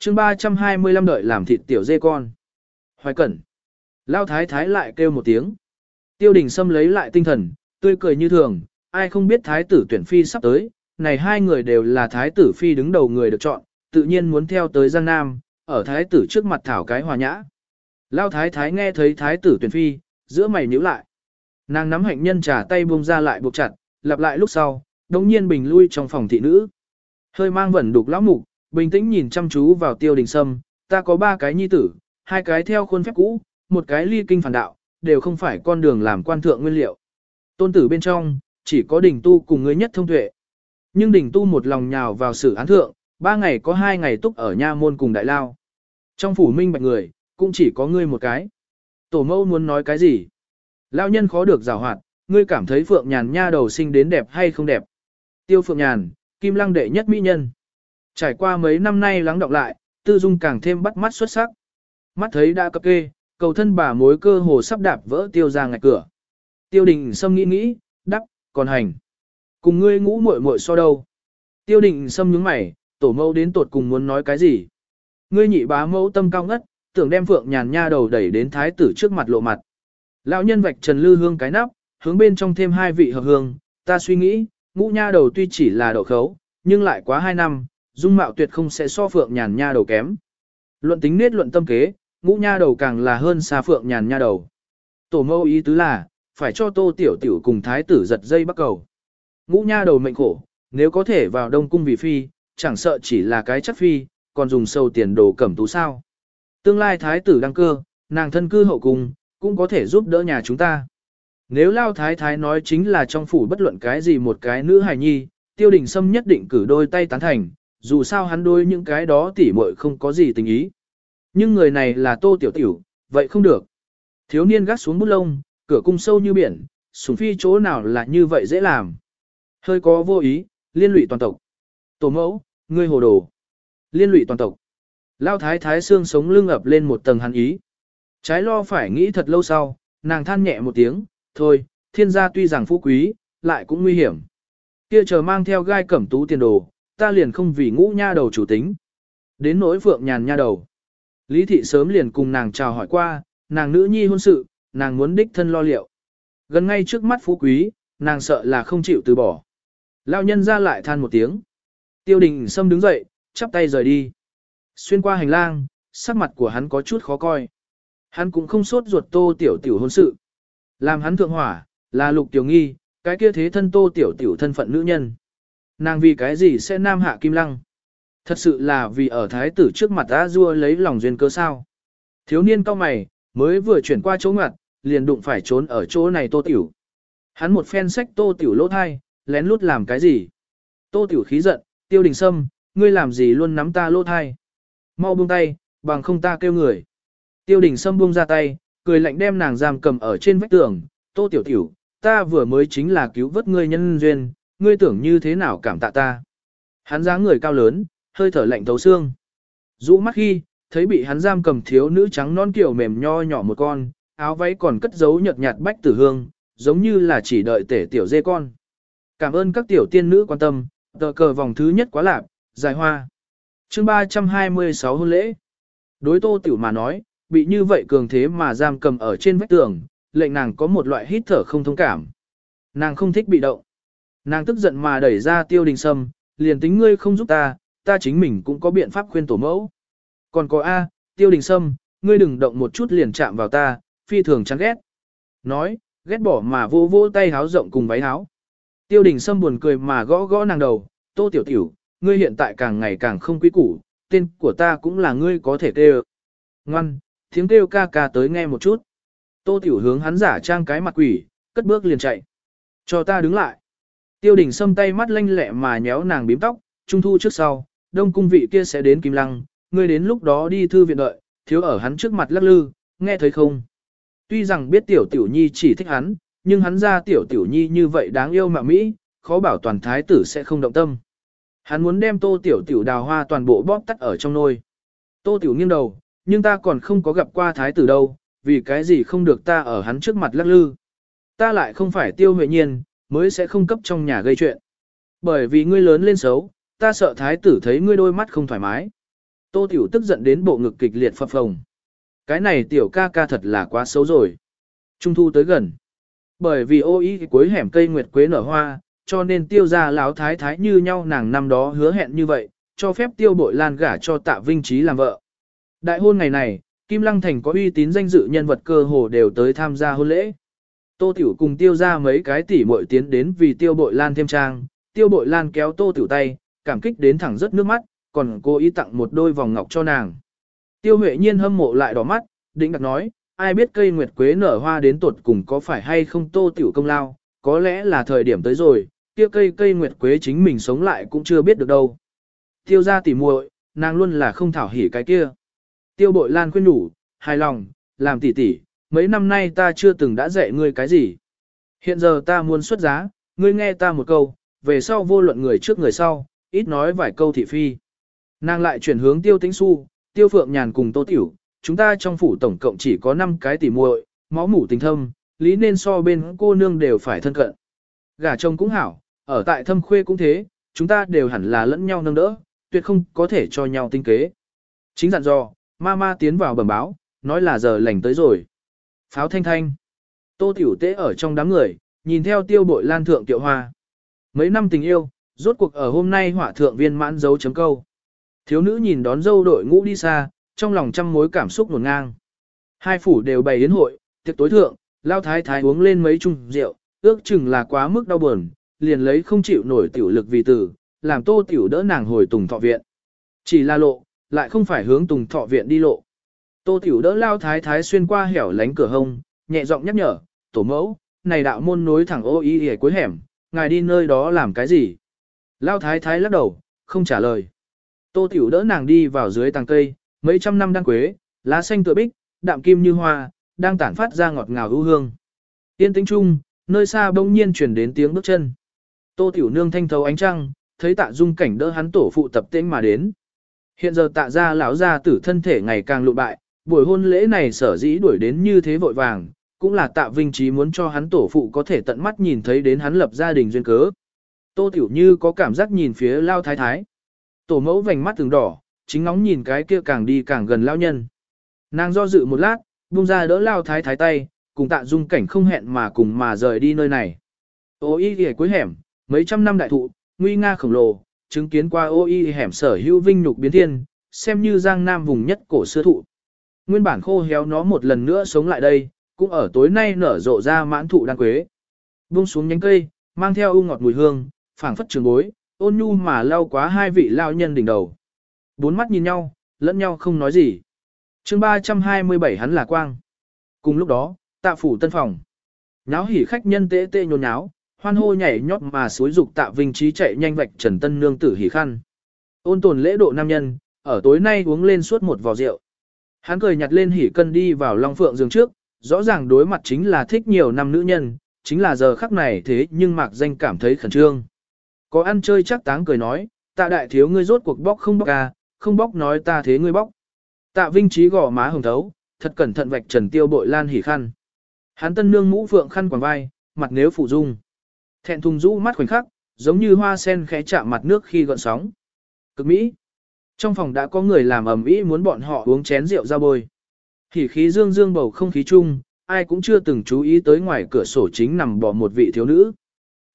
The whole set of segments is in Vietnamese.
chương 325 đợi làm thịt tiểu dê con. Hoài cẩn. Lao thái thái lại kêu một tiếng. Tiêu đình Sâm lấy lại tinh thần, tươi cười như thường, ai không biết thái tử tuyển phi sắp tới, này hai người đều là thái tử phi đứng đầu người được chọn, tự nhiên muốn theo tới Giang Nam, ở thái tử trước mặt thảo cái hòa nhã. Lao thái thái nghe thấy thái tử tuyển phi, giữa mày nhíu lại. Nàng nắm hạnh nhân trả tay buông ra lại buộc chặt, lặp lại lúc sau, đống nhiên bình lui trong phòng thị nữ. Hơi mang vẩn đục lão mục, bình tĩnh nhìn chăm chú vào tiêu đình sâm, ta có ba cái nhi tử, hai cái theo khuôn phép cũ, một cái ly kinh phản đạo, đều không phải con đường làm quan thượng nguyên liệu. Tôn tử bên trong, chỉ có đỉnh tu cùng người nhất thông tuệ. Nhưng đỉnh tu một lòng nhào vào sự án thượng, ba ngày có hai ngày túc ở nha môn cùng đại lao. Trong phủ minh bạch người, cũng chỉ có ngươi một cái. Tổ mẫu muốn nói cái gì? Lao nhân khó được rào hoạt, ngươi cảm thấy Phượng Nhàn nha đầu sinh đến đẹp hay không đẹp? Tiêu Phượng Nhàn, kim lăng đệ nhất mỹ nhân. Trải qua mấy năm nay lắng đọng lại, tư dung càng thêm bắt mắt xuất sắc. Mắt thấy đã cập kê, cầu thân bà mối cơ hồ sắp đạp vỡ tiêu ra ngạch cửa. Tiêu đình sâm nghĩ nghĩ, đắp, còn hành. Cùng ngươi ngũ muội muội so đâu. Tiêu đình sâm nhướng mày, tổ mẫu đến tột cùng muốn nói cái gì. Ngươi nhị bá mẫu tâm cao ngất, tưởng đem phượng nhàn nha đầu đẩy đến thái tử trước mặt lộ mặt. Lão nhân vạch trần lư hương cái nắp, hướng bên trong thêm hai vị hợp hương, ta suy nghĩ, ngũ nha đầu tuy chỉ là đậu khấu, nhưng lại quá hai năm, dung mạo tuyệt không sẽ so phượng nhàn nha đầu kém. Luận tính nết luận tâm kế, ngũ nha đầu càng là hơn xa phượng nhàn nha đầu. Tổ mâu ý tứ là, phải cho tô tiểu tiểu cùng thái tử giật dây bắt cầu. Ngũ nha đầu mệnh khổ, nếu có thể vào đông cung vì phi, chẳng sợ chỉ là cái chắc phi, còn dùng sâu tiền đồ cẩm tú sao. Tương lai thái tử đăng cơ, nàng thân cư hậu cung, cũng có thể giúp đỡ nhà chúng ta. Nếu lao thái thái nói chính là trong phủ bất luận cái gì một cái nữ hài nhi, tiêu đình sâm nhất định cử đôi tay tán thành, dù sao hắn đôi những cái đó tỉ muội không có gì tình ý. Nhưng người này là tô tiểu tiểu, vậy không được. Thiếu niên gắt xuống bút lông, cửa cung sâu như biển, sủng phi chỗ nào là như vậy dễ làm. Hơi có vô ý, liên lụy toàn tộc. Tổ mẫu, ngươi hồ đồ. Liên lụy toàn tộc. Lao thái thái xương sống lưng ập lên một tầng hắn ý. Trái lo phải nghĩ thật lâu sau, nàng than nhẹ một tiếng, thôi, thiên gia tuy rằng phú quý, lại cũng nguy hiểm. Kia chờ mang theo gai cẩm tú tiền đồ, ta liền không vì ngũ nha đầu chủ tính. Đến nỗi phượng nhàn nha đầu. Lý thị sớm liền cùng nàng chào hỏi qua, nàng nữ nhi hôn sự, nàng muốn đích thân lo liệu. Gần ngay trước mắt phú quý, nàng sợ là không chịu từ bỏ. Lao nhân ra lại than một tiếng. Tiêu đình Sâm đứng dậy, chắp tay rời đi. Xuyên qua hành lang, sắc mặt của hắn có chút khó coi. Hắn cũng không sốt ruột tô tiểu tiểu hôn sự. Làm hắn thượng hỏa, là lục tiểu nghi, cái kia thế thân tô tiểu tiểu thân phận nữ nhân. Nàng vì cái gì sẽ nam hạ kim lăng? Thật sự là vì ở thái tử trước mặt A Dua lấy lòng duyên cơ sao. Thiếu niên cao mày, mới vừa chuyển qua chỗ ngoặt, liền đụng phải trốn ở chỗ này tô tiểu. Hắn một phen sách tô tiểu lỗ thai, lén lút làm cái gì? Tô tiểu khí giận, tiêu đình sâm, ngươi làm gì luôn nắm ta lỗ thai? Mau buông tay, bằng không ta kêu người. Tiêu đình sâm buông ra tay, cười lạnh đem nàng giam cầm ở trên vách tường, tô tiểu tiểu, ta vừa mới chính là cứu vớt ngươi nhân duyên, ngươi tưởng như thế nào cảm tạ ta. Hắn dáng người cao lớn, hơi thở lạnh thấu xương. Rũ mắt khi, thấy bị hắn giam cầm thiếu nữ trắng non kiểu mềm nho nhỏ một con, áo váy còn cất giấu nhợt nhạt bách tử hương, giống như là chỉ đợi tể tiểu dê con. Cảm ơn các tiểu tiên nữ quan tâm, tờ cờ vòng thứ nhất quá lạp, dài hoa. chương 326 hôn lễ. Đối tô tiểu mà nói, bị như vậy cường thế mà giam cầm ở trên vách tường, lệnh nàng có một loại hít thở không thông cảm. Nàng không thích bị động. Nàng tức giận mà đẩy ra tiêu đình sâm, liền tính ngươi không giúp ta, ta chính mình cũng có biện pháp khuyên tổ mẫu. Còn có A, tiêu đình sâm, ngươi đừng động một chút liền chạm vào ta, phi thường chán ghét. Nói, ghét bỏ mà vô vô tay háo rộng cùng váy háo. Tiêu đình sâm buồn cười mà gõ gõ nàng đầu, tô tiểu tiểu, ngươi hiện tại càng ngày càng không quý củ, tên của ta cũng là ngươi có thể kêu. Ngoan, tiếng kêu ca ca tới nghe một chút. Tô tiểu hướng hắn giả trang cái mặt quỷ, cất bước liền chạy. Cho ta đứng lại. Tiêu đình sâm tay mắt lanh lẹ mà nhéo nàng bím tóc, trung thu trước sau, đông cung vị kia sẽ đến kim lăng, ngươi đến lúc đó đi thư viện đợi, thiếu ở hắn trước mặt lắc lư, nghe thấy không? Tuy rằng biết tiểu tiểu nhi chỉ thích hắn, nhưng hắn ra tiểu tiểu nhi như vậy đáng yêu mà Mỹ, khó bảo toàn thái tử sẽ không động tâm. Hắn muốn đem tô tiểu tiểu đào hoa toàn bộ bóp tắt ở trong nôi. Tô tiểu nghiêng đầu, nhưng ta còn không có gặp qua thái tử đâu, vì cái gì không được ta ở hắn trước mặt lắc lư. Ta lại không phải tiêu huệ nhiên, mới sẽ không cấp trong nhà gây chuyện. Bởi vì ngươi lớn lên xấu, ta sợ thái tử thấy ngươi đôi mắt không thoải mái. Tô Tiểu tức giận đến bộ ngực kịch liệt phập phồng. Cái này tiểu ca ca thật là quá xấu rồi. Trung thu tới gần. Bởi vì ô ý cuối hẻm cây nguyệt quế nở hoa, cho nên tiêu gia láo thái thái như nhau nàng năm đó hứa hẹn như vậy, cho phép tiêu bội lan gả cho tạ vinh trí làm vợ. Đại hôn ngày này, Kim Lăng Thành có uy tín danh dự nhân vật cơ hồ đều tới tham gia hôn lễ. Tô Tiểu cùng tiêu ra mấy cái tỷ muội tiến đến vì tiêu bội lan thêm trang, tiêu bội lan kéo Tô Tiểu tay, cảm kích đến thẳng rất nước mắt, còn cô ý tặng một đôi vòng ngọc cho nàng. Tiêu Huệ Nhiên hâm mộ lại đỏ mắt, định đặt nói, ai biết cây nguyệt quế nở hoa đến tột cùng có phải hay không Tô Tiểu công lao, có lẽ là thời điểm tới rồi, kia cây cây nguyệt quế chính mình sống lại cũng chưa biết được đâu. Tiêu ra tỉ muội, nàng luôn là không thảo hỉ cái kia. Tiêu bội lan khuyên nhủ, hài lòng, làm tỉ tỉ, mấy năm nay ta chưa từng đã dạy ngươi cái gì. Hiện giờ ta muốn xuất giá, ngươi nghe ta một câu, về sau vô luận người trước người sau, ít nói vài câu thị phi. Nàng lại chuyển hướng tiêu tĩnh su, tiêu phượng nhàn cùng tô tiểu, chúng ta trong phủ tổng cộng chỉ có 5 cái tỉ muội, máu mủ tình thâm, lý nên so bên cô nương đều phải thân cận. Gả chồng cũng hảo, ở tại thâm khuê cũng thế, chúng ta đều hẳn là lẫn nhau nâng đỡ, tuyệt không có thể cho nhau tinh kế. Chính dặn dò, ma ma tiến vào bẩm báo, nói là giờ lành tới rồi. Pháo thanh thanh. Tô tiểu tế ở trong đám người, nhìn theo tiêu bội lan thượng tiệu hoa. Mấy năm tình yêu, rốt cuộc ở hôm nay hỏa thượng viên mãn dấu chấm câu. Thiếu nữ nhìn đón dâu đội ngũ đi xa, trong lòng trăm mối cảm xúc nổn ngang. Hai phủ đều bày yến hội, tiệc tối thượng, lao thái thái uống lên mấy chung rượu, ước chừng là quá mức đau buồn, liền lấy không chịu nổi tiểu lực vì tử, làm tô tiểu đỡ nàng hồi tùng thọ viện. Chỉ là lộ, lại không phải hướng tùng thọ viện đi lộ. Tô tiểu đỡ lao thái thái xuyên qua hẻo lánh cửa hông, nhẹ giọng nhắc nhở, tổ mẫu, này đạo môn nối thẳng ô y hề cuối hẻm, ngài đi nơi đó làm cái gì? Lao thái thái lắc đầu, không trả lời. Tô tiểu đỡ nàng đi vào dưới tàng cây, mấy trăm năm đan quế, lá xanh tựa bích, đạm kim như hoa, đang tản phát ra ngọt ngào ưu hương. Tiên tĩnh trung, nơi xa bỗng nhiên truyền đến tiếng bước chân. Tô tiểu nương thanh thấu ánh trăng, thấy tạ dung cảnh đỡ hắn tổ phụ tập tễnh mà đến. Hiện giờ tạ gia lão gia tử thân thể ngày càng lụ bại, buổi hôn lễ này sở dĩ đuổi đến như thế vội vàng, cũng là tạ vinh trí muốn cho hắn tổ phụ có thể tận mắt nhìn thấy đến hắn lập gia đình duyên cớ. Tô Tiểu Như có cảm giác nhìn phía lao thái thái. Tổ mẫu vành mắt từng đỏ, chính ngóng nhìn cái kia càng đi càng gần lao nhân. Nàng do dự một lát, buông ra đỡ lao thái thái tay, cùng tạ dung cảnh không hẹn mà cùng mà rời đi nơi này. Ô y ghề cuối hẻm, mấy trăm năm đại thụ, nguy nga khổng lồ, chứng kiến qua ô y hẻm sở hữu vinh nhục biến thiên, xem như giang nam vùng nhất cổ xưa thụ. Nguyên bản khô héo nó một lần nữa sống lại đây, cũng ở tối nay nở rộ ra mãn thụ đan quế. Buông xuống nhánh cây, mang theo u ngọt mùi hương, phảng phất trường bối, ôn nhu mà lau quá hai vị lao nhân đỉnh đầu. Bốn mắt nhìn nhau, lẫn nhau không nói gì. chương 327 hắn là quang. Cùng lúc đó, tạ phủ tân phòng. náo hỉ khách nhân tê tê nhốn nháo, hoan hô nhảy nhót mà suối dục tạ vinh trí chạy nhanh vạch trần tân nương tử hỉ khăn. Ôn tồn lễ độ nam nhân, ở tối nay uống lên suốt một vò rượu. Hắn cười nhặt lên hỉ cân đi vào Long Phượng giường trước, rõ ràng đối mặt chính là thích nhiều năm nữ nhân, chính là giờ khắc này thế nhưng mạc danh cảm thấy khẩn trương. Có ăn chơi chắc táng cười nói, tạ đại thiếu ngươi rốt cuộc bóc không bóc à, không bóc nói ta thế ngươi bóc. Tạ vinh trí gò má hồng thấu, thật cẩn thận vạch trần tiêu bội lan hỉ khăn. Hắn tân nương mũ phượng khăn quàng vai, mặt nếu phủ dung. Thẹn thùng rũ mắt khoảnh khắc, giống như hoa sen khẽ chạm mặt nước khi gợn sóng. Cực mỹ. Trong phòng đã có người làm ầm ĩ muốn bọn họ uống chén rượu ra bôi. Hỉ khí dương dương bầu không khí chung, ai cũng chưa từng chú ý tới ngoài cửa sổ chính nằm bỏ một vị thiếu nữ.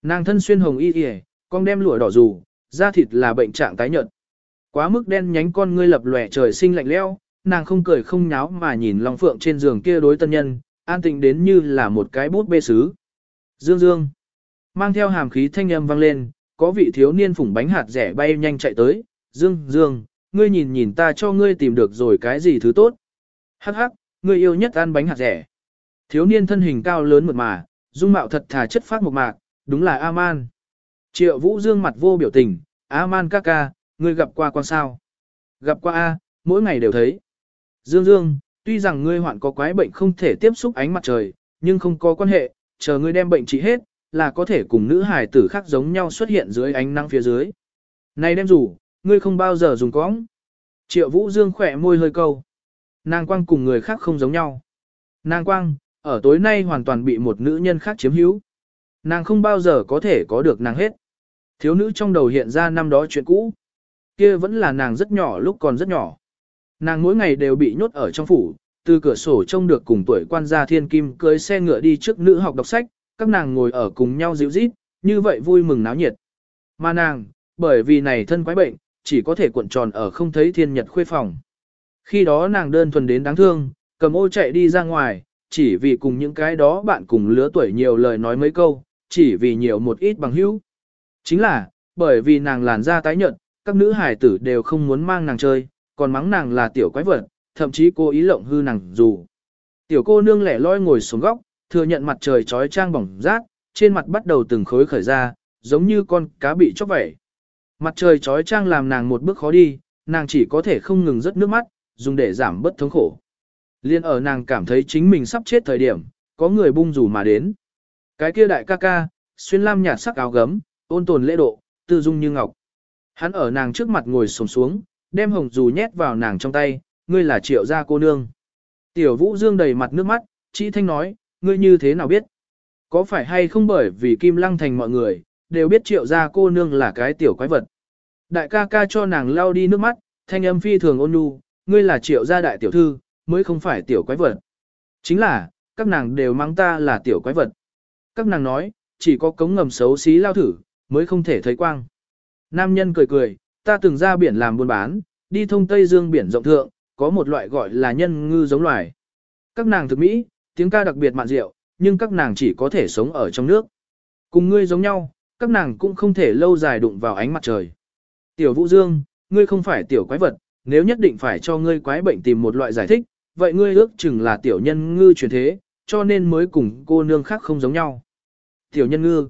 Nàng thân xuyên hồng y y, con đem lụa đỏ dù, da thịt là bệnh trạng tái nhợt. Quá mức đen nhánh con ngươi lập lòe trời sinh lạnh lẽo, nàng không cười không nháo mà nhìn Long Phượng trên giường kia đối tân nhân, an tĩnh đến như là một cái bút bê sứ. Dương Dương, mang theo hàm khí thanh âm vang lên, có vị thiếu niên phủng bánh hạt rẻ bay nhanh chạy tới, Dương Dương, ngươi nhìn nhìn ta cho ngươi tìm được rồi cái gì thứ tốt. Hắc hắc, ngươi yêu nhất ăn bánh hạt rẻ. Thiếu niên thân hình cao lớn mượt mà, dung mạo thật thà chất phát một mạc, đúng là A-man. Triệu Vũ Dương mặt vô biểu tình, A-man ca ca, ngươi gặp qua quan sao? Gặp qua A, mỗi ngày đều thấy. Dương Dương, tuy rằng ngươi hoạn có quái bệnh không thể tiếp xúc ánh mặt trời, nhưng không có quan hệ, chờ ngươi đem bệnh trị hết, là có thể cùng nữ hài tử khác giống nhau xuất hiện dưới ánh nắng phía dưới. Này đem rủ, ngươi không bao giờ dùng cõng. Triệu Vũ Dương khỏe môi hơi câu. Nàng quang cùng người khác không giống nhau. Nàng quang, ở tối nay hoàn toàn bị một nữ nhân khác chiếm hữu. Nàng không bao giờ có thể có được nàng hết. Thiếu nữ trong đầu hiện ra năm đó chuyện cũ. Kia vẫn là nàng rất nhỏ lúc còn rất nhỏ. Nàng mỗi ngày đều bị nhốt ở trong phủ, từ cửa sổ trông được cùng tuổi quan gia thiên kim cưới xe ngựa đi trước nữ học đọc sách, các nàng ngồi ở cùng nhau dịu rít, như vậy vui mừng náo nhiệt. Mà nàng, bởi vì này thân quái bệnh, chỉ có thể cuộn tròn ở không thấy thiên nhật khuê phòng. Khi đó nàng đơn thuần đến đáng thương, cầm ô chạy đi ra ngoài, chỉ vì cùng những cái đó bạn cùng lứa tuổi nhiều lời nói mấy câu, chỉ vì nhiều một ít bằng hữu. Chính là, bởi vì nàng làn da tái nhợt, các nữ hải tử đều không muốn mang nàng chơi, còn mắng nàng là tiểu quái vật, thậm chí cô ý lộng hư nàng dù. Tiểu cô nương lẻ loi ngồi xuống góc, thừa nhận mặt trời trói trang bỏng rát, trên mặt bắt đầu từng khối khởi ra, giống như con cá bị chóc vẩy. Mặt trời trói trang làm nàng một bước khó đi, nàng chỉ có thể không ngừng rớt nước mắt, dùng để giảm bớt thống khổ. Liên ở nàng cảm thấy chính mình sắp chết thời điểm, có người bung rủ mà đến. Cái kia đại ca ca, xuyên lam nhạt sắc áo gấm, ôn tồn lễ độ, tư dung như ngọc. Hắn ở nàng trước mặt ngồi sồm xuống, đem hồng dù nhét vào nàng trong tay, ngươi là triệu gia cô nương. Tiểu vũ dương đầy mặt nước mắt, chị thanh nói, ngươi như thế nào biết? Có phải hay không bởi vì kim lăng thành mọi người, đều biết triệu gia cô nương là cái tiểu quái vật. Đại ca ca cho nàng lau đi nước mắt, thanh âm phi thường ôn nhu, ngươi là triệu gia đại tiểu thư, mới không phải tiểu quái vật. Chính là, các nàng đều mang ta là tiểu quái vật. Các nàng nói, chỉ có cống ngầm xấu xí lao thử, mới không thể thấy quang. Nam nhân cười cười, ta từng ra biển làm buôn bán, đi thông Tây Dương biển rộng thượng, có một loại gọi là nhân ngư giống loài. Các nàng thực mỹ, tiếng ca đặc biệt mạn diệu, nhưng các nàng chỉ có thể sống ở trong nước. Cùng ngươi giống nhau, các nàng cũng không thể lâu dài đụng vào ánh mặt trời. Tiểu Vũ Dương, ngươi không phải tiểu quái vật, nếu nhất định phải cho ngươi quái bệnh tìm một loại giải thích, vậy ngươi ước chừng là tiểu nhân ngư truyền thế, cho nên mới cùng cô nương khác không giống nhau. Tiểu nhân ngư,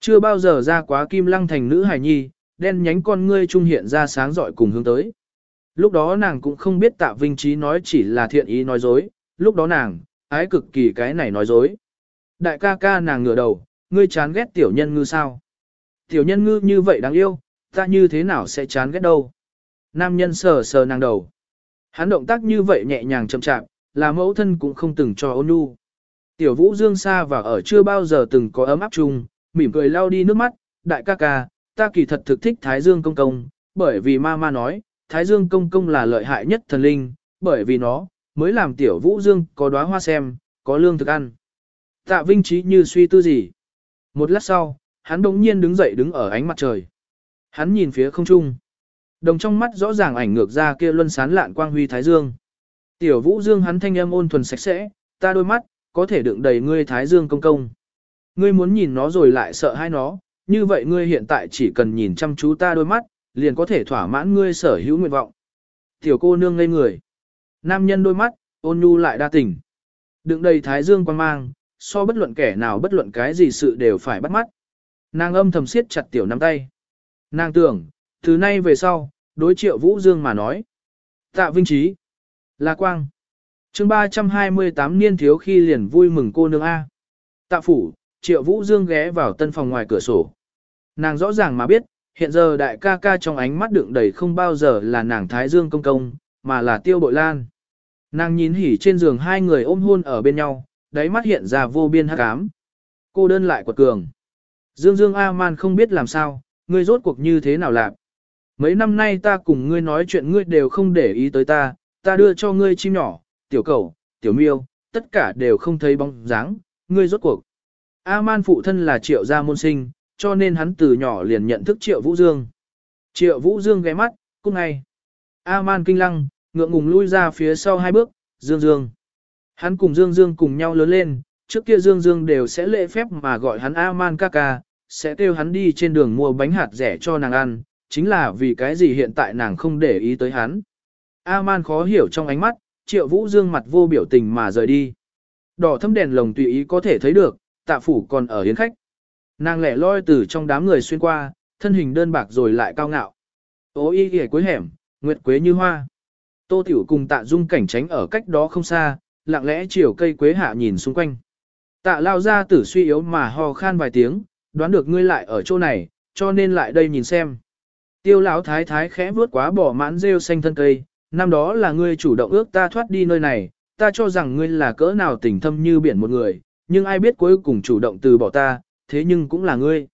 chưa bao giờ ra quá kim lăng thành nữ hài nhi, đen nhánh con ngươi trung hiện ra sáng rọi cùng hướng tới. Lúc đó nàng cũng không biết tạ vinh trí nói chỉ là thiện ý nói dối, lúc đó nàng, ái cực kỳ cái này nói dối. Đại ca ca nàng ngửa đầu, ngươi chán ghét tiểu nhân ngư sao? Tiểu nhân ngư như vậy đáng yêu, ta như thế nào sẽ chán ghét đâu? Nam nhân sờ sờ nàng đầu. Hắn động tác như vậy nhẹ nhàng chậm chạp, là mẫu thân cũng không từng cho ôn nhu. Tiểu vũ dương xa và ở chưa bao giờ từng có ấm áp chung, mỉm cười lau đi nước mắt, đại ca ca, ta kỳ thật thực thích Thái Dương công công, bởi vì ma ma nói, Thái Dương công công là lợi hại nhất thần linh, bởi vì nó, mới làm tiểu vũ dương có đóa hoa xem, có lương thực ăn. Tạ Vinh Trí như suy tư gì. Một lát sau, hắn đống nhiên đứng dậy đứng ở ánh mặt trời. Hắn nhìn phía không trung. Đồng trong mắt rõ ràng ảnh ngược ra kia luân sán lạn quang huy Thái Dương. Tiểu vũ dương hắn thanh âm ôn thuần sạch sẽ, ta đôi mắt, có thể đựng đầy ngươi Thái Dương công công. Ngươi muốn nhìn nó rồi lại sợ hai nó, như vậy ngươi hiện tại chỉ cần nhìn chăm chú ta đôi mắt, liền có thể thỏa mãn ngươi sở hữu nguyện vọng. Tiểu cô nương ngây người. Nam nhân đôi mắt, ôn nhu lại đa tình. Đựng đầy thái dương quan mang, so bất luận kẻ nào bất luận cái gì sự đều phải bắt mắt. Nàng âm thầm siết chặt tiểu nắm tay. Nàng tưởng, từ nay về sau, đối triệu vũ dương mà nói. Tạ vinh trí. Là quang. chương 328 niên thiếu khi liền vui mừng cô nương A. Tạ phủ, triệu vũ dương ghé vào tân phòng ngoài cửa sổ. Nàng rõ ràng mà biết, hiện giờ đại ca ca trong ánh mắt đựng đầy không bao giờ là nàng Thái Dương công công, mà là tiêu bội lan. Nàng nhìn hỉ trên giường hai người ôm hôn ở bên nhau, đáy mắt hiện ra vô biên hắc ám. Cô đơn lại quật cường. Dương Dương A-man không biết làm sao, ngươi rốt cuộc như thế nào làm. Mấy năm nay ta cùng ngươi nói chuyện ngươi đều không để ý tới ta, ta đưa cho ngươi chim nhỏ, tiểu cầu, tiểu miêu, tất cả đều không thấy bóng dáng, ngươi rốt cuộc. A-man phụ thân là triệu gia môn sinh, cho nên hắn từ nhỏ liền nhận thức Triệu Vũ Dương. Triệu Vũ Dương ghé mắt, cung ngay. A-man kinh lăng, ngượng ngùng lui ra phía sau hai bước, Dương Dương. Hắn cùng Dương Dương cùng nhau lớn lên, trước kia Dương Dương đều sẽ lễ phép mà gọi hắn A-man ca ca, sẽ kêu hắn đi trên đường mua bánh hạt rẻ cho nàng ăn, chính là vì cái gì hiện tại nàng không để ý tới hắn. A-man khó hiểu trong ánh mắt, Triệu Vũ Dương mặt vô biểu tình mà rời đi. Đỏ thâm đèn lồng tùy ý có thể thấy được, tạ phủ còn ở hiến khách. Nàng lẻ loi từ trong đám người xuyên qua, thân hình đơn bạc rồi lại cao ngạo. Ô y ghề cuối hẻm, nguyệt quế như hoa. Tô Tiểu cùng tạ dung cảnh tránh ở cách đó không xa, lặng lẽ chiều cây quế hạ nhìn xung quanh. Tạ lao ra tử suy yếu mà ho khan vài tiếng, đoán được ngươi lại ở chỗ này, cho nên lại đây nhìn xem. Tiêu lão thái thái khẽ vuốt quá bỏ mãn rêu xanh thân cây, năm đó là ngươi chủ động ước ta thoát đi nơi này, ta cho rằng ngươi là cỡ nào tình thâm như biển một người, nhưng ai biết cuối cùng chủ động từ bỏ ta, thế nhưng cũng là ngươi.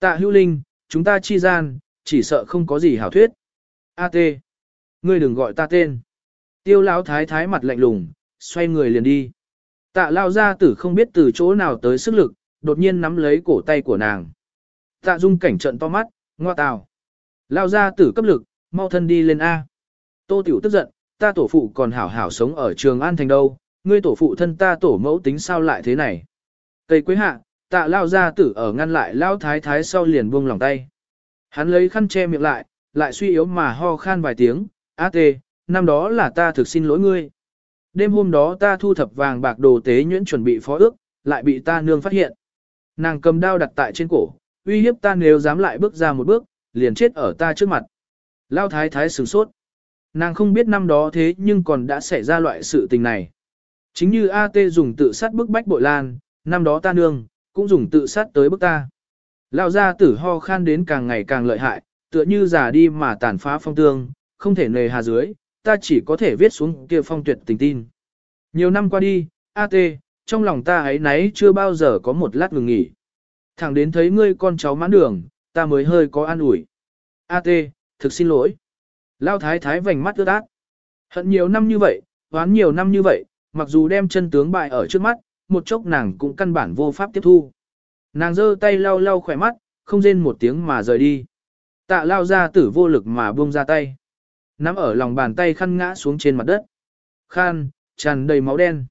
Tạ hữu linh, chúng ta chi gian, chỉ sợ không có gì hảo thuyết. A tê, ngươi đừng gọi ta tên. Tiêu lão thái thái mặt lạnh lùng, xoay người liền đi. Tạ lao gia tử không biết từ chỗ nào tới sức lực, đột nhiên nắm lấy cổ tay của nàng. Tạ dung cảnh trận to mắt, ngoa tào. Lao ra tử cấp lực, mau thân đi lên A. Tô tiểu tức giận, ta tổ phụ còn hảo hảo sống ở trường An Thành đâu, ngươi tổ phụ thân ta tổ mẫu tính sao lại thế này. tây quế hạ, tạ lao gia tử ở ngăn lại lao thái thái sau liền buông lòng tay. Hắn lấy khăn che miệng lại, lại suy yếu mà ho khan vài tiếng, a tê, năm đó là ta thực xin lỗi ngươi. Đêm hôm đó ta thu thập vàng bạc đồ tế nhuyễn chuẩn bị phó ước, lại bị ta nương phát hiện. Nàng cầm đao đặt tại trên cổ, uy hiếp ta nếu dám lại bước ra một bước, liền chết ở ta trước mặt. Lao thái thái sửng sốt. Nàng không biết năm đó thế nhưng còn đã xảy ra loại sự tình này. Chính như AT dùng tự sát bức bách bội lan, năm đó ta nương, cũng dùng tự sát tới bức ta. Lao ra tử ho khan đến càng ngày càng lợi hại, tựa như già đi mà tàn phá phong tương, không thể nề hà dưới, ta chỉ có thể viết xuống kia phong tuyệt tình tin. Nhiều năm qua đi, AT, trong lòng ta ấy nấy chưa bao giờ có một lát ngừng nghỉ. Thẳng đến thấy ngươi con cháu mãn đường, ta mới hơi có an ủi. A Tê, thực xin lỗi. Lao thái thái vành mắt ướt át. Hận nhiều năm như vậy, oán nhiều năm như vậy, mặc dù đem chân tướng bại ở trước mắt, một chốc nàng cũng căn bản vô pháp tiếp thu. Nàng giơ tay lau lau khỏe mắt, không rên một tiếng mà rời đi. Tạ lao ra tử vô lực mà buông ra tay. Nắm ở lòng bàn tay khăn ngã xuống trên mặt đất. Khan, tràn đầy máu đen.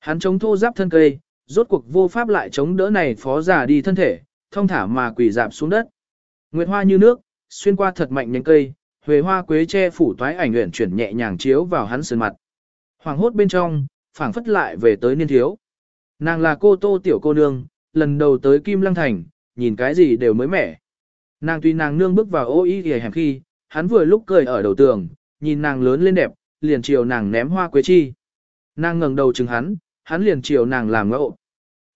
Hắn chống thô giáp thân cây, rốt cuộc vô pháp lại chống đỡ này phó giả đi thân thể, thông thả mà quỳ dạp xuống đất. Nguyệt hoa như nước, xuyên qua thật mạnh nhánh cây, huế hoa quế che phủ toái ảnh nguyện chuyển nhẹ nhàng chiếu vào hắn sườn mặt. Hoàng hốt bên trong, phảng phất lại về tới niên thiếu. Nàng là cô tô tiểu cô nương, lần đầu tới Kim Lăng Thành, nhìn cái gì đều mới mẻ. Nàng tùy nàng nương bước vào ô y hề hẻm khi, hắn vừa lúc cười ở đầu tường, nhìn nàng lớn lên đẹp, liền chiều nàng ném hoa quế chi. Nàng ngẩng đầu chừng hắn, hắn liền chiều nàng làm ngộ.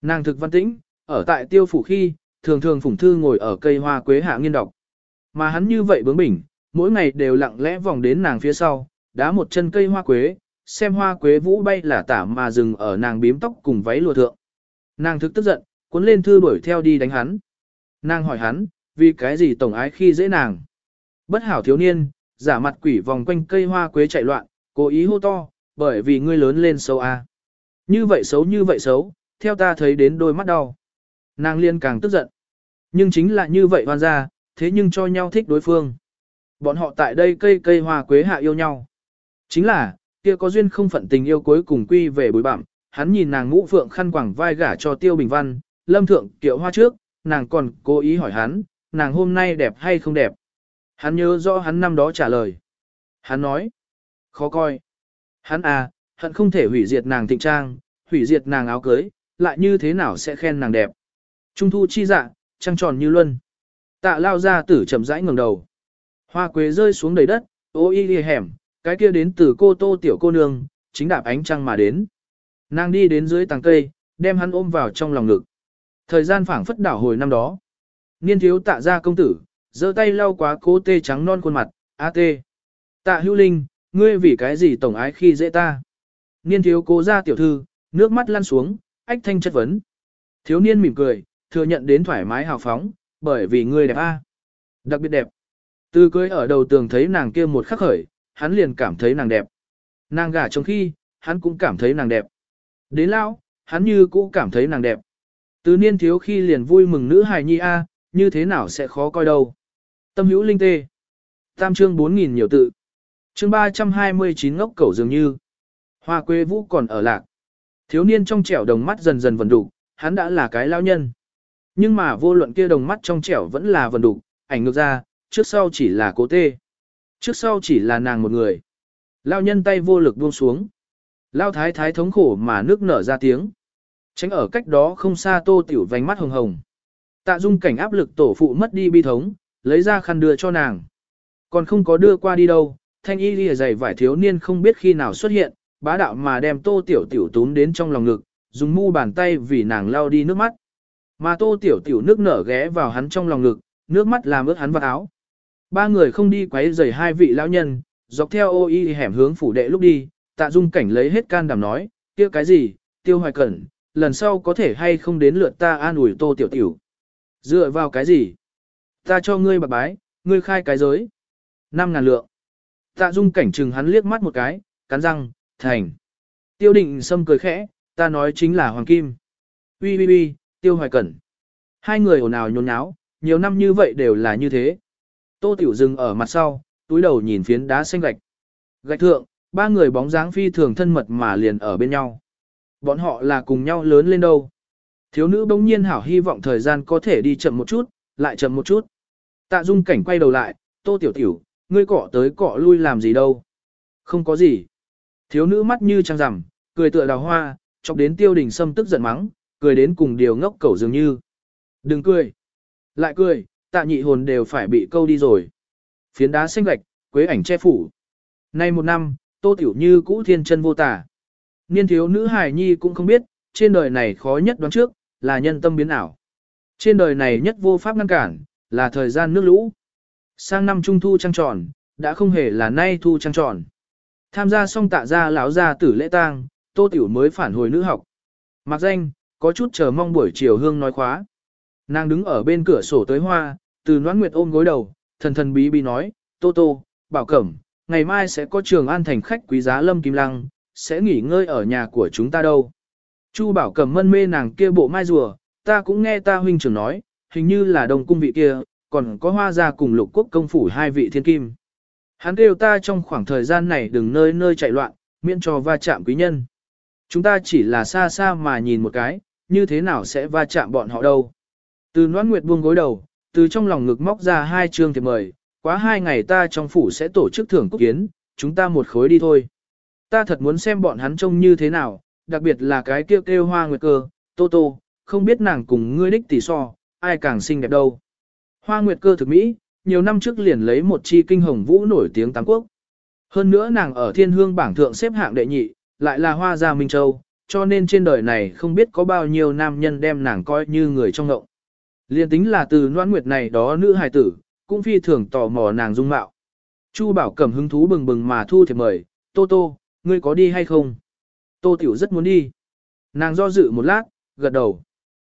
Nàng thực văn tĩnh, ở tại tiêu phủ khi, thường thường phủng thư ngồi ở cây hoa quế hạ nghiên đọc. Mà hắn như vậy bướng bỉnh, mỗi ngày đều lặng lẽ vòng đến nàng phía sau, đá một chân cây hoa quế, xem hoa quế vũ bay là tả mà dừng ở nàng bím tóc cùng váy lùa thượng. Nàng thực tức giận, cuốn lên thư đuổi theo đi đánh hắn. Nàng hỏi hắn, vì cái gì tổng ái khi dễ nàng. Bất hảo thiếu niên, giả mặt quỷ vòng quanh cây hoa quế chạy loạn, cố ý hô to, bởi vì ngươi lớn lên sâu a. Như vậy xấu như vậy xấu, theo ta thấy đến đôi mắt đau. Nàng liên càng tức giận. Nhưng chính là như vậy hoan ra, thế nhưng cho nhau thích đối phương. Bọn họ tại đây cây cây hoa quế hạ yêu nhau. Chính là, kia có duyên không phận tình yêu cuối cùng quy về bối bạm, hắn nhìn nàng ngũ phượng khăn quảng vai gả cho Tiêu Bình Văn, lâm thượng kiệu hoa trước, nàng còn cố ý hỏi hắn, nàng hôm nay đẹp hay không đẹp. Hắn nhớ rõ hắn năm đó trả lời. Hắn nói, khó coi. Hắn à, hận không thể hủy diệt nàng thịnh trang, hủy diệt nàng áo cưới, lại như thế nào sẽ khen nàng đẹp. Trung thu chi dạ, trăng tròn như luân. Tạ lao ra tử chậm rãi ngẩng đầu. Hoa quế rơi xuống đầy đất, ô y đi hẻm, cái kia đến từ cô tô tiểu cô nương, chính đạp ánh trăng mà đến. Nàng đi đến dưới tàng cây, đem hắn ôm vào trong lòng ngực. Thời gian phảng phất đảo hồi năm đó. Niên thiếu tạ ra công tử, giơ tay lau quá cố tê trắng non khuôn mặt, a tê. Tạ hữu linh, ngươi vì cái gì tổng ái khi dễ ta. Niên thiếu cố ra tiểu thư, nước mắt lăn xuống, ách thanh chất vấn. Thiếu niên mỉm cười, thừa nhận đến thoải mái hào phóng, bởi vì ngươi đẹp a, Đặc biệt đẹp. Từ cưới ở đầu tường thấy nàng kia một khắc khởi, hắn liền cảm thấy nàng đẹp. Nàng gả trong khi, hắn cũng cảm thấy nàng đẹp. Đến lão, hắn như cũng cảm thấy nàng đẹp. Từ niên thiếu khi liền vui mừng nữ hài nhi A, như thế nào sẽ khó coi đâu. Tâm hữu linh tê. Tam chương 4.000 nhiều tự. Chương 329 ngốc cẩu dường như. Hoa quê vũ còn ở lạc. Thiếu niên trong trẻo đồng mắt dần dần vần đủ, hắn đã là cái lão nhân. Nhưng mà vô luận kia đồng mắt trong trẻo vẫn là vần đủ, ảnh ngược ra, trước sau chỉ là cố tê. Trước sau chỉ là nàng một người. Lao nhân tay vô lực buông xuống. Lao thái thái thống khổ mà nước nở ra tiếng. Tránh ở cách đó không xa tô tiểu vành mắt hồng hồng. Tạ dung cảnh áp lực tổ phụ mất đi bi thống, lấy ra khăn đưa cho nàng. Còn không có đưa qua đi đâu, thanh y lìa dày vải thiếu niên không biết khi nào xuất hiện, bá đạo mà đem tô tiểu tiểu túm đến trong lòng ngực, dùng mu bàn tay vì nàng lao đi nước mắt. Mà tô tiểu tiểu nước nở ghé vào hắn trong lòng ngực, nước mắt làm ướt hắn vào áo. Ba người không đi quấy rầy hai vị lão nhân, dọc theo ô y hẻm hướng phủ đệ lúc đi, tạ dung cảnh lấy hết can đảm nói, kia cái gì, tiêu hoài cẩn, lần sau có thể hay không đến lượt ta an ủi tô tiểu tiểu. Dựa vào cái gì? Ta cho ngươi bạc bái, ngươi khai cái giới. Năm ngàn lượng. Tạ dung cảnh chừng hắn liếc mắt một cái, cắn răng, thành. Tiêu định sâm cười khẽ, ta nói chính là Hoàng Kim. Ui ui ui, Tiêu Hoài Cẩn. Hai người ồn ào nhốn nháo, nhiều năm như vậy đều là như thế. Tô Tiểu dừng ở mặt sau, túi đầu nhìn phiến đá xanh gạch. Gạch thượng, ba người bóng dáng phi thường thân mật mà liền ở bên nhau. Bọn họ là cùng nhau lớn lên đâu. Thiếu nữ bỗng nhiên hảo hy vọng thời gian có thể đi chậm một chút, lại chậm một chút. Tạ dung cảnh quay đầu lại, tô tiểu tiểu, ngươi cọ tới cọ lui làm gì đâu. Không có gì. Thiếu nữ mắt như trăng rằm, cười tựa đào hoa, chọc đến tiêu đình sâm tức giận mắng, cười đến cùng điều ngốc cẩu dường như. Đừng cười. Lại cười, tạ nhị hồn đều phải bị câu đi rồi. Phiến đá xanh gạch, quế ảnh che phủ. Nay một năm, tô tiểu như cũ thiên chân vô tả. Niên thiếu nữ hài nhi cũng không biết, trên đời này khó nhất đoán trước, là nhân tâm biến ảo. Trên đời này nhất vô pháp ngăn cản, là thời gian nước lũ. Sang năm trung thu trăng tròn, đã không hề là nay thu trăng tròn. Tham gia xong tạ gia lão gia tử lễ tang, tô tiểu mới phản hồi nữ học. Mặc danh, có chút chờ mong buổi chiều hương nói khóa. Nàng đứng ở bên cửa sổ tới hoa, từ noãn nguyệt ôm gối đầu, thần thần bí bí nói, tô tô, bảo cẩm, ngày mai sẽ có trường an thành khách quý giá lâm kim lăng, sẽ nghỉ ngơi ở nhà của chúng ta đâu. Chu bảo cẩm mân mê nàng kia bộ mai rùa, ta cũng nghe ta huynh trưởng nói, hình như là đồng cung vị kia, còn có hoa gia cùng lục quốc công phủ hai vị thiên kim. Hắn kêu ta trong khoảng thời gian này đừng nơi nơi chạy loạn, miễn cho va chạm quý nhân. Chúng ta chỉ là xa xa mà nhìn một cái, như thế nào sẽ va chạm bọn họ đâu. Từ noan nguyệt buông gối đầu, từ trong lòng ngực móc ra hai chương thiệp mời, quá hai ngày ta trong phủ sẽ tổ chức thưởng cúc kiến, chúng ta một khối đi thôi. Ta thật muốn xem bọn hắn trông như thế nào, đặc biệt là cái kêu kêu hoa nguyệt cơ, tô tô, không biết nàng cùng ngươi đích tỷ so, ai càng xinh đẹp đâu. Hoa nguyệt cơ thực mỹ, nhiều năm trước liền lấy một chi kinh hồng vũ nổi tiếng tám quốc. Hơn nữa nàng ở thiên hương bảng thượng xếp hạng đệ nhị, lại là hoa gia Minh Châu, cho nên trên đời này không biết có bao nhiêu nam nhân đem nàng coi như người trong ngộng. Liên tính là từ noan nguyệt này đó nữ hài tử, cũng phi thường tò mò nàng dung mạo. Chu bảo cầm hứng thú bừng bừng mà thu thiệp mời, Tô Tô, ngươi có đi hay không? Tô Tiểu rất muốn đi. Nàng do dự một lát, gật đầu.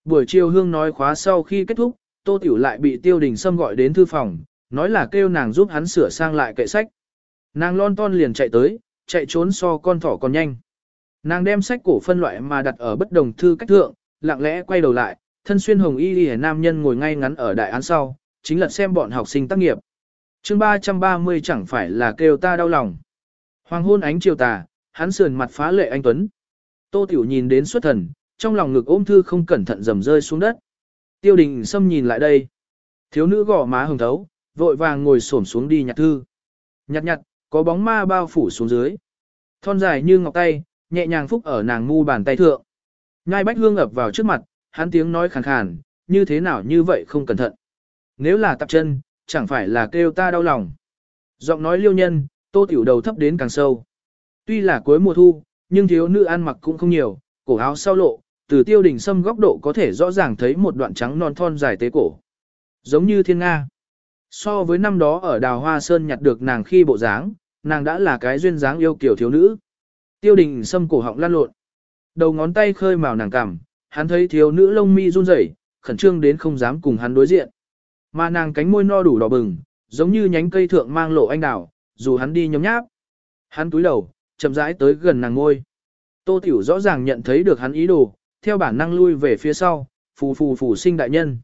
Buổi chiều hương nói khóa sau khi kết thúc, Tô Tiểu lại bị Tiêu Đình Sâm gọi đến thư phòng, nói là kêu nàng giúp hắn sửa sang lại kệ sách. Nàng lon ton liền chạy tới, chạy trốn so con thỏ còn nhanh. Nàng đem sách cổ phân loại mà đặt ở bất đồng thư cách thượng, lặng lẽ quay đầu lại, thân xuyên hồng y y nam nhân ngồi ngay ngắn ở đại án sau, chính là xem bọn học sinh tác nghiệp. chương 330 chẳng phải là kêu ta đau lòng. Hoàng hôn ánh chiều tà, hắn sườn mặt phá lệ anh Tuấn. Tô Tiểu nhìn đến xuất thần, trong lòng ngực ôm thư không cẩn thận dầm rơi xuống đất. Tiêu đình xâm nhìn lại đây. Thiếu nữ gò má hồng thấu, vội vàng ngồi xổm xuống đi nhặt thư. Nhặt nhặt, có bóng ma bao phủ xuống dưới. Thon dài như ngọc tay, nhẹ nhàng phúc ở nàng ngu bàn tay thượng. Ngai bách hương ập vào trước mặt, hắn tiếng nói khàn khàn, như thế nào như vậy không cẩn thận. Nếu là tập chân, chẳng phải là kêu ta đau lòng. Giọng nói liêu nhân, tô tiểu đầu thấp đến càng sâu. Tuy là cuối mùa thu, nhưng thiếu nữ ăn mặc cũng không nhiều, cổ áo sau lộ, từ tiêu đình sâm góc độ có thể rõ ràng thấy một đoạn trắng non thon dài tế cổ. Giống như thiên Nga. So với năm đó ở đào hoa sơn nhặt được nàng khi bộ dáng, nàng đã là cái duyên dáng yêu kiểu thiếu nữ. Tiêu đình sâm cổ họng lan lộn. Đầu ngón tay khơi màu nàng cằm, hắn thấy thiếu nữ lông mi run rẩy, khẩn trương đến không dám cùng hắn đối diện. Mà nàng cánh môi no đủ đỏ bừng, giống như nhánh cây thượng mang lộ anh đào, dù hắn đi nhóm nháp. Hắn túi đầu, chậm rãi tới gần nàng ngôi. Tô Tiểu rõ ràng nhận thấy được hắn ý đồ, theo bản năng lui về phía sau, phù phù phù sinh đại nhân.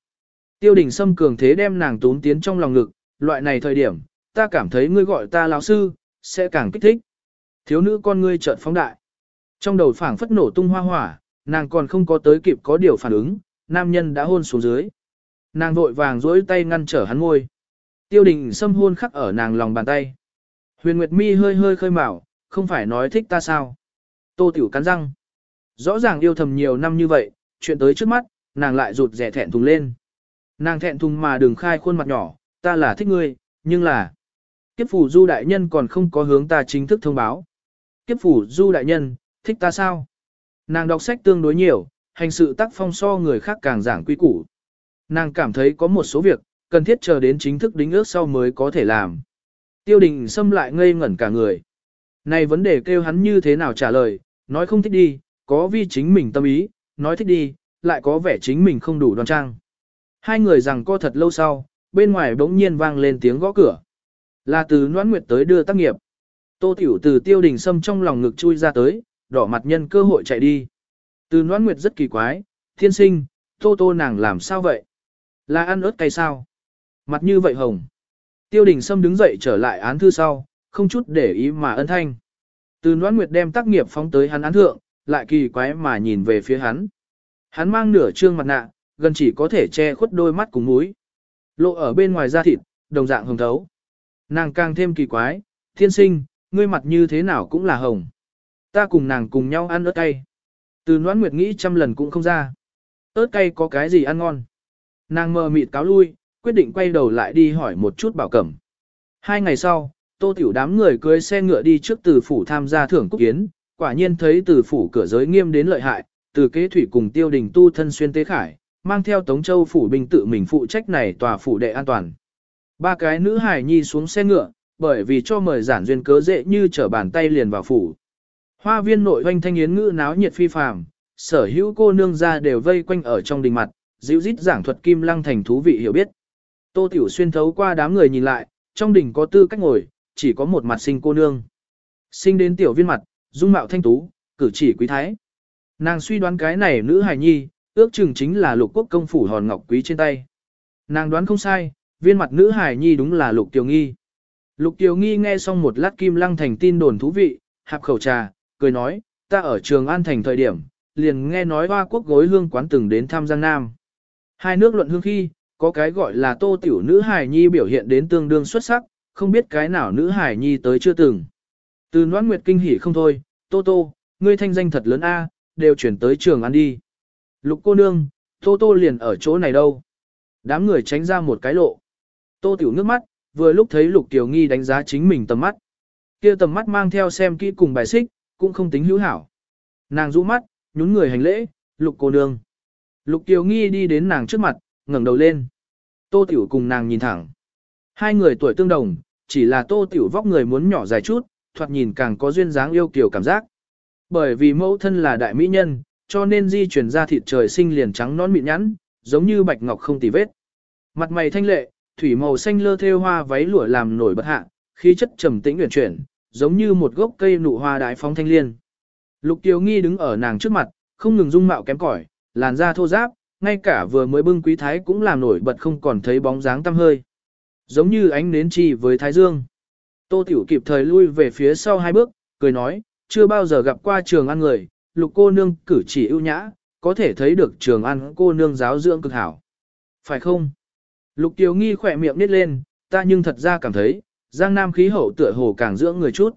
Tiêu đình Sâm cường thế đem nàng tốn tiến trong lòng ngực, loại này thời điểm, ta cảm thấy ngươi gọi ta lão sư, sẽ càng kích thích. Thiếu nữ con ngươi chợt phóng đại. Trong đầu phảng phất nổ tung hoa hỏa, nàng còn không có tới kịp có điều phản ứng, nam nhân đã hôn xuống dưới. Nàng vội vàng dối tay ngăn trở hắn ngôi. Tiêu đình Sâm hôn khắc ở nàng lòng bàn tay. Huyền Nguyệt Mi hơi hơi khơi mào, không phải nói thích ta sao. Tô Tiểu cắn răng. Rõ ràng yêu thầm nhiều năm như vậy, chuyện tới trước mắt, nàng lại rụt rẻ thẹn thùng lên. Nàng thẹn thùng mà đừng khai khuôn mặt nhỏ, ta là thích ngươi, nhưng là... Kiếp phủ du đại nhân còn không có hướng ta chính thức thông báo. Kiếp phủ du đại nhân, thích ta sao? Nàng đọc sách tương đối nhiều, hành sự tác phong so người khác càng giảng quy củ. Nàng cảm thấy có một số việc, cần thiết chờ đến chính thức đính ước sau mới có thể làm. Tiêu đình xâm lại ngây ngẩn cả người. Này vấn đề kêu hắn như thế nào trả lời, nói không thích đi, có vi chính mình tâm ý, nói thích đi, lại có vẻ chính mình không đủ đoan trang. Hai người rằng co thật lâu sau, bên ngoài bỗng nhiên vang lên tiếng gõ cửa. Là từ Noãn Nguyệt tới đưa tác nghiệp. Tô Tiểu từ tiêu đình sâm trong lòng ngực chui ra tới, đỏ mặt nhân cơ hội chạy đi. Từ Noãn nguyệt rất kỳ quái, thiên sinh, tô tô nàng làm sao vậy? Là ăn ớt cay sao? Mặt như vậy hồng. Tiêu đình sâm đứng dậy trở lại án thư sau, không chút để ý mà ân thanh. Từ Noãn nguyệt đem tác nghiệp phóng tới hắn án thượng, lại kỳ quái mà nhìn về phía hắn. Hắn mang nửa trương mặt nạ, gần chỉ có thể che khuất đôi mắt cùng mũi. Lộ ở bên ngoài da thịt, đồng dạng hồng thấu. Nàng càng thêm kỳ quái, thiên sinh, ngươi mặt như thế nào cũng là hồng. Ta cùng nàng cùng nhau ăn ớt cay. Từ noãn nguyệt nghĩ trăm lần cũng không ra. ớt cay có cái gì ăn ngon. Nàng mờ mịt cáo lui, quyết định quay đầu lại đi hỏi một chút bảo cẩm. Hai ngày sau, tô tiểu đám người cưới xe ngựa đi trước từ phủ tham gia thưởng cúc kiến, quả nhiên thấy từ phủ cửa giới nghiêm đến lợi hại, từ kế thủy cùng tiêu đình tu thân xuyên tế khải, mang theo Tống Châu phủ binh tự mình phụ trách này tòa phủ đệ an toàn. Ba cái nữ hài nhi xuống xe ngựa, bởi vì cho mời giản duyên cớ dễ như trở bàn tay liền vào phủ. Hoa viên nội hoanh thanh yến ngữ náo nhiệt phi phàm, sở hữu cô nương ra đều vây quanh ở trong đình mặt, dịu dít giảng thuật kim lăng thành thú vị hiểu biết. Tô Tiểu Xuyên thấu qua đám người nhìn lại, trong đình có tư cách ngồi, chỉ có một mặt sinh cô nương. Sinh đến tiểu viên mặt, dung mạo thanh tú, cử chỉ quý thái. Nàng suy đoán cái này nữ hài nhi, ước chừng chính là lục quốc công phủ hòn ngọc quý trên tay. Nàng đoán không sai, viên mặt nữ hài nhi đúng là lục tiểu nghi. Lục tiểu nghi nghe xong một lát kim lăng thành tin đồn thú vị, hạp khẩu trà, cười nói, ta ở trường An Thành thời điểm, liền nghe nói hoa quốc gối hương quán từng đến thăm Giang Nam. Hai nước luận hương khi, có cái gọi là tô tiểu nữ hài nhi biểu hiện đến tương đương xuất sắc, không biết cái nào nữ hài nhi tới chưa từng. Từ noãn nguyệt kinh hỉ không thôi, tô tô, ngươi thanh danh thật lớn a, đều chuyển tới trường ăn đi. Lục cô nương, tô tô liền ở chỗ này đâu. Đám người tránh ra một cái lộ. Tô tiểu nước mắt, vừa lúc thấy lục tiểu nghi đánh giá chính mình tầm mắt. kia tầm mắt mang theo xem kỹ cùng bài xích, cũng không tính hữu hảo. Nàng rũ mắt, nhún người hành lễ, lục cô nương. Lục tiểu Nghi đi đến nàng trước mặt, ngẩng đầu lên. Tô Tiểu cùng nàng nhìn thẳng. Hai người tuổi tương đồng, chỉ là Tô Tiểu vóc người muốn nhỏ dài chút, thoạt nhìn càng có duyên dáng yêu kiều cảm giác. Bởi vì mẫu thân là đại mỹ nhân, cho nên di chuyển ra thịt trời sinh liền trắng non mịn nhẵn, giống như bạch ngọc không tì vết. Mặt mày thanh lệ, thủy màu xanh lơ thêu hoa váy lụa làm nổi bật hạ, khí chất trầm tĩnh uyển chuyển, giống như một gốc cây nụ hoa đại phong thanh liên. Lục Kiều Nghi đứng ở nàng trước mặt, không ngừng dung mạo kém cỏi, làn da thô ráp, ngay cả vừa mới bưng quý thái cũng làm nổi bật không còn thấy bóng dáng tăm hơi. Giống như ánh nến chi với thái dương. Tô Tiểu kịp thời lui về phía sau hai bước, cười nói, chưa bao giờ gặp qua trường ăn người, lục cô nương cử chỉ ưu nhã, có thể thấy được trường ăn cô nương giáo dưỡng cực hảo. Phải không? Lục Tiểu Nghi khỏe miệng nít lên, ta nhưng thật ra cảm thấy, Giang Nam khí hậu tựa hồ càng dưỡng người chút.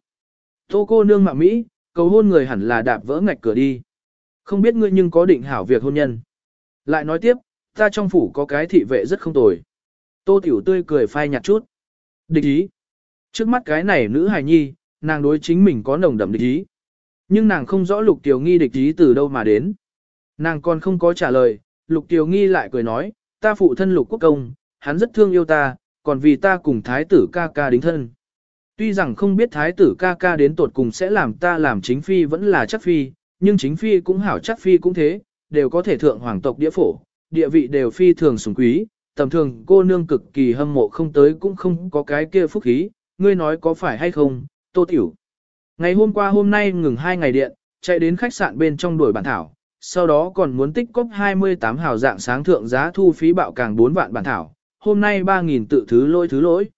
Tô cô nương mạo Mỹ, cầu hôn người hẳn là đạp vỡ ngạch cửa đi. Không biết ngươi nhưng có định hảo việc hôn nhân. Lại nói tiếp, ta trong phủ có cái thị vệ rất không tồi. Tô tiểu tươi cười phai nhạt chút. Địch ý. Trước mắt cái này nữ hài nhi, nàng đối chính mình có nồng đậm địch ý. Nhưng nàng không rõ lục tiểu nghi địch ý từ đâu mà đến. Nàng còn không có trả lời, lục tiểu nghi lại cười nói, ta phụ thân lục quốc công, hắn rất thương yêu ta, còn vì ta cùng thái tử ca ca đính thân. Tuy rằng không biết thái tử ca ca đến tột cùng sẽ làm ta làm chính phi vẫn là chắc phi, nhưng chính phi cũng hảo chắc phi cũng thế, đều có thể thượng hoàng tộc địa phổ, địa vị đều phi thường sủng quý, tầm thường cô nương cực kỳ hâm mộ không tới cũng không có cái kia phúc khí, ngươi nói có phải hay không, tô tiểu. Ngày hôm qua hôm nay ngừng hai ngày điện, chạy đến khách sạn bên trong đuổi bản thảo, sau đó còn muốn tích cóp 28 hào dạng sáng thượng giá thu phí bạo càng 4 vạn bản thảo, hôm nay 3.000 tự thứ lỗi thứ lỗi.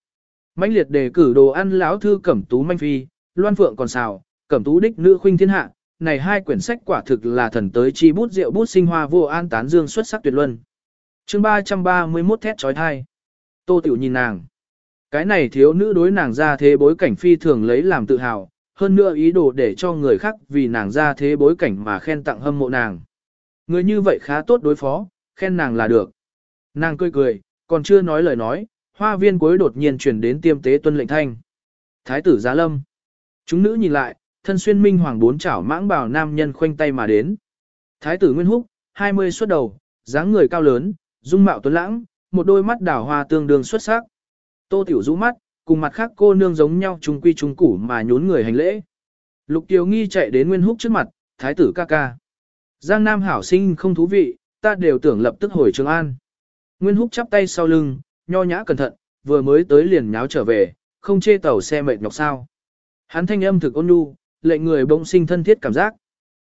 mãnh liệt đề cử đồ ăn lão thư cẩm tú manh phi, loan phượng còn xào, cẩm tú đích nữ khuynh thiên hạ, này hai quyển sách quả thực là thần tới chi bút rượu bút sinh hoa vô an tán dương xuất sắc tuyệt luân. chương 331 thét trói thai. Tô Tiểu nhìn nàng. Cái này thiếu nữ đối nàng ra thế bối cảnh phi thường lấy làm tự hào, hơn nữa ý đồ để cho người khác vì nàng ra thế bối cảnh mà khen tặng hâm mộ nàng. Người như vậy khá tốt đối phó, khen nàng là được. Nàng cười cười, còn chưa nói lời nói, hoa viên cuối đột nhiên chuyển đến tiêm tế tuân lệnh thanh. Thái tử giá lâm. Chúng nữ nhìn lại, thân xuyên minh hoàng bốn chảo mãng bào nam nhân khoanh tay mà đến. Thái tử Nguyên Húc, 20 xuất đầu, dáng người cao lớn, dung mạo tuấn lãng, một đôi mắt đảo hoa tương đương xuất sắc. Tô Tiểu rũ mắt, cùng mặt khác cô nương giống nhau chung quy chung củ mà nhún người hành lễ. Lục Kiều Nghi chạy đến Nguyên Húc trước mặt, thái tử ca ca. Giang Nam hảo sinh không thú vị, ta đều tưởng lập tức hồi Trường An. Nguyên Húc chắp tay sau lưng, nho nhã cẩn thận, vừa mới tới liền nháo trở về, không chê tàu xe mệt nhọc sao. Hắn thanh âm thực ôn nhu, lệnh người bỗng sinh thân thiết cảm giác.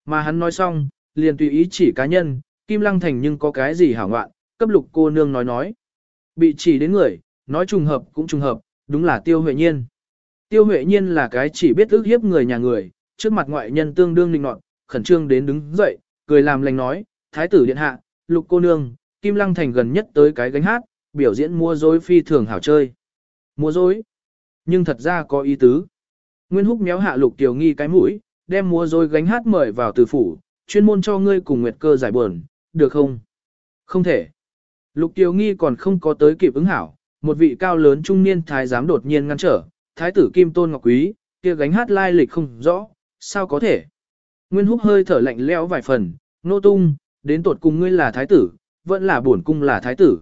Mà hắn nói xong, liền tùy ý chỉ cá nhân, Kim Lăng Thành nhưng có cái gì hảo ngoạn, cấp lục cô nương nói nói. Bị chỉ đến người, nói trùng hợp cũng trùng hợp, đúng là Tiêu Huệ Nhiên. Tiêu Huệ Nhiên là cái chỉ biết ước hiếp người nhà người, trước mặt ngoại nhân tương đương linh nọt, khẩn trương đến đứng dậy, cười làm lành nói, Thái tử điện hạ, lục cô nương, Kim Lăng Thành gần nhất tới cái gánh hát, biểu diễn mua dối phi thường hảo chơi. Mua dối? Nhưng thật ra có ý tứ. Nguyên Húc méo hạ lục tiểu nghi cái mũi, đem mua dối gánh hát mời vào từ phủ, chuyên môn cho ngươi cùng Nguyệt cơ giải buồn, được không? Không thể. Lục tiểu nghi còn không có tới kịp ứng hảo, một vị cao lớn trung niên thái giám đột nhiên ngăn trở, thái tử Kim Tôn Ngọc Quý, kia gánh hát lai lịch không rõ, sao có thể? Nguyên Húc hơi thở lạnh lẽo vài phần, nô tung, đến tột cùng ngươi là thái tử, vẫn là bổn cung là thái tử.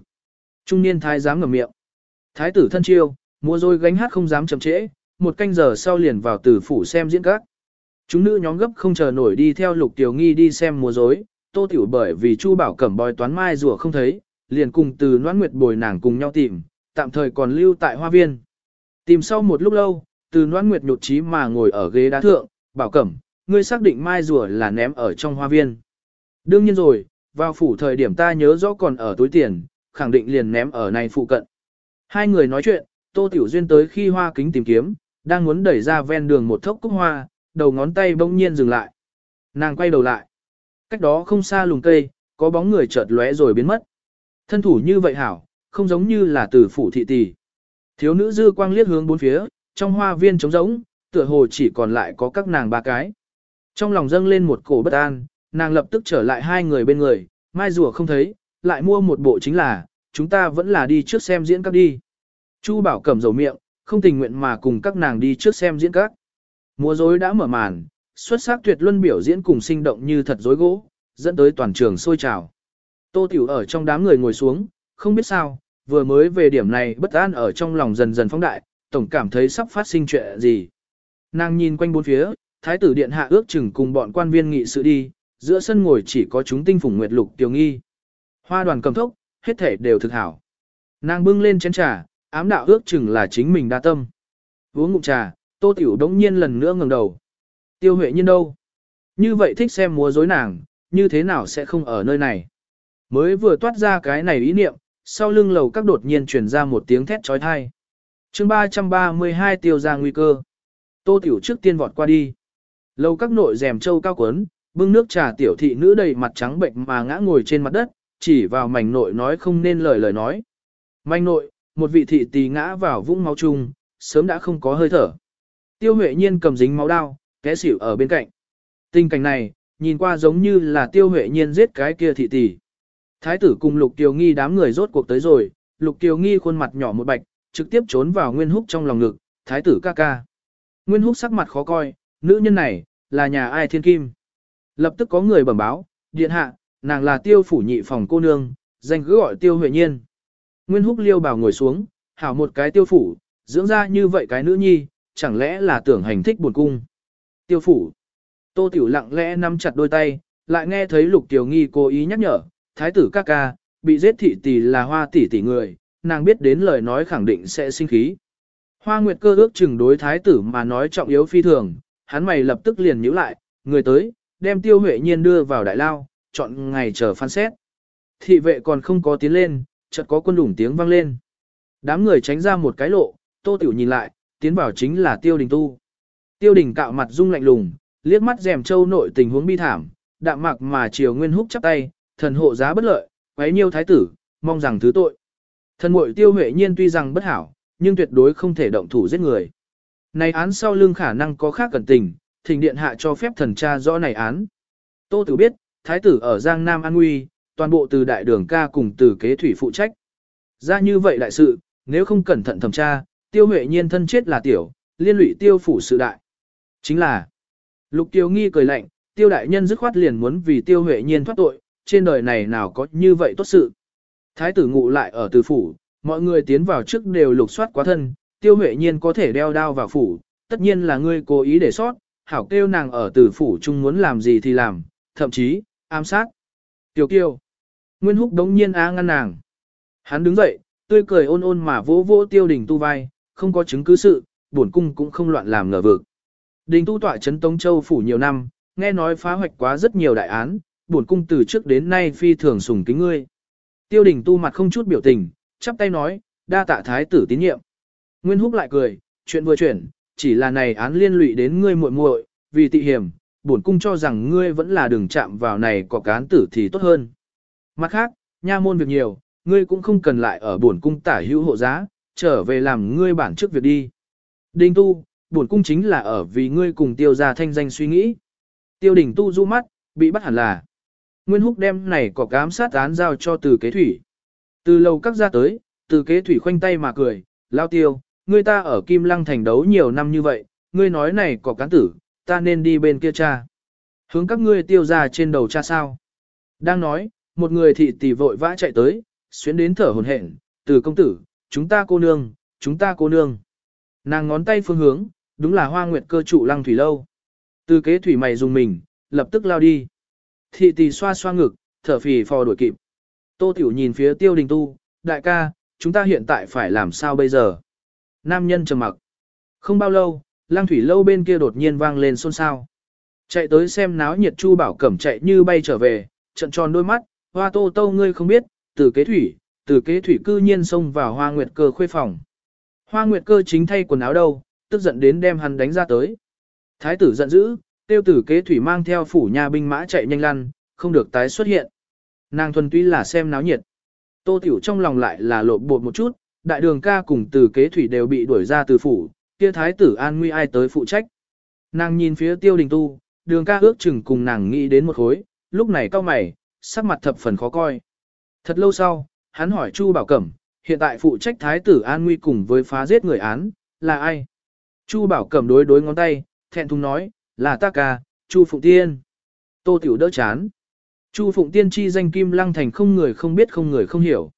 Trung niên thái giám ngậm miệng. Thái tử thân chiêu, mua rồi gánh hát không dám chậm trễ, một canh giờ sau liền vào tử phủ xem diễn các. Chúng nữ nhóm gấp không chờ nổi đi theo lục tiểu nghi đi xem múa rối, tô tiểu bởi vì chu bảo cẩm bòi toán mai rùa không thấy, liền cùng từ noãn nguyệt bồi nàng cùng nhau tìm, tạm thời còn lưu tại hoa viên. Tìm sau một lúc lâu, từ noan nguyệt nhột trí mà ngồi ở ghế đá thượng, bảo cẩm, ngươi xác định mai rùa là ném ở trong hoa viên. Đương nhiên rồi, vào phủ thời điểm ta nhớ rõ còn ở túi tiền, khẳng định liền ném ở này phụ cận. Hai người nói chuyện, Tô Tiểu Duyên tới khi hoa kính tìm kiếm, đang muốn đẩy ra ven đường một thốc cúc hoa, đầu ngón tay bỗng nhiên dừng lại. Nàng quay đầu lại. Cách đó không xa lùng cây, có bóng người chợt lóe rồi biến mất. Thân thủ như vậy hảo, không giống như là từ phủ thị tỷ. Thiếu nữ dư quang liếc hướng bốn phía, trong hoa viên trống rỗng, tựa hồ chỉ còn lại có các nàng ba cái. Trong lòng dâng lên một cổ bất an, nàng lập tức trở lại hai người bên người, mai rùa không thấy, lại mua một bộ chính là, chúng ta vẫn là đi trước xem diễn các đi. Chu bảo cầm dầu miệng, không tình nguyện mà cùng các nàng đi trước xem diễn các. Múa rối đã mở màn, xuất sắc tuyệt luân biểu diễn cùng sinh động như thật rối gỗ, dẫn tới toàn trường sôi trào. Tô Tiểu ở trong đám người ngồi xuống, không biết sao, vừa mới về điểm này bất an ở trong lòng dần dần phóng đại, tổng cảm thấy sắp phát sinh chuyện gì. Nàng nhìn quanh bốn phía, thái tử điện hạ ước chừng cùng bọn quan viên nghị sự đi, giữa sân ngồi chỉ có chúng tinh phủng nguyệt lục tiểu nghi. Hoa đoàn cầm thốc, hết thể đều thực hảo. Nàng bưng lên chén trà, ám đạo ước chừng là chính mình đa tâm. Uống ngụm trà, tô tiểu đống nhiên lần nữa ngẩng đầu. Tiêu huệ nhiên đâu? Như vậy thích xem múa dối nàng, như thế nào sẽ không ở nơi này? Mới vừa toát ra cái này ý niệm, sau lưng lầu các đột nhiên truyền ra một tiếng thét trói thai. chương 332 tiêu ra nguy cơ. Tô tiểu trước tiên vọt qua đi. Lầu các nội rèm châu cao quấn, bưng nước trà tiểu thị nữ đầy mặt trắng bệnh mà ngã ngồi trên mặt đất, chỉ vào mảnh nội nói không nên lời lời nói. Mảnh nội, một vị thị tỳ ngã vào vũng máu chung, sớm đã không có hơi thở. Tiêu Huệ Nhiên cầm dính máu đao, té xỉu ở bên cạnh. Tình cảnh này, nhìn qua giống như là Tiêu Huệ Nhiên giết cái kia thị tỷ Thái tử cùng Lục Kiều Nghi đám người rốt cuộc tới rồi, Lục Kiều Nghi khuôn mặt nhỏ một bạch, trực tiếp trốn vào Nguyên Húc trong lòng ngực, thái tử ca ca. Nguyên Húc sắc mặt khó coi, nữ nhân này, là nhà ai thiên kim. Lập tức có người bẩm báo, điện hạ, nàng là tiêu phủ nhị phòng cô nương, danh cứ gọi tiêu huệ nhiên. Nguyên húc liêu bảo ngồi xuống, hảo một cái tiêu phủ, dưỡng ra như vậy cái nữ nhi, chẳng lẽ là tưởng hành thích buồn cung. Tiêu phủ. Tô tiểu lặng lẽ nắm chặt đôi tay, lại nghe thấy lục tiểu nghi cố ý nhắc nhở, thái tử ca ca, bị giết thị tỷ là hoa tỷ tỷ người, nàng biết đến lời nói khẳng định sẽ sinh khí. Hoa Nguyệt cơ ước chừng đối thái tử mà nói trọng yếu phi thường, hắn mày lập tức liền nhíu lại, người tới, đem tiêu huệ nhiên đưa vào đại lao, chọn ngày chờ phán xét. Thị vệ còn không có tiến lên, chợt có quân đủng tiếng vang lên. Đám người tránh ra một cái lộ, tô tiểu nhìn lại, tiến vào chính là tiêu đình tu. Tiêu đình cạo mặt rung lạnh lùng, liếc mắt dèm châu nội tình huống bi thảm, đạm mạc mà chiều nguyên húc chắp tay, thần hộ giá bất lợi, quấy nhiêu thái tử, mong rằng thứ tội. Thần muội tiêu huệ nhiên tuy rằng bất hảo, nhưng tuyệt đối không thể động thủ giết người. Này án sau lưng khả năng có khác cẩn tình, thỉnh điện hạ cho phép thần tra rõ này án. Tô Tử biết, thái tử ở Giang Nam An Nguy, toàn bộ từ đại đường ca cùng từ kế thủy phụ trách. Ra như vậy đại sự, nếu không cẩn thận thẩm tra, tiêu huệ nhiên thân chết là tiểu, liên lụy tiêu phủ sự đại. Chính là, lục tiêu nghi cười lạnh, tiêu đại nhân dứt khoát liền muốn vì tiêu huệ nhiên thoát tội, trên đời này nào có như vậy tốt sự. Thái tử ngụ lại ở từ phủ, mọi người tiến vào trước đều lục soát quá thân, tiêu huệ nhiên có thể đeo đao vào phủ, tất nhiên là ngươi cố ý để sót, hảo kêu nàng ở từ phủ chung muốn làm gì thì làm, thậm chí, ám sát. Tiểu kiêu. Nguyên húc đống nhiên á ngăn nàng. Hắn đứng dậy, tươi cười ôn ôn mà vỗ vỗ tiêu đình tu vai, không có chứng cứ sự, bổn cung cũng không loạn làm ngờ vực. Đình tu tọa trấn Tống Châu phủ nhiều năm, nghe nói phá hoạch quá rất nhiều đại án, bổn cung từ trước đến nay phi thường sùng kính ngươi. Tiêu đình tu mặt không chút biểu tình, chắp tay nói, đa tạ thái tử tín nhiệm. Nguyên Húc lại cười, chuyện vừa chuyển, chỉ là này án liên lụy đến ngươi muội muội, vì tị hiểm, bổn cung cho rằng ngươi vẫn là đừng chạm vào này có cán tử thì tốt hơn. Mặt khác, nha môn việc nhiều, ngươi cũng không cần lại ở bổn cung tả hữu hộ giá, trở về làm ngươi bản chức việc đi. Đinh tu, bổn cung chính là ở vì ngươi cùng tiêu gia thanh danh suy nghĩ. Tiêu đình tu du mắt, bị bắt hẳn là. Nguyên húc đem này có cám sát án giao cho từ kế thủy. Từ lâu các ra tới, từ kế thủy khoanh tay mà cười, lao tiêu, ngươi ta ở Kim Lăng thành đấu nhiều năm như vậy, ngươi nói này có cán tử, ta nên đi bên kia cha. Hướng các ngươi tiêu ra trên đầu cha sao. Đang nói, một người thị tỷ vội vã chạy tới, xuyến đến thở hồn hển, từ công tử, chúng ta cô nương, chúng ta cô nương. Nàng ngón tay phương hướng, đúng là hoa nguyệt cơ trụ lăng thủy lâu. Từ kế thủy mày dùng mình, lập tức lao đi. Thị tỷ xoa xoa ngực, thở phì phò đuổi kịp. Tô tiểu nhìn phía tiêu đình tu, đại ca, chúng ta hiện tại phải làm sao bây giờ? Nam nhân trầm mặc. Không bao lâu, lang thủy lâu bên kia đột nhiên vang lên xôn xao. Chạy tới xem náo nhiệt Chu Bảo Cẩm chạy như bay trở về, trận tròn đôi mắt, hoa tô tô ngươi không biết, từ kế thủy, từ kế thủy cư nhiên xông vào hoa nguyệt cơ khuê phòng. Hoa nguyệt cơ chính thay quần áo đâu, tức giận đến đem hắn đánh ra tới. Thái tử giận dữ, tiêu tử kế thủy mang theo phủ nhà binh mã chạy nhanh lăn, không được tái xuất hiện. Nàng thuần túy là xem náo nhiệt. Tô tiểu trong lòng lại là lộ bột một chút, đại đường ca cùng từ kế thủy đều bị đuổi ra từ phủ, kia thái tử an nguy ai tới phụ trách. Nàng nhìn phía tiêu đình tu, đường ca ước chừng cùng nàng nghĩ đến một khối, lúc này cao mày, sắc mặt thập phần khó coi. Thật lâu sau, hắn hỏi Chu Bảo Cẩm, hiện tại phụ trách thái tử an nguy cùng với phá giết người án, là ai? Chu Bảo Cẩm đối đối ngón tay, thẹn thùng nói, là ta ca, Chu Phụng Tiên. Tô Tiểu đỡ chán. Chu Phụng Tiên chi danh kim lăng thành không người không biết không người không hiểu.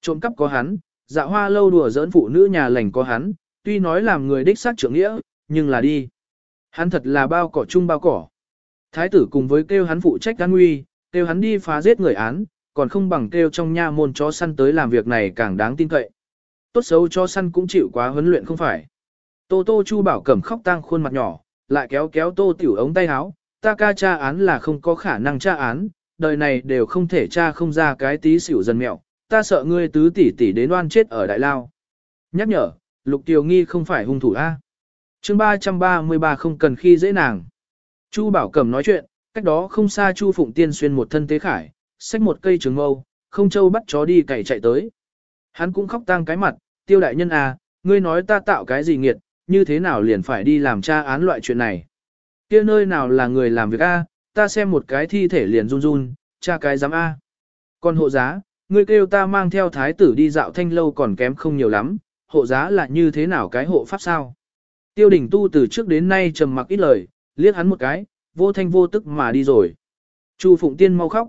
Trộm cắp có hắn, dạ hoa lâu đùa giỡn phụ nữ nhà lành có hắn, tuy nói làm người đích xác trưởng nghĩa, nhưng là đi. Hắn thật là bao cỏ chung bao cỏ. Thái tử cùng với kêu hắn phụ trách an nguy, kêu hắn đi phá giết người án, còn không bằng kêu trong nha môn chó săn tới làm việc này càng đáng tin cậy. Tốt xấu chó săn cũng chịu quá huấn luyện không phải. Tô Tô Chu Bảo Cẩm khóc tang khuôn mặt nhỏ, lại kéo kéo Tô Tiểu ống tay áo, ta ca tra án là không có khả năng tra án, đời này đều không thể tra không ra cái tí xỉu dần mẹo, ta sợ ngươi tứ tỷ tỷ đến oan chết ở đại lao. Nhắc nhở, Lục Tiểu Nghi không phải hung thủ A. chương 333 không cần khi dễ nàng. Chu Bảo Cẩm nói chuyện, cách đó không xa Chu Phụng Tiên xuyên một thân tế khải, xách một cây trường mâu, không châu bắt chó đi cày chạy tới. Hắn cũng khóc tang cái mặt, tiêu đại nhân à, ngươi nói ta tạo cái gì nghiệt, như thế nào liền phải đi làm tra án loại chuyện này. kia nơi nào là người làm việc A, ta xem một cái thi thể liền run run, tra cái giám A. Còn hộ giá, ngươi kêu ta mang theo thái tử đi dạo thanh lâu còn kém không nhiều lắm, hộ giá là như thế nào cái hộ pháp sao? Tiêu đình tu từ trước đến nay trầm mặc ít lời, liếc hắn một cái, vô thanh vô tức mà đi rồi. Chu Phụng Tiên mau khóc.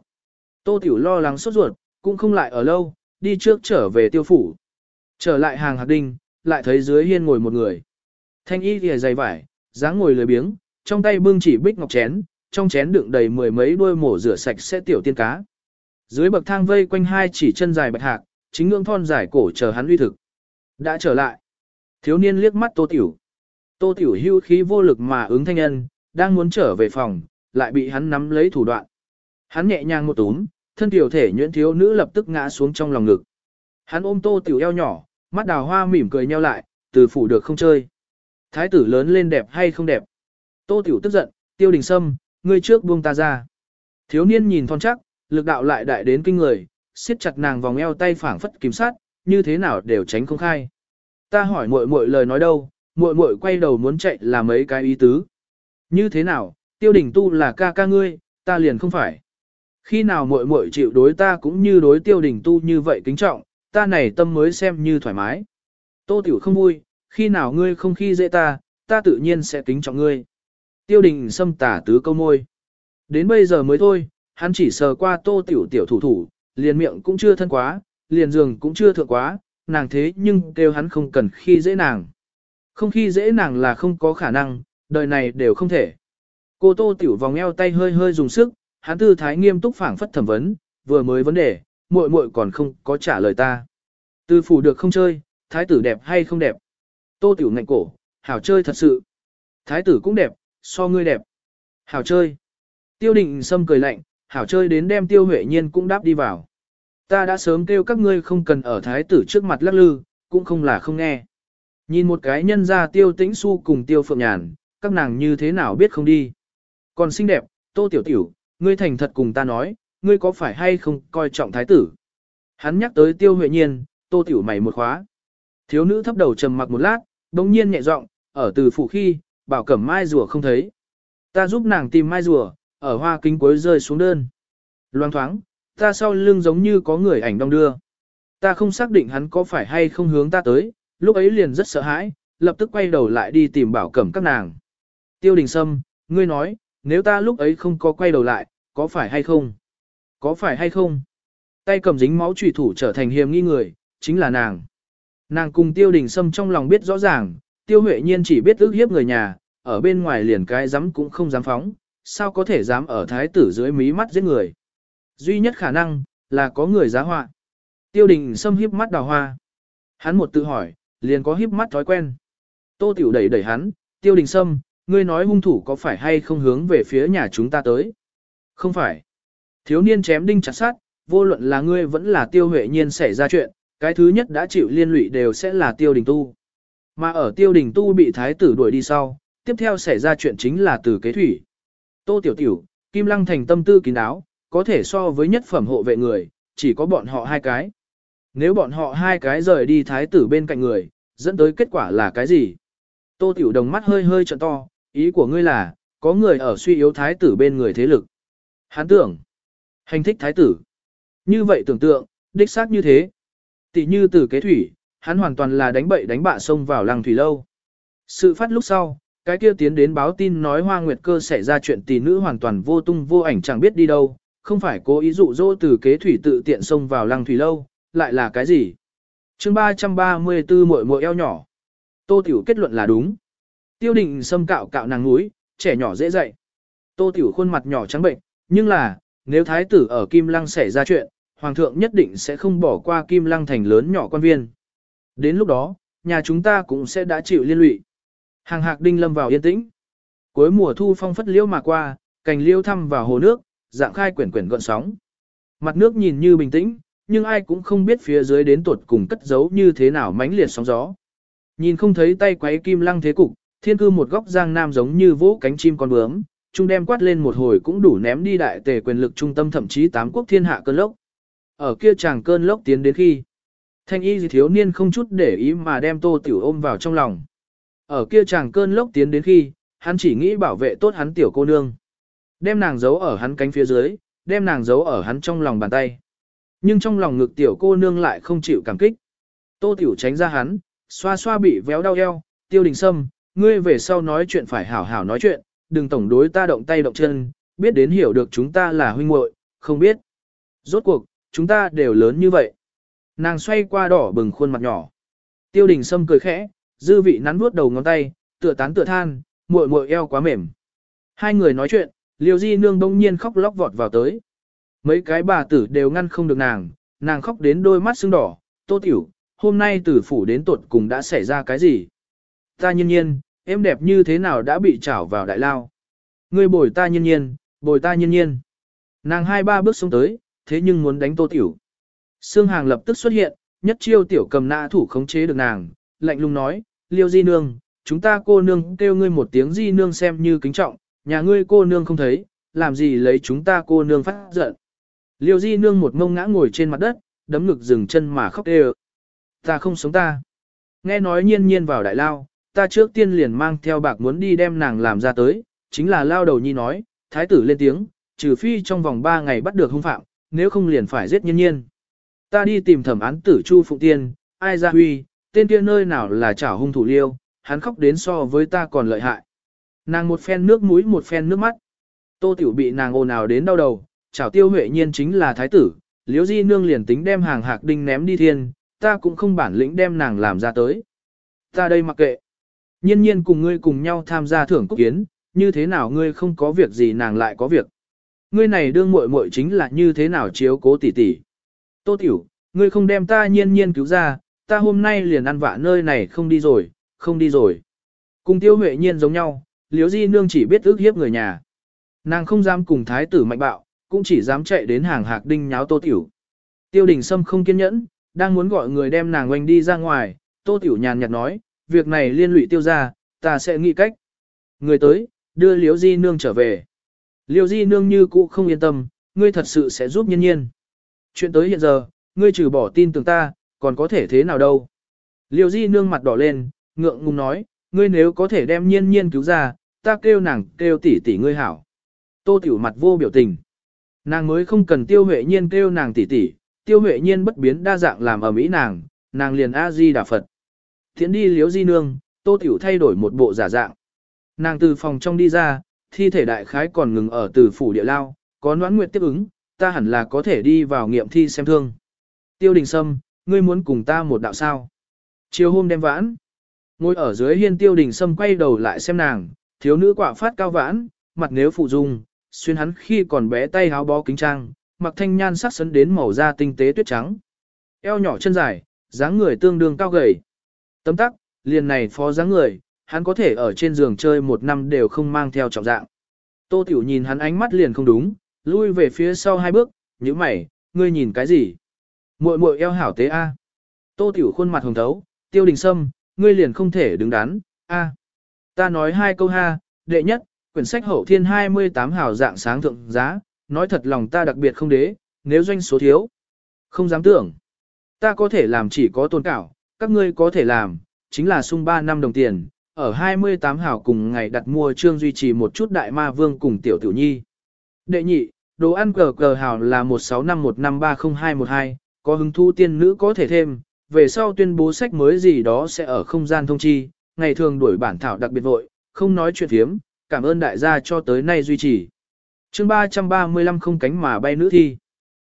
Tô Tiểu lo lắng sốt ruột, cũng không lại ở lâu, đi trước trở về tiêu phủ. Trở lại hàng hạt đinh, lại thấy dưới hiên ngồi một người. Thanh y lìa dày vải, dáng ngồi lười biếng, trong tay bưng chỉ bích ngọc chén, trong chén đựng đầy mười mấy đuôi mổ rửa sạch sẽ tiểu tiên cá. Dưới bậc thang vây quanh hai chỉ chân dài bạch hạc, chính ngưỡng thon dài cổ chờ hắn uy thực. Đã trở lại. Thiếu niên liếc mắt Tô Tiểu. Tô Tiểu hưu khí vô lực mà ứng thanh nhân, đang muốn trở về phòng, lại bị hắn nắm lấy thủ đoạn. Hắn nhẹ nhàng một túm, thân tiểu thể nhuyễn thiếu nữ lập tức ngã xuống trong lòng ngực. Hắn ôm Tô Tiểu eo nhỏ, mắt đào hoa mỉm cười nheo lại, từ phủ được không chơi. Thái tử lớn lên đẹp hay không đẹp? Tô Tiểu tức giận, tiêu đình sâm, ngươi trước buông ta ra. Thiếu niên nhìn thon chắc, lực đạo lại đại đến kinh người, siết chặt nàng vòng eo tay phảng phất kiếm sát, như thế nào đều tránh không khai. Ta hỏi muội muội lời nói đâu, muội muội quay đầu muốn chạy là mấy cái ý tứ. Như thế nào, tiêu đình tu là ca ca ngươi, ta liền không phải. Khi nào muội muội chịu đối ta cũng như đối tiêu đình tu như vậy kính trọng, ta này tâm mới xem như thoải mái. Tô tiểu không vui, khi nào ngươi không khi dễ ta, ta tự nhiên sẽ kính trọng ngươi. Tiêu đình xâm tả tứ câu môi. Đến bây giờ mới thôi, hắn chỉ sờ qua tô tiểu tiểu thủ thủ, liền miệng cũng chưa thân quá, liền giường cũng chưa thượng quá, nàng thế nhưng kêu hắn không cần khi dễ nàng. Không khi dễ nàng là không có khả năng, đời này đều không thể. Cô tô tiểu vòng eo tay hơi hơi dùng sức, hắn tư thái nghiêm túc phảng phất thẩm vấn, vừa mới vấn đề, muội muội còn không có trả lời ta. Tư phủ được không chơi, thái tử đẹp hay không đẹp. Tô tiểu ngạnh cổ, hảo chơi thật sự. Thái tử cũng đẹp, so ngươi đẹp. Hảo chơi. Tiêu định sâm cười lạnh, hảo chơi đến đem tiêu huệ nhiên cũng đáp đi vào. Ta đã sớm kêu các ngươi không cần ở thái tử trước mặt lắc lư, cũng không là không nghe. Nhìn một cái nhân ra tiêu tĩnh su cùng tiêu phượng nhàn, các nàng như thế nào biết không đi. Còn xinh đẹp, tô tiểu tiểu, ngươi thành thật cùng ta nói, ngươi có phải hay không coi trọng thái tử. Hắn nhắc tới tiêu huệ nhiên, tô tiểu mày một khóa. Thiếu nữ thấp đầu trầm mặc một lát, đông nhiên nhẹ giọng, ở từ phủ khi, bảo cẩm mai rùa không thấy. Ta giúp nàng tìm mai rùa, ở hoa kính cuối rơi xuống đơn. Loang thoáng, ta sau lưng giống như có người ảnh đong đưa. Ta không xác định hắn có phải hay không hướng ta tới, lúc ấy liền rất sợ hãi, lập tức quay đầu lại đi tìm bảo cẩm các nàng. Tiêu đình sâm, ngươi nói, nếu ta lúc ấy không có quay đầu lại, có phải hay không? Có phải hay không? Tay cầm dính máu trùy thủ trở thành hiềm nghi người, chính là nàng. Nàng cùng tiêu đình sâm trong lòng biết rõ ràng, tiêu huệ nhiên chỉ biết ước hiếp người nhà, ở bên ngoài liền cái dám cũng không dám phóng, sao có thể dám ở thái tử dưới mí mắt giết người. Duy nhất khả năng, là có người giá họa. Tiêu đình sâm hiếp mắt đào hoa. Hắn một tự hỏi, liền có hiếp mắt thói quen. Tô tiểu đẩy đẩy hắn, tiêu đình sâm, ngươi nói hung thủ có phải hay không hướng về phía nhà chúng ta tới? Không phải. Thiếu niên chém đinh chặt sát, vô luận là ngươi vẫn là tiêu huệ nhiên xảy ra chuyện, cái thứ nhất đã chịu liên lụy đều sẽ là tiêu đình tu. Mà ở tiêu đình tu bị thái tử đuổi đi sau, tiếp theo xảy ra chuyện chính là từ kế thủy. Tô tiểu tiểu, Kim Lăng thành tâm tư kín đáo, có thể so với nhất phẩm hộ vệ người, chỉ có bọn họ hai cái. Nếu bọn họ hai cái rời đi thái tử bên cạnh người, dẫn tới kết quả là cái gì? Tô tiểu đồng mắt hơi hơi trợn to, ý của ngươi là, có người ở suy yếu thái tử bên người thế lực. Hán tưởng, hành thích thái tử. Như vậy tưởng tượng, đích xác như thế. Tỷ như từ kế thủy, hắn hoàn toàn là đánh bậy đánh bạ xông vào lăng thủy lâu. Sự phát lúc sau, cái kia tiến đến báo tin nói hoa nguyệt cơ xảy ra chuyện tỷ nữ hoàn toàn vô tung vô ảnh chẳng biết đi đâu, không phải cố ý dụ dỗ từ kế thủy tự tiện xông vào lăng thủy lâu, lại là cái gì? chương 334 muội muội eo nhỏ. Tô Tiểu kết luận là đúng. Tiêu định xâm cạo cạo nàng núi, trẻ nhỏ dễ dạy. Tô Tiểu khuôn mặt nhỏ trắng bệnh, nhưng là, nếu thái tử ở Kim Lăng xảy ra chuyện, Hoàng thượng nhất định sẽ không bỏ qua Kim Lăng thành lớn nhỏ quan viên. Đến lúc đó, nhà chúng ta cũng sẽ đã chịu liên lụy. Hàng hạc đinh lâm vào yên tĩnh. Cuối mùa thu phong phất liễu mà qua, cành liễu thăm vào hồ nước, dạng khai quyển quyển gợn sóng. Mặt nước nhìn như bình tĩnh, nhưng ai cũng không biết phía dưới đến tuột cùng cất giấu như thế nào mãnh liệt sóng gió. Nhìn không thấy tay quấy kim lăng thế cục, thiên cư một góc giang nam giống như vỗ cánh chim con bướm, trung đem quát lên một hồi cũng đủ ném đi đại tề quyền lực trung tâm thậm chí tám quốc thiên hạ cơn lốc. Ở kia chàng cơn lốc tiến đến khi, thanh y thiếu niên không chút để ý mà đem tô tiểu ôm vào trong lòng. Ở kia chàng cơn lốc tiến đến khi, hắn chỉ nghĩ bảo vệ tốt hắn tiểu cô nương. Đem nàng giấu ở hắn cánh phía dưới, đem nàng giấu ở hắn trong lòng bàn tay. Nhưng trong lòng ngực tiểu cô nương lại không chịu cảm kích. Tô tiểu tránh ra hắn, xoa xoa bị véo đau eo, tiêu đình sâm, ngươi về sau nói chuyện phải hảo hảo nói chuyện, đừng tổng đối ta động tay động chân, biết đến hiểu được chúng ta là huynh muội, không biết. Rốt cuộc, chúng ta đều lớn như vậy. Nàng xoay qua đỏ bừng khuôn mặt nhỏ. Tiêu đình sâm cười khẽ, dư vị nắn vuốt đầu ngón tay, tựa tán tựa than, muội muội eo quá mềm. Hai người nói chuyện, liêu di nương đông nhiên khóc lóc vọt vào tới. Mấy cái bà tử đều ngăn không được nàng, nàng khóc đến đôi mắt sưng đỏ, tô tiểu, hôm nay tử phủ đến tuột cùng đã xảy ra cái gì. Ta nhiên nhiên, em đẹp như thế nào đã bị trảo vào đại lao. Ngươi bồi ta nhiên nhiên, bồi ta nhiên nhiên. Nàng hai ba bước xuống tới, thế nhưng muốn đánh tô tiểu. Sương hàng lập tức xuất hiện, nhất chiêu tiểu cầm nã thủ khống chế được nàng, lạnh lùng nói, liêu di nương, chúng ta cô nương kêu ngươi một tiếng di nương xem như kính trọng, nhà ngươi cô nương không thấy, làm gì lấy chúng ta cô nương phát giận. Liêu di nương một mông ngã ngồi trên mặt đất, đấm ngực dừng chân mà khóc đê Ta không sống ta. Nghe nói nhiên nhiên vào đại lao, ta trước tiên liền mang theo bạc muốn đi đem nàng làm ra tới, chính là lao đầu nhi nói, thái tử lên tiếng, trừ phi trong vòng 3 ngày bắt được hung phạm, nếu không liền phải giết nhiên nhiên. Ta đi tìm thẩm án tử Chu Phụng Tiên, ai ra huy, tên kia nơi nào là chảo hung thủ liêu, hắn khóc đến so với ta còn lợi hại. Nàng một phen nước mũi một phen nước mắt. Tô Tiểu bị nàng ồn ào đến đau đầu, chảo tiêu huệ nhiên chính là thái tử, liếu di nương liền tính đem hàng hạc đinh ném đi thiên, ta cũng không bản lĩnh đem nàng làm ra tới. Ta đây mặc kệ. Nhiên nhiên cùng ngươi cùng nhau tham gia thưởng cúc kiến, như thế nào ngươi không có việc gì nàng lại có việc. Ngươi này đương muội muội chính là như thế nào chiếu cố tỷ tỷ. Tô Tiểu, ngươi không đem ta nhiên nhiên cứu ra, ta hôm nay liền ăn vạ nơi này không đi rồi, không đi rồi. Cùng tiêu huệ nhiên giống nhau, liếu di nương chỉ biết ước hiếp người nhà. Nàng không dám cùng thái tử mạnh bạo, cũng chỉ dám chạy đến hàng hạc đinh nháo tô tiểu. Tiêu đình Sâm không kiên nhẫn, đang muốn gọi người đem nàng oanh đi ra ngoài, tô tiểu nhàn nhạt nói, việc này liên lụy tiêu ra, ta sẽ nghĩ cách. Người tới, đưa liếu di nương trở về. Liêu di nương như cũ không yên tâm, ngươi thật sự sẽ giúp Nhiên nhiên. Chuyện tới hiện giờ, ngươi trừ bỏ tin tưởng ta, còn có thể thế nào đâu. Liêu di nương mặt đỏ lên, ngượng ngùng nói, ngươi nếu có thể đem nhiên nhiên cứu ra, ta kêu nàng kêu tỷ tỷ ngươi hảo. Tô tiểu mặt vô biểu tình. Nàng mới không cần tiêu huệ nhiên kêu nàng tỷ tỷ, tiêu huệ nhiên bất biến đa dạng làm ở mỹ nàng, nàng liền A-di đà Phật. Thiện đi liếu di nương, tô tiểu thay đổi một bộ giả dạng. Nàng từ phòng trong đi ra, thi thể đại khái còn ngừng ở từ phủ địa lao, có noãn nguyệt tiếp ứng, ta hẳn là có thể đi vào nghiệm thi xem thương. Tiêu đình sâm, ngươi muốn cùng ta một đạo sao? Chiều hôm đem vãn, ngồi ở dưới hiên tiêu đình sâm quay đầu lại xem nàng, thiếu nữ quả phát cao vãn, mặt nếu phụ dung, xuyên hắn khi còn bé tay háo bó kính trang, mặc thanh nhan sắc sấn đến màu da tinh tế tuyết trắng. Eo nhỏ chân dài, dáng người tương đương cao gầy. Tấm tắc, liền này phó dáng người, hắn có thể ở trên giường chơi một năm đều không mang theo trọng dạng. Tô Tiểu nhìn hắn ánh mắt liền không đúng, lui về phía sau hai bước, nhíu mày, ngươi nhìn cái gì? Muội muội eo hảo tế a. Tô Tiểu khuôn mặt hồng thấu, tiêu đình sâm, ngươi liền không thể đứng đắn, a. Ta nói hai câu ha, đệ nhất, quyển sách hậu thiên 28 hảo dạng sáng thượng giá, nói thật lòng ta đặc biệt không đế, nếu doanh số thiếu. Không dám tưởng. Ta có thể làm chỉ có tôn cảo, các ngươi có thể làm, chính là sung 3 năm đồng tiền, ở 28 hảo cùng ngày đặt mua trương duy trì một chút đại ma vương cùng tiểu tiểu nhi. Đệ nhị, đồ ăn cờ cờ hảo là 1651530212, có hứng thu tiên nữ có thể thêm, về sau tuyên bố sách mới gì đó sẽ ở không gian thông chi, ngày thường đuổi bản thảo đặc biệt vội, không nói chuyện thiếm, cảm ơn đại gia cho tới nay duy trì. chương 335 không cánh mà bay nữ thi.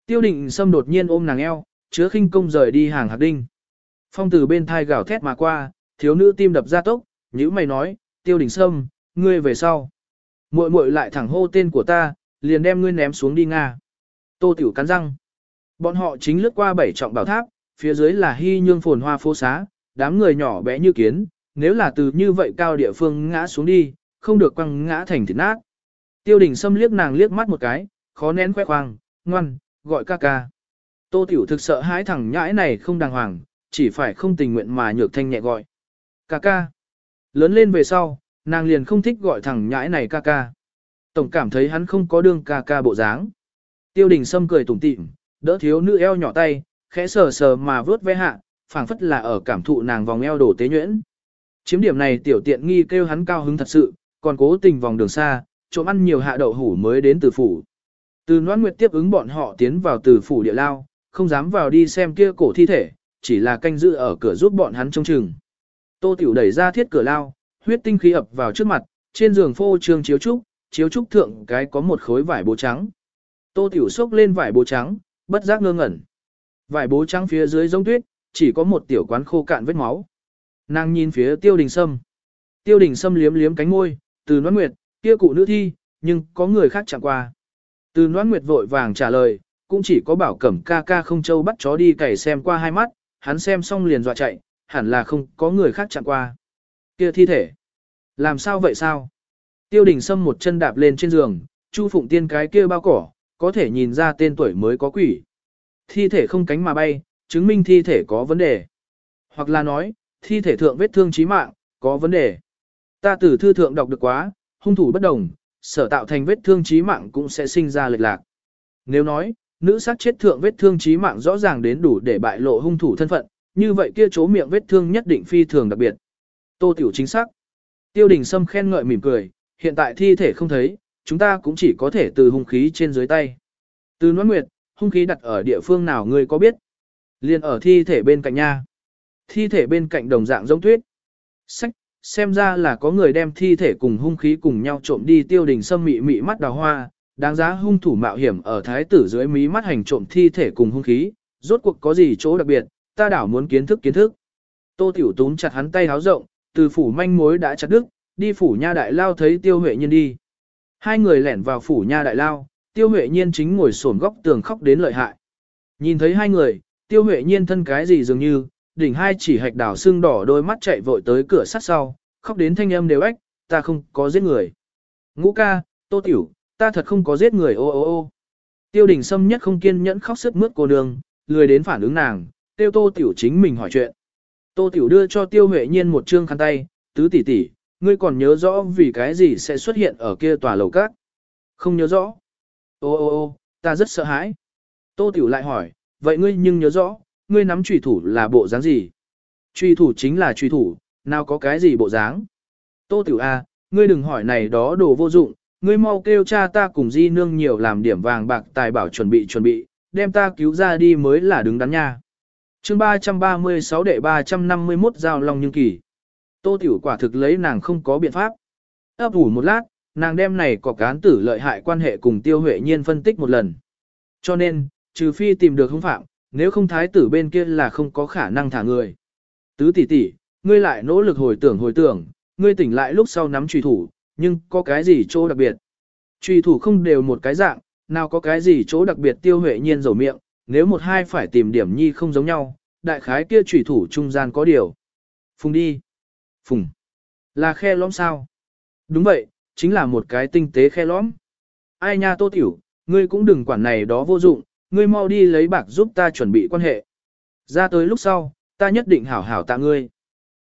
Tiêu định xâm đột nhiên ôm nàng eo, chứa khinh công rời đi hàng hạt đinh. Phong từ bên thai gào thét mà qua, thiếu nữ tim đập ra tốc, nhữ mày nói, tiêu đình sâm, ngươi về sau. muội muội lại thẳng hô tên của ta, liền đem ngươi ném xuống đi Nga. Tô tiểu cắn răng. Bọn họ chính lướt qua bảy trọng bảo tháp, phía dưới là hy nhương phồn hoa phố xá, đám người nhỏ bé như kiến, nếu là từ như vậy cao địa phương ngã xuống đi, không được quăng ngã thành thịt nát. Tiêu đình Sâm liếc nàng liếc mắt một cái, khó nén khoe khoang, ngoan, gọi ca ca. Tô tiểu thực sợ hãi thằng nhãi này không đàng hoàng, chỉ phải không tình nguyện mà nhược thanh nhẹ gọi. Ca ca. Lớn lên về sau, nàng liền không thích gọi thằng nhãi này ca ca. Tổng cảm thấy hắn không có đương ca ca bộ dáng. Tiêu đình Sâm cười tủm tỉm, đỡ thiếu nữ eo nhỏ tay, khẽ sờ sờ mà vớt ve hạ, phảng phất là ở cảm thụ nàng vòng eo đổ tế nhuyễn. Chiếm điểm này tiểu tiện nghi kêu hắn cao hứng thật sự, còn cố tình vòng đường xa, trộm ăn nhiều hạ đậu hủ mới đến từ phủ. Từ Noãn Nguyệt tiếp ứng bọn họ tiến vào từ phủ địa lao, không dám vào đi xem kia cổ thi thể, chỉ là canh giữ ở cửa giúp bọn hắn trông chừng. Tô Tiểu đẩy ra thiết cửa lao, huyết tinh khí ập vào trước mặt, trên giường phô trương chiếu trúc, chiếu trúc thượng cái có một khối vải bố trắng. Tô Tiểu xốc lên vải bố trắng, bất giác ngơ ngẩn. Vải bố trắng phía dưới giống tuyết, chỉ có một tiểu quán khô cạn vết máu. Nàng nhìn phía tiêu đình sâm. Tiêu đình sâm liếm liếm cánh môi, từ noan nguyệt, kia cụ nữ thi, nhưng có người khác chẳng qua. Từ noan nguyệt vội vàng trả lời, cũng chỉ có bảo cẩm ca ca không châu bắt chó đi cày xem qua hai mắt, hắn xem xong liền dọa chạy, hẳn là không có người khác chặn qua. Kia thi thể. Làm sao vậy sao? Tiêu đình sâm một chân đạp lên trên giường, chu phụng tiên cái kia bao cỏ, có thể nhìn ra tên tuổi mới có quỷ. Thi thể không cánh mà bay, chứng minh thi thể có vấn đề. Hoặc là nói, thi thể thượng vết thương chí mạng, có vấn đề. Ta từ thư thượng đọc được quá, hung thủ bất đồng, sở tạo thành vết thương chí mạng cũng sẽ sinh ra lệch lạc. Nếu nói, nữ sát chết thượng vết thương chí mạng rõ ràng đến đủ để bại lộ hung thủ thân phận, như vậy kia chỗ miệng vết thương nhất định phi thường đặc biệt. Tô Tiểu chính xác. Tiêu đình Sâm khen ngợi mỉm cười, hiện tại thi thể không thấy, chúng ta cũng chỉ có thể từ hung khí trên dưới tay. Từ Noãn Nguyệt, hung khí đặt ở địa phương nào ngươi có biết? Liên ở thi thể bên cạnh nha. Thi thể bên cạnh đồng dạng giống tuyết. Sách, xem ra là có người đem thi thể cùng hung khí cùng nhau trộm đi tiêu đình sâm mị mị mắt đào hoa, đáng giá hung thủ mạo hiểm ở thái tử dưới mí mắt hành trộm thi thể cùng hung khí, rốt cuộc có gì chỗ đặc biệt, ta đảo muốn kiến thức kiến thức. Tô Tiểu Tún chặt hắn tay háo rộng, từ phủ manh mối đã chặt đứt, đi phủ nha đại lao thấy tiêu huệ Nhiên đi. Hai người lẻn vào phủ nha đại lao, tiêu huệ nhiên chính ngồi sổn góc tường khóc đến lợi hại. Nhìn thấy hai người, tiêu huệ nhiên thân cái gì dường như, đỉnh hai chỉ hạch đảo xương đỏ đôi mắt chạy vội tới cửa sắt sau, khóc đến thanh âm đều ếch, ta không có giết người. Ngũ ca, tô tiểu, ta thật không có giết người ô ô ô. Tiêu đình Sâm nhất không kiên nhẫn khóc sức mướt cô nương, lười đến phản ứng nàng, tiêu tô tiểu chính mình hỏi chuyện. Tô tiểu đưa cho tiêu huệ nhiên một trương khăn tay, tứ tỷ tỷ, ngươi còn nhớ rõ vì cái gì sẽ xuất hiện ở kia tòa lầu các. Không nhớ rõ. Ô ô ô, ta rất sợ hãi. Tô tiểu lại hỏi, vậy ngươi nhưng nhớ rõ, ngươi nắm trùy thủ là bộ dáng gì? Trùy thủ chính là trùy thủ, nào có cái gì bộ dáng? Tô tiểu A, ngươi đừng hỏi này đó đồ vô dụng, ngươi mau kêu cha ta cùng di nương nhiều làm điểm vàng bạc tài bảo chuẩn bị chuẩn bị, đem ta cứu ra đi mới là đứng đắn nha chương 336 đệ 351 giao long nhưng kỳ. Tô tiểu quả thực lấy nàng không có biện pháp. ấp ủ một lát, nàng đem này có cán tử lợi hại quan hệ cùng tiêu huệ nhiên phân tích một lần. Cho nên, trừ phi tìm được hung phạm, nếu không thái tử bên kia là không có khả năng thả người. Tứ tỷ tỷ, ngươi lại nỗ lực hồi tưởng hồi tưởng, ngươi tỉnh lại lúc sau nắm truy thủ, nhưng có cái gì chỗ đặc biệt? Truy thủ không đều một cái dạng, nào có cái gì chỗ đặc biệt tiêu huệ nhiên rầu miệng, nếu một hai phải tìm điểm nhi không giống nhau, đại khái kia chủy thủ trung gian có điều. Phùng đi. Phùng. Là khe lõm sao? Đúng vậy, chính là một cái tinh tế khe lõm. Ai nha tô tiểu, ngươi cũng đừng quản này đó vô dụng, ngươi mau đi lấy bạc giúp ta chuẩn bị quan hệ. Ra tới lúc sau, ta nhất định hảo hảo tạ ngươi.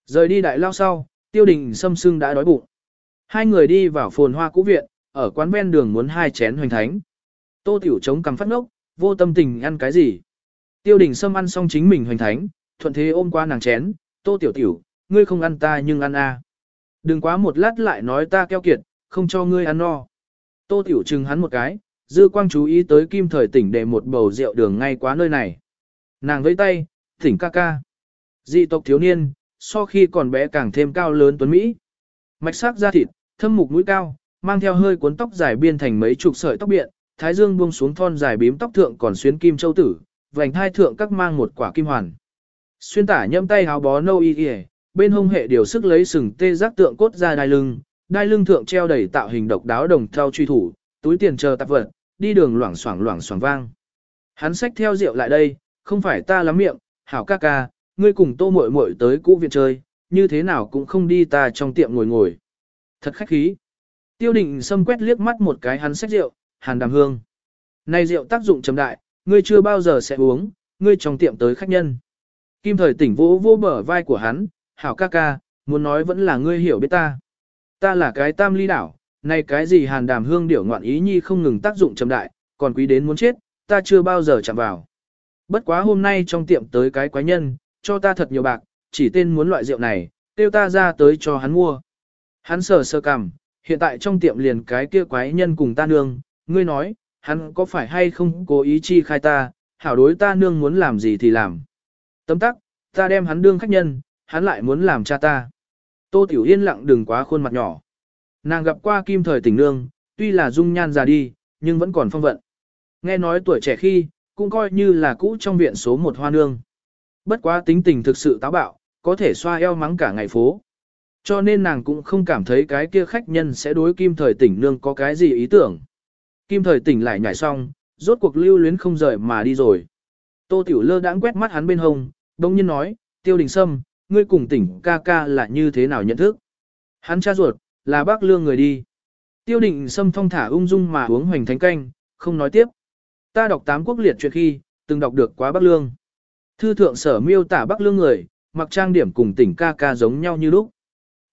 Rời đi đại lao sau, tiêu đình xâm sưng đã đói bụng. Hai người đi vào phồn hoa cũ viện, ở quán ven đường muốn hai chén hoành thánh. Tô tiểu chống cằm phát ngốc, vô tâm tình ăn cái gì. Tiêu đình xâm ăn xong chính mình hoành thánh, thuận thế ôm qua nàng chén, tô tiểu tiểu, ngươi không ăn ta nhưng ăn a. Đừng quá một lát lại nói ta keo kiệt, không cho ngươi ăn no. Tô tiểu chừng hắn một cái, dư quang chú ý tới kim thời tỉnh để một bầu rượu đường ngay quá nơi này. Nàng vẫy tay, thỉnh ca ca. Dị tộc thiếu niên, so khi còn bé càng thêm cao lớn tuấn Mỹ. Mạch sắc da thịt, thâm mục mũi cao, mang theo hơi cuốn tóc dài biên thành mấy chục sợi tóc biện, thái dương buông xuống thon dài bím tóc thượng còn xuyến kim châu tử, vành hai thượng các mang một quả kim hoàn. Xuyên tả nhâm tay háo bó nâu y y, bên hông hệ điều sức lấy sừng tê giác tượng cốt ra đai lưng, đai lưng thượng treo đầy tạo hình độc đáo đồng theo truy thủ, túi tiền chờ tạp vật, đi đường loảng xoảng loảng xoảng vang. Hắn xách theo rượu lại đây, không phải ta lắm miệng, hảo ca ca, ngươi cùng tô muội muội tới cũ viện chơi, như thế nào cũng không đi ta trong tiệm ngồi ngồi. Thật khách khí. Tiêu định xâm quét liếc mắt một cái hắn xách rượu, hàn đàm hương. Này rượu tác dụng trầm đại, ngươi chưa bao giờ sẽ uống, ngươi trong tiệm tới khách nhân. Kim thời tỉnh vỗ vô bờ vai của hắn, hảo ca ca, muốn nói vẫn là ngươi hiểu biết ta. Ta là cái tam ly đảo, này cái gì hàn đàm hương điểu ngoạn ý nhi không ngừng tác dụng trầm đại, còn quý đến muốn chết, ta chưa bao giờ chạm vào. Bất quá hôm nay trong tiệm tới cái quái nhân, cho ta thật nhiều bạc, chỉ tên muốn loại rượu này, tiêu ta ra tới cho hắn mua. Hắn sờ sơ cằm, hiện tại trong tiệm liền cái kia quái nhân cùng ta nương, ngươi nói, hắn có phải hay không cố ý chi khai ta, hảo đối ta nương muốn làm gì thì làm. Tấm tắc, ta đem hắn đương khách nhân, hắn lại muốn làm cha ta. Tô Tiểu Yên lặng đừng quá khuôn mặt nhỏ. Nàng gặp qua kim thời tỉnh nương, tuy là dung nhan già đi, nhưng vẫn còn phong vận. Nghe nói tuổi trẻ khi, cũng coi như là cũ trong viện số một hoa nương. Bất quá tính tình thực sự táo bạo, có thể xoa eo mắng cả ngày phố. Cho nên nàng cũng không cảm thấy cái kia khách nhân sẽ đối kim thời tỉnh nương có cái gì ý tưởng. Kim thời tỉnh lại nhảy xong, rốt cuộc lưu luyến không rời mà đi rồi. Tô Tiểu Lơ đãng quét mắt hắn bên hông, đông nhiên nói, Tiêu Đình Sâm, ngươi cùng tỉnh ca ca là như thế nào nhận thức? Hắn cha ruột, là bác lương người đi. Tiêu Đình Sâm thong thả ung dung mà uống hoành thánh canh, không nói tiếp. Ta đọc tám quốc liệt chuyện khi, từng đọc được quá bác lương. Thư thượng sở miêu tả bác lương người, mặc trang điểm cùng tỉnh ca ca giống nhau như lúc.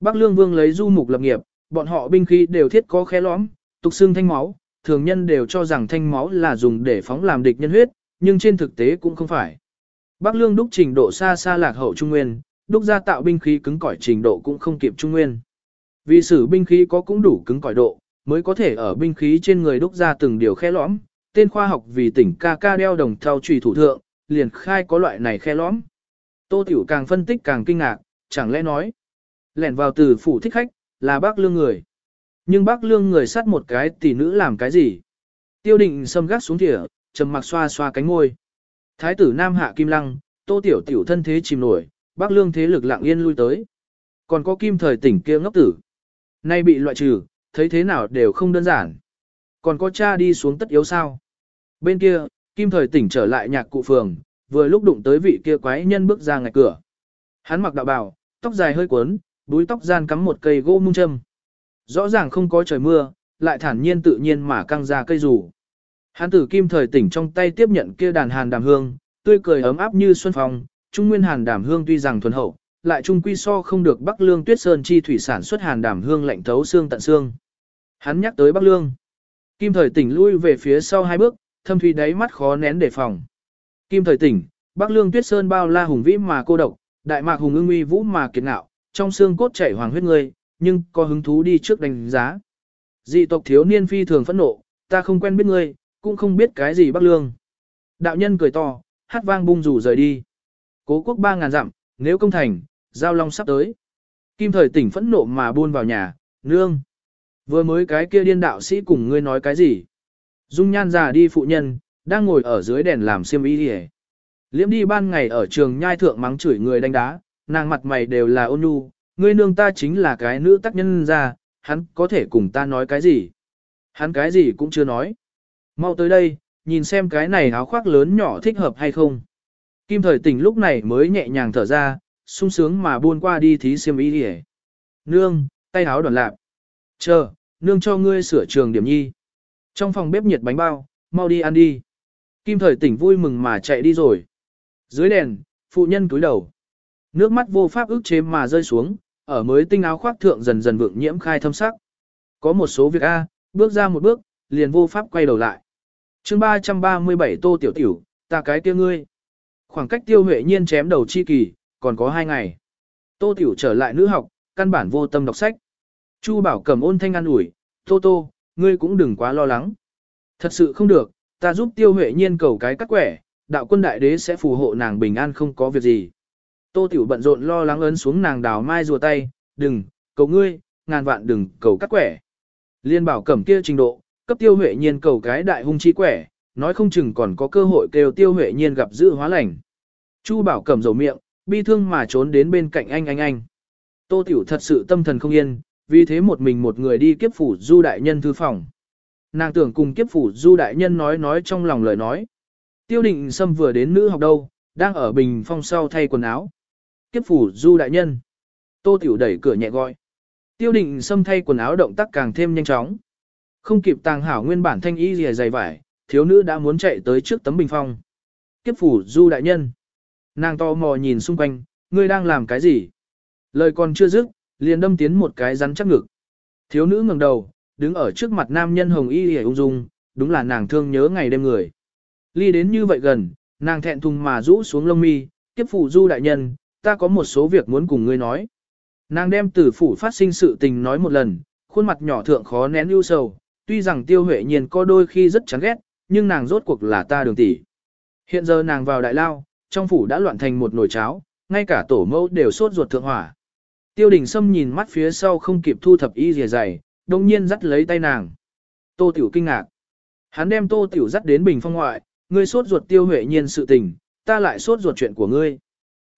Bắc Lương Vương lấy du mục lập nghiệp, bọn họ binh khí đều thiết có khe lõm, tục xương thanh máu, thường nhân đều cho rằng thanh máu là dùng để phóng làm địch nhân huyết, nhưng trên thực tế cũng không phải. Bắc Lương đúc trình độ xa xa lạc hậu Trung Nguyên, đúc ra tạo binh khí cứng cỏi trình độ cũng không kịp Trung Nguyên. Vì sử binh khí có cũng đủ cứng cỏi độ, mới có thể ở binh khí trên người đúc ra từng điều khe lõm. Tên khoa học vì tỉnh ca ca đeo đồng theo trùy thủ thượng, liền khai có loại này khe lõm. Tô Tiểu càng phân tích càng kinh ngạc, chẳng lẽ nói, lẻn vào từ phủ thích khách, là bác lương người. Nhưng bác lương người sát một cái tỷ nữ làm cái gì? Tiêu định xâm gác xuống thỉa, trầm mặc xoa xoa cánh ngôi. Thái tử Nam hạ kim lăng, tô tiểu tiểu thân thế chìm nổi, bác lương thế lực lặng yên lui tới. Còn có kim thời tỉnh kia ngốc tử. Nay bị loại trừ, thấy thế nào đều không đơn giản. Còn có cha đi xuống tất yếu sao? Bên kia, kim thời tỉnh trở lại nhạc cụ phường, vừa lúc đụng tới vị kia quái nhân bước ra ngạch cửa. Hắn mặc đạo bào, tóc dài hơi cuốn, đuôi tóc gian cắm một cây gỗ mung châm rõ ràng không có trời mưa, lại thản nhiên tự nhiên mà căng ra cây rủ. Hán tử kim thời tỉnh trong tay tiếp nhận kia đàn hàn đàm hương, tươi cười ấm áp như xuân phong, trung nguyên hàn đàm hương tuy rằng thuần hậu, lại trung quy so không được Bắc Lương Tuyết Sơn chi thủy sản xuất hàn đàm hương lạnh thấu xương tận xương. Hắn nhắc tới Bắc Lương. Kim thời tỉnh lui về phía sau hai bước, thâm thủy đáy mắt khó nén đề phòng. Kim thời tỉnh, Bắc Lương Tuyết Sơn bao la hùng vĩ mà cô độc, đại mạc hùng ưng uy vũ mà kiệt ngạo, trong xương cốt chảy hoàng huyết ngươi, nhưng có hứng thú đi trước đánh giá. Dị tộc thiếu niên phi thường phẫn nộ, ta không quen biết ngươi, cũng không biết cái gì Bắc Lương. Đạo nhân cười to, hát vang bung rủ rời đi. Cố quốc ba ngàn dặm, nếu công thành, giao long sắp tới. Kim thời tỉnh phẫn nộ mà buôn vào nhà, nương. Vừa mới cái kia điên đạo sĩ cùng ngươi nói cái gì? Dung nhan già đi phụ nhân, đang ngồi ở dưới đèn làm xiêm y hề. Liễm đi ban ngày ở trường nhai thượng mắng chửi người đánh đá, nàng mặt mày đều là ôn nhu, ngươi nương ta chính là cái nữ tác nhân ra, hắn có thể cùng ta nói cái gì? Hắn cái gì cũng chưa nói. Mau tới đây, nhìn xem cái này áo khoác lớn nhỏ thích hợp hay không. Kim thời tỉnh lúc này mới nhẹ nhàng thở ra, sung sướng mà buôn qua đi thí xiêm ý đi Nương, tay áo đoàn lạp. Chờ, nương cho ngươi sửa trường điểm nhi. Trong phòng bếp nhiệt bánh bao, mau đi ăn đi. Kim thời tỉnh vui mừng mà chạy đi rồi. Dưới đèn, phụ nhân cúi đầu. Nước mắt vô pháp ức chế mà rơi xuống, ở mới tinh áo khoác thượng dần dần vượng nhiễm khai thâm sắc. Có một số việc A, bước ra một bước, liền vô pháp quay đầu lại. chương 337 tô tiểu tiểu, ta cái kia ngươi. Khoảng cách tiêu huệ nhiên chém đầu chi kỳ, còn có hai ngày. Tô tiểu trở lại nữ học, căn bản vô tâm đọc sách. Chu bảo cầm ôn thanh an ủi, tô tô, ngươi cũng đừng quá lo lắng. Thật sự không được, ta giúp tiêu huệ nhiên cầu cái cắt quẻ, đạo quân đại đế sẽ phù hộ nàng bình an không có việc gì. Tô tiểu bận rộn lo lắng ấn xuống nàng đào mai rùa tay, đừng, cầu ngươi, ngàn vạn đừng cầu cắt quẻ. Liên bảo cẩm kia trình độ, cấp tiêu huệ nhiên cầu cái đại hung chi quẻ, nói không chừng còn có cơ hội kêu tiêu huệ nhiên gặp dự hóa lành. Chu bảo cẩm dầu miệng, bi thương mà trốn đến bên cạnh anh anh anh. Tô tiểu thật sự tâm thần không yên, vì thế một mình một người đi kiếp phủ du đại nhân thư phòng. Nàng tưởng cùng kiếp phủ du đại nhân nói nói trong lòng lời nói. Tiêu định Sâm vừa đến nữ học đâu, đang ở bình phong sau thay quần áo. Kiếp phủ du đại nhân. Tô tiểu đẩy cửa nhẹ gọi. Tiêu định xâm thay quần áo động tác càng thêm nhanh chóng. Không kịp tàng hảo nguyên bản thanh y rìa dày vải, thiếu nữ đã muốn chạy tới trước tấm bình phong. Kiếp phủ du đại nhân. Nàng to mò nhìn xung quanh, ngươi đang làm cái gì? Lời còn chưa dứt, liền đâm tiến một cái rắn chắc ngực. Thiếu nữ ngẩng đầu, đứng ở trước mặt nam nhân hồng y hề ung dung, đúng là nàng thương nhớ ngày đêm người. Ly đến như vậy gần, nàng thẹn thùng mà rũ xuống lông mi, Kiếp phủ du đại nhân, ta có một số việc muốn cùng ngươi nói. Nàng đem tử phủ phát sinh sự tình nói một lần, khuôn mặt nhỏ thượng khó nén ưu sầu, tuy rằng tiêu huệ nhiên có đôi khi rất chán ghét, nhưng nàng rốt cuộc là ta đường tỷ. Hiện giờ nàng vào đại lao, trong phủ đã loạn thành một nồi cháo, ngay cả tổ mẫu đều sốt ruột thượng hỏa. Tiêu đình Sâm nhìn mắt phía sau không kịp thu thập y dìa dày, đồng nhiên dắt lấy tay nàng. Tô Tiểu kinh ngạc. Hắn đem Tô Tiểu dắt đến bình phong ngoại, ngươi sốt ruột tiêu huệ nhiên sự tình, ta lại sốt ruột chuyện của ngươi.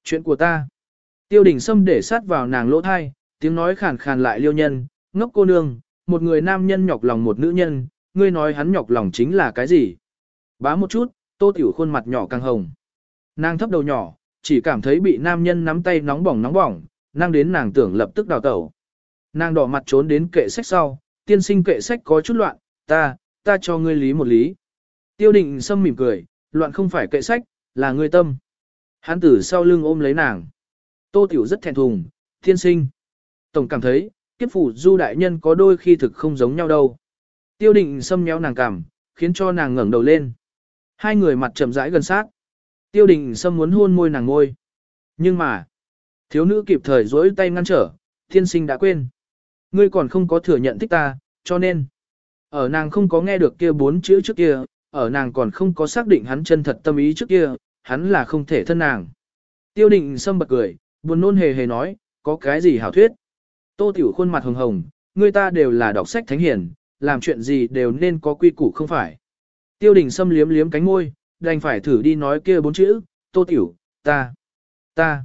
Chuyện của ta. Tiêu đình Sâm để sát vào nàng lỗ thai, tiếng nói khàn khàn lại liêu nhân, ngốc cô nương, một người nam nhân nhọc lòng một nữ nhân, ngươi nói hắn nhọc lòng chính là cái gì? Bá một chút, Tô Tiểu khuôn mặt nhỏ càng hồng. Nàng thấp đầu nhỏ, chỉ cảm thấy bị nam nhân nắm tay nóng bỏng nóng bỏng, năng đến nàng tưởng lập tức đào tẩu. Nàng đỏ mặt trốn đến kệ sách sau, tiên sinh kệ sách có chút loạn, ta, ta cho ngươi lý một lý. Tiêu định sâm mỉm cười, loạn không phải kệ sách, là ngươi tâm. Hán tử sau lưng ôm lấy nàng. Tô tiểu rất thẹn thùng, thiên sinh. Tổng cảm thấy, kiếp phủ du đại nhân có đôi khi thực không giống nhau đâu. Tiêu định xâm nhéo nàng cảm, khiến cho nàng ngẩng đầu lên. Hai người mặt chậm rãi gần sát. Tiêu định xâm muốn hôn môi nàng ngôi. Nhưng mà, Thiếu nữ kịp thời dối tay ngăn trở, thiên sinh đã quên. Ngươi còn không có thừa nhận thích ta, cho nên. Ở nàng không có nghe được kia bốn chữ trước kia, ở nàng còn không có xác định hắn chân thật tâm ý trước kia, hắn là không thể thân nàng. Tiêu định sâm bật cười, buồn nôn hề hề nói, có cái gì hảo thuyết. Tô tiểu khuôn mặt hồng hồng, người ta đều là đọc sách thánh hiển, làm chuyện gì đều nên có quy củ không phải. Tiêu đình sâm liếm liếm cánh môi, đành phải thử đi nói kia bốn chữ, tô tiểu, ta, ta.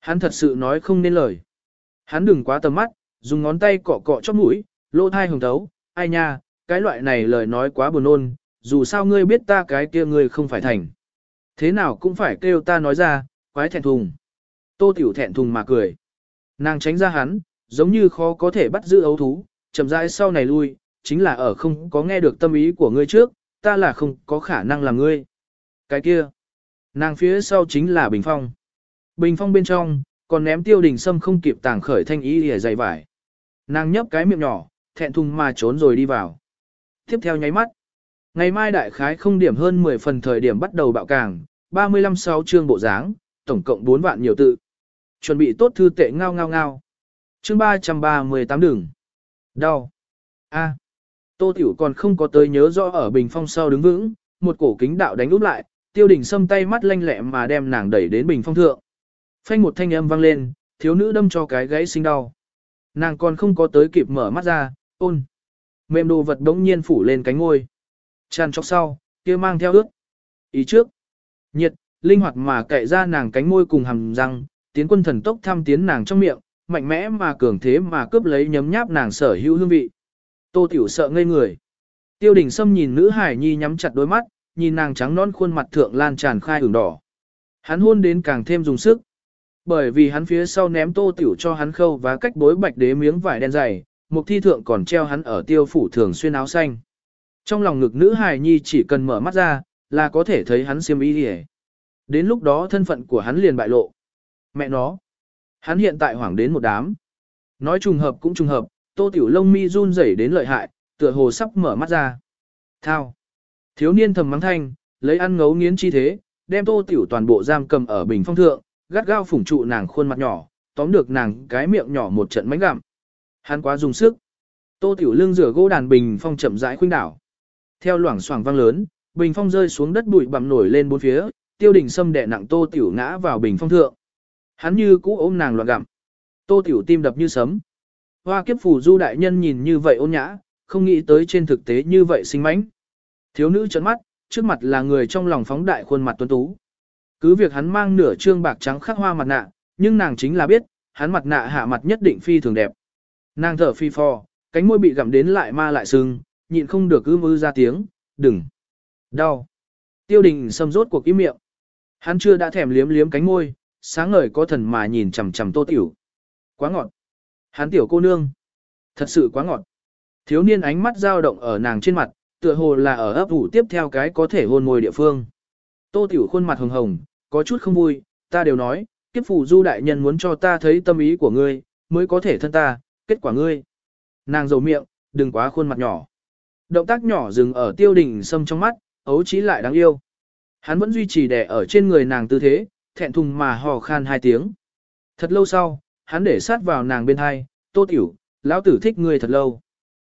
Hắn thật sự nói không nên lời. Hắn đừng quá tầm mắt, dùng ngón tay cọ cọ chóp mũi, lỗ thai hồng thấu, ai nha, cái loại này lời nói quá buồn nôn. dù sao ngươi biết ta cái kia ngươi không phải thành. Thế nào cũng phải kêu ta nói ra, quái thẹn thùng. Tô tiểu thẹn thùng mà cười. Nàng tránh ra hắn, giống như khó có thể bắt giữ ấu thú, chậm rãi sau này lui, chính là ở không có nghe được tâm ý của ngươi trước, ta là không có khả năng làm ngươi. Cái kia, nàng phía sau chính là Bình Phong. Bình Phong bên trong, còn ném tiêu đình sâm không kịp tàng khởi thanh ý để dày vải. Nàng nhấp cái miệng nhỏ, thẹn thùng mà trốn rồi đi vào. Tiếp theo nháy mắt. Ngày mai đại khái không điểm hơn 10 phần thời điểm bắt đầu bạo càng, 35 sáu chương bộ dáng, tổng cộng 4 vạn nhiều tự. Chuẩn bị tốt thư tệ ngao ngao ngao. Chương 338 đường. Đau. A. Tô Tiểu còn không có tới nhớ rõ ở bình phong sau đứng vững, một cổ kính đạo đánh úp lại, tiêu đình sâm tay mắt lanh lẹ mà đem nàng đẩy đến bình phong thượng. Phanh một thanh âm vang lên, thiếu nữ đâm cho cái gãy sinh đau. Nàng còn không có tới kịp mở mắt ra, ôn. Mềm đồ vật đống nhiên phủ lên cánh ngôi. Tràn chóc sau, kia mang theo ước, Ý trước. Nhiệt, linh hoạt mà cậy ra nàng cánh môi cùng hàm răng, tiến quân thần tốc thăm tiến nàng trong miệng, mạnh mẽ mà cường thế mà cướp lấy nhấm nháp nàng sở hữu hương vị. Tô Tiểu sợ ngây người. Tiêu đình Sâm nhìn nữ hải nhi nhắm chặt đôi mắt, nhìn nàng trắng non khuôn mặt thượng lan tràn khai ửng đỏ. Hắn hôn đến càng thêm dùng sức. Bởi vì hắn phía sau ném tô tiểu cho hắn khâu và cách bối bạch đế miếng vải đen dày, một thi thượng còn treo hắn ở tiêu phủ thường xuyên áo xanh. Trong lòng ngực nữ hài nhi chỉ cần mở mắt ra, là có thể thấy hắn xiêm y đi Đến lúc đó thân phận của hắn liền bại lộ. Mẹ nó. Hắn hiện tại hoảng đến một đám. Nói trùng hợp cũng trùng hợp, tô tiểu lông mi run rẩy đến lợi hại, tựa hồ sắp mở mắt ra. Thao. Thiếu niên thầm mắng thanh, lấy ăn ngấu nghiến chi thế, đem tô tiểu toàn bộ giam cầm ở bình phong thượng, gắt gao phủng trụ nàng khuôn mặt nhỏ, tóm được nàng cái miệng nhỏ một trận mánh gặm. Hắn quá dùng sức. Tô tiểu lưng rửa gỗ đàn bình phong chậm rãi khuynh đảo. Theo loảng xoảng vang lớn, bình phong rơi xuống đất bụi bặm nổi lên bốn phía, tiêu đình sâm đè nặng tô tiểu ngã vào bình phong thượng. Hắn như cũ ôm nàng loạn gặm. Tô tiểu tim đập như sấm. Hoa kiếp phù du đại nhân nhìn như vậy ôn nhã, không nghĩ tới trên thực tế như vậy sinh mánh. Thiếu nữ chấn mắt, trước mặt là người trong lòng phóng đại khuôn mặt tuấn tú. Cứ việc hắn mang nửa trương bạc trắng khắc hoa mặt nạ, nhưng nàng chính là biết, hắn mặt nạ hạ mặt nhất định phi thường đẹp. Nàng thở phi phò, cánh môi bị gặm đến lại ma lại sưng, nhịn không được ư mư ra tiếng, đừng, đau. Tiêu đình xâm rốt cuộc im miệng. Hắn chưa đã thèm liếm liếm cánh môi, sáng ngời có thần mà nhìn chằm chằm tô tiểu. Quá ngọt. Hắn tiểu cô nương. Thật sự quá ngọt. Thiếu niên ánh mắt dao động ở nàng trên mặt, tựa hồ là ở ấp ủ tiếp theo cái có thể hôn môi địa phương. Tô tiểu khuôn mặt hồng hồng, có chút không vui, ta đều nói, kiếp phủ du đại nhân muốn cho ta thấy tâm ý của ngươi, mới có thể thân ta, kết quả ngươi. Nàng dầu miệng, đừng quá khuôn mặt nhỏ. Động tác nhỏ dừng ở tiêu đình sâm trong mắt, ấu trí lại đáng yêu. Hắn vẫn duy trì đẻ ở trên người nàng tư thế, thẹn thùng mà hò khan hai tiếng. Thật lâu sau, hắn để sát vào nàng bên hai, tô tiểu, lão tử thích ngươi thật lâu.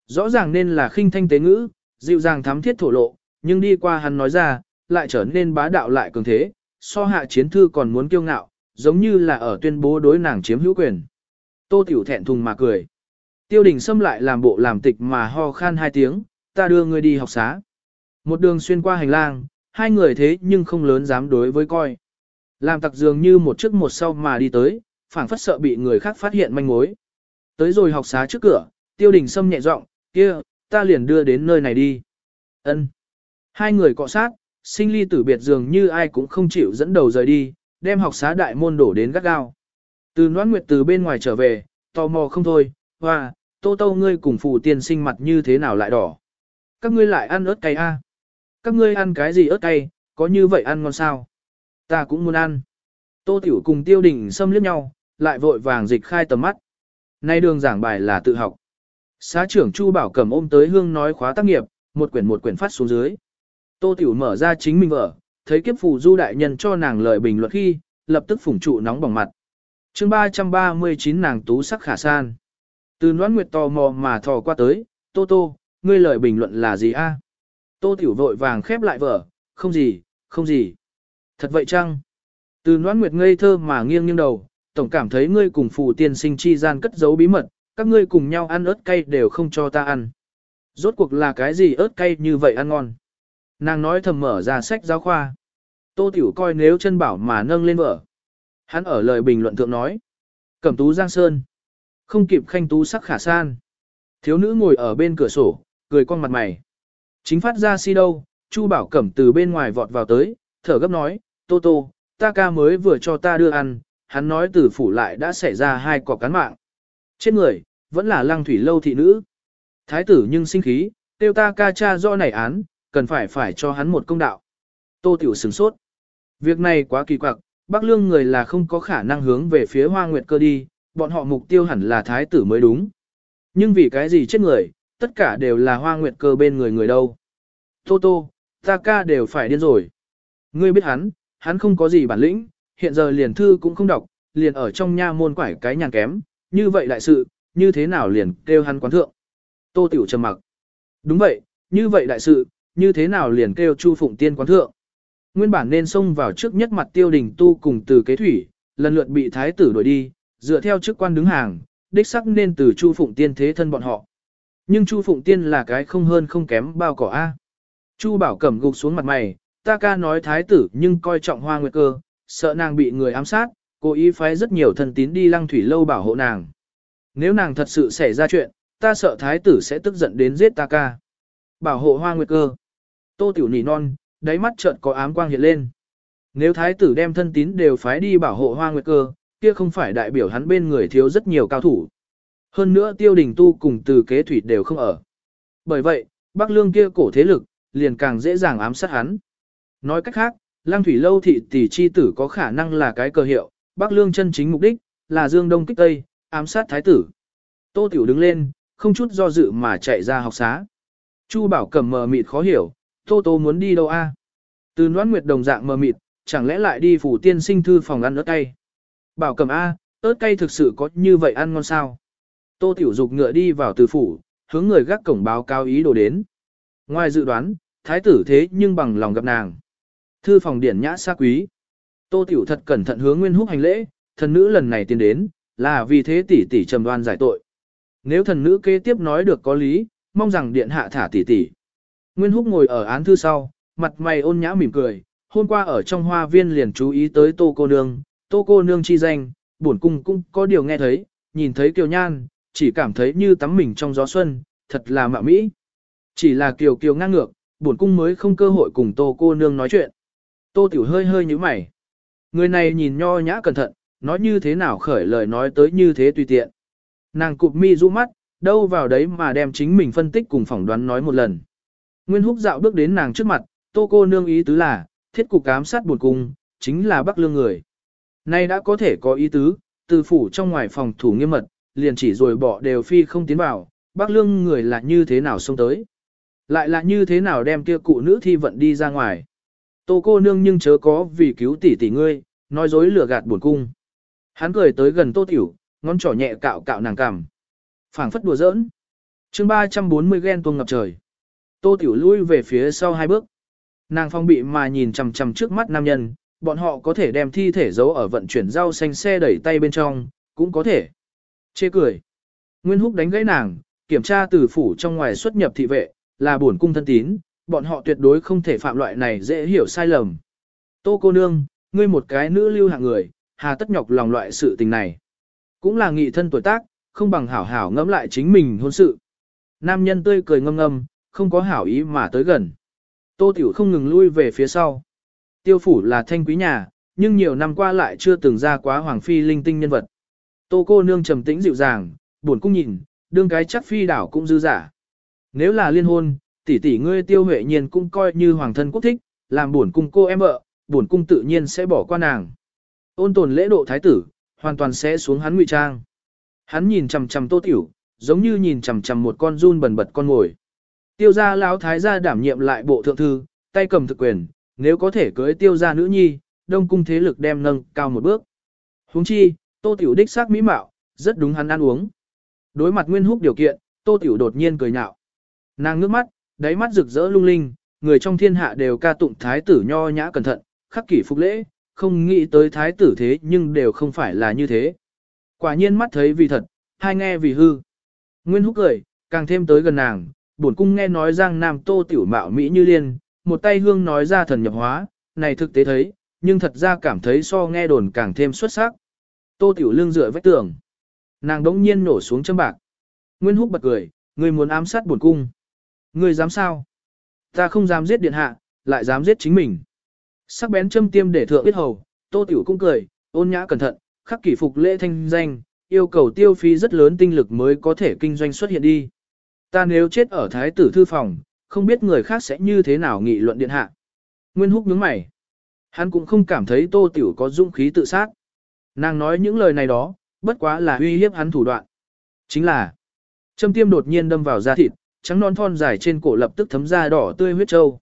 Rõ ràng nên là khinh thanh tế ngữ, dịu dàng thám thiết thổ lộ, nhưng đi qua hắn nói ra, lại trở nên bá đạo lại cường thế, so hạ chiến thư còn muốn kiêu ngạo, giống như là ở tuyên bố đối nàng chiếm hữu quyền. Tô Tiểu thẹn thùng mà cười. Tiêu đình xâm lại làm bộ làm tịch mà ho khan hai tiếng, ta đưa ngươi đi học xá. Một đường xuyên qua hành lang, hai người thế nhưng không lớn dám đối với coi. Làm tặc dường như một trước một sau mà đi tới, phảng phất sợ bị người khác phát hiện manh mối. Tới rồi học xá trước cửa, tiêu đình sâm nhẹ giọng, kia, ta liền đưa đến nơi này đi. Ân. Hai người cọ sát, sinh ly tử biệt dường như ai cũng không chịu dẫn đầu rời đi, đem học xá đại môn đổ đến gắt gao. Từ noan nguyệt từ bên ngoài trở về, tò mò không thôi, hoa, tô tô ngươi cùng phù tiên sinh mặt như thế nào lại đỏ. Các ngươi lại ăn ớt cay a? À? Các ngươi ăn cái gì ớt cay, có như vậy ăn ngon sao? Ta cũng muốn ăn. Tô tiểu cùng tiêu đình xâm liếc nhau, lại vội vàng dịch khai tầm mắt. Nay đường giảng bài là tự học. Xá trưởng Chu Bảo cầm ôm tới hương nói khóa tác nghiệp, một quyển một quyển phát xuống dưới. Tô Tiểu mở ra chính mình vợ, thấy kiếp phù du đại nhân cho nàng lời bình luận khi, lập tức phủng trụ nóng bỏng mặt. chương 339 nàng tú sắc khả san. Từ noãn nguyệt tò mò mà thò qua tới, Tô Tô, ngươi lời bình luận là gì a? Tô Tiểu vội vàng khép lại vở. không gì, không gì. Thật vậy chăng? Từ noan nguyệt ngây thơ mà nghiêng nghiêng đầu, tổng cảm thấy ngươi cùng phù tiên sinh chi gian cất giấu bí mật, các ngươi cùng nhau ăn ớt cay đều không cho ta ăn. Rốt cuộc là cái gì ớt cay như vậy ăn ngon? Nàng nói thầm mở ra sách giáo khoa. Tô Tiểu coi nếu chân bảo mà nâng lên vở. Hắn ở lời bình luận thượng nói. Cẩm tú giang sơn. Không kịp khanh tú sắc khả san. Thiếu nữ ngồi ở bên cửa sổ, cười con mặt mày. Chính phát ra si đâu, Chu bảo cẩm từ bên ngoài vọt vào tới, thở gấp nói, Tô Tô, ta ca mới vừa cho ta đưa ăn, hắn nói từ phủ lại đã xảy ra hai cọc cán mạng. Trên người, vẫn là lăng thủy lâu thị nữ. Thái tử nhưng sinh khí, tiêu ta ca cha do này án, cần phải phải cho hắn một công đạo. Tô Tiểu sửng sốt. Việc này quá kỳ quặc, Bắc Lương người là không có khả năng hướng về phía Hoa Nguyệt cơ đi, bọn họ mục tiêu hẳn là thái tử mới đúng. Nhưng vì cái gì chết người, tất cả đều là Hoa Nguyệt cơ bên người người đâu. Tô Tô, ta ca đều phải điên rồi. Ngươi biết hắn, hắn không có gì bản lĩnh, hiện giờ liền thư cũng không đọc, liền ở trong nha môn quải cái nhàn kém, như vậy đại sự, như thế nào liền kêu hắn quán thượng. Tô Tiểu trầm mặc. Đúng vậy, như vậy đại sự, như thế nào liền kêu Chu Phụng Tiên quán thượng. Nguyên bản nên xông vào trước nhất mặt tiêu đình tu cùng từ kế thủy, lần lượt bị thái tử đuổi đi, dựa theo chức quan đứng hàng, đích sắc nên từ Chu Phụng Tiên thế thân bọn họ. Nhưng Chu Phụng Tiên là cái không hơn không kém bao cỏ A. Chu Bảo Cẩm gục xuống mặt mày, ta ca nói thái tử nhưng coi trọng hoa nguyệt cơ, sợ nàng bị người ám sát, cố ý phái rất nhiều thần tín đi lăng thủy lâu bảo hộ nàng. Nếu nàng thật sự xảy ra chuyện, ta sợ thái tử sẽ tức giận đến giết ta ca. Bảo hộ hoa nguyệt cơ. Tô tiểu nỉ non, đáy mắt chợt có ám quang hiện lên. Nếu thái tử đem thân tín đều phái đi bảo hộ hoa nguyệt cơ, kia không phải đại biểu hắn bên người thiếu rất nhiều cao thủ. Hơn nữa tiêu đình tu cùng từ kế thủy đều không ở. Bởi vậy, Bắc Lương kia cổ thế lực, liền càng dễ dàng ám sát hắn. Nói cách khác, Lăng Thủy Lâu thị tỷ chi tử có khả năng là cái cờ hiệu, Bắc Lương chân chính mục đích, là Dương Đông kích Tây, ám sát thái tử. Tô Tiểu đứng lên, không chút do dự mà chạy ra học xá. Chu Bảo Cẩm mờ mịt khó hiểu, Tô Tô muốn đi đâu a? Từ Noãn Nguyệt đồng dạng mờ mịt, chẳng lẽ lại đi phủ tiên sinh thư phòng ăn ớt cay? Bảo Cẩm a, ớt cay thực sự có như vậy ăn ngon sao? Tô Tiểu Dục ngựa đi vào từ phủ, hướng người gác cổng báo cáo ý đồ đến. Ngoài dự đoán, thái tử thế nhưng bằng lòng gặp nàng. Thư phòng điển nhã xa quý. Tô Tiểu thật cẩn thận hướng Nguyên Húc hành lễ, thần nữ lần này tiến đến, là vì thế tỷ tỷ trầm đoan giải tội. Nếu thần nữ kế tiếp nói được có lý, mong rằng điện hạ thả tỷ tỷ. Nguyên Húc ngồi ở án thư sau, mặt mày ôn nhã mỉm cười, hôm qua ở trong hoa viên liền chú ý tới Tô cô nương, Tô cô nương chi danh, bổn cung cũng có điều nghe thấy, nhìn thấy Kiều Nhan, chỉ cảm thấy như tắm mình trong gió xuân, thật là mạ mỹ. Chỉ là Kiều Kiều ngang ngược, bổn cung mới không cơ hội cùng Tô cô nương nói chuyện. Tô Tiểu hơi hơi như mày. Người này nhìn nho nhã cẩn thận, nói như thế nào khởi lời nói tới như thế tùy tiện. Nàng cụp mi rũ mắt, đâu vào đấy mà đem chính mình phân tích cùng phỏng đoán nói một lần. Nguyên húc dạo bước đến nàng trước mặt, tô cô nương ý tứ là, thiết cục cám sát buồn cung, chính là bắc lương người. Nay đã có thể có ý tứ, từ phủ trong ngoài phòng thủ nghiêm mật, liền chỉ rồi bỏ đều phi không tiến vào, bắc lương người là như thế nào xông tới. Lại là như thế nào đem kia cụ nữ thi vận đi ra ngoài. Tô cô nương nhưng chớ có vì cứu tỷ tỷ ngươi, nói dối lừa gạt buồn cung. Hắn cười tới gần tô tiểu, ngón trỏ nhẹ cạo cạo nàng cằm. phảng phất đùa giỡn. chương 340 ghen tuông ngập trời. Tô tiểu lui về phía sau hai bước. Nàng phong bị mà nhìn chằm chằm trước mắt nam nhân, bọn họ có thể đem thi thể giấu ở vận chuyển rau xanh xe đẩy tay bên trong, cũng có thể. Chê cười. Nguyên húc đánh gãy nàng, kiểm tra từ phủ trong ngoài xuất nhập thị vệ, là bổn cung thân tín, bọn họ tuyệt đối không thể phạm loại này dễ hiểu sai lầm. Tô cô nương, ngươi một cái nữ lưu hạng người, hà tất nhọc lòng loại sự tình này. Cũng là nghị thân tuổi tác, không bằng hảo hảo ngẫm lại chính mình hôn sự. Nam nhân tươi cười ngâm ngâm, không có hảo ý mà tới gần. Tô Tiểu không ngừng lui về phía sau. Tiêu phủ là thanh quý nhà, nhưng nhiều năm qua lại chưa từng ra quá hoàng phi linh tinh nhân vật. Tô cô nương trầm tĩnh dịu dàng, buồn cung nhìn, đương cái chắc phi đảo cũng dư giả. Nếu là liên hôn, tỷ tỷ ngươi tiêu huệ nhiên cũng coi như hoàng thân quốc thích, làm buồn cung cô em vợ, buồn cung tự nhiên sẽ bỏ qua nàng. Ôn tồn lễ độ thái tử, hoàn toàn sẽ xuống hắn ngụy trang. Hắn nhìn chằm chằm tô tiểu, giống như nhìn chằm chằm một con run bần bật con ngồi. Tiêu gia lão thái gia đảm nhiệm lại bộ thượng thư, tay cầm thực quyền, nếu có thể cưới tiêu gia nữ nhi, đông cung thế lực đem nâng cao một bước. Huống chi, tô tiểu đích xác mỹ mạo, rất đúng hắn ăn uống. Đối mặt nguyên húc điều kiện, tô tiểu đột nhiên cười nhạo. Nàng ngước mắt, đáy mắt rực rỡ lung linh, người trong thiên hạ đều ca tụng thái tử nho nhã cẩn thận, khắc kỷ phục lễ, không nghĩ tới thái tử thế nhưng đều không phải là như thế. Quả nhiên mắt thấy vì thật, hai nghe vì hư. Nguyên húc cười, càng thêm tới gần nàng, bổn cung nghe nói rằng nam tô tiểu mạo mỹ như liên, một tay hương nói ra thần nhập hóa, này thực tế thấy, nhưng thật ra cảm thấy so nghe đồn càng thêm xuất sắc. Tô tiểu lương dựa vách tường. Nàng đống nhiên nổ xuống châm bạc. Nguyên húc bật cười, người muốn ám sát bổn cung. Ngươi dám sao? Ta không dám giết điện hạ, lại dám giết chính mình. Sắc bén châm tiêm để thượng biết hầu, tô tiểu cũng cười, ôn nhã cẩn thận, khắc kỷ phục lễ thanh danh, yêu cầu tiêu phí rất lớn tinh lực mới có thể kinh doanh xuất hiện đi. Ta nếu chết ở thái tử thư phòng, không biết người khác sẽ như thế nào nghị luận điện hạ. Nguyên húc nhướng mày. Hắn cũng không cảm thấy tô tiểu có dũng khí tự sát. Nàng nói những lời này đó, bất quá là uy hiếp hắn thủ đoạn. Chính là, châm tiêm đột nhiên đâm vào da thịt, trắng non thon dài trên cổ lập tức thấm ra đỏ tươi huyết trâu.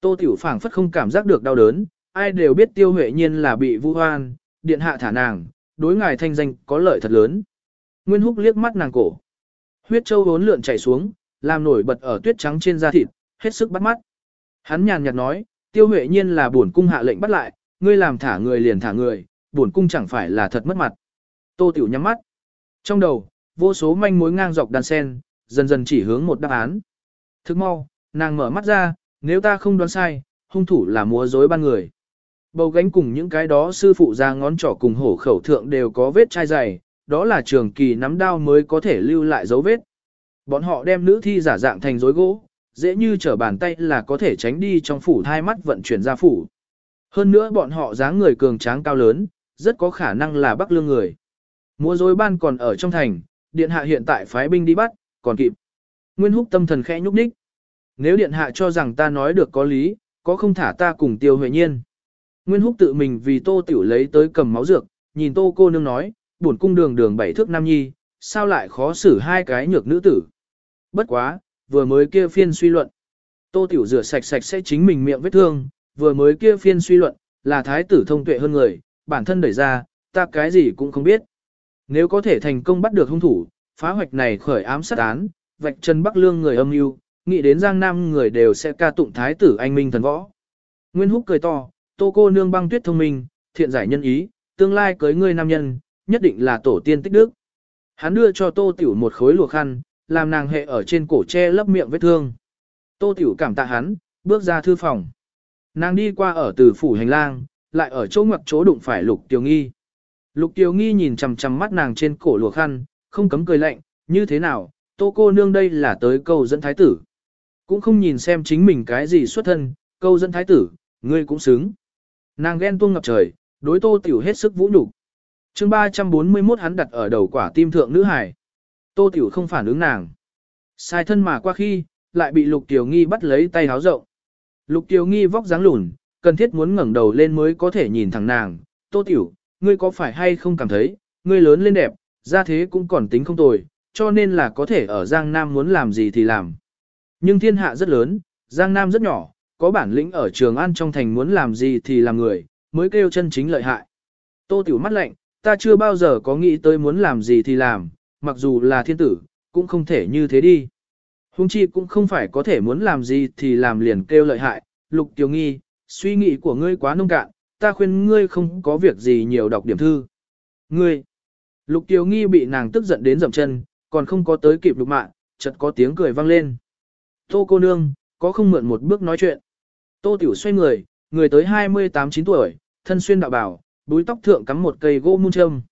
Tô tiểu phảng phất không cảm giác được đau đớn, ai đều biết tiêu huệ nhiên là bị vu hoan, điện hạ thả nàng, đối ngài thanh danh có lợi thật lớn. Nguyên húc liếc mắt nàng cổ. Huyết châu vốn lượn chảy xuống, làm nổi bật ở tuyết trắng trên da thịt, hết sức bắt mắt. Hắn nhàn nhạt nói, tiêu huệ nhiên là bổn cung hạ lệnh bắt lại, ngươi làm thả người liền thả người, buồn cung chẳng phải là thật mất mặt. Tô tiểu nhắm mắt. Trong đầu, vô số manh mối ngang dọc đan sen, dần dần chỉ hướng một đáp án. Thức mau, nàng mở mắt ra, nếu ta không đoán sai, hung thủ là múa rối ban người. Bầu gánh cùng những cái đó sư phụ ra ngón trỏ cùng hổ khẩu thượng đều có vết chai dày, đó là trường kỳ nắm đao mới có thể lưu lại dấu vết. Bọn họ đem nữ thi giả dạng thành rối gỗ, dễ như trở bàn tay là có thể tránh đi trong phủ thai mắt vận chuyển ra phủ. Hơn nữa bọn họ dáng người cường tráng cao lớn, rất có khả năng là bắc lương người. Múa rối ban còn ở trong thành, điện hạ hiện tại phái binh đi bắt, còn kịp. Nguyên húc tâm thần khẽ nhúc nhích. Nếu điện hạ cho rằng ta nói được có lý, có không thả ta cùng tiêu huệ nhiên. Nguyên húc tự mình vì tô tiểu lấy tới cầm máu dược, nhìn tô cô nương nói, buồn cung đường đường bảy thước nam nhi, sao lại khó xử hai cái nhược nữ tử. Bất quá, vừa mới kia phiên suy luận. Tô tiểu rửa sạch sạch sẽ chính mình miệng vết thương, vừa mới kia phiên suy luận, là thái tử thông tuệ hơn người, bản thân đẩy ra, ta cái gì cũng không biết. Nếu có thể thành công bắt được hung thủ, phá hoạch này khởi ám sát án, vạch chân Bắc Lương người âm mưu, nghĩ đến Giang Nam người đều sẽ ca tụng thái tử anh minh thần võ. Nguyên Húc cười to, tô cô nương băng tuyết thông minh, thiện giải nhân ý, tương lai cưới ngươi nam nhân, nhất định là tổ tiên tích đức. Hắn đưa cho tô tiểu một khối lụa khăn, làm nàng hệ ở trên cổ che lấp miệng vết thương. Tô tiểu cảm tạ hắn, bước ra thư phòng. Nàng đi qua ở từ phủ hành lang, lại ở chỗ ngoặc chỗ đụng phải lục tiểu nghi. Lục tiểu nghi nhìn chằm chằm mắt nàng trên cổ lụa khăn, không cấm cười lạnh, như thế nào, tô cô nương đây là tới câu dẫn thái tử. Cũng không nhìn xem chính mình cái gì xuất thân, câu dẫn thái tử, ngươi cũng xứng. Nàng ghen tuông ngập trời, đối tô tiểu hết sức vũ nhục. chương 341 hắn đặt ở đầu quả tim thượng nữ hải. Tô tiểu không phản ứng nàng. Sai thân mà qua khi, lại bị lục tiểu nghi bắt lấy tay háo rộng. Lục tiểu nghi vóc dáng lùn, cần thiết muốn ngẩng đầu lên mới có thể nhìn thẳng nàng. Tô tiểu, ngươi có phải hay không cảm thấy, ngươi lớn lên đẹp, ra thế cũng còn tính không tồi, cho nên là có thể ở Giang Nam muốn làm gì thì làm. Nhưng thiên hạ rất lớn, Giang Nam rất nhỏ, có bản lĩnh ở Trường An trong thành muốn làm gì thì làm người, mới kêu chân chính lợi hại. Tô Tiểu mắt lạnh, ta chưa bao giờ có nghĩ tới muốn làm gì thì làm, mặc dù là thiên tử, cũng không thể như thế đi. Hùng chi cũng không phải có thể muốn làm gì thì làm liền kêu lợi hại, lục tiểu nghi, suy nghĩ của ngươi quá nông cạn, ta khuyên ngươi không có việc gì nhiều đọc điểm thư. Ngươi, lục tiểu nghi bị nàng tức giận đến dậm chân, còn không có tới kịp lục mạng, chợt có tiếng cười vang lên. Tô cô nương, có không mượn một bước nói chuyện. Tô tiểu xoay người, người tới 28-9 tuổi, thân xuyên đạo bảo, búi tóc thượng cắm một cây gỗ mun châm.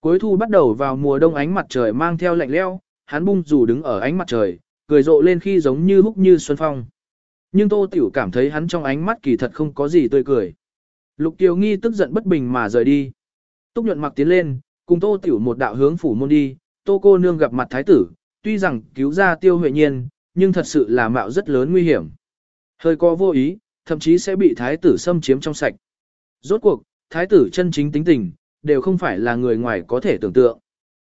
Cuối thu bắt đầu vào mùa đông ánh mặt trời mang theo lạnh leo, hắn bung dù đứng ở ánh mặt trời, cười rộ lên khi giống như húc như xuân phong. Nhưng Tô Tiểu cảm thấy hắn trong ánh mắt kỳ thật không có gì tươi cười. Lục Kiều Nghi tức giận bất bình mà rời đi. Túc nhuận mặc tiến lên, cùng Tô Tiểu một đạo hướng phủ môn đi, Tô cô nương gặp mặt thái tử, tuy rằng cứu ra tiêu huệ nhiên, nhưng thật sự là mạo rất lớn nguy hiểm. Hơi có vô ý, thậm chí sẽ bị thái tử xâm chiếm trong sạch. Rốt cuộc, thái tử chân chính tính tình, đều không phải là người ngoài có thể tưởng tượng.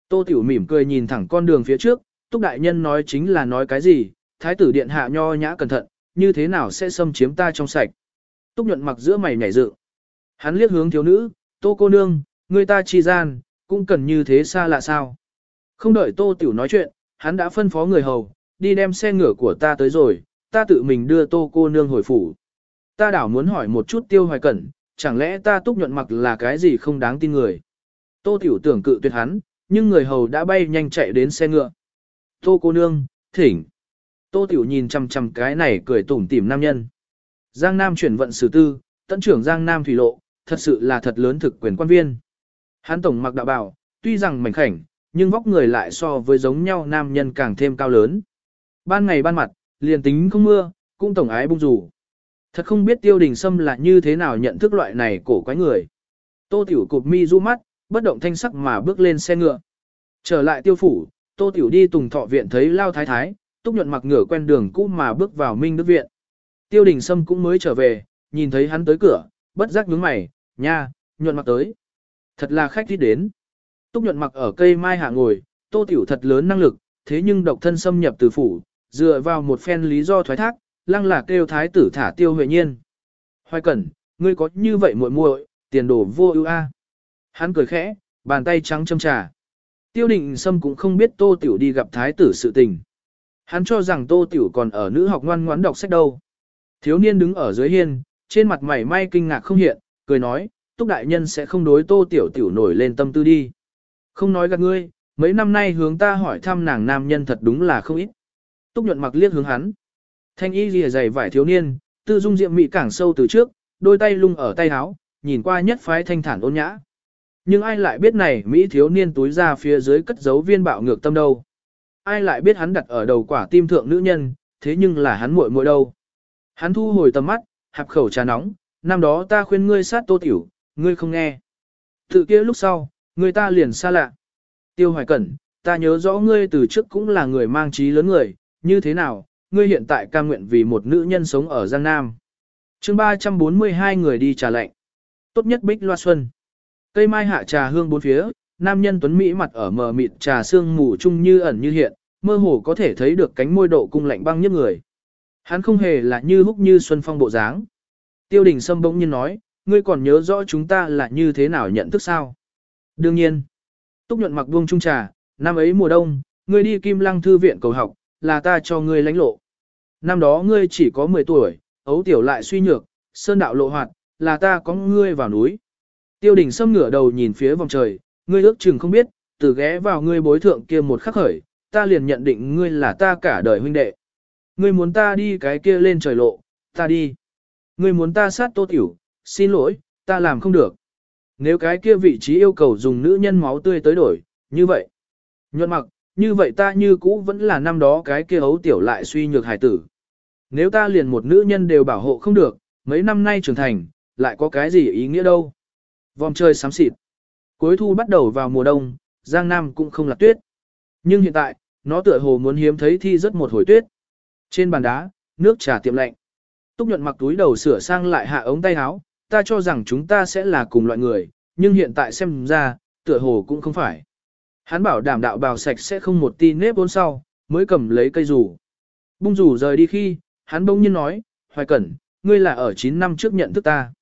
Tô Tiểu mỉm cười nhìn thẳng con đường phía trước, Túc Đại Nhân nói chính là nói cái gì, thái tử điện hạ nho nhã cẩn thận, như thế nào sẽ xâm chiếm ta trong sạch. Túc nhuận mặc giữa mày nhảy dự. Hắn liếc hướng thiếu nữ, Tô cô nương, người ta chi gian, cũng cần như thế xa lạ sao. Không đợi Tô Tiểu nói chuyện, hắn đã phân phó người hầu, đi đem xe ngựa của ta tới rồi, ta tự mình đưa Tô cô nương hồi phủ. Ta đảo muốn hỏi một chút tiêu hoài cẩn, chẳng lẽ ta túc nhuận mặc là cái gì không đáng tin người. Tô Tiểu tưởng cự tuyệt hắn, nhưng người hầu đã bay nhanh chạy đến xe ngựa. Tô cô nương, thỉnh. Tô Tiểu nhìn chằm chằm cái này cười tủm tỉm nam nhân. Giang Nam chuyển vận sử tư, tận trưởng Giang Nam thủy lộ, thật sự là thật lớn thực quyền quan viên. Hán tổng mặc đạo bảo, tuy rằng mảnh khảnh, nhưng vóc người lại so với giống nhau nam nhân càng thêm cao lớn. Ban ngày ban mặt, liền tính không mưa, cũng tổng ái bung rủ. Thật không biết tiêu đình sâm là như thế nào nhận thức loại này cổ quái người. Tô tiểu cụp mi du mắt, bất động thanh sắc mà bước lên xe ngựa. Trở lại tiêu phủ, tô tiểu đi tùng thọ viện thấy lao thái thái, Túc nhuận mặc ngửa quen đường cũ mà bước vào Minh Đức Viện. Tiêu đình Sâm cũng mới trở về, nhìn thấy hắn tới cửa, bất giác nhướng mày, nha, nhuận mặc tới. Thật là khách thích đến. Túc nhuận mặc ở cây mai hạ ngồi, tô tiểu thật lớn năng lực, thế nhưng độc thân xâm nhập từ phủ, dựa vào một phen lý do thoái thác, lăng là kêu thái tử thả tiêu huệ nhiên. Hoài cẩn, ngươi có như vậy muội muội, tiền đồ vô ưu a. Hắn cười khẽ, bàn tay trắng châm trà. Tiêu định Sâm cũng không biết Tô Tiểu đi gặp thái tử sự tình. Hắn cho rằng Tô Tiểu còn ở nữ học ngoan ngoãn đọc sách đâu. Thiếu niên đứng ở dưới hiên, trên mặt mày may kinh ngạc không hiện, cười nói, Túc Đại Nhân sẽ không đối Tô Tiểu Tiểu nổi lên tâm tư đi. Không nói gạt ngươi, mấy năm nay hướng ta hỏi thăm nàng nam nhân thật đúng là không ít. Túc nhuận mặc liếc hướng hắn. Thanh y lìa dày vải thiếu niên, tư dung diệm mị cảng sâu từ trước, đôi tay lung ở tay áo, nhìn qua nhất phái thanh thản ôn nhã. Nhưng ai lại biết này Mỹ thiếu niên túi ra phía dưới cất giấu viên bạo ngược tâm đâu. Ai lại biết hắn đặt ở đầu quả tim thượng nữ nhân, thế nhưng là hắn muội muội đâu. Hắn thu hồi tầm mắt, hạp khẩu trà nóng, năm đó ta khuyên ngươi sát tô tiểu, ngươi không nghe. Tự kia lúc sau, người ta liền xa lạ. Tiêu hoài cẩn, ta nhớ rõ ngươi từ trước cũng là người mang trí lớn người, như thế nào, ngươi hiện tại ca nguyện vì một nữ nhân sống ở Giang Nam. chương 342 người đi trà lệnh. Tốt nhất bích loa xuân. Cây mai hạ trà hương bốn phía, nam nhân tuấn Mỹ mặt ở mờ mịt trà xương mù chung như ẩn như hiện, mơ hồ có thể thấy được cánh môi độ cung lạnh băng nhất người. Hắn không hề là như húc như xuân phong bộ dáng. Tiêu đình sâm bỗng nhiên nói, ngươi còn nhớ rõ chúng ta là như thế nào nhận thức sao? Đương nhiên. Túc nhuận mặc buông trung trà, năm ấy mùa đông, ngươi đi kim lăng thư viện cầu học, là ta cho ngươi lãnh lộ. Năm đó ngươi chỉ có 10 tuổi, ấu tiểu lại suy nhược, sơn đạo lộ hoạt, là ta có ngươi vào núi. Tiêu đình sâm ngửa đầu nhìn phía vòng trời, ngươi ước chừng không biết, từ ghé vào ngươi bối thượng kia một khắc khởi, ta liền nhận định ngươi là ta cả đời huynh đệ. Ngươi muốn ta đi cái kia lên trời lộ, ta đi. Ngươi muốn ta sát tô tiểu, xin lỗi, ta làm không được. Nếu cái kia vị trí yêu cầu dùng nữ nhân máu tươi tới đổi, như vậy. Nhuận mặc, như vậy ta như cũ vẫn là năm đó cái kia ấu tiểu lại suy nhược hải tử. Nếu ta liền một nữ nhân đều bảo hộ không được, mấy năm nay trưởng thành, lại có cái gì ý nghĩa đâu. Vòng trời sám xịt. Cuối thu bắt đầu vào mùa đông, Giang Nam cũng không là tuyết. Nhưng hiện tại, nó tựa hồ muốn hiếm thấy thi rất một hồi tuyết. Trên bàn đá, nước trà tiệm lạnh. Túc nhuận mặc túi đầu sửa sang lại hạ ống tay áo, ta cho rằng chúng ta sẽ là cùng loại người, nhưng hiện tại xem ra, tựa hồ cũng không phải. Hắn bảo đảm đạo bào sạch sẽ không một ti nếp bốn sau, mới cầm lấy cây rủ. Bung rủ rời đi khi, hắn bỗng nhiên nói, Hoài Cẩn, ngươi là ở 9 năm trước nhận thức ta.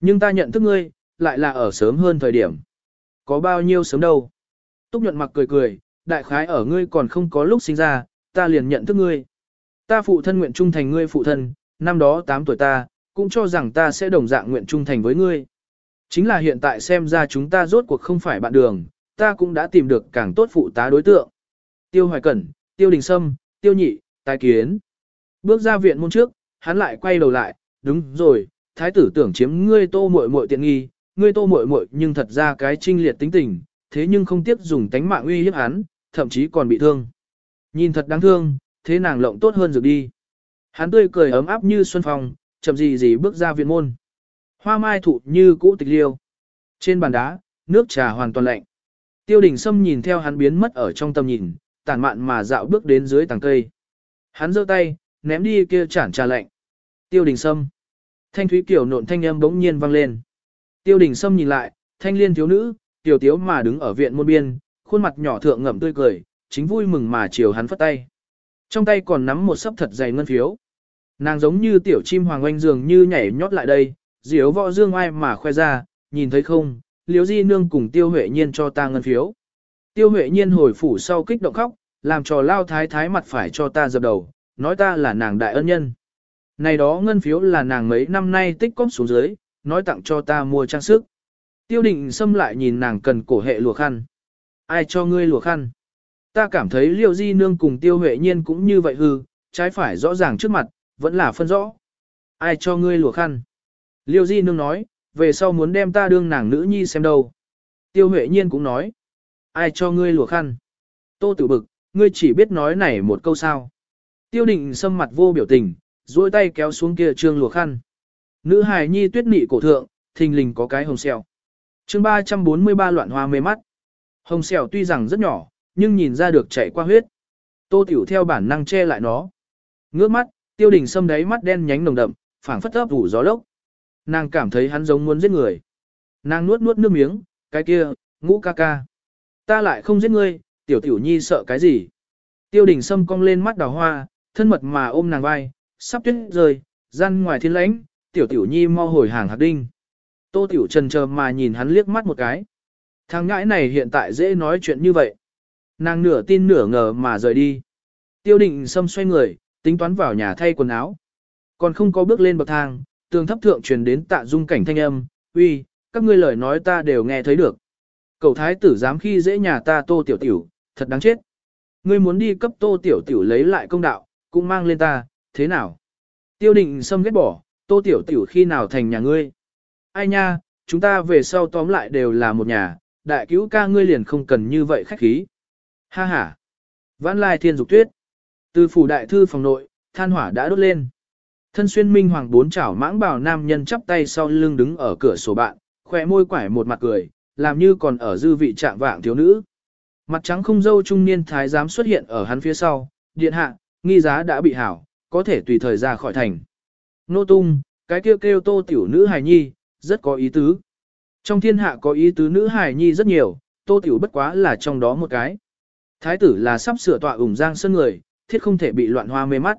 Nhưng ta nhận thức ngươi, lại là ở sớm hơn thời điểm. Có bao nhiêu sớm đâu. Túc nhuận mặc cười cười, đại khái ở ngươi còn không có lúc sinh ra, ta liền nhận thức ngươi. Ta phụ thân nguyện trung thành ngươi phụ thân, năm đó 8 tuổi ta, cũng cho rằng ta sẽ đồng dạng nguyện trung thành với ngươi. Chính là hiện tại xem ra chúng ta rốt cuộc không phải bạn đường, ta cũng đã tìm được càng tốt phụ tá đối tượng. Tiêu Hoài Cẩn, Tiêu Đình Sâm, Tiêu Nhị, Tài Kiến. Bước ra viện môn trước, hắn lại quay đầu lại, đúng rồi, thái tử tưởng chiếm ngươi tô muội muội tiện nghi, ngươi tô muội muội nhưng thật ra cái trinh liệt tính tình, thế nhưng không tiếc dùng tánh mạng uy hiếp hắn, thậm chí còn bị thương. Nhìn thật đáng thương, thế nàng lộng tốt hơn dược đi. Hắn tươi cười ấm áp như xuân phong, chậm gì gì bước ra viện môn. Hoa mai thụ như cũ tịch liêu. Trên bàn đá, nước trà hoàn toàn lạnh. Tiêu đình Sâm nhìn theo hắn biến mất ở trong tầm nhìn, tản mạn mà dạo bước đến dưới tàng cây. Hắn giơ tay, ném đi kia chản trà lạnh. Tiêu đình Sâm. Thanh thúy kiều nộn thanh âm bỗng nhiên vang lên. Tiêu đình Sâm nhìn lại, thanh liên thiếu nữ, tiểu tiếu mà đứng ở viện môn biên, khuôn mặt nhỏ thượng ngậm tươi cười, chính vui mừng mà chiều hắn phất tay. Trong tay còn nắm một sấp thật dày ngân phiếu. Nàng giống như tiểu chim hoàng oanh dường như nhảy nhót lại đây, diếu võ dương ai mà khoe ra, nhìn thấy không, liếu di nương cùng tiêu huệ nhiên cho ta ngân phiếu. Tiêu huệ nhiên hồi phủ sau kích động khóc, làm trò lao thái thái mặt phải cho ta dập đầu, nói ta là nàng đại ân nhân. Này đó ngân phiếu là nàng mấy năm nay tích cóp xuống dưới, nói tặng cho ta mua trang sức. Tiêu định xâm lại nhìn nàng cần cổ hệ lùa khăn. Ai cho ngươi lùa khăn? Ta cảm thấy liêu di nương cùng tiêu huệ nhiên cũng như vậy hư, trái phải rõ ràng trước mặt, vẫn là phân rõ. Ai cho ngươi lùa khăn? Liêu di nương nói, về sau muốn đem ta đương nàng nữ nhi xem đâu. Tiêu Huệ Nhiên cũng nói, ai cho ngươi lùa khăn. Tô Tử Bực, ngươi chỉ biết nói này một câu sao. Tiêu định sâm mặt vô biểu tình, duỗi tay kéo xuống kia trương lùa khăn. Nữ hài nhi tuyết nị cổ thượng, thình lình có cái hồng xèo. chương 343 loạn hoa mê mắt. Hồng xèo tuy rằng rất nhỏ, nhưng nhìn ra được chảy qua huyết. Tô Tiểu theo bản năng che lại nó. Ngước mắt, tiêu đình sâm đáy mắt đen nhánh nồng đậm, phảng phất ấp ủ gió lốc. Nàng cảm thấy hắn giống muốn giết người. Nàng nuốt nuốt nước miếng, cái kia, ngũ ca ca. Ta lại không giết ngươi, tiểu tiểu nhi sợ cái gì. Tiêu đình sâm cong lên mắt đào hoa, thân mật mà ôm nàng vai, sắp tuyết rơi, gian ngoài thiên lãnh, tiểu tiểu nhi mau hồi hàng hạt đinh. Tô tiểu trần chờ mà nhìn hắn liếc mắt một cái. Thằng ngãi này hiện tại dễ nói chuyện như vậy. Nàng nửa tin nửa ngờ mà rời đi. Tiêu định sâm xoay người, tính toán vào nhà thay quần áo. Còn không có bước lên bậc thang, tường thấp thượng truyền đến tạ dung cảnh thanh âm, uy, các ngươi lời nói ta đều nghe thấy được. Cầu thái tử dám khi dễ nhà ta tô tiểu tiểu, thật đáng chết. Ngươi muốn đi cấp tô tiểu tiểu lấy lại công đạo, cũng mang lên ta, thế nào? Tiêu định sâm ghét bỏ, tô tiểu tiểu khi nào thành nhà ngươi? Ai nha, chúng ta về sau tóm lại đều là một nhà, đại cứu ca ngươi liền không cần như vậy khách khí. Ha ha. Vãn lai thiên dục tuyết. Từ phủ đại thư phòng nội, than hỏa đã đốt lên. Thân xuyên minh hoàng bốn chảo mãng bảo nam nhân chắp tay sau lưng đứng ở cửa sổ bạn, khỏe môi quải một mặt cười, làm như còn ở dư vị trạng vạng thiếu nữ. Mặt trắng không dâu trung niên thái giám xuất hiện ở hắn phía sau, điện hạ, nghi giá đã bị hảo, có thể tùy thời ra khỏi thành. Nô tung, cái kêu kêu tô tiểu nữ hài nhi, rất có ý tứ. Trong thiên hạ có ý tứ nữ hài nhi rất nhiều, tô tiểu bất quá là trong đó một cái. Thái tử là sắp sửa tọa ủng giang sơn người, thiết không thể bị loạn hoa mê mắt.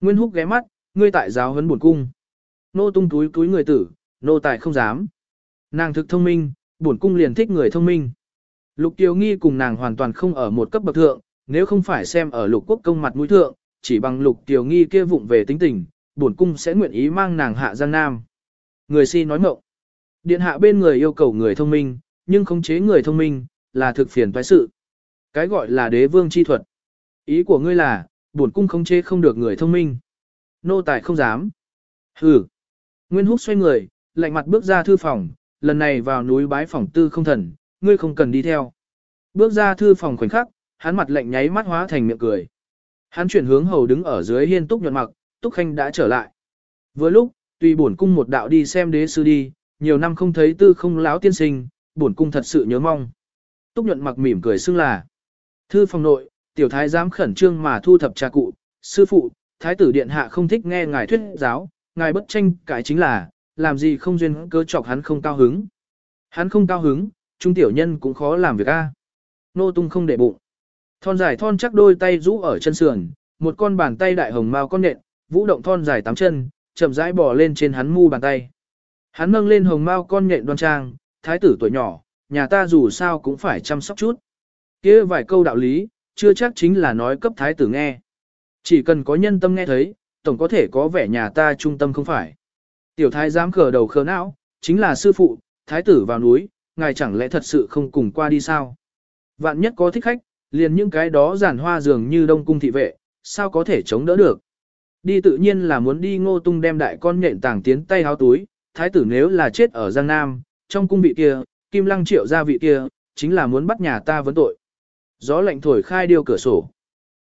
Nguyên húc ghé mắt, ngươi tại giáo huấn buồn cung. Nô tung túi túi người tử, nô tài không dám. Nàng thực thông minh, buồn cung liền thích người thông minh. Lục tiểu Nghi cùng nàng hoàn toàn không ở một cấp bậc thượng, nếu không phải xem ở lục quốc công mặt mũi thượng, chỉ bằng lục tiểu Nghi kia vụng về tính tình, buồn cung sẽ nguyện ý mang nàng hạ Giang Nam. Người si nói mộng. Điện hạ bên người yêu cầu người thông minh, nhưng khống chế người thông minh, là thực phiền toái sự. Cái gọi là đế vương chi thuật. Ý của ngươi là, bổn cung khống chế không được người thông minh. Nô tài không dám. Hừ. Nguyên húc xoay người, lạnh mặt bước ra thư phòng, lần này vào núi bái phòng tư không thần, ngươi không cần đi theo. Bước ra thư phòng khoảnh khắc, hắn mặt lạnh nháy mắt hóa thành miệng cười. Hắn chuyển hướng hầu đứng ở dưới hiên túc nhuận mặc, túc khanh đã trở lại. Vừa lúc, tùy bổn cung một đạo đi xem đế sư đi, nhiều năm không thấy tư không láo tiên sinh, bổn cung thật sự nhớ mong. Túc nhuận mặc mỉm cười xưng là. Thư phòng nội, tiểu thái giám khẩn trương mà thu thập trà cụ, sư phụ, thái tử điện hạ không thích nghe ngài thuyết giáo, ngài bất tranh cãi chính là, làm gì không duyên cớ chọc hắn không cao hứng. Hắn không cao hứng, trung tiểu nhân cũng khó làm việc a. Nô tung không để bụng. Thon dài thon chắc đôi tay rũ ở chân sườn, một con bàn tay đại hồng mao con nện, vũ động thon dài tám chân, chậm rãi bò lên trên hắn mu bàn tay. Hắn nâng lên hồng mao con nhện đoan trang, thái tử tuổi nhỏ, nhà ta dù sao cũng phải chăm sóc chút. kia vài câu đạo lý, chưa chắc chính là nói cấp thái tử nghe. Chỉ cần có nhân tâm nghe thấy, tổng có thể có vẻ nhà ta trung tâm không phải. Tiểu thái dám khờ đầu khờ não, chính là sư phụ, thái tử vào núi, ngài chẳng lẽ thật sự không cùng qua đi sao? Vạn nhất có thích khách, liền những cái đó giản hoa dường như đông cung thị vệ, sao có thể chống đỡ được? Đi tự nhiên là muốn đi ngô tung đem đại con nhện tàng tiến tay háo túi, thái tử nếu là chết ở Giang Nam, trong cung vị kia, kim lăng triệu gia vị kia, chính là muốn bắt nhà ta vấn tội. Gió lạnh thổi khai điều cửa sổ.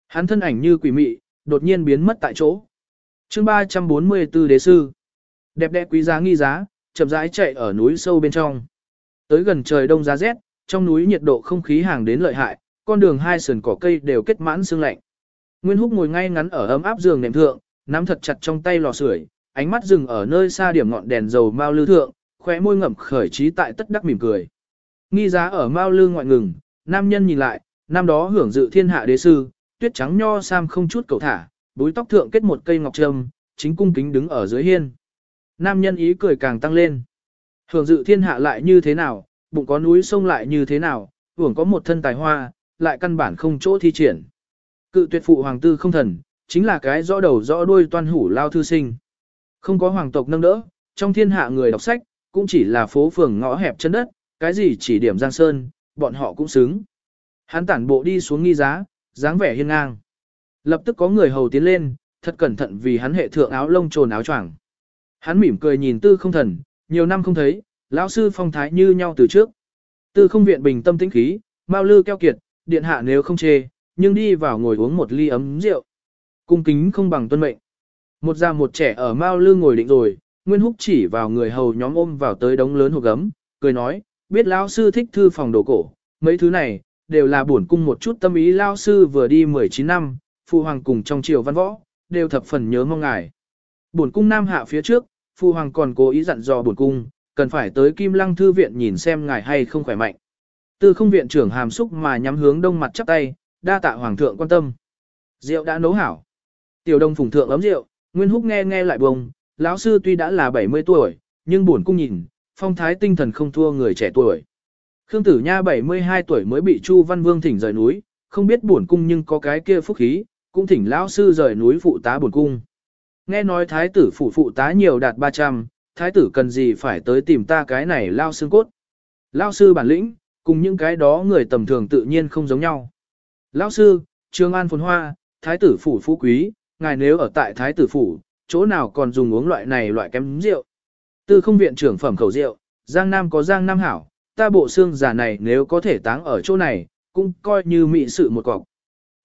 Hắn thân ảnh như quỷ mị, đột nhiên biến mất tại chỗ. chương 344 đế sư. Đẹp đẽ quý giá nghi giá, chậm rãi chạy ở núi sâu bên trong. Tới gần trời đông giá rét, trong núi nhiệt độ không khí hàng đến lợi hại, con đường hai sườn cỏ cây đều kết mãn sương lạnh. Nguyên Húc ngồi ngay ngắn ở ấm áp giường nệm thượng, nắm thật chặt trong tay lò sưởi, ánh mắt dừng ở nơi xa điểm ngọn đèn dầu mao lư thượng, khóe môi ngậm khởi trí tại tất đắc mỉm cười. Nghi giá ở mao lư ngoại ngừng, nam nhân nhìn lại, năm đó hưởng dự thiên hạ đế sư, tuyết trắng nho sam không chút cầu thả, búi tóc thượng kết một cây ngọc trâm, chính cung kính đứng ở dưới hiên. Nam nhân ý cười càng tăng lên. Hưởng dự thiên hạ lại như thế nào, bụng có núi sông lại như thế nào, hưởng có một thân tài hoa, lại căn bản không chỗ thi triển. Cự tuyệt phụ hoàng tư không thần, chính là cái rõ đầu rõ đuôi toan hủ lao thư sinh. Không có hoàng tộc nâng đỡ, trong thiên hạ người đọc sách, cũng chỉ là phố phường ngõ hẹp chân đất, cái gì chỉ điểm giang sơn, bọn họ cũng xứng. Hắn tản bộ đi xuống nghi giá, dáng vẻ hiên ngang. Lập tức có người hầu tiến lên, thật cẩn thận vì hắn hệ thượng áo lông trồn áo choàng. Hắn mỉm cười nhìn tư không thần, nhiều năm không thấy, lão sư phong thái như nhau từ trước. Tư không viện bình tâm tĩnh khí, mau lư keo kiệt, điện hạ nếu không chê, nhưng đi vào ngồi uống một ly ấm rượu. Cung kính không bằng tuân mệnh. Một già một trẻ ở Mao Lư ngồi định rồi, Nguyên Húc chỉ vào người hầu nhóm ôm vào tới đống lớn hộp gấm, cười nói, biết lão sư thích thư phòng đồ cổ, mấy thứ này, đều là bổn cung một chút tâm ý Lão sư vừa đi 19 năm, phụ hoàng cùng trong triều văn võ, đều thập phần nhớ mong ngài. Bổn cung nam hạ phía trước, phụ hoàng còn cố ý dặn dò bổn cung, cần phải tới Kim Lăng thư viện nhìn xem ngài hay không khỏe mạnh. Từ không viện trưởng hàm xúc mà nhắm hướng đông mặt chắp tay, đa tạ hoàng thượng quan tâm. Rượu đã nấu hảo. Tiểu đông phùng thượng ấm rượu, Nguyên Húc nghe nghe lại bông, lão sư tuy đã là 70 tuổi, nhưng buồn cung nhìn, phong thái tinh thần không thua người trẻ tuổi. Khương Tử Nha 72 tuổi mới bị Chu Văn Vương thỉnh rời núi, không biết buồn cung nhưng có cái kia phúc khí, cũng thỉnh lão sư rời núi phụ tá buồn cung. Nghe nói thái tử phụ phụ tá nhiều đạt 300, thái tử cần gì phải tới tìm ta cái này lao xương cốt. Lao sư bản lĩnh, cùng những cái đó người tầm thường tự nhiên không giống nhau. Lão sư, Trương An phồn hoa, thái tử phủ phú quý, ngài nếu ở tại thái tử phủ, chỗ nào còn dùng uống loại này loại kém rượu. Tư không viện trưởng phẩm khẩu rượu, Giang Nam có Giang Nam hảo, ta bộ xương giả này nếu có thể táng ở chỗ này, cũng coi như mị sự một cọc.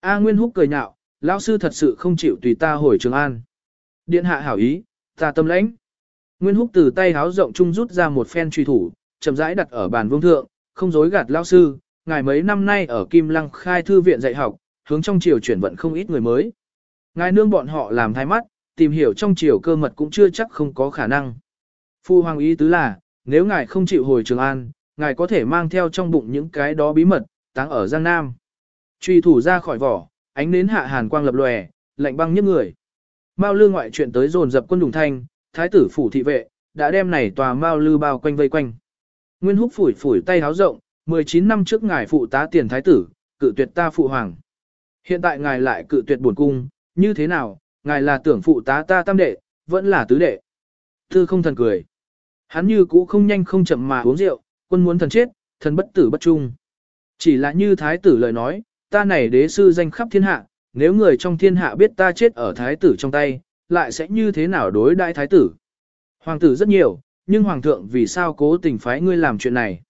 A Nguyên Húc cười nhạo, lão sư thật sự không chịu tùy ta hồi Trường An. Điện hạ hảo ý, ta tâm lãnh. Nguyên Húc từ tay háo rộng trung rút ra một phen truy thủ, chậm rãi đặt ở bàn vương thượng, không dối gạt lão sư, ngài mấy năm nay ở Kim Lăng khai thư viện dạy học, hướng trong triều chuyển vận không ít người mới. Ngài nương bọn họ làm thay mắt, tìm hiểu trong triều cơ mật cũng chưa chắc không có khả năng. Phu hoàng ý tứ là, nếu ngài không chịu hồi Trường An, ngài có thể mang theo trong bụng những cái đó bí mật, táng ở Giang Nam. Truy thủ ra khỏi vỏ, ánh nến hạ hàn quang lập lòe, lạnh băng nhức người. Mao lư ngoại chuyện tới dồn dập quân đùng thanh, thái tử phủ thị vệ, đã đem này tòa Mao lư bao quanh vây quanh. Nguyên húc phủi phủi tay háo rộng, 19 năm trước ngài phụ tá tiền thái tử, cự tuyệt ta phụ hoàng. Hiện tại ngài lại cự tuyệt buồn cung, như thế nào, ngài là tưởng phụ tá ta tam đệ, vẫn là tứ đệ. Tư không thần cười. Hắn như cũ không nhanh không chậm mà uống rượu, quân muốn thần chết, thần bất tử bất trung. Chỉ là như thái tử lời nói, ta này đế sư danh khắp thiên hạ, nếu người trong thiên hạ biết ta chết ở thái tử trong tay, lại sẽ như thế nào đối đại thái tử. Hoàng tử rất nhiều, nhưng hoàng thượng vì sao cố tình phái ngươi làm chuyện này.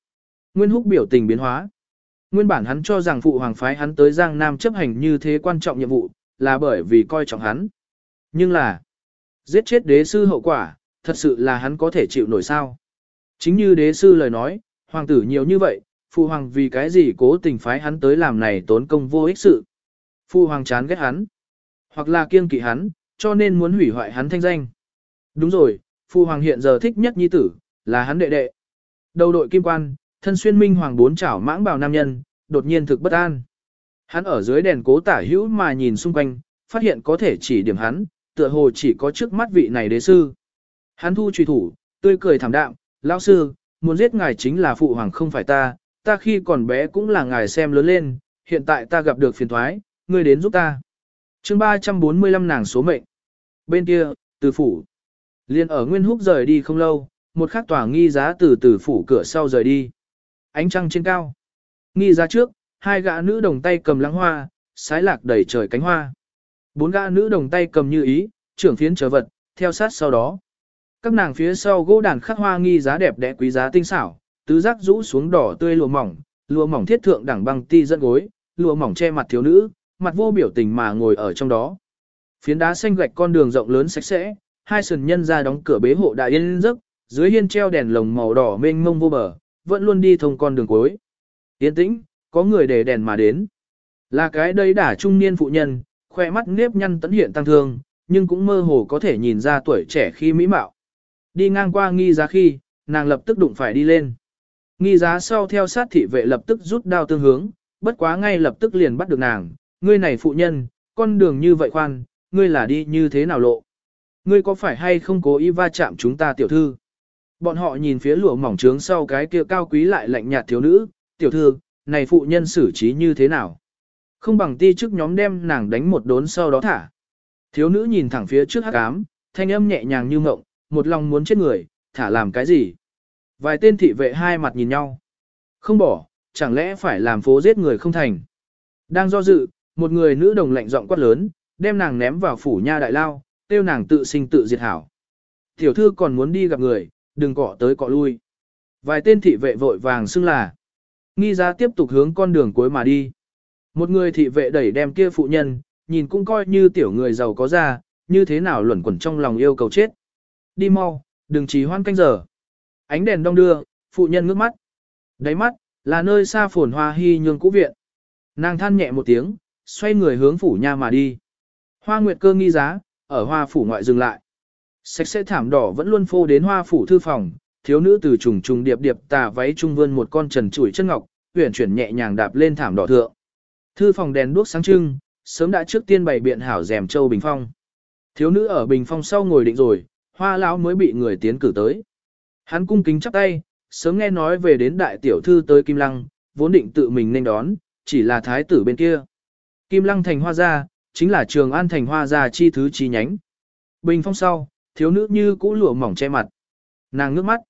Nguyên húc biểu tình biến hóa. Nguyên bản hắn cho rằng phụ hoàng phái hắn tới Giang Nam chấp hành như thế quan trọng nhiệm vụ, là bởi vì coi trọng hắn. Nhưng là, giết chết đế sư hậu quả, thật sự là hắn có thể chịu nổi sao. Chính như đế sư lời nói, hoàng tử nhiều như vậy, phụ hoàng vì cái gì cố tình phái hắn tới làm này tốn công vô ích sự. Phụ hoàng chán ghét hắn, hoặc là kiêng kỵ hắn, cho nên muốn hủy hoại hắn thanh danh. Đúng rồi, phụ hoàng hiện giờ thích nhất nhi tử, là hắn đệ đệ. Đầu đội kim quan, thân xuyên minh hoàng bốn chảo mãng bào nam nhân, đột nhiên thực bất an. Hắn ở dưới đèn cố tả hữu mà nhìn xung quanh, phát hiện có thể chỉ điểm hắn, tựa hồ chỉ có trước mắt vị này đế sư. Hắn thu truy thủ, tươi cười thảm đạm, lão sư, muốn giết ngài chính là phụ hoàng không phải ta, ta khi còn bé cũng là ngài xem lớn lên, hiện tại ta gặp được phiền thoái, ngươi đến giúp ta. chương 345 nàng số mệnh. Bên kia, từ phủ. Liên ở Nguyên Húc rời đi không lâu, một khắc tòa nghi giá từ từ phủ cửa sau rời đi. Ánh trăng trên cao. Nghi giá trước, hai gã nữ đồng tay cầm lăng hoa, sái lạc đầy trời cánh hoa. Bốn gã nữ đồng tay cầm như ý, trưởng phiến trở vật, theo sát sau đó. Các nàng phía sau gỗ đàn khắc hoa nghi giá đẹp đẽ quý giá tinh xảo, tứ giác rũ xuống đỏ tươi lụa mỏng, lụa mỏng thiết thượng đẳng băng ti dẫn gối, lụa mỏng che mặt thiếu nữ, mặt vô biểu tình mà ngồi ở trong đó. Phiến đá xanh gạch con đường rộng lớn sạch sẽ, hai sườn nhân ra đóng cửa bế hộ đại yên giấc, dưới hiên treo đèn lồng màu đỏ mênh mông vô bờ, vẫn luôn đi thông con đường cuối. Yên tĩnh, có người để đèn mà đến. Là cái đây đả trung niên phụ nhân, khoe mắt nếp nhăn tấn hiện tăng thương, nhưng cũng mơ hồ có thể nhìn ra tuổi trẻ khi mỹ mạo. Đi ngang qua nghi giá khi, nàng lập tức đụng phải đi lên. Nghi giá sau theo sát thị vệ lập tức rút đao tương hướng, bất quá ngay lập tức liền bắt được nàng. Ngươi này phụ nhân, con đường như vậy khoan, ngươi là đi như thế nào lộ? Ngươi có phải hay không cố ý va chạm chúng ta tiểu thư? Bọn họ nhìn phía lụa mỏng trướng sau cái kia cao quý lại lạnh nhạt thiếu nữ, tiểu thư, này phụ nhân xử trí như thế nào? Không bằng ti trước nhóm đem nàng đánh một đốn sau đó thả. Thiếu nữ nhìn thẳng phía trước hắc ám, thanh âm nhẹ nhàng như mộng, một lòng muốn chết người, thả làm cái gì? Vài tên thị vệ hai mặt nhìn nhau. Không bỏ, chẳng lẽ phải làm phố giết người không thành? Đang do dự, một người nữ đồng lạnh giọng quát lớn, đem nàng ném vào phủ nha đại lao, tiêu nàng tự sinh tự diệt hảo. Tiểu thư còn muốn đi gặp người, đừng cọ tới cọ lui. Vài tên thị vệ vội vàng xưng là. Nghi ra tiếp tục hướng con đường cuối mà đi. Một người thị vệ đẩy đem kia phụ nhân, nhìn cũng coi như tiểu người giàu có ra, như thế nào luẩn quẩn trong lòng yêu cầu chết. Đi mau, đừng trì hoan canh giờ. Ánh đèn đông đưa, phụ nhân ngước mắt. Đáy mắt, là nơi xa phồn hoa hy nhương cũ viện. Nàng than nhẹ một tiếng, xoay người hướng phủ nha mà đi. Hoa nguyệt cơ nghi giá, ở hoa phủ ngoại dừng lại. Sạch sẽ thảm đỏ vẫn luôn phô đến hoa phủ thư phòng, thiếu nữ từ trùng trùng điệp điệp tà váy trung vươn một con trần chuỗi chân ngọc, uyển chuyển nhẹ nhàng đạp lên thảm đỏ thượng. Thư phòng đèn đuốc sáng trưng, sớm đã trước tiên bày biện hảo rèm châu bình phong. Thiếu nữ ở bình phong sau ngồi định rồi, hoa lão mới bị người tiến cử tới. Hắn cung kính chắp tay, sớm nghe nói về đến đại tiểu thư tới Kim Lăng, vốn định tự mình nên đón, chỉ là thái tử bên kia. Kim Lăng thành hoa gia, chính là trường an thành hoa gia chi thứ chi nhánh. Bình phong sau, thiếu nữ như cũ lụa mỏng che mặt. Nàng ngước mắt.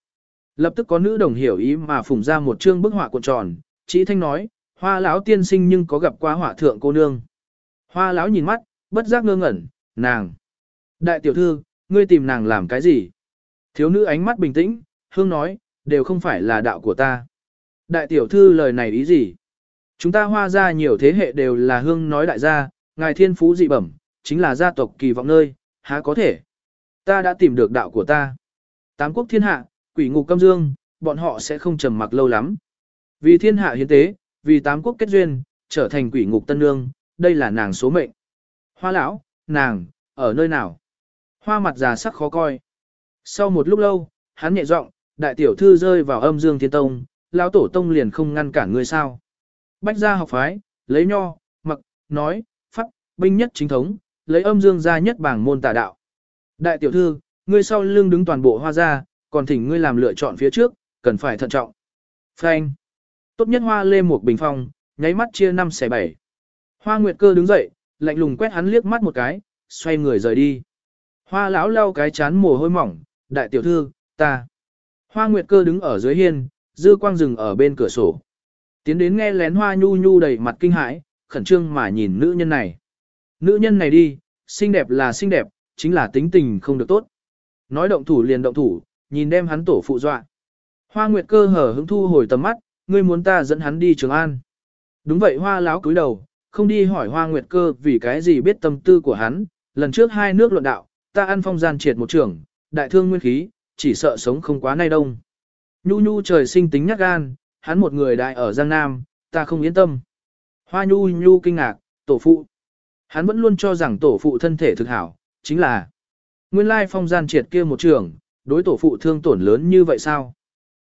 Lập tức có nữ đồng hiểu ý mà phủng ra một chương bức họa cuộn tròn, chỉ thanh nói, hoa lão tiên sinh nhưng có gặp qua họa thượng cô nương. Hoa lão nhìn mắt, bất giác ngơ ngẩn, nàng. Đại tiểu thư, ngươi tìm nàng làm cái gì? Thiếu nữ ánh mắt bình tĩnh, hương nói, đều không phải là đạo của ta. Đại tiểu thư lời này ý gì? Chúng ta hoa ra nhiều thế hệ đều là hương nói đại gia, ngài thiên phú dị bẩm, chính là gia tộc kỳ vọng nơi, há có thể. Ta đã tìm được đạo của ta. Tám quốc thiên hạ, quỷ ngục câm dương, bọn họ sẽ không trầm mặc lâu lắm. Vì thiên hạ hiến tế, vì tám quốc kết duyên, trở thành quỷ ngục tân nương, đây là nàng số mệnh. Hoa lão, nàng, ở nơi nào? Hoa mặt già sắc khó coi. Sau một lúc lâu, hắn nhẹ giọng, đại tiểu thư rơi vào âm dương thiên tông, lão tổ tông liền không ngăn cản người sao. Bách gia học phái, lấy nho, mặc, nói, pháp, binh nhất chính thống, lấy âm dương gia nhất bảng môn tà đạo. Đại tiểu thư, ngươi sau lưng đứng toàn bộ hoa gia, còn thỉnh ngươi làm lựa chọn phía trước, cần phải thận trọng. Phanh. Tốt nhất hoa lê một bình phong, nháy mắt chia năm xẻ bảy. Hoa Nguyệt Cơ đứng dậy, lạnh lùng quét hắn liếc mắt một cái, xoay người rời đi. Hoa lão lau cái chán mồ hôi mỏng, đại tiểu thư, ta. Hoa Nguyệt Cơ đứng ở dưới hiên, dư quang rừng ở bên cửa sổ. Tiến đến nghe lén hoa nhu nhu đầy mặt kinh hãi, khẩn trương mà nhìn nữ nhân này. Nữ nhân này đi, xinh đẹp là xinh đẹp, chính là tính tình không được tốt. Nói động thủ liền động thủ, nhìn đem hắn tổ phụ dọa. Hoa Nguyệt Cơ hở hứng thu hồi tầm mắt, ngươi muốn ta dẫn hắn đi Trường An. Đúng vậy hoa Láo cúi đầu, không đi hỏi Hoa Nguyệt Cơ vì cái gì biết tâm tư của hắn, lần trước hai nước luận đạo, ta ăn phong gian triệt một trưởng, đại thương nguyên khí, chỉ sợ sống không quá nay đông. Nhu nhu trời sinh tính nhát gan, hắn một người đại ở Giang Nam, ta không yên tâm. Hoa nhu nhu kinh ngạc, tổ phụ. Hắn vẫn luôn cho rằng tổ phụ thân thể thực hảo, chính là nguyên lai phong gian triệt kia một trường, đối tổ phụ thương tổn lớn như vậy sao?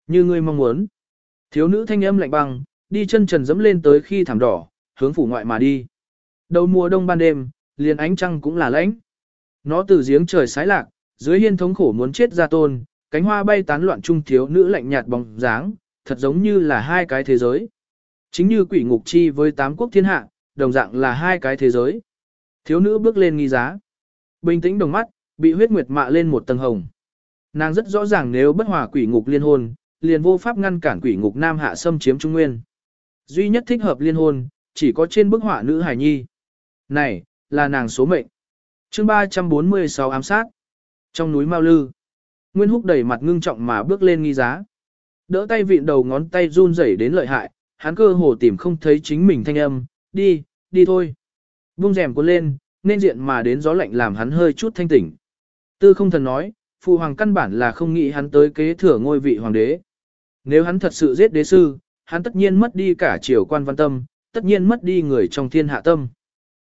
Như ngươi mong muốn. Thiếu nữ thanh âm lạnh băng, đi chân trần dẫm lên tới khi thảm đỏ, hướng phủ ngoại mà đi. Đầu mùa đông ban đêm, liền ánh trăng cũng là lãnh. Nó từ giếng trời sái lạc, dưới hiên thống khổ muốn chết ra tôn, cánh hoa bay tán loạn trung thiếu nữ lạnh nhạt bóng dáng, thật giống như là hai cái thế giới. Chính như quỷ ngục chi với tám quốc thiên hạ, đồng dạng là hai cái thế giới. Thiếu nữ bước lên nghi giá. Bình tĩnh đồng mắt, bị huyết nguyệt mạ lên một tầng hồng. Nàng rất rõ ràng nếu bất hòa quỷ ngục liên hôn, liền vô pháp ngăn cản quỷ ngục nam hạ xâm chiếm trung nguyên. Duy nhất thích hợp liên hôn, chỉ có trên bức họa nữ hải nhi. Này, là nàng số mệnh. chương 346 ám sát. Trong núi Mao Lư, Nguyên Húc đẩy mặt ngưng trọng mà bước lên nghi giá. Đỡ tay vịn đầu ngón tay run rẩy đến lợi hại, hắn cơ hồ tìm không thấy chính mình thanh âm, đi, đi thôi. Buông rèm cuốn lên, nên diện mà đến gió lạnh làm hắn hơi chút thanh tỉnh. Tư không thần nói, phụ hoàng căn bản là không nghĩ hắn tới kế thừa ngôi vị hoàng đế. Nếu hắn thật sự giết đế sư, hắn tất nhiên mất đi cả triều quan văn tâm, tất nhiên mất đi người trong thiên hạ tâm.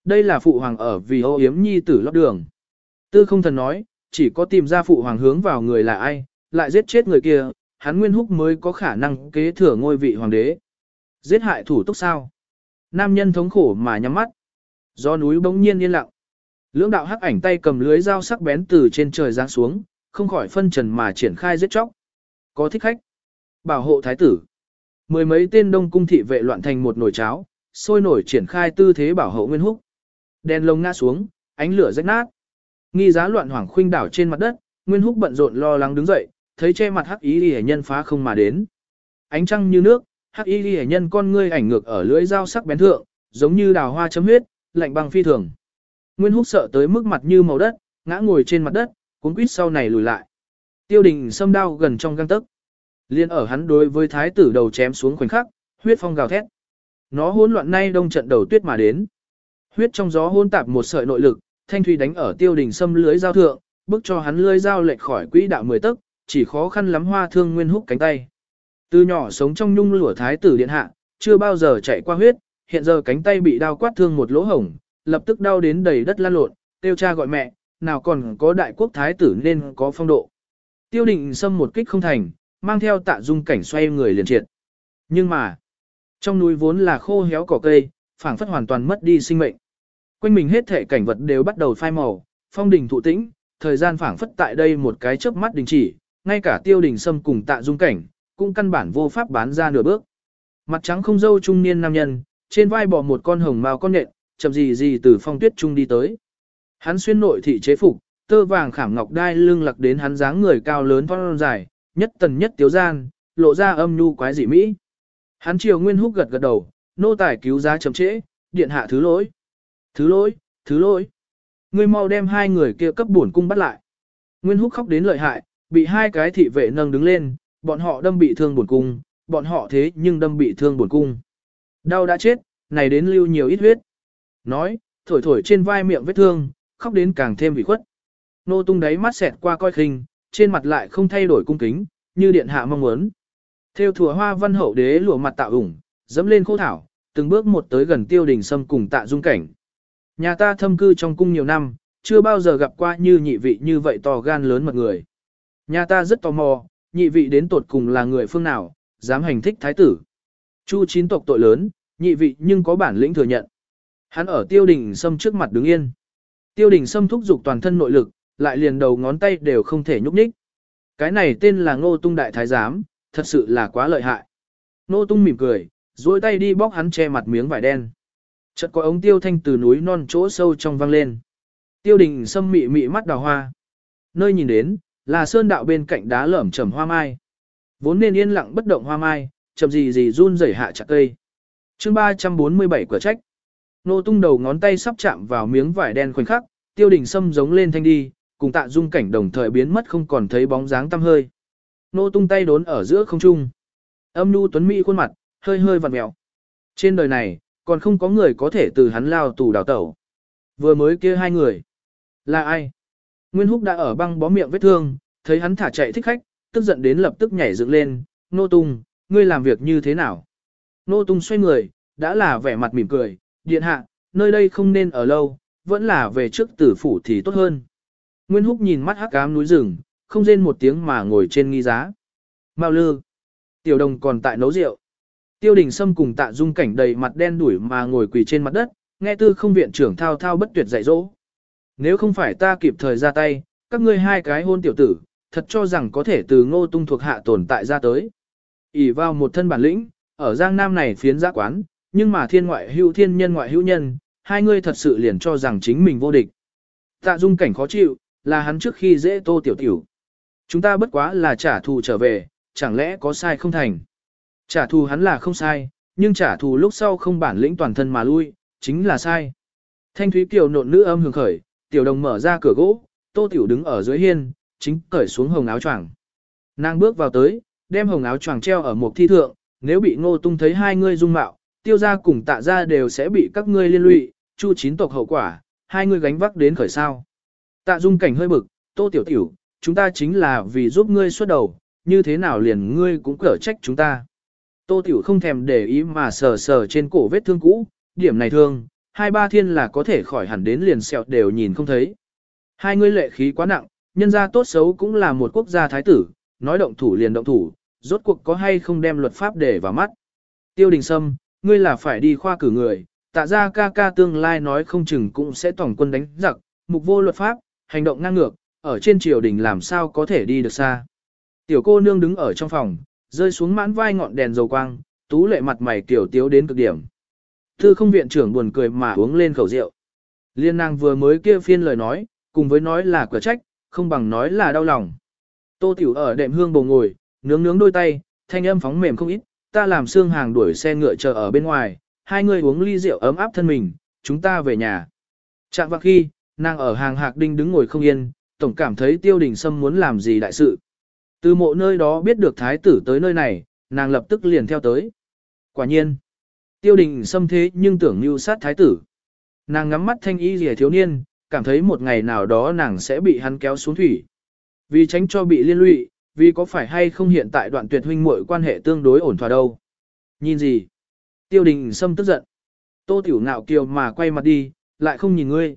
Đây là phụ hoàng ở vì ô yếm nhi tử lót đường. Tư không thần nói, chỉ có tìm ra phụ hoàng hướng vào người là ai, lại giết chết người kia, hắn nguyên húc mới có khả năng kế thừa ngôi vị hoàng đế. Giết hại thủ túc sao? Nam nhân thống khổ mà nhắm mắt. Do núi bỗng nhiên yên lặng. Lưỡng đạo hắc ảnh tay cầm lưới dao sắc bén từ trên trời giáng xuống, không khỏi phân trần mà triển khai giết chóc. Có thích khách. Bảo hộ thái tử. Mười mấy tên đông cung thị vệ loạn thành một nồi cháo, sôi nổi triển khai tư thế bảo hộ Nguyên Húc. Đèn lồng ngã xuống, ánh lửa rách nát. Nghi giá loạn hoảng khuynh đảo trên mặt đất, Nguyên Húc bận rộn lo lắng đứng dậy, thấy che mặt hắc ý liễu nhân phá không mà đến. Ánh trăng như nước, hắc y liễu nhân con ngươi ảnh ngược ở lưỡi dao sắc bén thượng, giống như đào hoa chấm huyết, lạnh băng phi thường. Nguyên Húc sợ tới mức mặt như màu đất, ngã ngồi trên mặt đất, cuốn quýt sau này lùi lại. Tiêu đình xâm đao gần trong găng tấc. Liên ở hắn đối với thái tử đầu chém xuống khoảnh khắc, huyết phong gào thét. Nó hỗn loạn nay đông trận đầu tuyết mà đến. Huyết trong gió hỗn tạp một sợi nội lực, thanh thủy đánh ở tiêu đình xâm lưới giao thượng, bức cho hắn lưới giao lệch khỏi quỹ đạo mười tấc, chỉ khó khăn lắm hoa thương nguyên húc cánh tay. Từ nhỏ sống trong nhung lửa thái tử điện hạ, chưa bao giờ chạy qua huyết, hiện giờ cánh tay bị đao quát thương một lỗ hổng, lập tức đau đến đầy đất lan lộn, tiêu cha gọi mẹ, nào còn có đại quốc thái tử nên có phong độ. Tiêu định xâm một kích không thành, mang theo tạ dung cảnh xoay người liền triệt. Nhưng mà, trong núi vốn là khô héo cỏ cây, phảng phất hoàn toàn mất đi sinh mệnh. Quanh mình hết thể cảnh vật đều bắt đầu phai màu, phong đình thụ tĩnh, thời gian phảng phất tại đây một cái chớp mắt đình chỉ, ngay cả tiêu đình sâm cùng tạ dung cảnh, cũng căn bản vô pháp bán ra nửa bước. Mặt trắng không dâu trung niên nam nhân, trên vai bò một con hồng mao con nện, chậm gì gì từ phong tuyết trung đi tới. Hắn xuyên nội thị chế phục, tơ vàng khảm ngọc đai lưng lặc đến hắn dáng người cao lớn phong dài, nhất tần nhất tiếu gian, lộ ra âm nhu quái dị mỹ. Hắn chiều nguyên húc gật gật đầu, nô tài cứu giá chậm trễ, điện hạ thứ lỗi. Thứ lỗi, thứ lỗi. Ngươi mau đem hai người kia cấp bổn cung bắt lại. Nguyên húc khóc đến lợi hại, bị hai cái thị vệ nâng đứng lên, bọn họ đâm bị thương bổn cung, bọn họ thế nhưng đâm bị thương bổn cung. Đau đã chết, này đến lưu nhiều ít huyết. Nói, thổi thổi trên vai miệng vết thương, khóc đến càng thêm bị khuất. Nô tung đáy mắt xẹt qua coi khinh, trên mặt lại không thay đổi cung kính, như điện hạ mong muốn. Theo thùa hoa văn hậu đế lụa mặt tạo ủng, dẫm lên khô thảo, từng bước một tới gần tiêu đình sâm cùng tạ dung cảnh. Nhà ta thâm cư trong cung nhiều năm, chưa bao giờ gặp qua như nhị vị như vậy to gan lớn mật người. Nhà ta rất tò mò, nhị vị đến tột cùng là người phương nào, dám hành thích thái tử. Chu chín tộc tội lớn, nhị vị nhưng có bản lĩnh thừa nhận. Hắn ở tiêu đình sâm trước mặt đứng yên. Tiêu đình sâm thúc dục toàn thân nội lực, lại liền đầu ngón tay đều không thể nhúc nhích. Cái này tên là ngô tung đại thái giám, thật sự là quá lợi hại. Ngô tung mỉm cười, duỗi tay đi bóc hắn che mặt miếng vải đen. Chợt có ống tiêu thanh từ núi non chỗ sâu trong vang lên. Tiêu đình sâm mị mị mắt đào hoa. Nơi nhìn đến, là sơn đạo bên cạnh đá lởm chầm hoa mai. Vốn nên yên lặng bất động hoa mai, chậm gì gì run rẩy hạ chặt cây. chương 347 quả trách. Nô tung đầu ngón tay sắp chạm vào miếng vải đen khoảnh khắc, tiêu đình sâm giống lên thanh đi, cùng tạ dung cảnh đồng thời biến mất không còn thấy bóng dáng tăm hơi. Nô tung tay đốn ở giữa không trung. Âm nhu tuấn mỹ khuôn mặt, hơi hơi vặn mèo. Trên đời này, còn không có người có thể từ hắn lao tù đào tẩu. Vừa mới kia hai người. Là ai? Nguyên Húc đã ở băng bó miệng vết thương, thấy hắn thả chạy thích khách, tức giận đến lập tức nhảy dựng lên. Nô Tung, ngươi làm việc như thế nào? Nô Tung xoay người, đã là vẻ mặt mỉm cười. Điện hạ, nơi đây không nên ở lâu, vẫn là về trước tử phủ thì tốt hơn. Nguyên Húc nhìn mắt hắc ám núi rừng, không rên một tiếng mà ngồi trên nghi giá. Mao lư. Tiểu đồng còn tại nấu rượu. Tiêu đình Sâm cùng tạ dung cảnh đầy mặt đen đuổi mà ngồi quỳ trên mặt đất, nghe tư không viện trưởng thao thao bất tuyệt dạy dỗ. Nếu không phải ta kịp thời ra tay, các ngươi hai cái hôn tiểu tử, thật cho rằng có thể từ ngô tung thuộc hạ tồn tại ra tới. ỉ vào một thân bản lĩnh, ở Giang Nam này phiến giã quán, nhưng mà thiên ngoại hữu thiên nhân ngoại hữu nhân, hai ngươi thật sự liền cho rằng chính mình vô địch. Tạ dung cảnh khó chịu, là hắn trước khi dễ tô tiểu tiểu. Chúng ta bất quá là trả thù trở về, chẳng lẽ có sai không thành. Trả thù hắn là không sai, nhưng trả thù lúc sau không bản lĩnh toàn thân mà lui, chính là sai. Thanh Thúy Kiều nộn nữ âm hưởng khởi, tiểu đồng mở ra cửa gỗ, tô tiểu đứng ở dưới hiên, chính cởi xuống hồng áo choàng. Nàng bước vào tới, đem hồng áo choàng treo ở một thi thượng, nếu bị ngô tung thấy hai ngươi dung mạo, tiêu gia cùng tạ gia đều sẽ bị các ngươi liên lụy, chu chín tộc hậu quả, hai ngươi gánh vác đến khởi sao. Tạ dung cảnh hơi bực, tô tiểu tiểu, chúng ta chính là vì giúp ngươi xuất đầu, như thế nào liền ngươi cũng cở trách chúng ta. Tô Tiểu không thèm để ý mà sờ sờ trên cổ vết thương cũ, điểm này thương, hai ba thiên là có thể khỏi hẳn đến liền sẹo đều nhìn không thấy. Hai ngươi lệ khí quá nặng, nhân gia tốt xấu cũng là một quốc gia thái tử, nói động thủ liền động thủ, rốt cuộc có hay không đem luật pháp để vào mắt. Tiêu đình sâm, ngươi là phải đi khoa cử người, tạ ra ca ca tương lai nói không chừng cũng sẽ tổng quân đánh giặc, mục vô luật pháp, hành động ngang ngược, ở trên triều đình làm sao có thể đi được xa. Tiểu cô nương đứng ở trong phòng, rơi xuống mãn vai ngọn đèn dầu quang, tú lệ mặt mày tiểu tiếu đến cực điểm. Thư không viện trưởng buồn cười mà uống lên khẩu rượu. Liên nàng vừa mới kia phiên lời nói, cùng với nói là quả trách, không bằng nói là đau lòng. Tô tiểu ở đệm hương bầu ngồi, nướng nướng đôi tay, thanh âm phóng mềm không ít, ta làm xương hàng đuổi xe ngựa chờ ở bên ngoài, hai người uống ly rượu ấm áp thân mình, chúng ta về nhà. Chạm vào khi, nàng ở hàng hạc đinh đứng ngồi không yên, tổng cảm thấy tiêu đình sâm muốn làm gì đại sự. Từ mộ nơi đó biết được thái tử tới nơi này, nàng lập tức liền theo tới. Quả nhiên, tiêu đình xâm thế nhưng tưởng mưu sát thái tử. Nàng ngắm mắt thanh y rìa thiếu niên, cảm thấy một ngày nào đó nàng sẽ bị hắn kéo xuống thủy. Vì tránh cho bị liên lụy, vì có phải hay không hiện tại đoạn tuyệt huynh muội quan hệ tương đối ổn thỏa đâu. Nhìn gì? Tiêu đình Sâm tức giận. Tô Tiểu ngạo kiều mà quay mặt đi, lại không nhìn ngươi.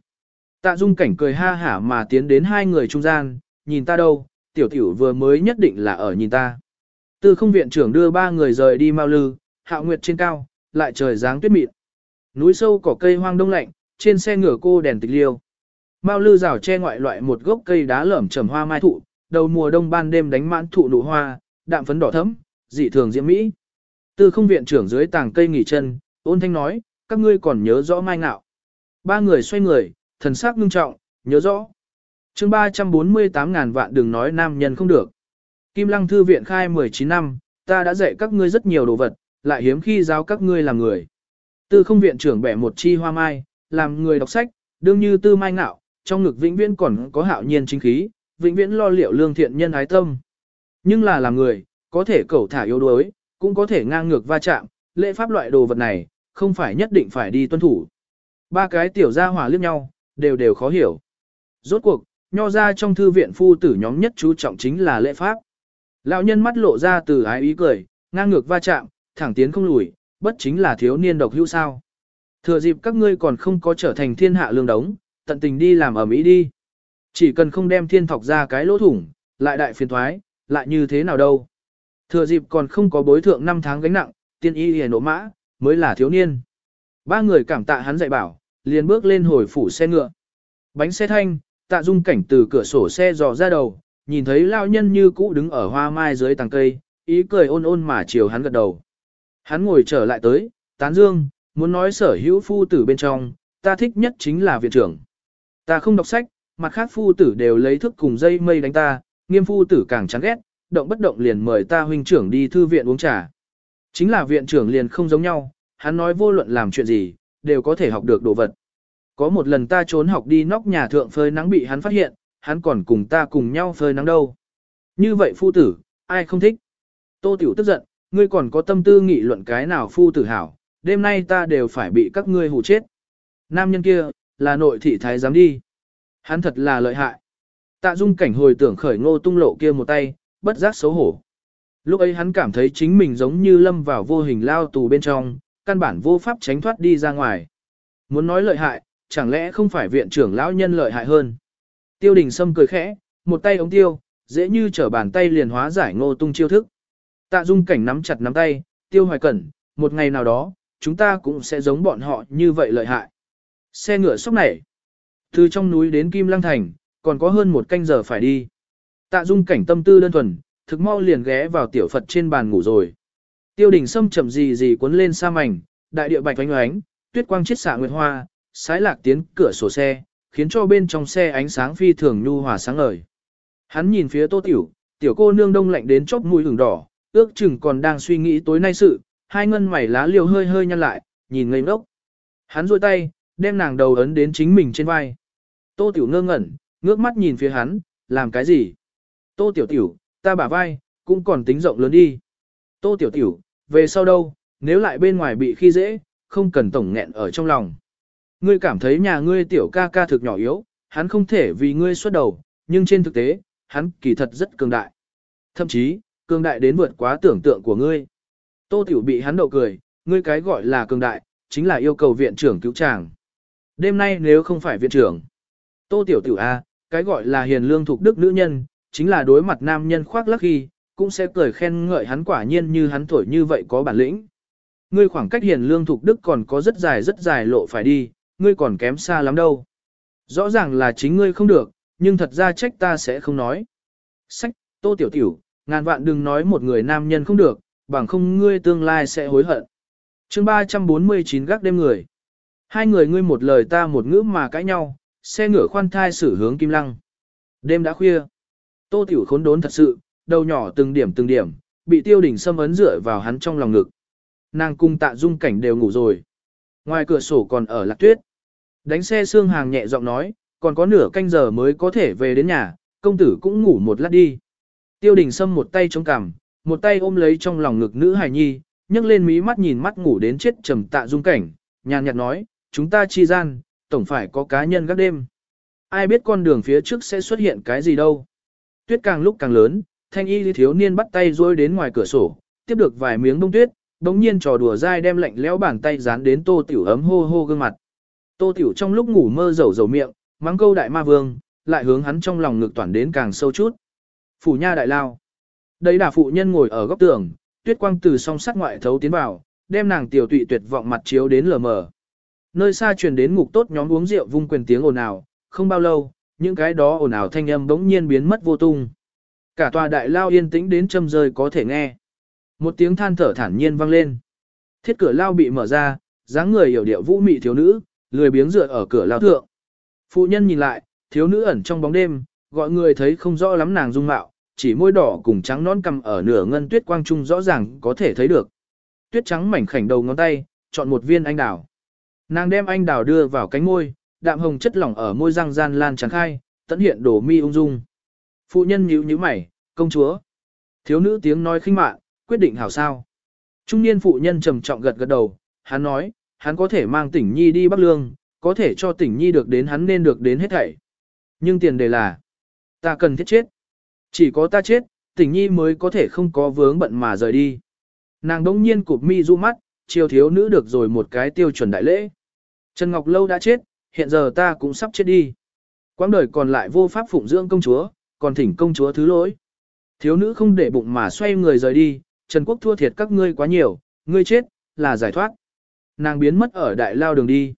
Tạ Dung cảnh cười ha hả mà tiến đến hai người trung gian, nhìn ta đâu, tiểu tiểu vừa mới nhất định là ở nhìn ta. Tư không viện trưởng đưa ba người rời đi mau lư, hạo nguyệt trên cao, lại trời dáng tuyết mịn. Núi sâu cỏ cây hoang đông lạnh, trên xe ngựa cô đèn tịch liêu. Mao lư rào che ngoại loại một gốc cây đá lởm trầm hoa mai thụ, đầu mùa đông ban đêm đánh mãn thụ nụ hoa, đạm phấn đỏ thẫm, dị thường diễm mỹ. Tư không viện trưởng dưới tàng cây nghỉ chân, ôn thanh nói, các ngươi còn nhớ rõ mai ngạo. Ba người xoay người, thần sắc ngưng trọng, nhớ rõ. chương 348 ngàn vạn đừng nói nam nhân không được. Kim Lăng Thư viện khai 19 năm, ta đã dạy các ngươi rất nhiều đồ vật, lại hiếm khi giáo các ngươi làm người. Tư không viện trưởng bẻ một chi hoa mai, làm người đọc sách, đương như tư mai ngạo, trong ngực vĩnh viễn còn có hạo nhiên chính khí, vĩnh viễn lo liệu lương thiện nhân ái tâm. Nhưng là làm người, có thể cẩu thả yếu đuối, cũng có thể ngang ngược va chạm, lễ pháp loại đồ vật này, không phải nhất định phải đi tuân thủ. Ba cái tiểu gia hỏa liếc nhau, đều đều khó hiểu. Rốt cuộc, nho ra trong thư viện phu tử nhóm nhất chú trọng chính là lễ pháp. Lão nhân mắt lộ ra từ ái ý cười, ngang ngược va chạm, thẳng tiến không lùi, bất chính là thiếu niên độc hữu sao. Thừa dịp các ngươi còn không có trở thành thiên hạ lương đống, tận tình đi làm ở Mỹ đi. Chỉ cần không đem thiên thọc ra cái lỗ thủng, lại đại phiền thoái, lại như thế nào đâu. Thừa dịp còn không có bối thượng 5 tháng gánh nặng, tiên y hề nổ mã, mới là thiếu niên. Ba người cảm tạ hắn dạy bảo, liền bước lên hồi phủ xe ngựa. Bánh xe thanh, tạ dung cảnh từ cửa sổ xe dò ra đầu, nhìn thấy lao nhân như cũ đứng ở hoa mai dưới tàng cây, ý cười ôn ôn mà chiều hắn gật đầu. Hắn ngồi trở lại tới, tán dương, muốn nói sở hữu phu tử bên trong, ta thích nhất chính là viện trưởng. Ta không đọc sách, mặt khác phu tử đều lấy thức cùng dây mây đánh ta, nghiêm phu tử càng chán ghét, động bất động liền mời ta huynh trưởng đi thư viện uống trà. Chính là viện trưởng liền không giống nhau, hắn nói vô luận làm chuyện gì, đều có thể học được đồ vật. Có một lần ta trốn học đi nóc nhà thượng phơi nắng bị hắn phát hiện, hắn còn cùng ta cùng nhau phơi nắng đâu. Như vậy phu tử, ai không thích? Tô Tiểu tức giận, ngươi còn có tâm tư nghị luận cái nào phu tử hảo, đêm nay ta đều phải bị các ngươi hù chết. Nam nhân kia, là nội thị thái giám đi. Hắn thật là lợi hại. Tạ dung cảnh hồi tưởng khởi ngô tung lộ kia một tay, bất giác xấu hổ. Lúc ấy hắn cảm thấy chính mình giống như lâm vào vô hình lao tù bên trong, căn bản vô pháp tránh thoát đi ra ngoài. Muốn nói lợi hại, chẳng lẽ không phải viện trưởng lão nhân lợi hại hơn. Tiêu đình sâm cười khẽ, một tay ống tiêu, dễ như trở bàn tay liền hóa giải ngô tung chiêu thức. Tạ dung cảnh nắm chặt nắm tay, tiêu hoài cẩn, một ngày nào đó, chúng ta cũng sẽ giống bọn họ như vậy lợi hại. Xe ngựa sốc này, từ trong núi đến Kim Lăng Thành, còn có hơn một canh giờ phải đi. Tạ dung cảnh tâm tư đơn thuần, thực mau liền ghé vào tiểu Phật trên bàn ngủ rồi. Tiêu Đỉnh sâm chậm gì gì cuốn lên sa mảnh, đại địa bạch oánh oánh, tuyết quang chiết xạ nguyệt hoa, sái lạc tiến cửa sổ xe, khiến cho bên trong xe ánh sáng phi thường nhu hòa sáng ngời. Hắn nhìn phía tô tiểu, tiểu cô nương đông lạnh đến chóp mũi hừng đỏ, ước chừng còn đang suy nghĩ tối nay sự, hai ngân mảy lá liều hơi hơi nhăn lại, nhìn ngây ngốc. Hắn duỗi tay, đem nàng đầu ấn đến chính mình trên vai. Tô tiểu ngơ ngẩn, ngước mắt nhìn phía hắn, làm cái gì? Tô tiểu tiểu, ta bả vai, cũng còn tính rộng lớn đi. Tô tiểu tiểu, về sau đâu, nếu lại bên ngoài bị khi dễ, không cần tổng nghẹn ở trong lòng. Ngươi cảm thấy nhà ngươi tiểu ca ca thực nhỏ yếu, hắn không thể vì ngươi xuất đầu, nhưng trên thực tế, hắn kỳ thật rất cường đại. Thậm chí, cường đại đến vượt quá tưởng tượng của ngươi. Tô Tiểu bị hắn đậu cười, ngươi cái gọi là cường đại, chính là yêu cầu viện trưởng cứu chàng. Đêm nay nếu không phải viện trưởng, Tô Tiểu Tiểu A, cái gọi là hiền lương thuộc đức nữ nhân, chính là đối mặt nam nhân khoác lắc khi, cũng sẽ cười khen ngợi hắn quả nhiên như hắn thổi như vậy có bản lĩnh. Ngươi khoảng cách hiền lương thuộc đức còn có rất dài rất dài lộ phải đi, ngươi còn kém xa lắm đâu. Rõ ràng là chính ngươi không được, nhưng thật ra trách ta sẽ không nói. Sách, tô tiểu tiểu, ngàn vạn đừng nói một người nam nhân không được, bằng không ngươi tương lai sẽ hối hận. chương 349 gác đêm người. Hai người ngươi một lời ta một ngữ mà cãi nhau, xe ngựa khoan thai xử hướng kim lăng. Đêm đã khuya. Tô tiểu khốn đốn thật sự, đầu nhỏ từng điểm từng điểm, bị tiêu đỉnh xâm ấn rửa vào hắn trong lòng ngực. Nàng cung tạ dung cảnh đều ngủ rồi. Ngoài cửa sổ còn ở lạc tuyết. Đánh xe xương hàng nhẹ giọng nói, còn có nửa canh giờ mới có thể về đến nhà, công tử cũng ngủ một lát đi. Tiêu đình sâm một tay chống cằm, một tay ôm lấy trong lòng ngực nữ hài nhi, nhấc lên mí mắt nhìn mắt ngủ đến chết trầm tạ dung cảnh, nhàn nhạt nói, chúng ta chi gian, tổng phải có cá nhân gác đêm. Ai biết con đường phía trước sẽ xuất hiện cái gì đâu. Tuyết càng lúc càng lớn, thanh y thiếu niên bắt tay rôi đến ngoài cửa sổ, tiếp được vài miếng bông tuyết, Đống nhiên trò đùa dai đem lạnh lẽo bàn tay dán đến tô tiểu ấm hô hô gương mặt. Tô tiểu trong lúc ngủ mơ dầu dầu miệng, mắng câu đại ma vương, lại hướng hắn trong lòng ngực toàn đến càng sâu chút. Phủ nha đại lao. Đấy đà phụ nhân ngồi ở góc tường, tuyết quang từ song sắt ngoại thấu tiến vào, đem nàng tiểu tụy tuyệt vọng mặt chiếu đến lờ mờ. Nơi xa truyền đến ngục tốt nhóm uống rượu vung quyền tiếng ồn ào, không bao lâu, những cái đó ồn ào thanh âm bỗng nhiên biến mất vô tung. Cả tòa đại lao yên tĩnh đến châm rơi có thể nghe. Một tiếng than thở thản nhiên vang lên. Thiết cửa lao bị mở ra, dáng người hiểu điệu vũ mị thiếu nữ, lười biếng dựa ở cửa lao thượng. Phụ nhân nhìn lại, thiếu nữ ẩn trong bóng đêm, gọi người thấy không rõ lắm nàng dung mạo, chỉ môi đỏ cùng trắng nón cầm ở nửa ngân tuyết quang trung rõ ràng có thể thấy được. Tuyết trắng mảnh khảnh đầu ngón tay, chọn một viên anh đào. Nàng đem anh đào đưa vào cánh môi, đạm hồng chất lỏng ở môi răng gian lan tràn khai, tận hiện đổ mi ung dung. Phụ nhân nhíu nhíu mày, công chúa. Thiếu nữ tiếng nói khinh mạn, quyết định hảo sao. Trung niên phụ nhân trầm trọng gật gật đầu, hắn nói, hắn có thể mang tỉnh nhi đi Bắc Lương, có thể cho tỉnh nhi được đến hắn nên được đến hết thảy. Nhưng tiền đề là, ta cần thiết chết. Chỉ có ta chết, tỉnh nhi mới có thể không có vướng bận mà rời đi. Nàng đống nhiên cụp mi du mắt, triều thiếu nữ được rồi một cái tiêu chuẩn đại lễ. Trần Ngọc Lâu đã chết, hiện giờ ta cũng sắp chết đi. Quãng đời còn lại vô pháp phụng dưỡng công chúa, còn thỉnh công chúa thứ lỗi. Thiếu nữ không để bụng mà xoay người rời đi, Trần Quốc thua thiệt các ngươi quá nhiều, ngươi chết, là giải thoát. Nàng biến mất ở đại lao đường đi.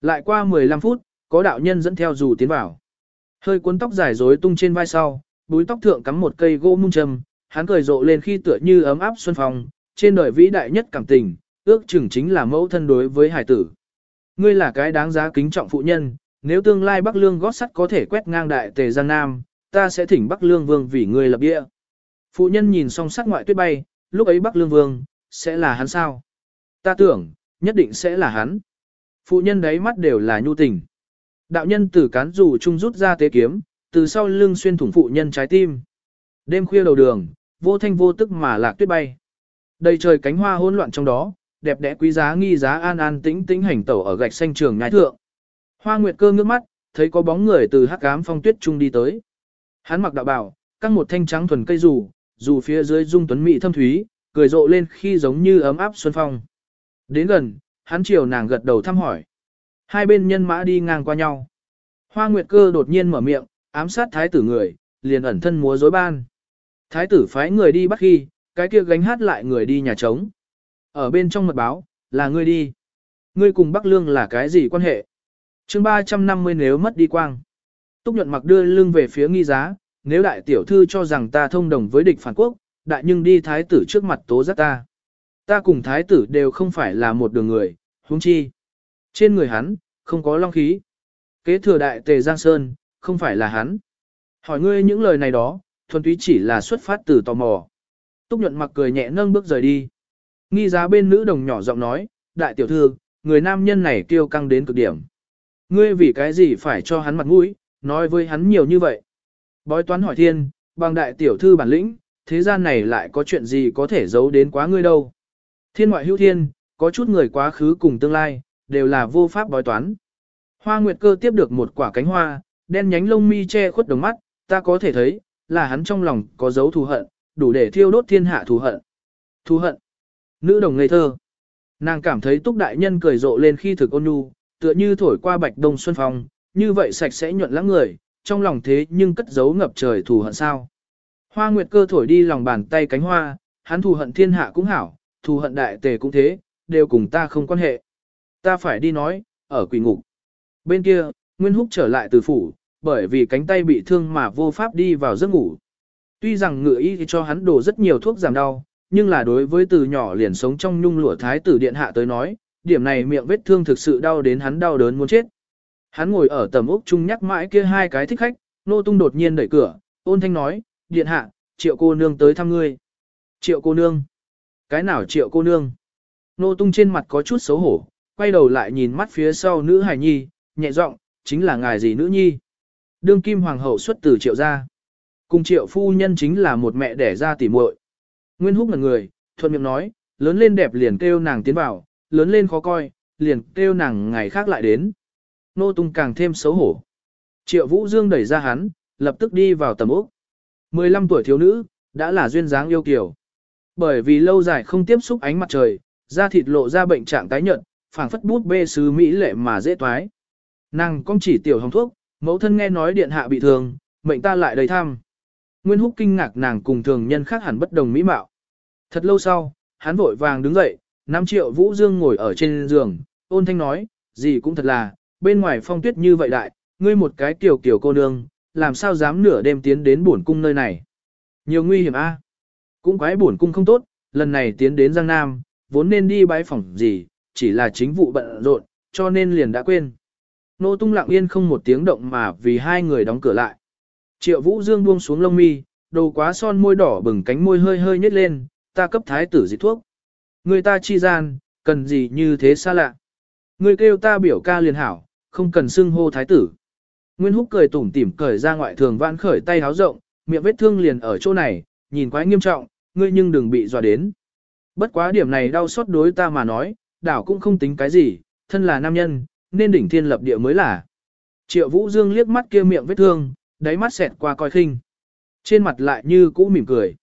Lại qua 15 phút, có đạo nhân dẫn theo dù tiến vào. Hơi cuốn tóc dài rối tung trên vai sau, búi tóc thượng cắm một cây gỗ mung châm, hắn cười rộ lên khi tựa như ấm áp xuân phong, trên đời vĩ đại nhất cảm tình, ước chừng chính là mẫu thân đối với hải tử. Ngươi là cái đáng giá kính trọng phụ nhân, nếu tương lai Bắc Lương gót sắt có thể quét ngang đại tề Giang Nam, ta sẽ thỉnh Bắc Lương Vương vì ngươi lập địa. Phụ nhân nhìn song sắc ngoại tuyết bay, lúc ấy Bắc Lương Vương, sẽ là hắn sao? Ta tưởng, nhất định sẽ là hắn. Phụ nhân đấy mắt đều là nhu tình. Đạo nhân từ cán dù trung rút ra tế kiếm, từ sau lưng xuyên thủng phụ nhân trái tim. Đêm khuya đầu đường, vô thanh vô tức mà lạc tuyết bay. Đầy trời cánh hoa hỗn loạn trong đó, đẹp đẽ quý giá nghi giá an an tĩnh tĩnh hành tẩu ở gạch xanh trường nhai thượng. Hoa Nguyệt cơ ngước mắt, thấy có bóng người từ hắc ám phong tuyết trung đi tới. Hắn mặc đạo bào, căng một thanh trắng thuần cây dù, dù phía dưới dung tuấn mỹ thâm thúy, cười rộ lên khi giống như ấm áp xuân phong. Đến gần, hắn chiều nàng gật đầu thăm hỏi. Hai bên nhân mã đi ngang qua nhau. Hoa Nguyệt cơ đột nhiên mở miệng, ám sát thái tử người, liền ẩn thân múa rối ban. Thái tử phái người đi bắt khi, cái kia gánh hát lại người đi nhà trống. Ở bên trong mật báo, là ngươi đi. Ngươi cùng Bắc Lương là cái gì quan hệ? chương 350 nếu mất đi quang. Túc nhuận mặc đưa lưng về phía nghi giá, nếu đại tiểu thư cho rằng ta thông đồng với địch phản quốc, đại nhưng đi thái tử trước mặt tố giác ta. Ta cùng thái tử đều không phải là một đường người, huống chi. Trên người hắn, không có long khí. Kế thừa đại tề Giang Sơn, không phải là hắn. Hỏi ngươi những lời này đó, thuần túy chỉ là xuất phát từ tò mò. Túc nhuận mặc cười nhẹ nâng bước rời đi. Nghi giá bên nữ đồng nhỏ giọng nói, đại tiểu thư, người nam nhân này kêu căng đến cực điểm. Ngươi vì cái gì phải cho hắn mặt mũi, nói với hắn nhiều như vậy. Bói toán hỏi thiên, bằng đại tiểu thư bản lĩnh, thế gian này lại có chuyện gì có thể giấu đến quá ngươi đâu. Thiên ngoại hữu thiên, có chút người quá khứ cùng tương lai, đều là vô pháp bói toán. Hoa Nguyệt cơ tiếp được một quả cánh hoa, đen nhánh lông mi che khuất đồng mắt, ta có thể thấy, là hắn trong lòng có dấu thù hận, đủ để thiêu đốt thiên hạ thù hận. Thù hận. Nữ đồng ngây thơ. Nàng cảm thấy túc đại nhân cười rộ lên khi thực ôn nhu, tựa như thổi qua bạch đông xuân phong, như vậy sạch sẽ nhuận lãng người, trong lòng thế nhưng cất giấu ngập trời thù hận sao. Hoa nguyệt cơ thổi đi lòng bàn tay cánh hoa, hắn thù hận thiên hạ cũng hảo, thù hận đại tề cũng thế, đều cùng ta không quan hệ. Ta phải đi nói, ở quỷ ngục. Bên kia, Nguyên Húc trở lại từ phủ, bởi vì cánh tay bị thương mà vô pháp đi vào giấc ngủ. Tuy rằng ngựa y cho hắn đổ rất nhiều thuốc giảm đau, nhưng là đối với từ nhỏ liền sống trong nhung lụa thái tử điện hạ tới nói, điểm này miệng vết thương thực sự đau đến hắn đau đớn muốn chết. Hắn ngồi ở tầm ốc chung nhắc mãi kia hai cái thích khách, nô tung đột nhiên đẩy cửa, ôn thanh nói, điện hạ, triệu cô nương tới thăm ngươi. Triệu cô nương? Cái nào triệu cô nương? Nô tung trên mặt có chút xấu hổ, quay đầu lại nhìn mắt phía sau nữ hài nhi, nhẹ giọng, chính là ngài gì nữ nhi. Đương kim hoàng hậu xuất từ triệu gia. Cùng triệu phu nhân chính là một mẹ đẻ ra tỉ muội. Nguyên húc ngẩn người, thuận miệng nói, lớn lên đẹp liền kêu nàng tiến vào, lớn lên khó coi, liền kêu nàng ngày khác lại đến. Nô tung càng thêm xấu hổ. Triệu vũ dương đẩy ra hắn, lập tức đi vào tầm ốc. 15 tuổi thiếu nữ, đã là duyên dáng yêu kiều. Bởi vì lâu dài không tiếp xúc ánh mặt trời, da thịt lộ ra bệnh trạng tái nhợt, phảng phất bút bê sứ mỹ lệ mà dễ toái. Nàng cong chỉ tiểu hồng thuốc, mẫu thân nghe nói điện hạ bị thương, mệnh ta lại đầy thăm. Nguyên Húc kinh ngạc nàng cùng thường nhân khác hẳn bất đồng mỹ mạo. Thật lâu sau, hắn vội vàng đứng dậy, Nam Triệu Vũ Dương ngồi ở trên giường, ôn thanh nói, gì cũng thật là, bên ngoài phong tuyết như vậy đại, ngươi một cái tiểu kiểu cô nương, làm sao dám nửa đêm tiến đến bổn cung nơi này. Nhiều nguy hiểm a. Cũng quái bổn cung không tốt, lần này tiến đến Giang Nam, vốn nên đi bái phỏng gì, chỉ là chính vụ bận rộn, cho nên liền đã quên. Nô tung lặng yên không một tiếng động mà vì hai người đóng cửa lại. Triệu Vũ Dương buông xuống lông mi, đồ quá son môi đỏ bừng cánh môi hơi hơi nhếch lên, ta cấp thái tử dịch thuốc. Người ta chi gian, cần gì như thế xa lạ. Người kêu ta biểu ca liền hảo, không cần xưng hô thái tử. Nguyên Húc cười tủm tỉm cởi ra ngoại thường vãn khởi tay háo rộng, miệng vết thương liền ở chỗ này, nhìn quái nghiêm trọng, ngươi nhưng đừng bị dọa đến. Bất quá điểm này đau xót đối ta mà nói, đảo cũng không tính cái gì, thân là nam nhân, nên đỉnh thiên lập địa mới là. Triệu Vũ Dương liếc mắt kia miệng vết thương, đáy mắt xẹt qua coi khinh. Trên mặt lại như cũ mỉm cười.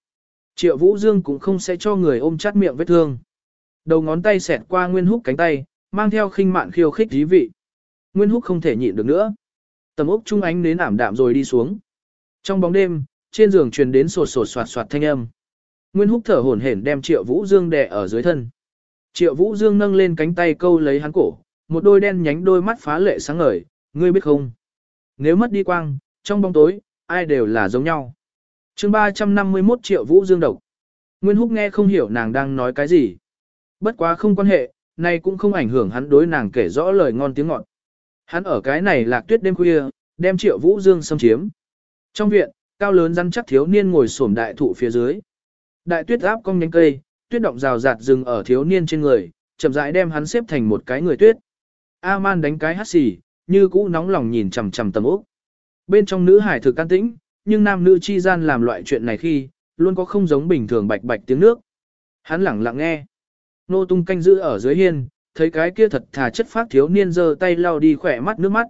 Triệu Vũ Dương cũng không sẽ cho người ôm chắt miệng vết thương. Đầu ngón tay xẹt qua Nguyên Húc cánh tay, mang theo khinh mạn khiêu khích dí vị. Nguyên Húc không thể nhịn được nữa. Tầm ốc trung ánh đến ảm đạm rồi đi xuống. Trong bóng đêm, trên giường truyền đến sột sột soạt soạt thanh âm. Nguyên Húc thở hổn hển đem Triệu Vũ Dương đè ở dưới thân. Triệu Vũ Dương nâng lên cánh tay câu lấy hắn cổ, một đôi đen nhánh đôi mắt phá lệ sáng ngời, ngươi biết không? Nếu mất đi quang, trong bóng tối, ai đều là giống nhau. chương 351 Triệu Vũ Dương độc. Nguyên Húc nghe không hiểu nàng đang nói cái gì. Bất quá không quan hệ, này cũng không ảnh hưởng hắn đối nàng kể rõ lời ngon tiếng ngọt. Hắn ở cái này lạc tuyết đêm khuya, đem Triệu Vũ Dương xâm chiếm. Trong viện, cao lớn rắn chắc thiếu niên ngồi xổm đại thụ phía dưới. Đại tuyết áp cong nhánh cây, tuyết động rào rạt dừng ở thiếu niên trên người, chậm rãi đem hắn xếp thành một cái người tuyết. A-man đánh cái hắt xì, như cũ nóng lòng nhìn chằm chằm tầm ốc. Bên trong nữ hải thực can tĩnh, nhưng nam nữ chi gian làm loại chuyện này khi, luôn có không giống bình thường bạch bạch tiếng nước. Hắn lẳng lặng nghe. Nô tung canh giữ ở dưới hiên, thấy cái kia thật thà chất phát thiếu niên giơ tay lau đi khỏe mắt nước mắt.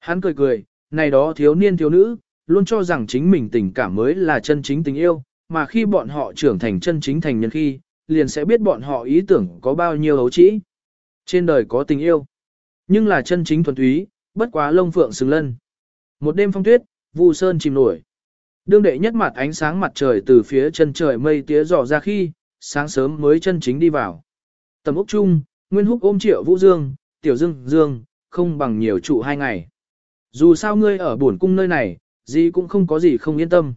Hắn cười cười, này đó thiếu niên thiếu nữ, luôn cho rằng chính mình tình cảm mới là chân chính tình yêu, mà khi bọn họ trưởng thành chân chính thành nhân khi, liền sẽ biết bọn họ ý tưởng có bao nhiêu hấu trĩ. Trên đời có tình yêu, nhưng là chân chính thuần túy, bất quá lông phượng xứng lân. Một đêm phong tuyết, vu sơn chìm nổi. Đương đệ nhất mặt ánh sáng mặt trời từ phía chân trời mây tía dò ra khi, sáng sớm mới chân chính đi vào. Tầm ốc chung, Nguyên Húc ôm triệu Vũ Dương, Tiểu Dương, Dương, không bằng nhiều trụ hai ngày. Dù sao ngươi ở buồn cung nơi này, gì cũng không có gì không yên tâm.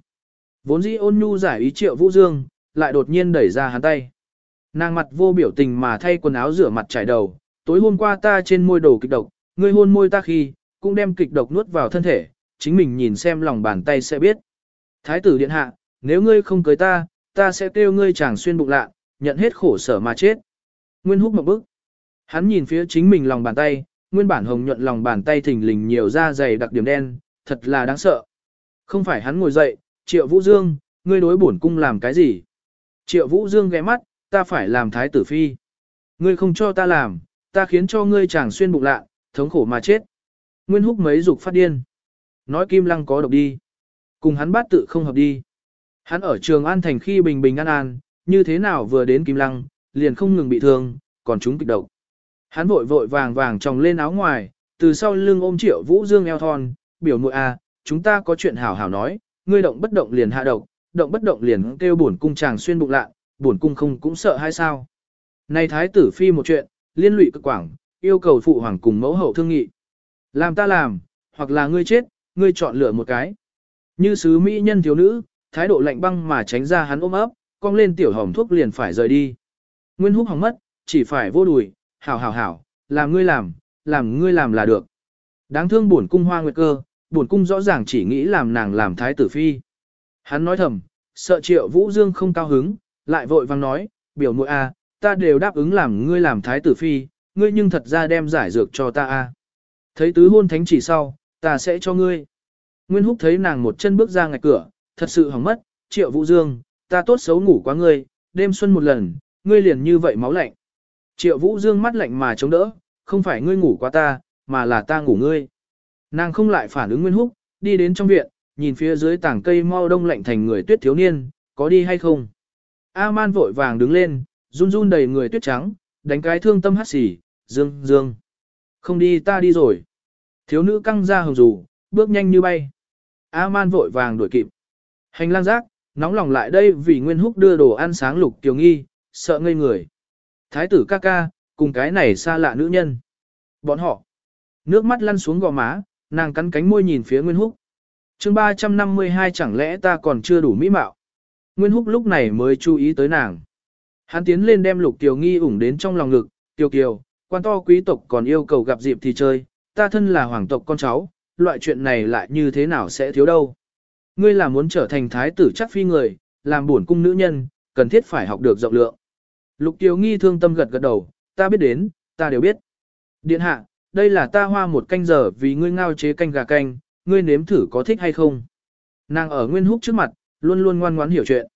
Vốn dĩ ôn nhu giải ý triệu Vũ Dương, lại đột nhiên đẩy ra hắn tay. Nàng mặt vô biểu tình mà thay quần áo rửa mặt trải đầu, tối hôm qua ta trên môi đồ kịch độc, ngươi hôn môi ta khi, cũng đem kịch độc nuốt vào thân thể, chính mình nhìn xem lòng bàn tay sẽ biết. Thái tử điện hạ, nếu ngươi không cưới ta, ta sẽ kêu ngươi chàng xuyên bụng lạ, nhận hết khổ sở mà chết. Nguyên húc một bức. Hắn nhìn phía chính mình lòng bàn tay, nguyên bản hồng nhuận lòng bàn tay thình lình nhiều da dày đặc điểm đen, thật là đáng sợ. Không phải hắn ngồi dậy, Triệu Vũ Dương, ngươi đối bổn cung làm cái gì? Triệu Vũ Dương ghé mắt, ta phải làm thái tử phi. Ngươi không cho ta làm, ta khiến cho ngươi chàng xuyên bụng lạ, thống khổ mà chết. Nguyên húc mấy dục phát điên. Nói Kim Lăng có độc đi. Cùng hắn bát tự không hợp đi. Hắn ở trường An Thành khi bình bình an an, như thế nào vừa đến Kim Lăng, liền không ngừng bị thương, còn chúng kịch độc. Hắn vội vội vàng vàng tròng lên áo ngoài, từ sau lưng ôm triệu vũ dương eo thon, biểu muội a, à, chúng ta có chuyện hảo hảo nói, ngươi động bất động liền hạ độc, động bất động liền kêu bổn cung chàng xuyên bụng lạ, bổn cung không cũng sợ hay sao? Này thái tử phi một chuyện, liên lụy cực quảng, yêu cầu phụ hoàng cùng mẫu hậu thương nghị. Làm ta làm, hoặc là ngươi chết, ngươi chọn lựa một cái. Như sứ mỹ nhân thiếu nữ, thái độ lạnh băng mà tránh ra hắn ôm ấp, cong lên tiểu hồng thuốc liền phải rời đi. Nguyên húc hỏng mất, chỉ phải vô đùi, hảo hảo hảo, làm ngươi làm, làm ngươi làm là được. Đáng thương buồn cung hoa nguyệt cơ, buồn cung rõ ràng chỉ nghĩ làm nàng làm thái tử phi. Hắn nói thầm, sợ triệu vũ dương không cao hứng, lại vội vang nói, biểu muội a, ta đều đáp ứng làm ngươi làm thái tử phi, ngươi nhưng thật ra đem giải dược cho ta a. Thấy tứ hôn thánh chỉ sau, ta sẽ cho ngươi. Nguyên húc thấy nàng một chân bước ra ngạch cửa, thật sự hỏng mất, triệu vũ dương, ta tốt xấu ngủ quá ngươi, đêm xuân một lần, ngươi liền như vậy máu lạnh. Triệu vũ dương mắt lạnh mà chống đỡ, không phải ngươi ngủ quá ta, mà là ta ngủ ngươi. Nàng không lại phản ứng Nguyên Húc, đi đến trong viện, nhìn phía dưới tảng cây mau đông lạnh thành người tuyết thiếu niên, có đi hay không? A-man vội vàng đứng lên, run run đầy người tuyết trắng, đánh cái thương tâm hát xỉ, dương, dương. Không đi ta đi rồi. Thiếu nữ căng ra hồng dù, bước nhanh như bay. A-man vội vàng đuổi kịp. Hành lang rác, nóng lòng lại đây vì Nguyên Húc đưa đồ ăn sáng lục tiểu nghi, sợ ngây người. Thái tử ca ca, cùng cái này xa lạ nữ nhân. Bọn họ. Nước mắt lăn xuống gò má, nàng cắn cánh môi nhìn phía Nguyên Húc. chương 352 chẳng lẽ ta còn chưa đủ mỹ mạo. Nguyên Húc lúc này mới chú ý tới nàng. Hắn tiến lên đem lục tiểu nghi ủng đến trong lòng ngực, tiểu kiều, quan to quý tộc còn yêu cầu gặp dịp thì chơi, ta thân là hoàng tộc con cháu, loại chuyện này lại như thế nào sẽ thiếu đâu. Ngươi là muốn trở thành thái tử chắc phi người, làm buồn cung nữ nhân, cần thiết phải học được rộng lượng. Lục Tiêu nghi thương tâm gật gật đầu, ta biết đến, ta đều biết. Điện hạ, đây là ta hoa một canh giờ vì ngươi ngao chế canh gà canh, ngươi nếm thử có thích hay không. Nàng ở Nguyên Húc trước mặt, luôn luôn ngoan ngoãn hiểu chuyện.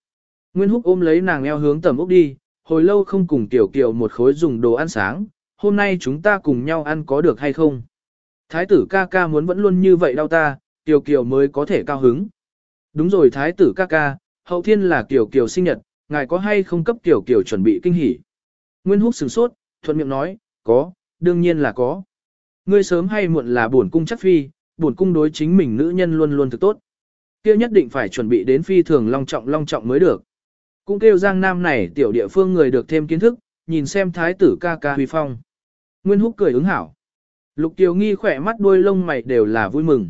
Nguyên Húc ôm lấy nàng eo hướng tầm úc đi, hồi lâu không cùng Tiểu Kiều một khối dùng đồ ăn sáng, hôm nay chúng ta cùng nhau ăn có được hay không? Thái tử ca ca muốn vẫn luôn như vậy đau ta, Tiểu Kiều mới có thể cao hứng. Đúng rồi Thái tử ca ca, hậu thiên là Tiểu Kiều sinh nhật, ngài có hay không cấp Tiểu Kiều chuẩn bị kinh hỉ? Nguyên Húc sửng sốt, thuận miệng nói, có, đương nhiên là có. Ngươi sớm hay muộn là bổn cung chắc phi, bổn cung đối chính mình nữ nhân luôn luôn thực tốt. Kia nhất định phải chuẩn bị đến phi thường long trọng long trọng mới được. Cũng kêu Giang Nam này tiểu địa phương người được thêm kiến thức, nhìn xem thái tử ca ca huy phong. Nguyên Húc cười ứng hảo. Lục Kiều Nghi khỏe mắt đuôi lông mày đều là vui mừng.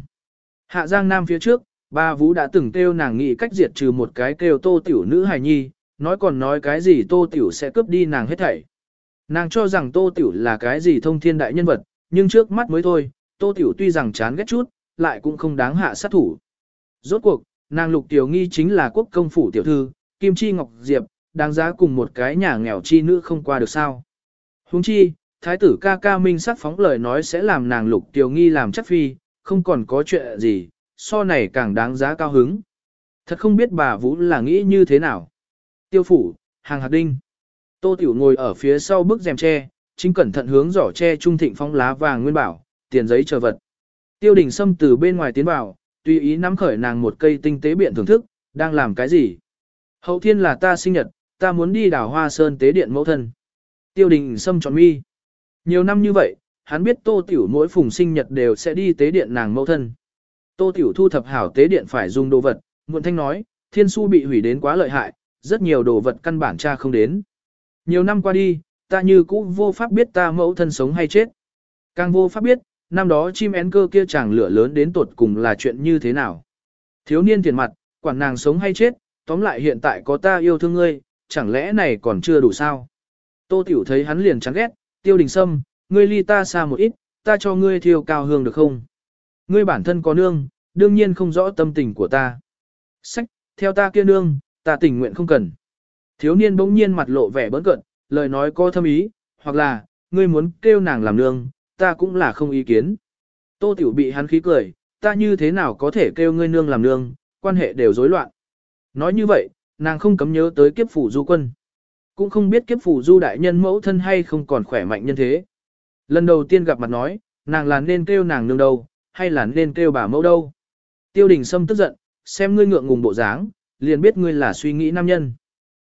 Hạ Giang Nam phía trước, ba Vũ đã từng kêu nàng nghĩ cách diệt trừ một cái kêu tô tiểu nữ hài nhi, nói còn nói cái gì tô tiểu sẽ cướp đi nàng hết thảy. Nàng cho rằng tô tiểu là cái gì thông thiên đại nhân vật, nhưng trước mắt mới thôi, tô tiểu tuy rằng chán ghét chút, lại cũng không đáng hạ sát thủ. Rốt cuộc, nàng lục tiểu nghi chính là quốc công phủ tiểu thư, Kim Chi Ngọc Diệp, đáng giá cùng một cái nhà nghèo chi nữ không qua được sao. Huống chi, thái tử ca ca minh sắc phóng lời nói sẽ làm nàng lục tiểu nghi làm chắc phi, không còn có chuyện gì, so này càng đáng giá cao hứng. Thật không biết bà Vũ là nghĩ như thế nào. Tiêu phủ, hàng hạt đinh. Tô Tiểu ngồi ở phía sau bức rèm tre, chính cẩn thận hướng giỏ tre trung thịnh phong lá vàng nguyên bảo, tiền giấy chờ vật. Tiêu đình Sâm từ bên ngoài tiến vào, tùy ý nắm khởi nàng một cây tinh tế biện thưởng thức, đang làm cái gì? Hậu thiên là ta sinh nhật, ta muốn đi đảo hoa sơn tế điện mẫu thân. Tiêu đình Sâm chọn mi. Nhiều năm như vậy, hắn biết tô tiểu mỗi phùng sinh nhật đều sẽ đi tế điện nàng mẫu thân. Tô tiểu thu thập hảo tế điện phải dùng đồ vật, muộn thanh nói, thiên su bị hủy đến quá lợi hại, rất nhiều đồ vật căn bản cha không đến. Nhiều năm qua đi, ta như cũ vô pháp biết ta mẫu thân sống hay chết. Càng vô pháp biết, năm đó chim én cơ kia chẳng lửa lớn đến tột cùng là chuyện như thế nào. Thiếu niên tiền mặt, quản nàng sống hay chết, tóm lại hiện tại có ta yêu thương ngươi, chẳng lẽ này còn chưa đủ sao? Tô Tiểu thấy hắn liền chán ghét, tiêu đình sâm, ngươi ly ta xa một ít, ta cho ngươi thiêu cao hương được không? Ngươi bản thân có nương, đương nhiên không rõ tâm tình của ta. Sách, theo ta kia nương, ta tình nguyện không cần. Thiếu niên bỗng nhiên mặt lộ vẻ bỡn cận, lời nói có thâm ý, hoặc là, ngươi muốn kêu nàng làm nương, ta cũng là không ý kiến. Tô Tiểu bị hắn khí cười, ta như thế nào có thể kêu ngươi nương làm nương, quan hệ đều rối loạn. Nói như vậy, nàng không cấm nhớ tới kiếp phủ du quân. Cũng không biết kiếp phủ du đại nhân mẫu thân hay không còn khỏe mạnh nhân thế. Lần đầu tiên gặp mặt nói, nàng là nên kêu nàng nương đâu, hay là nên kêu bà mẫu đâu. Tiêu đình Sâm tức giận, xem ngươi ngượng ngùng bộ dáng, liền biết ngươi là suy nghĩ nam nhân.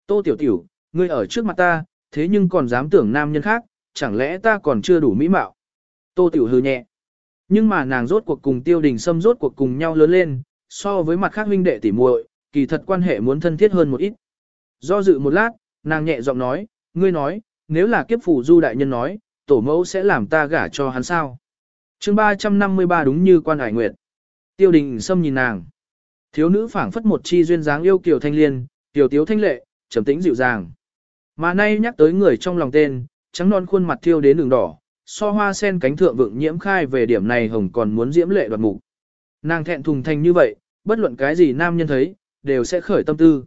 Tô tiểu tiểu, ngươi ở trước mặt ta, thế nhưng còn dám tưởng nam nhân khác, chẳng lẽ ta còn chưa đủ mỹ mạo. Tô tiểu hư nhẹ. Nhưng mà nàng rốt cuộc cùng tiêu đình Sâm rốt cuộc cùng nhau lớn lên, so với mặt khác huynh đệ tỉ muội, kỳ thật quan hệ muốn thân thiết hơn một ít. Do dự một lát, nàng nhẹ giọng nói, ngươi nói, nếu là kiếp phủ du đại nhân nói, tổ mẫu sẽ làm ta gả cho hắn sao. chương 353 đúng như quan hải nguyệt. Tiêu đình xâm nhìn nàng. Thiếu nữ phảng phất một chi duyên dáng yêu kiều thanh liên, tiểu tiếu thanh lệ, trầm tĩnh dịu dàng. Mà nay nhắc tới người trong lòng tên, trắng non khuôn mặt thiêu đến đường đỏ, so hoa sen cánh thượng vượng nhiễm khai về điểm này hồng còn muốn diễm lệ đoạt mục. Nàng thẹn thùng thành như vậy, bất luận cái gì nam nhân thấy, đều sẽ khởi tâm tư.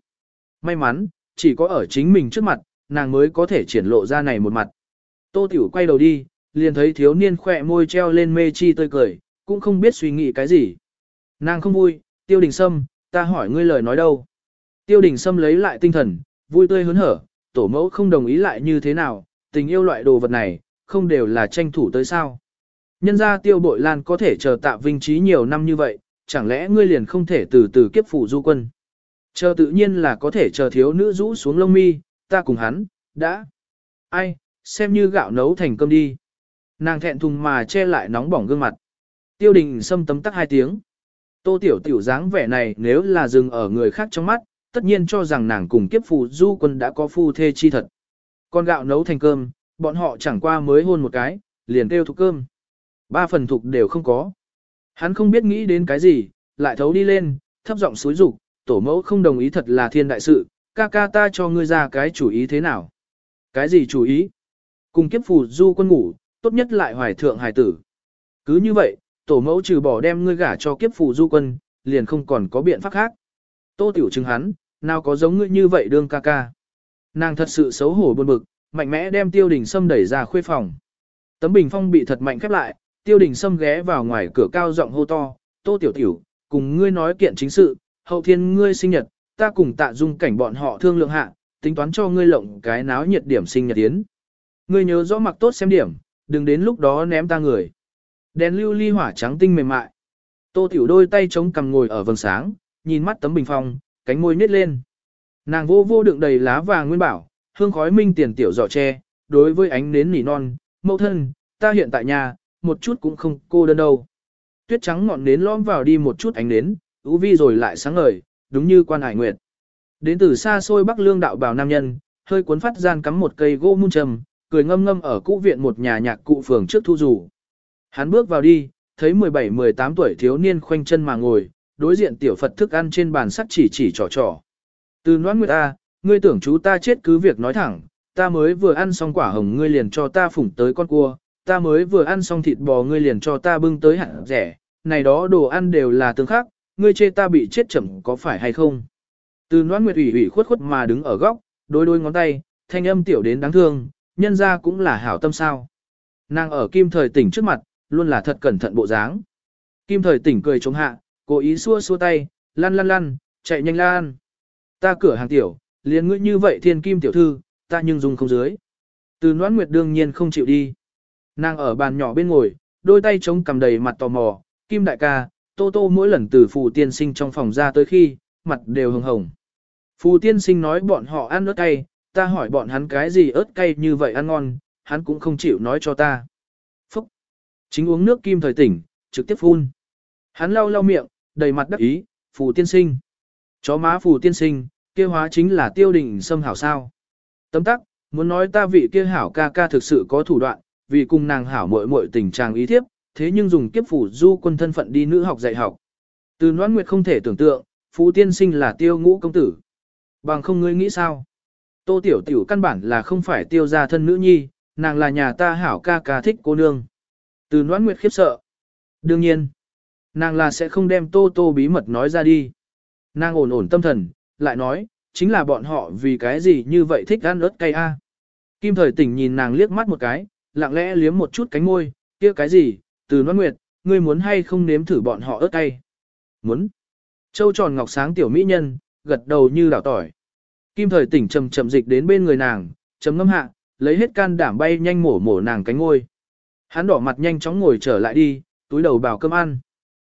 May mắn, chỉ có ở chính mình trước mặt, nàng mới có thể triển lộ ra này một mặt. Tô Tiểu quay đầu đi, liền thấy thiếu niên khỏe môi treo lên mê chi tươi cười, cũng không biết suy nghĩ cái gì. Nàng không vui, tiêu đình sâm, ta hỏi ngươi lời nói đâu. Tiêu đình sâm lấy lại tinh thần, vui tươi hớn hở, tổ mẫu không đồng ý lại như thế nào, tình yêu loại đồ vật này, không đều là tranh thủ tới sao. Nhân ra tiêu bội lan có thể chờ tạ vinh trí nhiều năm như vậy, chẳng lẽ ngươi liền không thể từ từ kiếp phủ du quân. Chờ tự nhiên là có thể chờ thiếu nữ rũ xuống lông mi, ta cùng hắn, đã. Ai, xem như gạo nấu thành cơm đi. Nàng thẹn thùng mà che lại nóng bỏng gương mặt. Tiêu đình xâm tấm tắc hai tiếng. Tô tiểu tiểu dáng vẻ này nếu là dừng ở người khác trong mắt, tất nhiên cho rằng nàng cùng kiếp phù du quân đã có phu thê chi thật. Con gạo nấu thành cơm, bọn họ chẳng qua mới hôn một cái, liền kêu thục cơm. Ba phần thục đều không có. Hắn không biết nghĩ đến cái gì, lại thấu đi lên, thấp giọng suối rục, tổ mẫu không đồng ý thật là thiên đại sự, ca ca ta cho ngươi ra cái chủ ý thế nào. Cái gì chủ ý? Cùng kiếp phù du quân ngủ, tốt nhất lại hoài thượng hài tử. Cứ như vậy, tổ mẫu trừ bỏ đem ngươi gả cho kiếp phù du quân, liền không còn có biện pháp khác. Tô tiểu chứng hắn, nào có giống ngươi như vậy đương ca ca. Nàng thật sự xấu hổ buồn bực, mạnh mẽ đem tiêu đình sâm đẩy ra khuê phòng. Tấm bình phong bị thật mạnh khép lại, tiêu đình sâm ghé vào ngoài cửa cao giọng hô to, tô tiểu tiểu, cùng ngươi nói kiện chính sự, hậu thiên ngươi sinh nhật, ta cùng tạ dung cảnh bọn họ thương lượng hạ, tính toán cho ngươi lộng cái náo nhiệt điểm sinh nhật tiến. Ngươi nhớ rõ mặc tốt xem điểm, đừng đến lúc đó ném ta người. Đèn lưu ly hỏa trắng tinh mềm mại. Tô tiểu đôi tay chống cằm ngồi ở vầng sáng, nhìn mắt tấm bình phong, cánh môi nít lên. Nàng vô vô đựng đầy lá vàng nguyên bảo, hương khói minh tiền tiểu giỏ tre, đối với ánh nến nỉ non, mẫu thân, ta hiện tại nhà, một chút cũng không cô đơn đâu. Tuyết trắng ngọn nến lõm vào đi một chút ánh nến, ú vi rồi lại sáng ngời, đúng như quan hải nguyệt. Đến từ xa xôi bắc lương đạo bào nam nhân, hơi cuốn phát gian cắm một cây gỗ mun trầm, cười ngâm ngâm ở cũ viện một nhà nhạc cụ phường trước thu rủ. Hắn bước vào đi, thấy 17-18 tuổi thiếu niên khoanh chân mà ngồi, đối diện tiểu Phật thức ăn trên bàn sắt chỉ chỉ trò trò. Từ noan nguyệt ta, ngươi tưởng chú ta chết cứ việc nói thẳng, ta mới vừa ăn xong quả hồng ngươi liền cho ta phủng tới con cua, ta mới vừa ăn xong thịt bò ngươi liền cho ta bưng tới hẳn rẻ, này đó đồ ăn đều là tương khác, ngươi chê ta bị chết chậm có phải hay không? Từ noan nguyệt ủy ủy khuất khuất mà đứng ở góc, đôi đôi ngón tay, thanh âm tiểu đến đáng thương, nhân ra cũng là hảo tâm sao. Nàng ở kim thời tỉnh trước mặt, luôn là thật cẩn thận bộ dáng. Kim thời tỉnh cười chống hạ, cố ý xua xua tay, lăn lăn lăn, chạy nhanh lan. Ta cửa hàng tiểu, liền ngươi như vậy thiên kim tiểu thư, ta nhưng dùng không dưới. Từ noãn nguyệt đương nhiên không chịu đi. Nàng ở bàn nhỏ bên ngồi, đôi tay chống cầm đầy mặt tò mò, kim đại ca, tô tô mỗi lần từ phù tiên sinh trong phòng ra tới khi, mặt đều hồng hồng. Phù tiên sinh nói bọn họ ăn ớt cay, ta hỏi bọn hắn cái gì ớt cay như vậy ăn ngon, hắn cũng không chịu nói cho ta. Phúc! Chính uống nước kim thời tỉnh, trực tiếp phun. Hắn lau lau miệng, đầy mặt đắc ý, phù tiên sinh. Chó má phù tiên sinh, kia hóa chính là tiêu đình xâm hảo sao. Tấm tắc, muốn nói ta vị kia hảo ca ca thực sự có thủ đoạn, vì cùng nàng hảo muội muội tình trạng ý thiếp, thế nhưng dùng kiếp phủ du quân thân phận đi nữ học dạy học. Từ Noãn Nguyệt không thể tưởng tượng, phú tiên sinh là tiêu ngũ công tử. Bằng không ngươi nghĩ sao? Tô Tiểu Tiểu căn bản là không phải tiêu gia thân nữ nhi, nàng là nhà ta hảo ca ca thích cô nương. Từ Noãn Nguyệt khiếp sợ. Đương nhiên, nàng là sẽ không đem Tô Tô bí mật nói ra đi. Nàng ổn ổn tâm thần, lại nói, chính là bọn họ vì cái gì như vậy thích ăn ớt cay a. Kim thời tỉnh nhìn nàng liếc mắt một cái, lặng lẽ liếm một chút cánh môi, kia cái gì, từ Noãn Nguyệt, ngươi muốn hay không nếm thử bọn họ ớt cay? Muốn. Châu tròn ngọc sáng tiểu mỹ nhân, gật đầu như đảo tỏi. Kim thời tỉnh chậm chậm dịch đến bên người nàng, chấm ngâm hạ, lấy hết can đảm bay nhanh mổ mổ nàng cánh ngôi. Hắn đỏ mặt nhanh chóng ngồi trở lại đi, túi đầu bảo cơm ăn.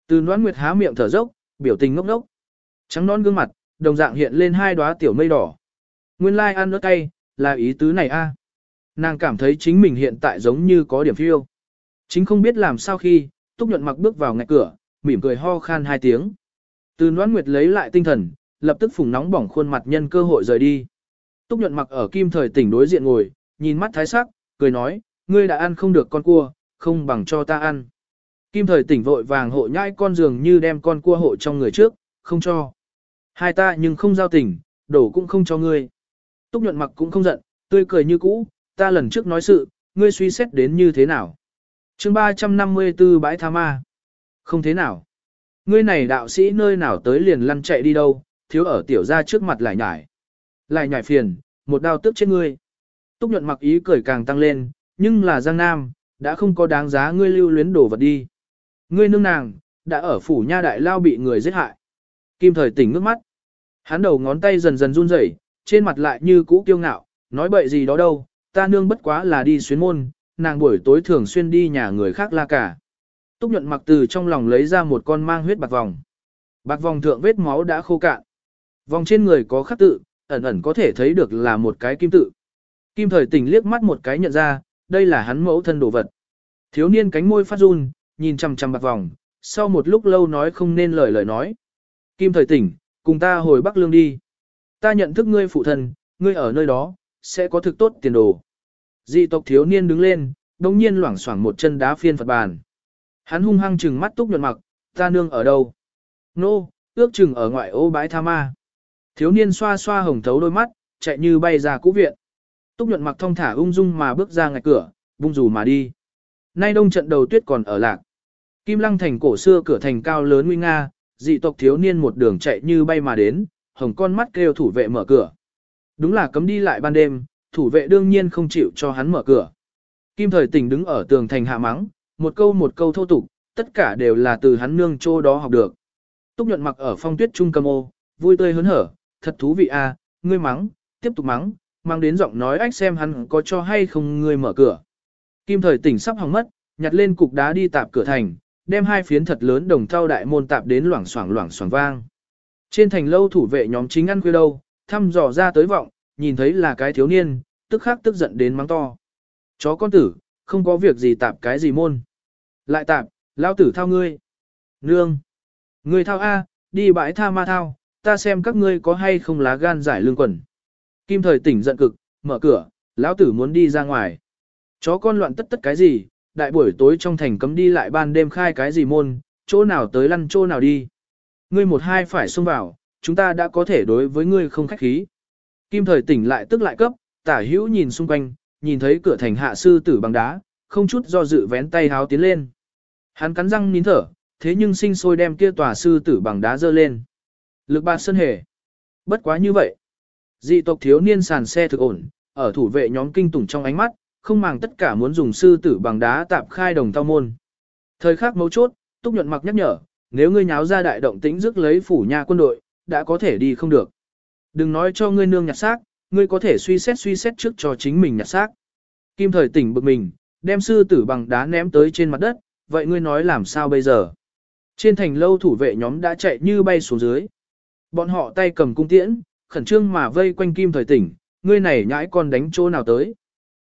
Từ Noãn Nguyệt há miệng thở dốc, biểu tình ngốc ngốc. Trắng non gương mặt, đồng dạng hiện lên hai đóa tiểu mây đỏ. Nguyên lai like ăn ớt cay, là ý tứ này a. Nàng cảm thấy chính mình hiện tại giống như có điểm phiêu. Chính không biết làm sao khi, Túc nhuận mặc bước vào ngạch cửa, mỉm cười ho khan hai tiếng. Từ Noãn Nguyệt lấy lại tinh thần, lập tức phùng nóng bỏng khuôn mặt nhân cơ hội rời đi. Túc nhuận mặc ở kim thời tỉnh đối diện ngồi, nhìn mắt thái sắc, cười nói, ngươi đã ăn không được con cua, không bằng cho ta ăn. Kim thời tỉnh vội vàng hộ nhai con giường như đem con cua hộ trong người trước, không cho. Hai ta nhưng không giao tình, đổ cũng không cho ngươi. Túc nhuận mặc cũng không giận, tươi cười như cũ, ta lần trước nói sự, ngươi suy xét đến như thế nào chương 354 bãi tha ma. Không thế nào. Ngươi này đạo sĩ nơi nào tới liền lăn chạy đi đâu, thiếu ở tiểu ra trước mặt lại nhải. Lại nhải phiền, một đao tức chết ngươi. Túc nhuận mặc ý cười càng tăng lên, nhưng là Giang Nam, đã không có đáng giá ngươi lưu luyến đổ vật đi. Ngươi nương nàng, đã ở phủ nha đại lao bị người giết hại. Kim thời tỉnh nước mắt. Hắn đầu ngón tay dần dần run rẩy, trên mặt lại như cũ kiêu ngạo, nói bậy gì đó đâu, ta nương bất quá là đi xuyến môn, nàng buổi tối thường xuyên đi nhà người khác la cả. Túc nhuận mặc từ trong lòng lấy ra một con mang huyết bạc vòng. Bạc vòng thượng vết máu đã khô cạn. Vòng trên người có khắc tự, ẩn ẩn có thể thấy được là một cái kim tự. Kim thời tỉnh liếc mắt một cái nhận ra, đây là hắn mẫu thân đồ vật. Thiếu niên cánh môi phát run, nhìn chằm chằm bạc vòng, sau một lúc lâu nói không nên lời lời nói. Kim thời tỉnh, cùng ta hồi Bắc Lương đi. Ta nhận thức ngươi phụ thân, ngươi ở nơi đó, sẽ có thực tốt tiền đồ. Dị tộc thiếu niên đứng lên, đồng nhiên loảng xoảng một chân đá phiên Phật bàn. Hắn hung hăng trừng mắt túc nhuận mặc, ta nương ở đâu? Nô, ước chừng ở ngoại ô bãi tha ma. Thiếu niên xoa xoa hồng thấu đôi mắt, chạy như bay ra cũ viện. Túc nhuận mặc thong thả ung dung mà bước ra ngạch cửa, bung rủ mà đi. Nay đông trận đầu tuyết còn ở lạc. Kim lăng thành cổ xưa cửa thành cao lớn nguy nga, dị tộc thiếu niên một đường chạy như bay mà đến, hồng con mắt kêu thủ vệ mở cửa. Đúng là cấm đi lại ban đêm, thủ vệ đương nhiên không chịu cho hắn mở cửa. Kim thời tỉnh đứng ở tường thành hạ mắng, một câu một câu thô tục, tất cả đều là từ hắn nương chỗ đó học được. Túc nhuận mặc ở phong tuyết trung cầm ô, vui tươi hớn hở, thật thú vị a, à, ngươi mắng, tiếp tục mắng, mang đến giọng nói ách xem hắn có cho hay không ngươi mở cửa. Kim thời tỉnh sắp hỏng mất, nhặt lên cục đá đi tạp cửa thành, đem hai phiến thật lớn đồng thau đại môn tạp đến loảng xoảng loảng xoảng vang. Trên thành lâu thủ vệ nhóm chính ăn khuya đâu, thăm dò ra tới vọng, nhìn thấy là cái thiếu niên, tức khắc tức giận đến mắng to. Chó con tử, không có việc gì tạp cái gì môn. Lại tạp, lao tử thao ngươi. Nương. Ngươi thao A, đi bãi tha ma thao, ta xem các ngươi có hay không lá gan giải lương quần. Kim thời tỉnh giận cực, mở cửa, lão tử muốn đi ra ngoài. Chó con loạn tất tất cái gì, đại buổi tối trong thành cấm đi lại ban đêm khai cái gì môn, chỗ nào tới lăn chỗ nào đi. Ngươi một hai phải xông vào, chúng ta đã có thể đối với ngươi không khách khí. Kim thời tỉnh lại tức lại cấp, tả hữu nhìn xung quanh, nhìn thấy cửa thành hạ sư tử bằng đá, không chút do dự vén tay háo tiến lên. Hắn cắn răng nín thở, thế nhưng sinh sôi đem kia tòa sư tử bằng đá dơ lên. Lực bạc sơn hề. Bất quá như vậy. Dị tộc thiếu niên sàn xe thực ổn, ở thủ vệ nhóm kinh tủng trong ánh mắt, không màng tất cả muốn dùng sư tử bằng đá tạp khai đồng tao môn. Thời khắc mấu chốt, Túc nhuận mặc nhắc nhở, nếu ngươi nháo ra đại động tĩnh rước lấy phủ nhà quân đội, đã có thể đi không được. Đừng nói cho ngươi nương nhặt xác, ngươi có thể suy xét suy xét trước cho chính mình nhặt xác. Kim thời tỉnh bực mình, đem sư tử bằng đá ném tới trên mặt đất, vậy ngươi nói làm sao bây giờ? Trên thành lâu thủ vệ nhóm đã chạy như bay xuống dưới. Bọn họ tay cầm cung tiễn, khẩn trương mà vây quanh kim thời tỉnh, ngươi này nhãi con đánh chỗ nào tới.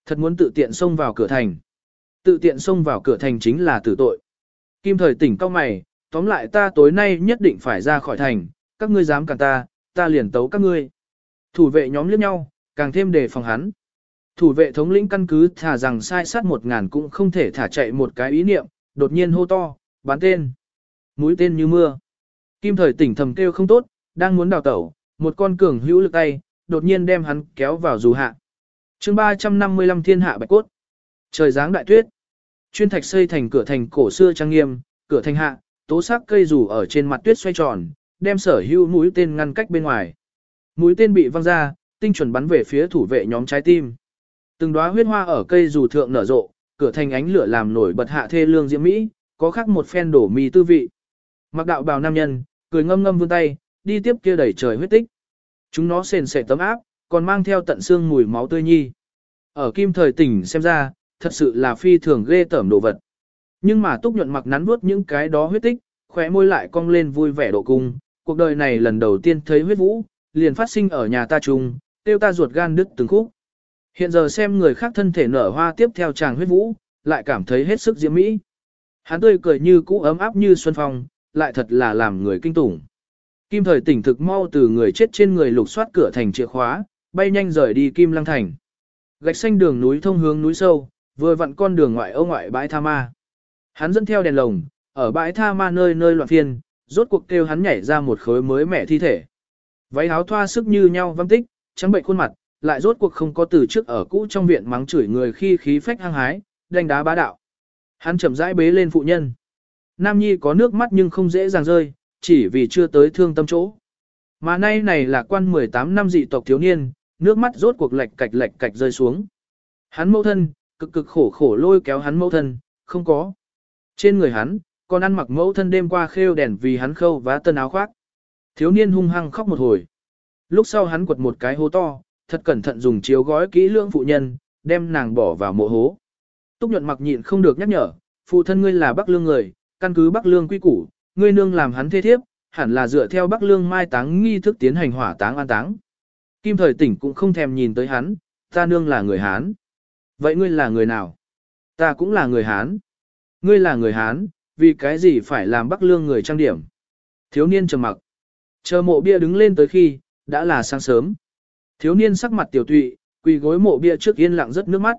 Thật muốn tự tiện xông vào cửa thành. Tự tiện xông vào cửa thành chính là tử tội. Kim thời tỉnh cao mày, tóm lại ta tối nay nhất định phải ra khỏi thành, các ngươi dám cản ta, ta liền tấu các ngươi. Thủ vệ nhóm liếc nhau, càng thêm đề phòng hắn. Thủ vệ thống lĩnh căn cứ thả rằng sai sát một ngàn cũng không thể thả chạy một cái ý niệm, đột nhiên hô to, bán tên. Mũi tên như mưa. Kim thời tỉnh thầm kêu không tốt, đang muốn đào tẩu, một con cường hữu lực tay, đột nhiên đem hắn kéo vào dù hạ. chương 355 thiên hạ bạch cốt. Trời giáng đại tuyết. Chuyên thạch xây thành cửa thành cổ xưa trang nghiêm, cửa thành hạ, tố sắc cây rủ ở trên mặt tuyết xoay tròn, đem sở hữu mũi tên ngăn cách bên ngoài. Mũi tên bị văng ra, tinh chuẩn bắn về phía thủ vệ nhóm trái tim. Từng đóa huyết hoa ở cây rủ thượng nở rộ, cửa thành ánh lửa làm nổi bật hạ thê lương diễm mỹ, có khác một phen đổ mì tư vị. Mặc đạo bào nam nhân, cười ngâm ngâm vươn tay, đi tiếp kia đẩy trời huyết tích. Chúng nó sền sệt tấm áp, còn mang theo tận xương mùi máu tươi nhi. Ở kim thời tỉnh xem ra, thật sự là phi thường ghê tởm đồ vật. Nhưng mà túc nhuận mặc nắn vuốt những cái đó huyết tích, khóe môi lại cong lên vui vẻ độ cung. Cuộc đời này lần đầu tiên thấy huyết vũ, liền phát sinh ở nhà ta chung, tiêu ta ruột gan đứt từng khúc. Hiện giờ xem người khác thân thể nở hoa tiếp theo chàng huyết vũ, lại cảm thấy hết sức diễm mỹ. Hắn tươi cười như cũ ấm áp như xuân phong, lại thật là làm người kinh tủng. Kim thời tỉnh thực mau từ người chết trên người lục soát cửa thành chìa khóa, bay nhanh rời đi Kim Lăng Thành. Gạch xanh đường núi thông hướng núi sâu, vừa vặn con đường ngoại ô ngoại bãi tha ma. Hắn dẫn theo đèn lồng, ở bãi tha ma nơi nơi loạn phiên, rốt cuộc kêu hắn nhảy ra một khối mới mẻ thi thể. Váy áo thoa sức như nhau văng tích, trắng bệnh khuôn mặt, lại rốt cuộc không có từ trước ở cũ trong viện mắng chửi người khi khí phách hăng hái, đánh đá bá đạo. Hắn chậm rãi bế lên phụ nhân. Nam Nhi có nước mắt nhưng không dễ dàng rơi, chỉ vì chưa tới thương tâm chỗ. Mà nay này là quan 18 năm dị tộc thiếu niên, nước mắt rốt cuộc lệch cạch lệch cạch rơi xuống. Hắn mẫu thân, cực cực khổ khổ lôi kéo hắn mẫu thân, không có. Trên người hắn, còn ăn mặc mẫu thân đêm qua khêu đèn vì hắn khâu vá tân áo khoác. Thiếu niên hung hăng khóc một hồi. Lúc sau hắn quật một cái hố to, thật cẩn thận dùng chiếu gói kỹ lưỡng phụ nhân, đem nàng bỏ vào mộ hố. Túc nhuận mặc nhịn không được nhắc nhở, phụ thân ngươi là Bắc Lương người, căn cứ Bắc Lương quy củ, ngươi nương làm hắn thế thiếp, hẳn là dựa theo Bắc Lương mai táng nghi thức tiến hành hỏa táng an táng. Kim thời tỉnh cũng không thèm nhìn tới hắn, ta nương là người Hán. Vậy ngươi là người nào? Ta cũng là người Hán. Ngươi là người Hán, vì cái gì phải làm Bắc Lương người trang điểm? Thiếu niên trầm mặc. Chờ mộ bia đứng lên tới khi, đã là sáng sớm. Thiếu niên sắc mặt tiểu tụy, quỳ gối mộ bia trước yên lặng rất nước mắt.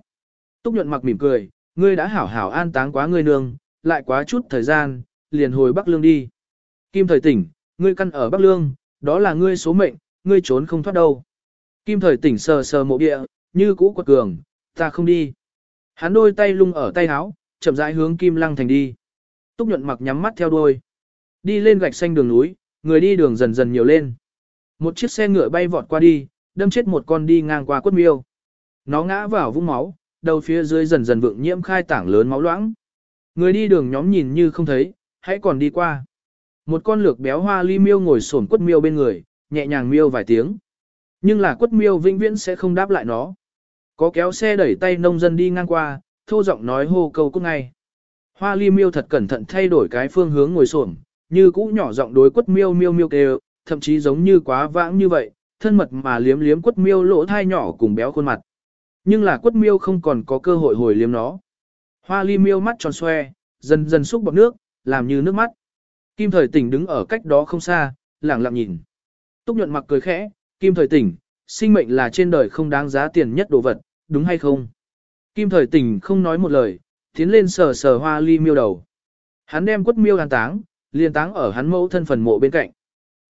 Túc nhuận mặc mỉm cười, ngươi đã hảo hảo an táng quá ngươi nương, lại quá chút thời gian, liền hồi Bắc Lương đi. Kim thời tỉnh, ngươi căn ở Bắc Lương, đó là ngươi số mệnh, ngươi trốn không thoát đâu. Kim thời tỉnh sờ sờ mộ địa, như cũ quật cường, ta không đi. Hắn đôi tay lung ở tay áo, chậm rãi hướng Kim Lăng Thành đi. Túc nhuận mặc nhắm mắt theo đuôi. Đi lên gạch xanh đường núi, người đi đường dần dần nhiều lên. Một chiếc xe ngựa bay vọt qua đi, đâm chết một con đi ngang qua quất miêu. Nó ngã vào vũng máu, đầu phía dưới dần dần vượng nhiễm khai tảng lớn máu loãng. Người đi đường nhóm nhìn như không thấy, hãy còn đi qua. Một con lược béo hoa ly miêu ngồi sổn quất miêu bên người, nhẹ nhàng miêu vài tiếng. Nhưng là quất miêu vĩnh viễn sẽ không đáp lại nó. Có kéo xe đẩy tay nông dân đi ngang qua, thô giọng nói hô câu cút ngay. Hoa ly miêu thật cẩn thận thay đổi cái phương hướng ngồi xổm, như cũ nhỏ giọng đối quất miêu miêu miêu kêu, thậm chí giống như quá vãng như vậy, thân mật mà liếm liếm quất miêu lỗ thai nhỏ cùng béo khuôn mặt. Nhưng là quất miêu không còn có cơ hội hồi liếm nó. Hoa ly miêu mắt tròn xoe, dần dần xúc bọt nước, làm như nước mắt. Kim thời tỉnh đứng ở cách đó không xa, lẳng lặng nhìn. Túc nhuận mặc cười khẽ, Kim thời tỉnh, sinh mệnh là trên đời không đáng giá tiền nhất đồ vật, đúng hay không? Kim thời tỉnh không nói một lời, tiến lên sờ sờ hoa ly miêu đầu. Hắn đem quất miêu an táng, liền táng ở hắn mẫu thân phần mộ bên cạnh.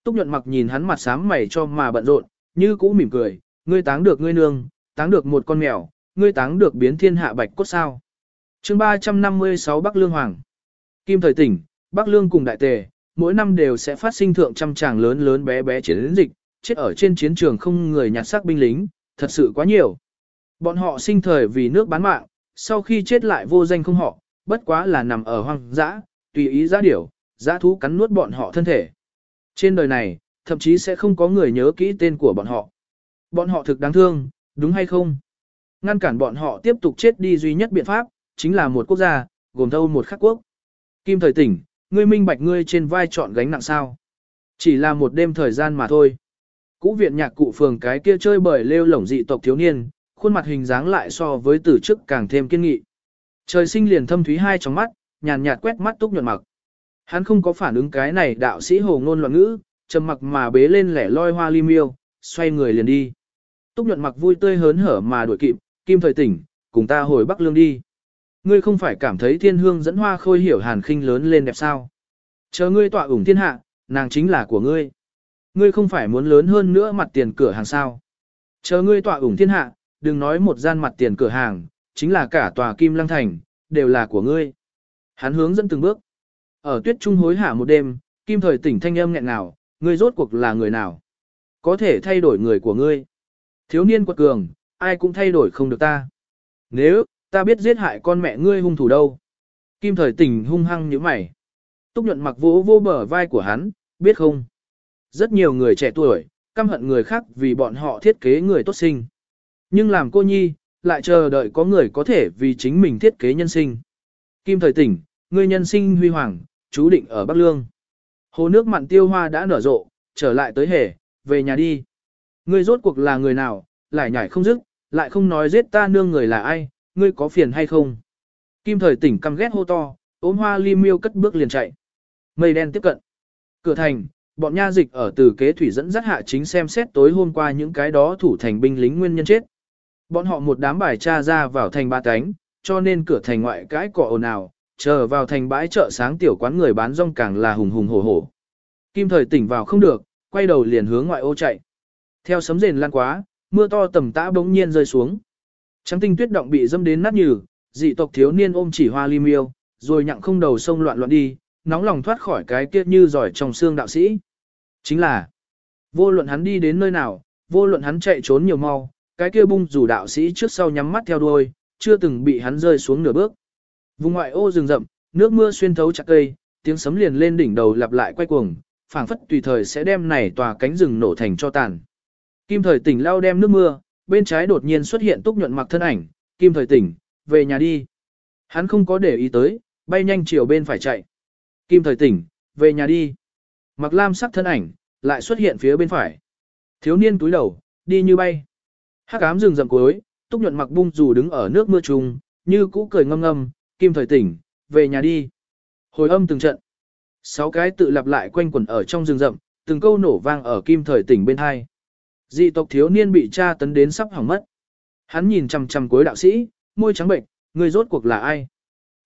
Túc nhuận mặc nhìn hắn mặt sám mày cho mà bận rộn, như cũ mỉm cười, ngươi táng được ngươi nương, táng được một con mèo, ngươi táng được biến thiên hạ bạch cốt sao. chương 356 Bắc Lương Hoàng Kim thời tỉnh, Bắc Lương cùng đại tề, mỗi năm đều sẽ phát sinh thượng trăm tràng lớn lớn bé bé chiến dịch, chết ở trên chiến trường không người nhặt xác binh lính, thật sự quá nhiều. Bọn họ sinh thời vì nước bán mạng, sau khi chết lại vô danh không họ, bất quá là nằm ở hoang dã, tùy ý giã điểu, giã thú cắn nuốt bọn họ thân thể. Trên đời này, thậm chí sẽ không có người nhớ kỹ tên của bọn họ. Bọn họ thực đáng thương, đúng hay không? Ngăn cản bọn họ tiếp tục chết đi duy nhất biện pháp, chính là một quốc gia, gồm thâu một khắc quốc. Kim thời tỉnh, ngươi minh bạch ngươi trên vai chọn gánh nặng sao. Chỉ là một đêm thời gian mà thôi. Cũ viện nhạc cụ phường cái kia chơi bời lêu lổng dị tộc thiếu niên, khuôn mặt hình dáng lại so với từ trước càng thêm kiên nghị. Trời sinh liền thâm thúy hai trong mắt, nhàn nhạt quét mắt túc nhuận mặc. Hắn không có phản ứng cái này đạo sĩ hồ ngôn loạn ngữ, trầm mặc mà bế lên lẻ loi hoa ly miêu, xoay người liền đi. Túc nhuận mặc vui tươi hớn hở mà đuổi kịp, kim thời tỉnh, cùng ta hồi Bắc Lương đi. Ngươi không phải cảm thấy thiên hương dẫn hoa khôi hiểu hàn khinh lớn lên đẹp sao. Chờ ngươi tọa ủng thiên hạ, nàng chính là của ngươi. Ngươi không phải muốn lớn hơn nữa mặt tiền cửa hàng sao. Chờ ngươi tọa ủng thiên hạ, đừng nói một gian mặt tiền cửa hàng, chính là cả tòa kim lăng thành, đều là của ngươi. Hắn hướng dẫn từng bước. Ở tuyết trung hối hả một đêm, kim thời tỉnh thanh âm nghẹn nào, ngươi rốt cuộc là người nào? Có thể thay đổi người của ngươi. Thiếu niên quật cường, ai cũng thay đổi không được ta. Nếu, ta biết giết hại con mẹ ngươi hung thủ đâu. Kim thời tỉnh hung hăng như mày. Túc nhuận mặc vỗ vô bờ vai của hắn, biết không? Rất nhiều người trẻ tuổi, căm hận người khác vì bọn họ thiết kế người tốt sinh. Nhưng làm cô nhi, lại chờ đợi có người có thể vì chính mình thiết kế nhân sinh. Kim thời tỉnh, ngươi nhân sinh huy hoàng, chú định ở Bắc Lương. Hồ nước mặn tiêu hoa đã nở rộ, trở lại tới hề, về nhà đi. Ngươi rốt cuộc là người nào, lại nhảy không dứt, lại không nói giết ta nương người là ai, ngươi có phiền hay không? Kim thời tỉnh căm ghét hô to, ốm hoa li miêu cất bước liền chạy. Mây đen tiếp cận. Cửa thành, bọn nha dịch ở từ kế thủy dẫn dắt hạ chính xem xét tối hôm qua những cái đó thủ thành binh lính nguyên nhân chết. Bọn họ một đám bài tra ra vào thành ba cánh, cho nên cửa thành ngoại cái cỏ ồn ào, chờ vào thành bãi chợ sáng tiểu quán người bán rong càng là hùng hùng hổ hổ. Kim thời tỉnh vào không được, quay đầu liền hướng ngoại ô chạy. Theo sấm rền lan quá, mưa to tầm tã bỗng nhiên rơi xuống. Trắng tinh tuyết động bị dâm đến nát nhừ, dị tộc thiếu niên ôm chỉ hoa ly miêu, rồi nhặng không đầu sông loạn loạn đi, nóng lòng thoát khỏi cái kia như giỏi trong xương đạo sĩ. Chính là, vô luận hắn đi đến nơi nào, vô luận hắn chạy trốn nhiều mau, cái kia bung rủ đạo sĩ trước sau nhắm mắt theo đuôi, chưa từng bị hắn rơi xuống nửa bước. Vùng ngoại ô rừng rậm, nước mưa xuyên thấu chặt cây, tiếng sấm liền lên đỉnh đầu lặp lại quay cuồng, phảng phất tùy thời sẽ đem này tòa cánh rừng nổ thành cho tàn. Kim thời tỉnh lao đem nước mưa, bên trái đột nhiên xuất hiện túc nhuận mặc thân ảnh, kim thời tỉnh, về nhà đi. Hắn không có để ý tới, bay nhanh chiều bên phải chạy. Kim thời tỉnh, về nhà đi. mặc lam sắc thân ảnh, lại xuất hiện phía bên phải. Thiếu niên túi đầu, đi như bay. Hắc ám rừng rậm cuối, túc nhuận mặc bung dù đứng ở nước mưa trùng, như cũ cười ngâm ngâm, kim thời tỉnh, về nhà đi. Hồi âm từng trận. Sáu cái tự lặp lại quanh quẩn ở trong rừng rậm, từng câu nổ vang ở kim thời tỉnh bên hai. Dị tộc thiếu niên bị tra tấn đến sắp hỏng mất. Hắn nhìn chằm chằm cuối đạo sĩ, môi trắng bệnh, người rốt cuộc là ai?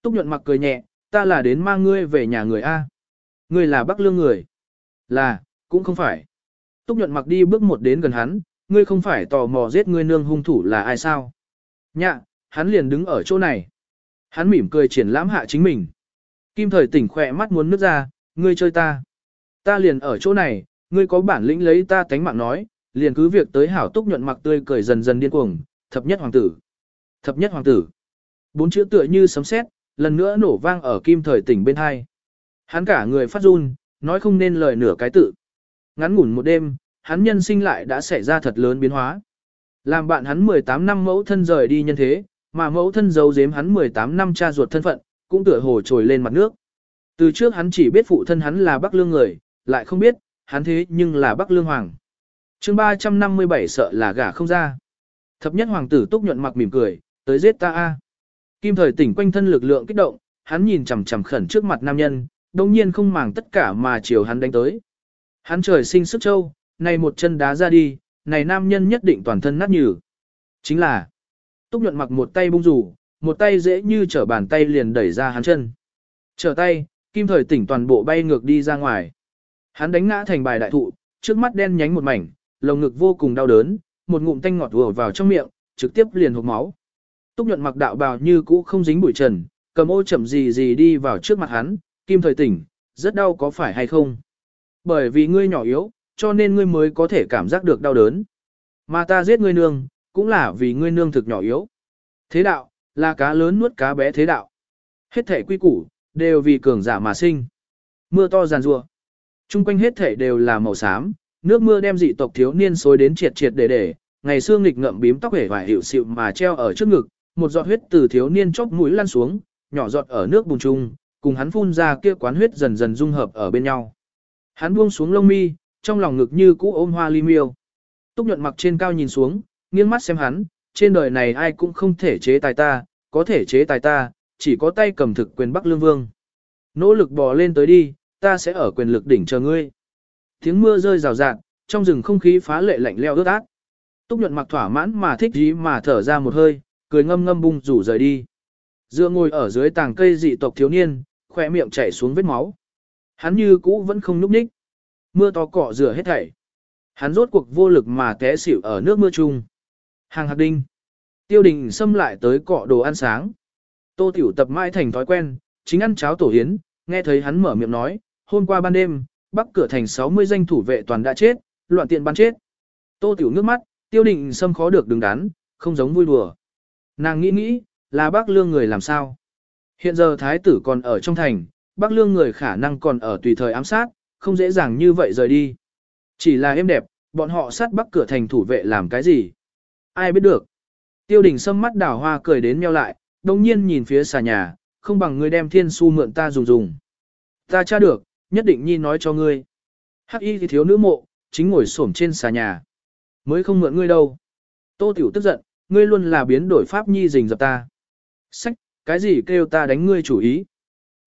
Túc nhuận mặc cười nhẹ, ta là đến mang ngươi về nhà người A. Ngươi là Bắc Lương người. Là, cũng không phải. Túc nhuận mặc đi bước một đến gần hắn, ngươi không phải tò mò giết ngươi nương hung thủ là ai sao? Nhạ, hắn liền đứng ở chỗ này. Hắn mỉm cười triển lãm hạ chính mình. Kim thời tỉnh khỏe mắt muốn nước ra, ngươi chơi ta. Ta liền ở chỗ này, ngươi có bản lĩnh lấy ta tánh mạng nói, liền cứ việc tới hảo túc nhuận mặc tươi cười dần dần điên cuồng, thập nhất hoàng tử. Thập nhất hoàng tử. Bốn chữ tựa như sấm sét, lần nữa nổ vang ở kim thời tỉnh bên hai. Hắn cả người phát run, nói không nên lời nửa cái tự. Ngắn ngủn một đêm, hắn nhân sinh lại đã xảy ra thật lớn biến hóa. Làm bạn hắn 18 năm mẫu thân rời đi nhân thế, mà mẫu thân giấu giếm hắn 18 năm cha ruột thân phận, cũng tựa hồ trồi lên mặt nước. Từ trước hắn chỉ biết phụ thân hắn là Bắc Lương người, lại không biết, hắn thế nhưng là Bắc Lương Hoàng. chương 357 sợ là gả không ra. Thập nhất hoàng tử túc nhuận mặc mỉm cười, tới giết ta a. Kim thời tỉnh quanh thân lực lượng kích động, hắn nhìn chằm chằm khẩn trước mặt nam nhân, đồng nhiên không màng tất cả mà chiều hắn đánh tới. Hắn trời sinh sức châu, này một chân đá ra đi, này nam nhân nhất định toàn thân nát nhừ. Chính là, túc nhuận mặc một tay bung rủ, một tay dễ như trở bàn tay liền đẩy ra hắn chân. Trở tay, kim thời tỉnh toàn bộ bay ngược đi ra ngoài. Hắn đánh ngã thành bài đại thụ, trước mắt đen nhánh một mảnh, lồng ngực vô cùng đau đớn, một ngụm tanh ngọt vừa vào trong miệng, trực tiếp liền hộc máu. Túc nhuận mặc đạo bào như cũ không dính bụi trần, cầm ô chậm gì gì đi vào trước mặt hắn, kim thời tỉnh, rất đau có phải hay không? Bởi vì ngươi nhỏ yếu, cho nên ngươi mới có thể cảm giác được đau đớn. Mà ta giết ngươi nương, cũng là vì ngươi nương thực nhỏ yếu. Thế đạo, là cá lớn nuốt cá bé thế đạo. Hết thể quy củ, đều vì cường giả mà sinh. Mưa to giàn rùa. Trung quanh hết thể đều là màu xám, nước mưa đem dị tộc thiếu niên xối đến triệt triệt để để, ngày xưa nghịch ngậm bím tóc hể và hiệu xịu mà treo ở trước ngực, một giọt huyết từ thiếu niên chóp mũi lăn xuống, nhỏ giọt ở nước bùn trung, cùng hắn phun ra kia quán huyết dần dần dung hợp ở bên nhau. Hắn buông xuống lông mi, trong lòng ngực như cũ ôm hoa ly miêu. Túc nhuận mặc trên cao nhìn xuống, nghiêng mắt xem hắn, trên đời này ai cũng không thể chế tài ta, có thể chế tài ta, chỉ có tay cầm thực quyền Bắc Lương Vương. Nỗ lực bò lên tới đi, ta sẽ ở quyền lực đỉnh chờ ngươi. Tiếng mưa rơi rào rạt, trong rừng không khí phá lệ lạnh leo ướt át. Túc nhuận mặc thỏa mãn mà thích dí mà thở ra một hơi, cười ngâm ngâm bung rủ rời đi. Dựa ngồi ở dưới tàng cây dị tộc thiếu niên, khỏe miệng chảy xuống vết máu. Hắn như cũ vẫn không núp ních. Mưa to cọ rửa hết thảy. Hắn rốt cuộc vô lực mà té xỉu ở nước mưa chung. Hàng hạt đinh. Tiêu đình xâm lại tới cọ đồ ăn sáng. Tô tiểu tập mãi thành thói quen, chính ăn cháo tổ hiến, nghe thấy hắn mở miệng nói, hôm qua ban đêm, bắc cửa thành 60 danh thủ vệ toàn đã chết, loạn tiện ban chết. Tô tiểu nước mắt, tiêu đình xâm khó được đứng đắn, không giống vui đùa. Nàng nghĩ nghĩ, là bác lương người làm sao? Hiện giờ thái tử còn ở trong thành, bác lương người khả năng còn ở tùy thời ám sát, không dễ dàng như vậy rời đi. Chỉ là êm đẹp, bọn họ sát bắc cửa thành thủ vệ làm cái gì? Ai biết được? Tiêu đình sâm mắt đảo hoa cười đến meo lại, đồng nhiên nhìn phía xà nhà, không bằng ngươi đem thiên su mượn ta dùng dùng. Ta tra được, nhất định nhi nói cho ngươi. Hắc y thì thiếu nữ mộ, chính ngồi xổm trên xà nhà. Mới không mượn ngươi đâu. Tô tiểu tức giận, ngươi luôn là biến đổi pháp nhi rình dập ta. Sách, cái gì kêu ta đánh ngươi chủ ý.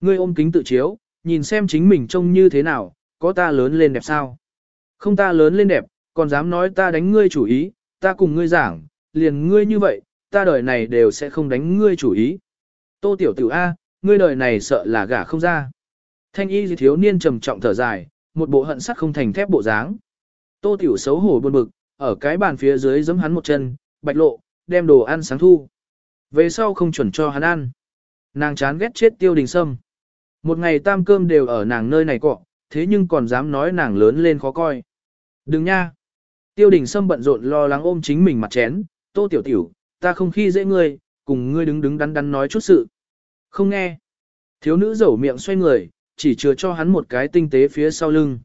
Ngươi ôm kính tự chiếu, nhìn xem chính mình trông như thế nào, có ta lớn lên đẹp sao? Không ta lớn lên đẹp, còn dám nói ta đánh ngươi chủ ý, ta cùng ngươi giảng, liền ngươi như vậy, ta đời này đều sẽ không đánh ngươi chủ ý. Tô tiểu tử A, ngươi đời này sợ là gả không ra. Thanh y thiếu niên trầm trọng thở dài, một bộ hận sắt không thành thép bộ dáng. Tô tiểu xấu hổ buồn bực, ở cái bàn phía dưới giẫm hắn một chân, bạch lộ, đem đồ ăn sáng thu. Về sau không chuẩn cho hắn ăn. Nàng chán ghét chết tiêu đình sâm. Một ngày tam cơm đều ở nàng nơi này cọ, thế nhưng còn dám nói nàng lớn lên khó coi. Đừng nha. Tiêu đình sâm bận rộn lo lắng ôm chính mình mặt chén, tô tiểu tiểu, ta không khi dễ ngươi, cùng ngươi đứng đứng đắn đắn nói chút sự. Không nghe. Thiếu nữ dẩu miệng xoay người, chỉ chừa cho hắn một cái tinh tế phía sau lưng.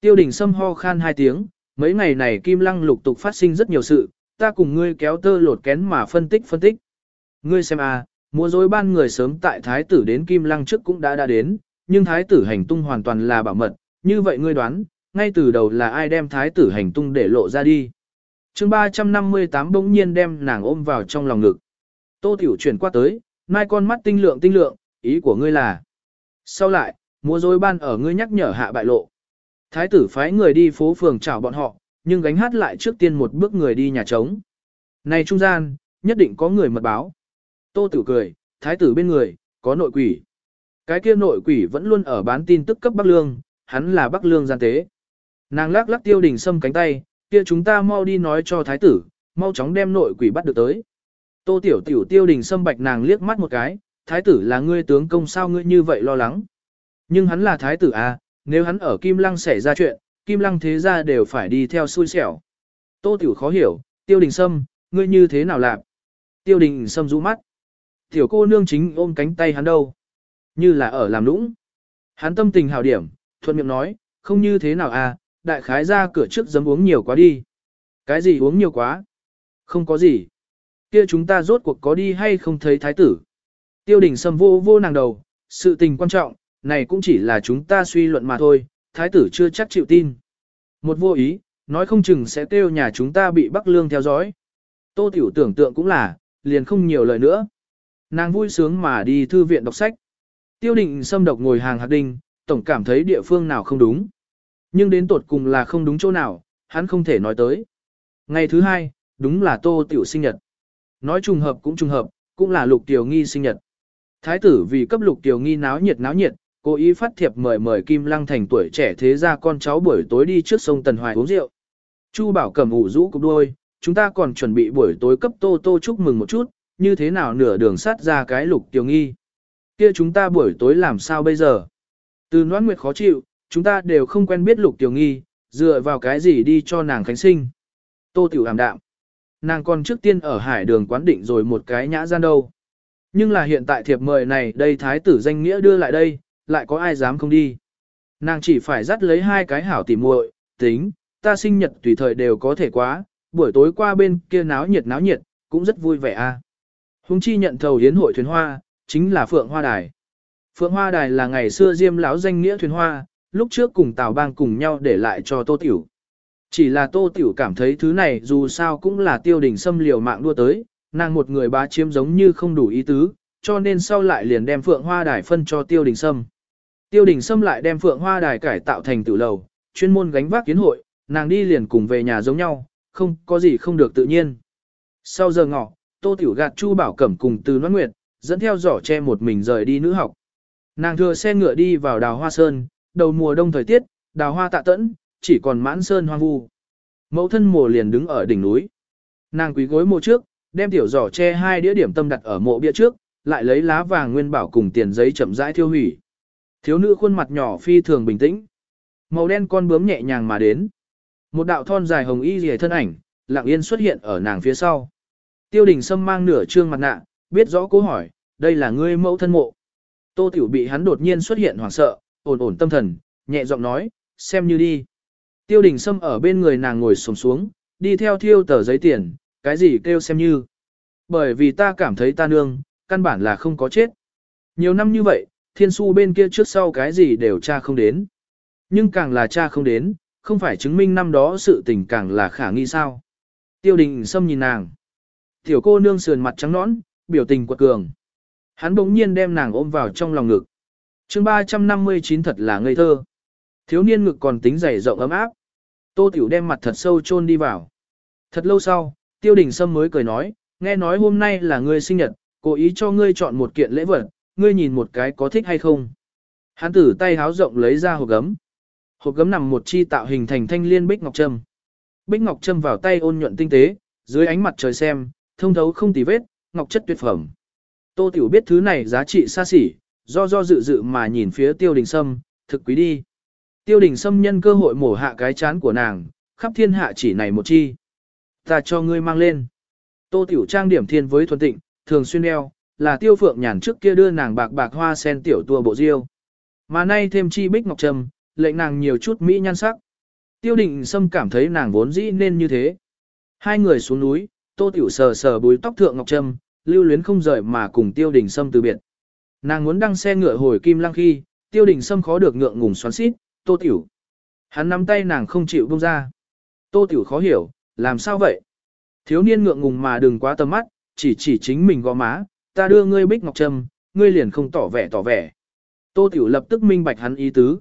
Tiêu đình sâm ho khan hai tiếng, mấy ngày này kim lăng lục tục phát sinh rất nhiều sự, ta cùng ngươi kéo tơ lột kén mà phân tích phân tích. Ngươi xem à, mua dối ban người sớm tại thái tử đến kim lăng trước cũng đã đã đến, nhưng thái tử hành tung hoàn toàn là bảo mật, như vậy ngươi đoán, ngay từ đầu là ai đem thái tử hành tung để lộ ra đi. chương 358 bỗng nhiên đem nàng ôm vào trong lòng ngực. Tô Tiểu chuyển qua tới, mai con mắt tinh lượng tinh lượng, ý của ngươi là. Sau lại, mùa dối ban ở ngươi nhắc nhở hạ bại lộ. Thái tử phái người đi phố phường chào bọn họ, nhưng gánh hát lại trước tiên một bước người đi nhà trống. Này trung gian, nhất định có người mật báo. Tô Tiểu cười, thái tử bên người, có nội quỷ. Cái kia nội quỷ vẫn luôn ở bán tin tức cấp Bắc Lương, hắn là Bắc Lương gian tế. Nàng lắc lắc tiêu đình sâm cánh tay, kia chúng ta mau đi nói cho thái tử, mau chóng đem nội quỷ bắt được tới. Tô tiểu tiểu tiêu đình sâm bạch nàng liếc mắt một cái, thái tử là ngươi tướng công sao ngươi như vậy lo lắng. Nhưng hắn là thái tử à, nếu hắn ở Kim Lăng xảy ra chuyện, Kim Lăng thế gia đều phải đi theo xui xẻo. Tô tiểu khó hiểu, tiêu đình sâm, ngươi như thế nào làm? Tiêu đình sâm rũ mắt. Tiểu cô nương chính ôm cánh tay hắn đâu. Như là ở làm lũng. Hắn tâm tình hào điểm, thuận miệng nói, không như thế nào à, đại khái ra cửa trước dấm uống nhiều quá đi. Cái gì uống nhiều quá? Không có gì. Kia chúng ta rốt cuộc có đi hay không thấy thái tử? Tiêu đình sâm vô vô nàng đầu, sự tình quan trọng, này cũng chỉ là chúng ta suy luận mà thôi, thái tử chưa chắc chịu tin. Một vô ý, nói không chừng sẽ kêu nhà chúng ta bị Bắc Lương theo dõi. Tô Tiểu tưởng tượng cũng là, liền không nhiều lời nữa. Nàng vui sướng mà đi thư viện đọc sách. Tiêu định xâm độc ngồi hàng hạt đinh, tổng cảm thấy địa phương nào không đúng. Nhưng đến tột cùng là không đúng chỗ nào, hắn không thể nói tới. Ngày thứ hai, đúng là tô tiểu sinh nhật. Nói trùng hợp cũng trùng hợp, cũng là lục tiểu nghi sinh nhật. Thái tử vì cấp lục tiểu nghi náo nhiệt náo nhiệt, cố ý phát thiệp mời mời Kim Lăng thành tuổi trẻ thế ra con cháu buổi tối đi trước sông Tần Hoài uống rượu. Chu bảo cầm ủ rũ cục đôi, chúng ta còn chuẩn bị buổi tối cấp tô tô chúc mừng một chút, như thế nào nửa đường sát ra cái lục tiểu nghi. Kia chúng ta buổi tối làm sao bây giờ? Từ Noãn nguyệt khó chịu, chúng ta đều không quen biết lục tiểu nghi, dựa vào cái gì đi cho nàng khánh sinh. Tô tiểu ảm đạm. Nàng còn trước tiên ở hải đường quán định rồi một cái nhã gian đâu. Nhưng là hiện tại thiệp mời này đây thái tử danh nghĩa đưa lại đây, lại có ai dám không đi. Nàng chỉ phải dắt lấy hai cái hảo tỉ muội, tính, ta sinh nhật tùy thời đều có thể quá, buổi tối qua bên kia náo nhiệt náo nhiệt, cũng rất vui vẻ a. À. Hùng chi nhận thầu hiến hội thuyền hoa, chính là Phượng Hoa Đài. Phượng Hoa Đài là ngày xưa Diêm lão danh nghĩa thuyền hoa, lúc trước cùng Tào Bang cùng nhau để lại cho Tô Tiểu. Chỉ là Tô Tiểu cảm thấy thứ này dù sao cũng là tiêu đình xâm liều mạng đua tới, nàng một người bá chiếm giống như không đủ ý tứ, cho nên sau lại liền đem Phượng Hoa Đài phân cho tiêu đình sâm. Tiêu đình sâm lại đem Phượng Hoa Đài cải tạo thành tử lầu, chuyên môn gánh vác kiến hội, nàng đi liền cùng về nhà giống nhau, không có gì không được tự nhiên. Sau giờ ngọ, Tô Tiểu gạt Chu Bảo Cẩm cùng từ Noãn Nguyệt, dẫn theo giỏ che một mình rời đi nữ học. Nàng thừa xe ngựa đi vào đào hoa sơn, đầu mùa đông thời tiết, đào hoa tạ tẫn, chỉ còn mãn sơn hoang vu. Mẫu thân mùa liền đứng ở đỉnh núi. Nàng quý gối mộ trước, đem tiểu giỏ che hai đĩa điểm tâm đặt ở mộ bia trước, lại lấy lá vàng nguyên bảo cùng tiền giấy chậm rãi thiêu hủy. Thiếu nữ khuôn mặt nhỏ phi thường bình tĩnh. Màu đen con bướm nhẹ nhàng mà đến. Một đạo thon dài hồng y rìa thân ảnh, lặng yên xuất hiện ở nàng phía sau. Tiêu đình Sâm mang nửa trương mặt nạ, biết rõ câu hỏi, đây là ngươi mẫu thân mộ. Tô Tiểu bị hắn đột nhiên xuất hiện hoảng sợ, ổn ổn tâm thần, nhẹ giọng nói, xem như đi. Tiêu đình Sâm ở bên người nàng ngồi sồm xuống, đi theo thiêu tờ giấy tiền, cái gì kêu xem như. Bởi vì ta cảm thấy ta nương, căn bản là không có chết. Nhiều năm như vậy, thiên su bên kia trước sau cái gì đều cha không đến. Nhưng càng là cha không đến, không phải chứng minh năm đó sự tình càng là khả nghi sao. Tiêu đình Sâm nhìn nàng. Tiểu cô nương sườn mặt trắng nõn, biểu tình quật cường. Hắn bỗng nhiên đem nàng ôm vào trong lòng ngực chương 359 thật là ngây thơ. Thiếu niên ngực còn tính dày rộng ấm áp. Tô Tiểu đem mặt thật sâu chôn đi vào. Thật lâu sau, Tiêu Đình Sâm mới cười nói, nghe nói hôm nay là ngươi sinh nhật, cố ý cho ngươi chọn một kiện lễ vật, ngươi nhìn một cái có thích hay không. Hắn tử tay háo rộng lấy ra hộp gấm. Hộp gấm nằm một chi tạo hình thành thanh liên bích ngọc trâm. Bích ngọc trâm vào tay ôn nhuận tinh tế, dưới ánh mặt trời xem, thông thấu không tì vết, ngọc chất tuyệt phẩm. Tô Tiểu biết thứ này giá trị xa xỉ, do do dự dự mà nhìn phía tiêu đình sâm, thực quý đi. Tiêu đình sâm nhân cơ hội mổ hạ cái chán của nàng, khắp thiên hạ chỉ này một chi. Ta cho ngươi mang lên. Tô Tiểu trang điểm thiên với thuần tịnh, thường xuyên đeo, là tiêu phượng nhàn trước kia đưa nàng bạc bạc hoa sen tiểu tua bộ diêu. Mà nay thêm chi bích ngọc trầm, lệnh nàng nhiều chút mỹ nhan sắc. Tiêu đình sâm cảm thấy nàng vốn dĩ nên như thế. Hai người xuống núi, tô tiểu sờ sờ bùi tóc thượng ngọc trâm, lưu luyến không rời mà cùng tiêu đình sâm từ biệt. Nàng muốn đăng xe ngựa hồi kim lăng khi, tiêu đình sâm khó được ngượng ngùng xoắn xít, Tô Tiểu. Hắn nắm tay nàng không chịu buông ra. Tô Tiểu khó hiểu, làm sao vậy? Thiếu niên ngượng ngùng mà đừng quá tầm mắt, chỉ chỉ chính mình gò má, ta đưa ngươi bích ngọc trâm, ngươi liền không tỏ vẻ tỏ vẻ. Tô Tiểu lập tức minh bạch hắn ý tứ.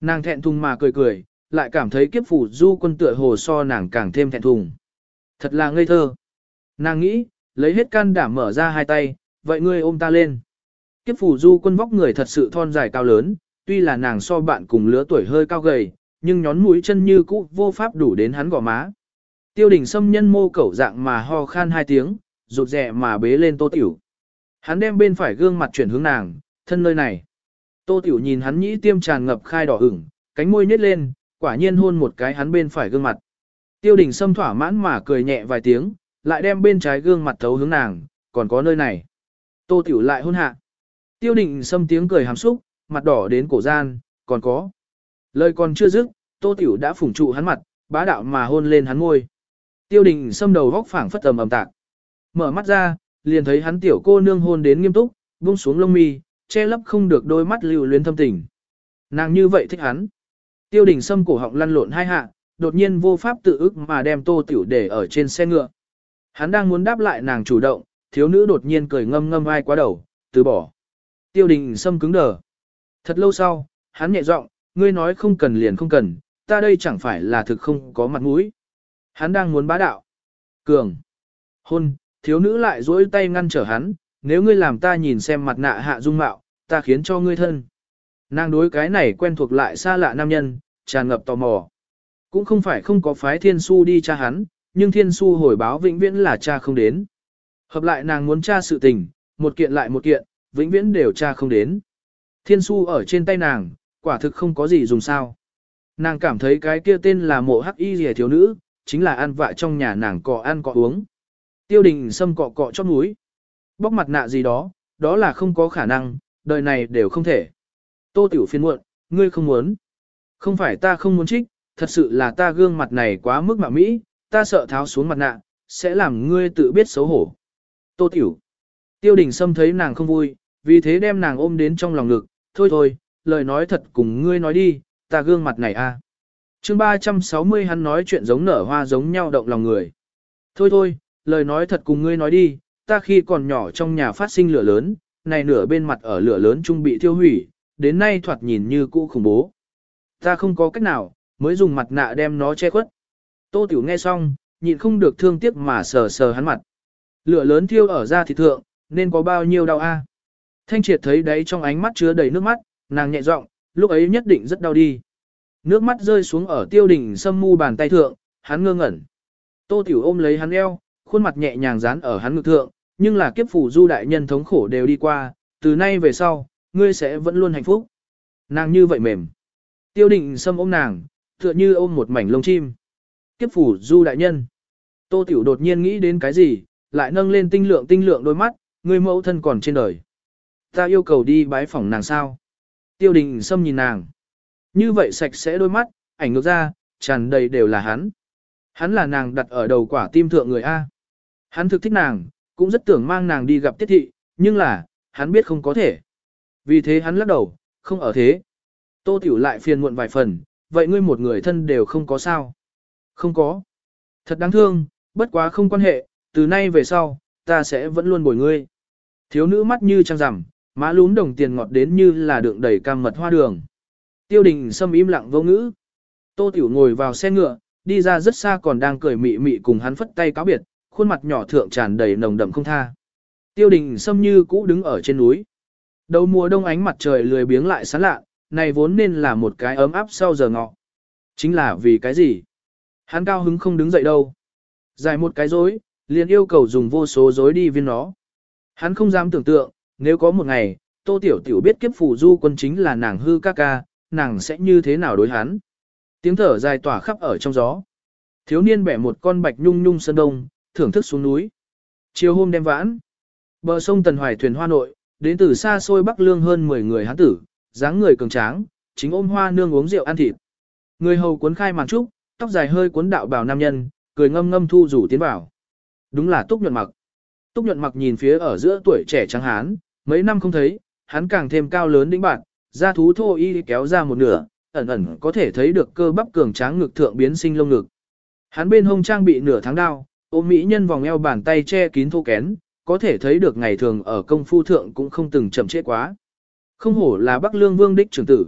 Nàng thẹn thùng mà cười cười, lại cảm thấy kiếp phủ du quân tựa hồ so nàng càng thêm thẹn thùng. Thật là ngây thơ. Nàng nghĩ, lấy hết can đảm mở ra hai tay, vậy ngươi ôm ta lên. Kiếp phủ du quân vóc người thật sự thon dài cao lớn, tuy là nàng so bạn cùng lứa tuổi hơi cao gầy, nhưng nhón mũi chân như cũ vô pháp đủ đến hắn gò má. Tiêu đình xâm nhân mô cẩu dạng mà ho khan hai tiếng, rụt rẹ mà bế lên tô tiểu. Hắn đem bên phải gương mặt chuyển hướng nàng, thân nơi này. Tô tiểu nhìn hắn nhĩ tiêm tràn ngập khai đỏ ửng, cánh môi nhếch lên, quả nhiên hôn một cái hắn bên phải gương mặt. Tiêu đình xâm thỏa mãn mà cười nhẹ vài tiếng, lại đem bên trái gương mặt thấu hướng nàng, còn có nơi này. Tô tiểu lại hôn hạ. Tiêu định xâm tiếng cười hàm xúc, mặt đỏ đến cổ gian, còn có. Lời còn chưa dứt, tô tiểu đã phủng trụ hắn mặt, bá đạo mà hôn lên hắn môi. Tiêu đình xâm đầu góc phảng phất tầm ầm tạc. Mở mắt ra, liền thấy hắn tiểu cô nương hôn đến nghiêm túc, buông xuống lông mi, che lấp không được đôi mắt lưu luyến thâm tình. Nàng như vậy thích hắn. Tiêu đình xâm cổ họng lăn lộn hai hạ, đột nhiên vô pháp tự ức mà đem tô tiểu để ở trên xe ngựa. Hắn đang muốn đáp lại nàng chủ động, thiếu nữ đột nhiên cười ngâm ngâm ai quá đầu, từ bỏ. Tiêu đình sâm cứng đờ. Thật lâu sau, hắn nhẹ giọng, ngươi nói không cần liền không cần, ta đây chẳng phải là thực không có mặt mũi. Hắn đang muốn bá đạo. Cường. Hôn, thiếu nữ lại duỗi tay ngăn trở hắn, nếu ngươi làm ta nhìn xem mặt nạ hạ dung mạo, ta khiến cho ngươi thân. Nàng đối cái này quen thuộc lại xa lạ nam nhân, tràn ngập tò mò. Cũng không phải không có phái thiên su đi cha hắn, nhưng thiên su hồi báo vĩnh viễn là cha không đến. Hợp lại nàng muốn tra sự tình, một kiện lại một kiện, vĩnh viễn đều tra không đến. Thiên su ở trên tay nàng, quả thực không có gì dùng sao. Nàng cảm thấy cái kia tên là mộ hắc y rìa thiếu nữ, chính là ăn vạ trong nhà nàng cọ ăn cọ uống. Tiêu đình xâm cọ cọ chót núi. Bóc mặt nạ gì đó, đó là không có khả năng, đời này đều không thể. Tô tiểu phiên muộn, ngươi không muốn. Không phải ta không muốn trích, thật sự là ta gương mặt này quá mức mạo mỹ, ta sợ tháo xuống mặt nạ, sẽ làm ngươi tự biết xấu hổ. Tô tiểu. Tiêu đình Sâm thấy nàng không vui, vì thế đem nàng ôm đến trong lòng ngực, thôi thôi, lời nói thật cùng ngươi nói đi, ta gương mặt này a. À. Chương 360 hắn nói chuyện giống nở hoa giống nhau động lòng người. Thôi thôi, lời nói thật cùng ngươi nói đi, ta khi còn nhỏ trong nhà phát sinh lửa lớn, này nửa bên mặt ở lửa lớn trung bị thiêu hủy, đến nay thoạt nhìn như cũ khủng bố. Ta không có cách nào, mới dùng mặt nạ đem nó che khuất. Tô Tiểu nghe xong, nhịn không được thương tiếc mà sờ sờ hắn mặt. Lửa lớn thiêu ở da thịt thượng, nên có bao nhiêu đau a? Thanh triệt thấy đấy trong ánh mắt chứa đầy nước mắt, nàng nhẹ giọng, lúc ấy nhất định rất đau đi. Nước mắt rơi xuống ở tiêu đỉnh sâm mu bàn tay thượng, hắn ngơ ngẩn. Tô Tiểu ôm lấy hắn eo, khuôn mặt nhẹ nhàng dán ở hắn ngực thượng, nhưng là kiếp phủ du đại nhân thống khổ đều đi qua, từ nay về sau, ngươi sẽ vẫn luôn hạnh phúc. Nàng như vậy mềm. Tiêu Đình sâm ôm nàng, tựa như ôm một mảnh lông chim. Kiếp phủ du đại nhân. Tô Tiểu đột nhiên nghĩ đến cái gì, lại nâng lên tinh lượng tinh lượng đôi mắt, người mẫu thân còn trên đời. Ta yêu cầu đi bái phỏng nàng sao. Tiêu đình xâm nhìn nàng. Như vậy sạch sẽ đôi mắt, ảnh ngược ra, tràn đầy đều là hắn. Hắn là nàng đặt ở đầu quả tim thượng người A. Hắn thực thích nàng, cũng rất tưởng mang nàng đi gặp tiết thị, nhưng là, hắn biết không có thể. Vì thế hắn lắc đầu, không ở thế. Tô Tiểu lại phiền muộn vài phần, vậy ngươi một người thân đều không có sao. Không có. Thật đáng thương, bất quá không quan hệ, từ nay về sau, ta sẽ vẫn luôn bồi ngươi. Thiếu nữ mắt như trăng rằm, má lún đồng tiền ngọt đến như là đựng đầy cam mật hoa đường. Tiêu đình xâm im lặng vô ngữ. Tô Tiểu ngồi vào xe ngựa, đi ra rất xa còn đang cười mị mị cùng hắn phất tay cáo biệt, khuôn mặt nhỏ thượng tràn đầy nồng đậm không tha. Tiêu đình xâm như cũ đứng ở trên núi. Đầu mùa đông ánh mặt trời lười biếng lại sáng lạ, này vốn nên là một cái ấm áp sau giờ ngọ. Chính là vì cái gì? Hắn cao hứng không đứng dậy đâu. Dài một cái dối, liền yêu cầu dùng vô số dối đi viên nó. Hắn không dám tưởng tượng, nếu có một ngày, Tô Tiểu Tiểu biết kiếp phù du quân chính là nàng hư ca ca, nàng sẽ như thế nào đối hắn. Tiếng thở dài tỏa khắp ở trong gió. Thiếu niên bẻ một con bạch nhung nhung sơn đông, thưởng thức xuống núi. Chiều hôm đêm vãn, bờ sông Tần Hoài thuyền hoa nội, đến từ xa xôi Bắc Lương hơn 10 người hán tử, dáng người cường tráng, chính ôm hoa nương uống rượu ăn thịt. Người hầu cuốn khai màn trúc, tóc dài hơi cuốn đạo bào nam nhân, cười ngâm ngâm thu rủ tiến vào. Đúng là Túc Nhuận Mặc. Túc Nhuận Mặc nhìn phía ở giữa tuổi trẻ trắng hán, mấy năm không thấy, hắn càng thêm cao lớn đĩnh bạn, da thú thô y kéo ra một nửa, ẩn ẩn có thể thấy được cơ bắp cường tráng ngực thượng biến sinh lông ngực. Hắn bên hông trang bị nửa tháng đao, ôm mỹ nhân vòng eo bàn tay che kín thô kén, có thể thấy được ngày thường ở công phu thượng cũng không từng chậm trễ quá. Không hổ là Bắc Lương Vương đích trưởng tử.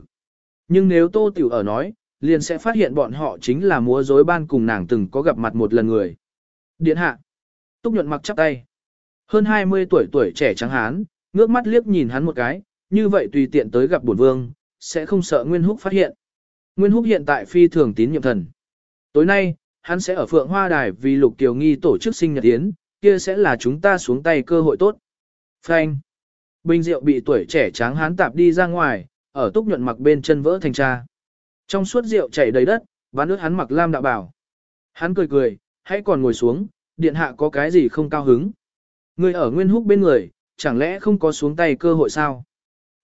Nhưng nếu Tô Tiểu ở nói, liền sẽ phát hiện bọn họ chính là múa rối ban cùng nàng từng có gặp mặt một lần người. Điện hạ. Túc nhuận mặc chắp tay. Hơn 20 tuổi tuổi trẻ trắng hán, ngước mắt liếc nhìn hắn một cái, như vậy tùy tiện tới gặp bổn vương, sẽ không sợ Nguyên Húc phát hiện. Nguyên Húc hiện tại phi thường tín nhiệm thần. Tối nay, hắn sẽ ở Phượng Hoa Đài vì Lục Kiều Nghi tổ chức sinh nhật yến, kia sẽ là chúng ta xuống tay cơ hội tốt. Phanh. Bình rượu bị tuổi trẻ tráng hán tạp đi ra ngoài, ở túc nhuận mặc bên chân vỡ thành cha. Trong suốt rượu chảy đầy đất, ván nước hắn mặc lam đạo bảo. Hắn cười cười, hãy còn ngồi xuống, điện hạ có cái gì không cao hứng. Người ở nguyên húc bên người, chẳng lẽ không có xuống tay cơ hội sao?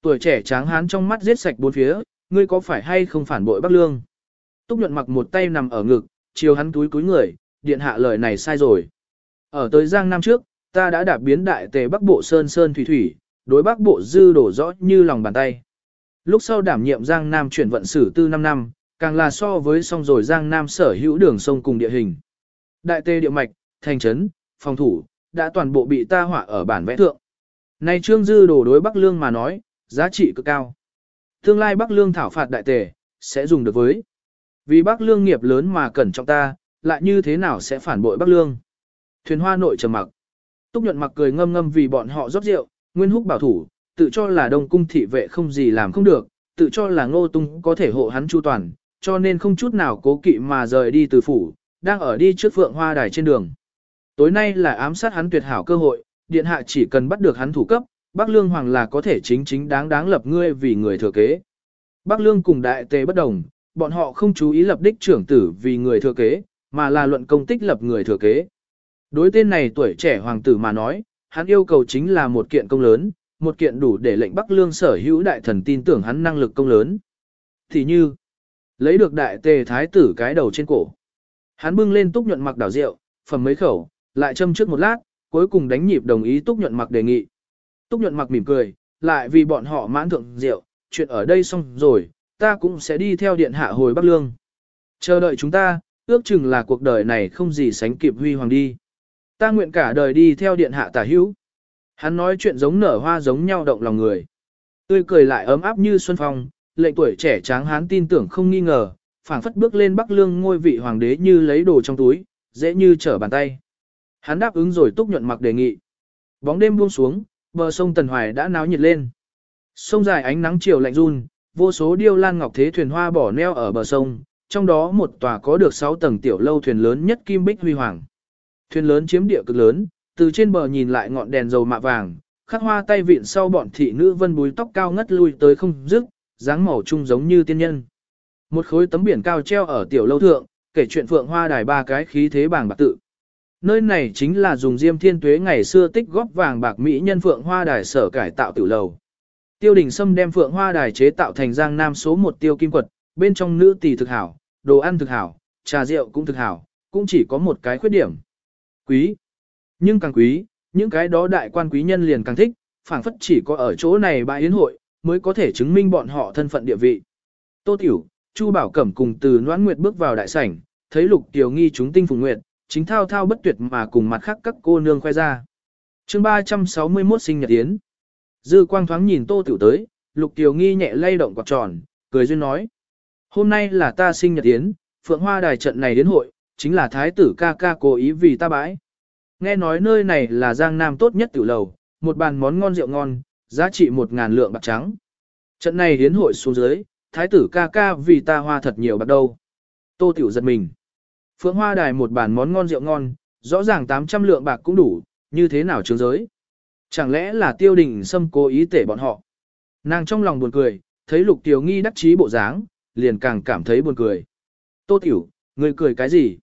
Tuổi trẻ tráng hán trong mắt giết sạch bốn phía, ngươi có phải hay không phản bội Bắc Lương? Túc nhuận mặc một tay nằm ở ngực, chiều hắn túi túi người, điện hạ lời này sai rồi. Ở tới Giang Nam trước, ta đã đạp biến đại tề Bắc Bộ Sơn Sơn Thủy Thủy, đối Bắc Bộ dư đổ rõ như lòng bàn tay. Lúc sau đảm nhiệm Giang Nam chuyển vận sử tư 5 năm, càng là so với song rồi Giang Nam sở hữu đường sông cùng địa hình. Đại tề địa mạch, thành trấn, phòng thủ, đã toàn bộ bị ta họa ở bản vẽ thượng. Này Trương Dư đổ đối Bắc Lương mà nói, giá trị cực cao. Tương lai Bắc Lương thảo phạt đại tề, sẽ dùng được với. Vì Bắc Lương nghiệp lớn mà cẩn trọng ta, lại như thế nào sẽ phản bội Bắc Lương? Thuyền hoa nội trầm mặc. Túc nhuận mặc cười ngâm ngâm vì bọn họ rót rượu, Nguyên Húc bảo thủ, tự cho là đông cung thị vệ không gì làm không được, tự cho là ngô tung có thể hộ hắn chu toàn, cho nên không chút nào cố kỵ mà rời đi từ phủ, đang ở đi trước phượng hoa đài trên đường. Tối nay là ám sát hắn tuyệt hảo cơ hội, điện hạ chỉ cần bắt được hắn thủ cấp, Bắc Lương Hoàng là có thể chính chính đáng đáng lập ngươi vì người thừa kế. Bắc Lương cùng đại tề bất đồng, bọn họ không chú ý lập đích trưởng tử vì người thừa kế, mà là luận công tích lập người thừa kế. Đối tên này tuổi trẻ hoàng tử mà nói, hắn yêu cầu chính là một kiện công lớn, một kiện đủ để lệnh Bắc Lương sở hữu đại thần tin tưởng hắn năng lực công lớn. Thì như, lấy được đại tề thái tử cái đầu trên cổ. Hắn bưng lên túc nhuận mặc đảo rượu, phẩm mấy khẩu, lại châm trước một lát, cuối cùng đánh nhịp đồng ý túc nhuận mặc đề nghị. Túc nhuận mặc mỉm cười, lại vì bọn họ mãn thượng rượu, chuyện ở đây xong rồi, ta cũng sẽ đi theo điện hạ hồi Bắc Lương. Chờ đợi chúng ta, ước chừng là cuộc đời này không gì sánh kịp huy hoàng đi. Ta nguyện cả đời đi theo điện hạ tả hữu. Hắn nói chuyện giống nở hoa giống nhau động lòng người. Tươi cười lại ấm áp như xuân phong, lệnh tuổi trẻ tráng hán tin tưởng không nghi ngờ, phảng phất bước lên bắc lương ngôi vị hoàng đế như lấy đồ trong túi, dễ như trở bàn tay. Hắn đáp ứng rồi túc nhuận mặc đề nghị. Bóng đêm buông xuống, bờ sông Tần Hoài đã náo nhiệt lên. Sông dài ánh nắng chiều lạnh run, vô số điêu lan ngọc thế thuyền hoa bỏ neo ở bờ sông, trong đó một tòa có được 6 tầng tiểu lâu thuyền lớn nhất kim bích huy hoàng. Thuyền lớn chiếm địa cực lớn, từ trên bờ nhìn lại ngọn đèn dầu mạ vàng, khắc hoa tay vịn sau bọn thị nữ vân búi tóc cao ngất lui tới không dứt, dáng màu trung giống như tiên nhân. Một khối tấm biển cao treo ở tiểu lâu thượng, kể chuyện phượng hoa đài ba cái khí thế bảng bạc tự. Nơi này chính là dùng diêm thiên tuế ngày xưa tích góp vàng bạc mỹ nhân phượng hoa đài sở cải tạo tiểu lầu. Tiêu đình Sâm đem phượng hoa đài chế tạo thành giang nam số một tiêu kim quật, bên trong nữ tỷ thực hảo, đồ ăn thực hảo, trà rượu cũng thực hảo, cũng chỉ có một cái khuyết điểm. Quý. Nhưng càng quý, những cái đó đại quan quý nhân liền càng thích, phảng phất chỉ có ở chỗ này bãi yến hội, mới có thể chứng minh bọn họ thân phận địa vị. Tô Tiểu, Chu Bảo Cẩm cùng từ Noãn Nguyệt bước vào đại sảnh, thấy Lục Tiểu Nghi chúng tinh phùng nguyệt, chính thao thao bất tuyệt mà cùng mặt khác các cô nương khoe ra. Chương 361 sinh nhật yến. Dư Quang thoáng nhìn Tô Tiểu tới, Lục Tiểu Nghi nhẹ lay động quạt tròn, cười duyên nói: "Hôm nay là ta sinh nhật yến, Phượng Hoa đài trận này đến hội, chính là thái tử ca ca cố ý vì ta bãi. Nghe nói nơi này là Giang Nam tốt nhất tiểu lầu, một bàn món ngon rượu ngon, giá trị một ngàn lượng bạc trắng. Trận này hiến hội xuống dưới, thái tử ca ca vì ta hoa thật nhiều bạc đâu. Tô tiểu giật mình. Phượng hoa đài một bàn món ngon rượu ngon, rõ ràng 800 lượng bạc cũng đủ, như thế nào trướng giới. Chẳng lẽ là tiêu đình xâm cố ý tể bọn họ. Nàng trong lòng buồn cười, thấy lục tiểu nghi đắc chí bộ dáng, liền càng cảm thấy buồn cười. Tô tiểu, người cười cái gì?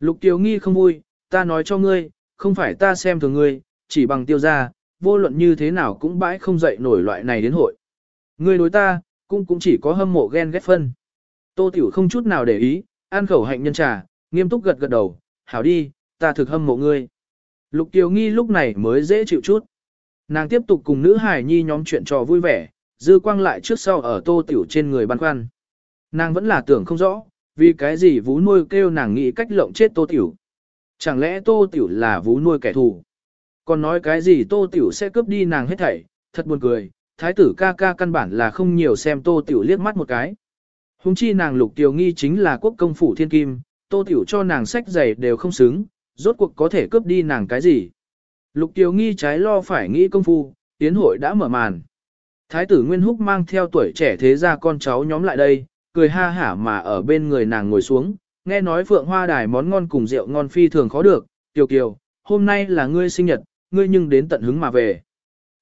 Lục tiểu nghi không vui, ta nói cho ngươi, không phải ta xem thường ngươi, chỉ bằng tiêu gia, vô luận như thế nào cũng bãi không dậy nổi loại này đến hội. Ngươi đối ta, cũng cũng chỉ có hâm mộ ghen ghét phân. Tô Tiểu không chút nào để ý, ăn khẩu hạnh nhân trà, nghiêm túc gật gật đầu, hảo đi, ta thực hâm mộ ngươi. Lục Kiều Nghi lúc này mới dễ chịu chút. Nàng tiếp tục cùng nữ hài nhi nhóm chuyện trò vui vẻ, dư quang lại trước sau ở Tô Tiểu trên người băn khoăn. Nàng vẫn là tưởng không rõ, vì cái gì vú nuôi kêu nàng nghĩ cách lộng chết tô tiểu. Chẳng lẽ tô tiểu là vú nuôi kẻ thù? Còn nói cái gì tô tiểu sẽ cướp đi nàng hết thảy, thật buồn cười, thái tử ca ca căn bản là không nhiều xem tô tiểu liếc mắt một cái. Hùng chi nàng lục tiểu nghi chính là quốc công phủ thiên kim, tô tiểu cho nàng sách giày đều không xứng, rốt cuộc có thể cướp đi nàng cái gì. Lục tiểu nghi trái lo phải nghĩ công phu, tiến hội đã mở màn. Thái tử Nguyên Húc mang theo tuổi trẻ thế gia con cháu nhóm lại đây, cười ha hả mà ở bên người nàng ngồi xuống, nghe nói phượng hoa đài món ngon cùng rượu ngon phi thường khó được, tiểu kiều, hôm nay là ngươi sinh nhật, ngươi nhưng đến tận hứng mà về.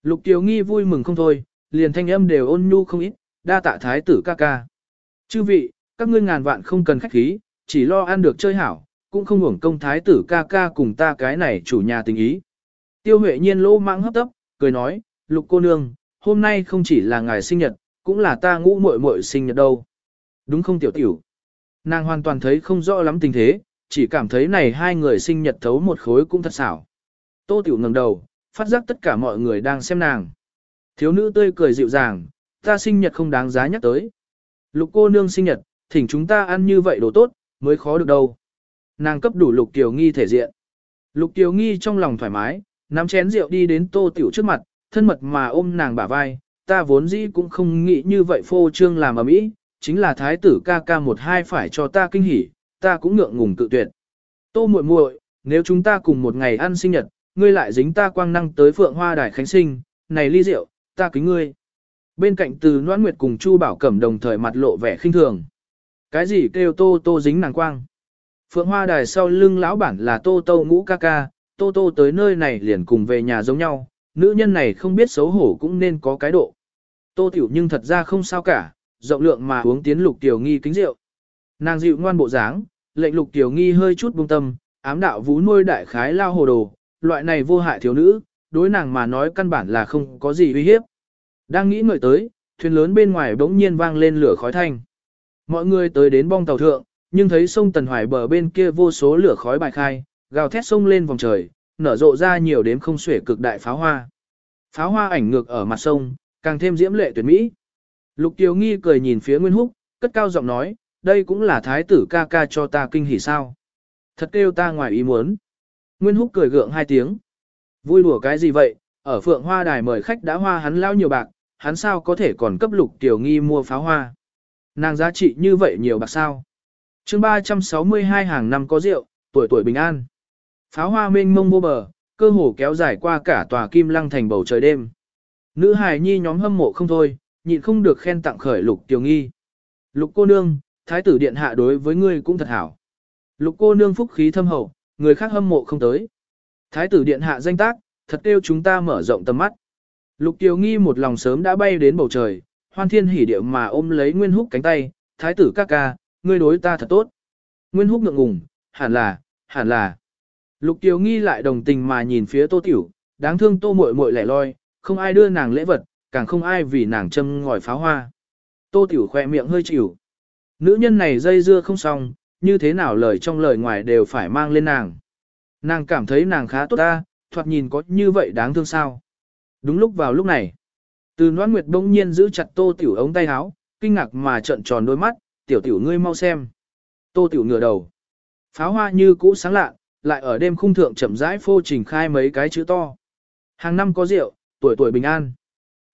Lục tiểu nghi vui mừng không thôi, liền thanh âm đều ôn nhu không ít, đa tạ thái tử ca ca. Chư vị, các ngươi ngàn vạn không cần khách khí, chỉ lo ăn được chơi hảo, cũng không hưởng công thái tử ca ca cùng ta cái này chủ nhà tình ý. Tiêu Huệ Nhiên lỗ mãng hấp tấp, cười nói, lục cô nương, hôm nay không chỉ là ngài sinh nhật, cũng là ta ngũ muội muội sinh nhật đâu. Đúng không tiểu tiểu? Nàng hoàn toàn thấy không rõ lắm tình thế, chỉ cảm thấy này hai người sinh nhật thấu một khối cũng thật xảo. Tô tiểu ngẩng đầu, phát giác tất cả mọi người đang xem nàng. Thiếu nữ tươi cười dịu dàng, ta sinh nhật không đáng giá nhắc tới. Lục cô nương sinh nhật, thỉnh chúng ta ăn như vậy đồ tốt, mới khó được đâu. Nàng cấp đủ lục tiểu nghi thể diện. Lục tiểu nghi trong lòng thoải mái, nắm chén rượu đi đến tô tiểu trước mặt, thân mật mà ôm nàng bả vai, ta vốn dĩ cũng không nghĩ như vậy phô trương làm ở mỹ, chính là thái tử ca ca một hai phải cho ta kinh hỉ, ta cũng ngượng ngùng tự tuyệt. Tô muội muội, nếu chúng ta cùng một ngày ăn sinh nhật, ngươi lại dính ta quang năng tới phượng hoa đài khánh sinh, này ly rượu, ta kính ngươi. Bên cạnh từ Noãn Nguyệt cùng Chu Bảo Cẩm đồng thời mặt lộ vẻ khinh thường. Cái gì kêu tô tô dính nàng quang? Phượng Hoa Đài sau lưng lão bản là tô tô ngũ ca ca, tô tô tới nơi này liền cùng về nhà giống nhau, nữ nhân này không biết xấu hổ cũng nên có cái độ. Tô tiểu nhưng thật ra không sao cả, rộng lượng mà uống tiến lục tiểu nghi kính rượu. Nàng dịu ngoan bộ dáng, lệnh lục tiểu nghi hơi chút buông tâm, ám đạo vú nuôi đại khái lao hồ đồ, loại này vô hại thiếu nữ, đối nàng mà nói căn bản là không có gì uy hiếp. Đang nghĩ ngợi tới, thuyền lớn bên ngoài bỗng nhiên vang lên lửa khói thanh. Mọi người tới đến bong tàu thượng, nhưng thấy sông Tần Hoài bờ bên kia vô số lửa khói bài khai, gào thét sông lên vòng trời, nở rộ ra nhiều đếm không xuể cực đại pháo hoa. Pháo hoa ảnh ngược ở mặt sông, càng thêm diễm lệ tuyệt mỹ. Lục Kiều Nghi cười nhìn phía Nguyên Húc, cất cao giọng nói, đây cũng là thái tử ca ca cho ta kinh hỉ sao. Thật kêu ta ngoài ý muốn. Nguyên Húc cười gượng hai tiếng. Vui đùa cái gì vậy, ở phượng hoa đài mời khách đã hoa hắn lao nhiều bạc, hắn sao có thể còn cấp lục tiểu nghi mua pháo hoa. Nàng giá trị như vậy nhiều bạc sao. chương 362 hàng năm có rượu, tuổi tuổi bình an. Pháo hoa mênh mông vô bờ, cơ hồ kéo dài qua cả tòa kim lăng thành bầu trời đêm. Nữ hài nhi nhóm hâm mộ không thôi, nhịn không được khen tặng khởi lục tiểu nghi. Lục cô nương, thái tử điện hạ đối với ngươi cũng thật hảo. Lục cô nương phúc khí thâm hậu, người khác hâm mộ không tới. Thái tử điện hạ danh tác, thật kêu chúng ta mở rộng tầm mắt. Lục tiểu nghi một lòng sớm đã bay đến bầu trời, hoan thiên hỉ điệu mà ôm lấy Nguyên Húc cánh tay, thái tử ca ca, ngươi đối ta thật tốt. Nguyên Húc ngượng ngùng, hẳn là, hẳn là. Lục Kiều nghi lại đồng tình mà nhìn phía tô tiểu, đáng thương tô muội muội lẻ loi, không ai đưa nàng lễ vật, càng không ai vì nàng châm ngòi pháo hoa. Tô tiểu khoe miệng hơi chịu. Nữ nhân này dây dưa không xong, như thế nào lời trong lời ngoài đều phải mang lên nàng. Nàng cảm thấy nàng khá tốt ta, thoạt nhìn có như vậy đáng thương sao. Đúng lúc vào lúc này, từ Noãn Nguyệt bỗng nhiên giữ chặt Tô Tiểu ống tay áo, kinh ngạc mà trợn tròn đôi mắt, "Tiểu tiểu ngươi mau xem." Tô Tiểu ngửa đầu. Pháo hoa như cũ sáng lạ, lại ở đêm khung thượng chậm rãi phô trình khai mấy cái chữ to. Hàng năm có rượu, tuổi tuổi bình an.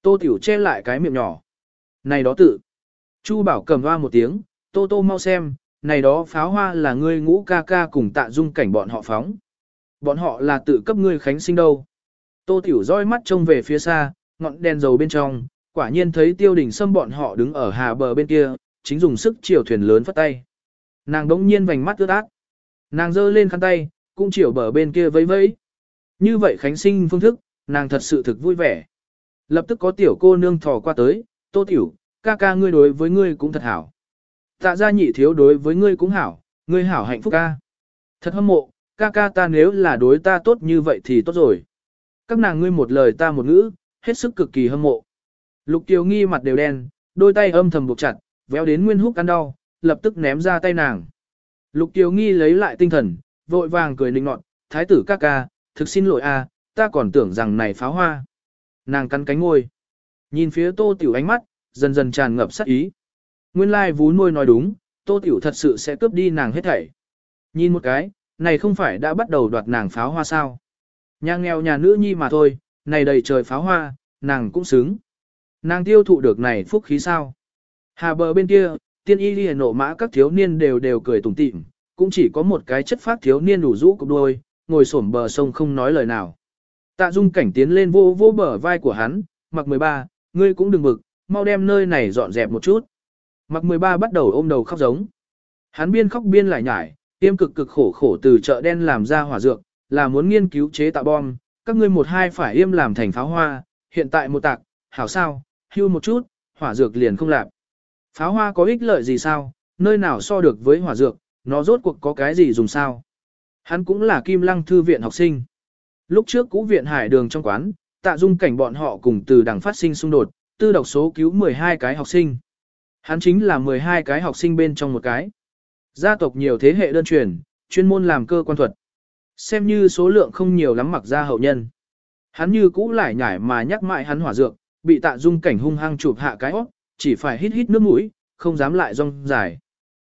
Tô Tiểu che lại cái miệng nhỏ. Này đó tự. Chu Bảo cầm hoa một tiếng, Tô Tô mau xem, này đó pháo hoa là ngươi ngũ ca ca cùng tạ dung cảnh bọn họ phóng. Bọn họ là tự cấp ngươi khánh sinh đâu. Tô Tiểu roi mắt trông về phía xa, ngọn đèn dầu bên trong, quả nhiên thấy tiêu đình xâm bọn họ đứng ở hà bờ bên kia, chính dùng sức chiều thuyền lớn phất tay. Nàng đống nhiên vành mắt ướt át. Nàng giơ lên khăn tay, cũng chiều bờ bên kia vẫy vẫy. Như vậy khánh sinh phương thức, nàng thật sự thực vui vẻ. Lập tức có tiểu cô nương thò qua tới, tô tiểu, ca ca ngươi đối với ngươi cũng thật hảo. Tạ gia nhị thiếu đối với ngươi cũng hảo, ngươi hảo hạnh phúc ca. Thật hâm mộ, ca ca ta nếu là đối ta tốt như vậy thì tốt rồi. Các nàng ngươi một lời ta một ngữ, hết sức cực kỳ hâm mộ. Lục Tiêu nghi mặt đều đen, đôi tay âm thầm buộc chặt, véo đến Nguyên Húc ăn đau, lập tức ném ra tay nàng. Lục Tiêu nghi lấy lại tinh thần, vội vàng cười nịnh nọt, thái tử ca ca, thực xin lỗi a, ta còn tưởng rằng này pháo hoa. Nàng cắn cánh ngôi. Nhìn phía tô tiểu ánh mắt, dần dần tràn ngập sát ý. Nguyên lai vú nuôi nói đúng, tô tiểu thật sự sẽ cướp đi nàng hết thảy. Nhìn một cái, này không phải đã bắt đầu đoạt nàng pháo hoa sao. Nhà nghèo nhà nữ nhi mà thôi, này đầy trời pháo hoa, nàng cũng xứng. Nàng tiêu thụ được này phúc khí sao. Hà bờ bên kia, tiên y liền nộ mã các thiếu niên đều đều cười tủm tỉm, cũng chỉ có một cái chất phát thiếu niên đủ rũ cục đôi, ngồi xổm bờ sông không nói lời nào. Tạ dung cảnh tiến lên vô vô bờ vai của hắn, mặc 13, ngươi cũng đừng bực, mau đem nơi này dọn dẹp một chút. Mặc 13 bắt đầu ôm đầu khóc giống. Hắn biên khóc biên lại nhải, tiêm cực cực khổ khổ từ chợ đen làm ra hỏa dược, là muốn nghiên cứu chế tạo bom, các ngươi một hai phải im làm thành pháo hoa, hiện tại một tạc, hảo sao, hưu một chút, hỏa dược liền không làm. Pháo hoa có ích lợi gì sao, nơi nào so được với hỏa dược, nó rốt cuộc có cái gì dùng sao. Hắn cũng là kim lăng thư viện học sinh. Lúc trước cũ viện hải đường trong quán, tạ dung cảnh bọn họ cùng từ đằng phát sinh xung đột, tư độc số cứu 12 cái học sinh. Hắn chính là 12 cái học sinh bên trong một cái. Gia tộc nhiều thế hệ đơn truyền, chuyên môn làm cơ quan thuật. Xem như số lượng không nhiều lắm mặc ra hậu nhân. Hắn như cũ lại nhải mà nhắc mãi hắn hỏa dược, bị tạ dung cảnh hung hăng chụp hạ cái óc, chỉ phải hít hít nước mũi, không dám lại rong dài.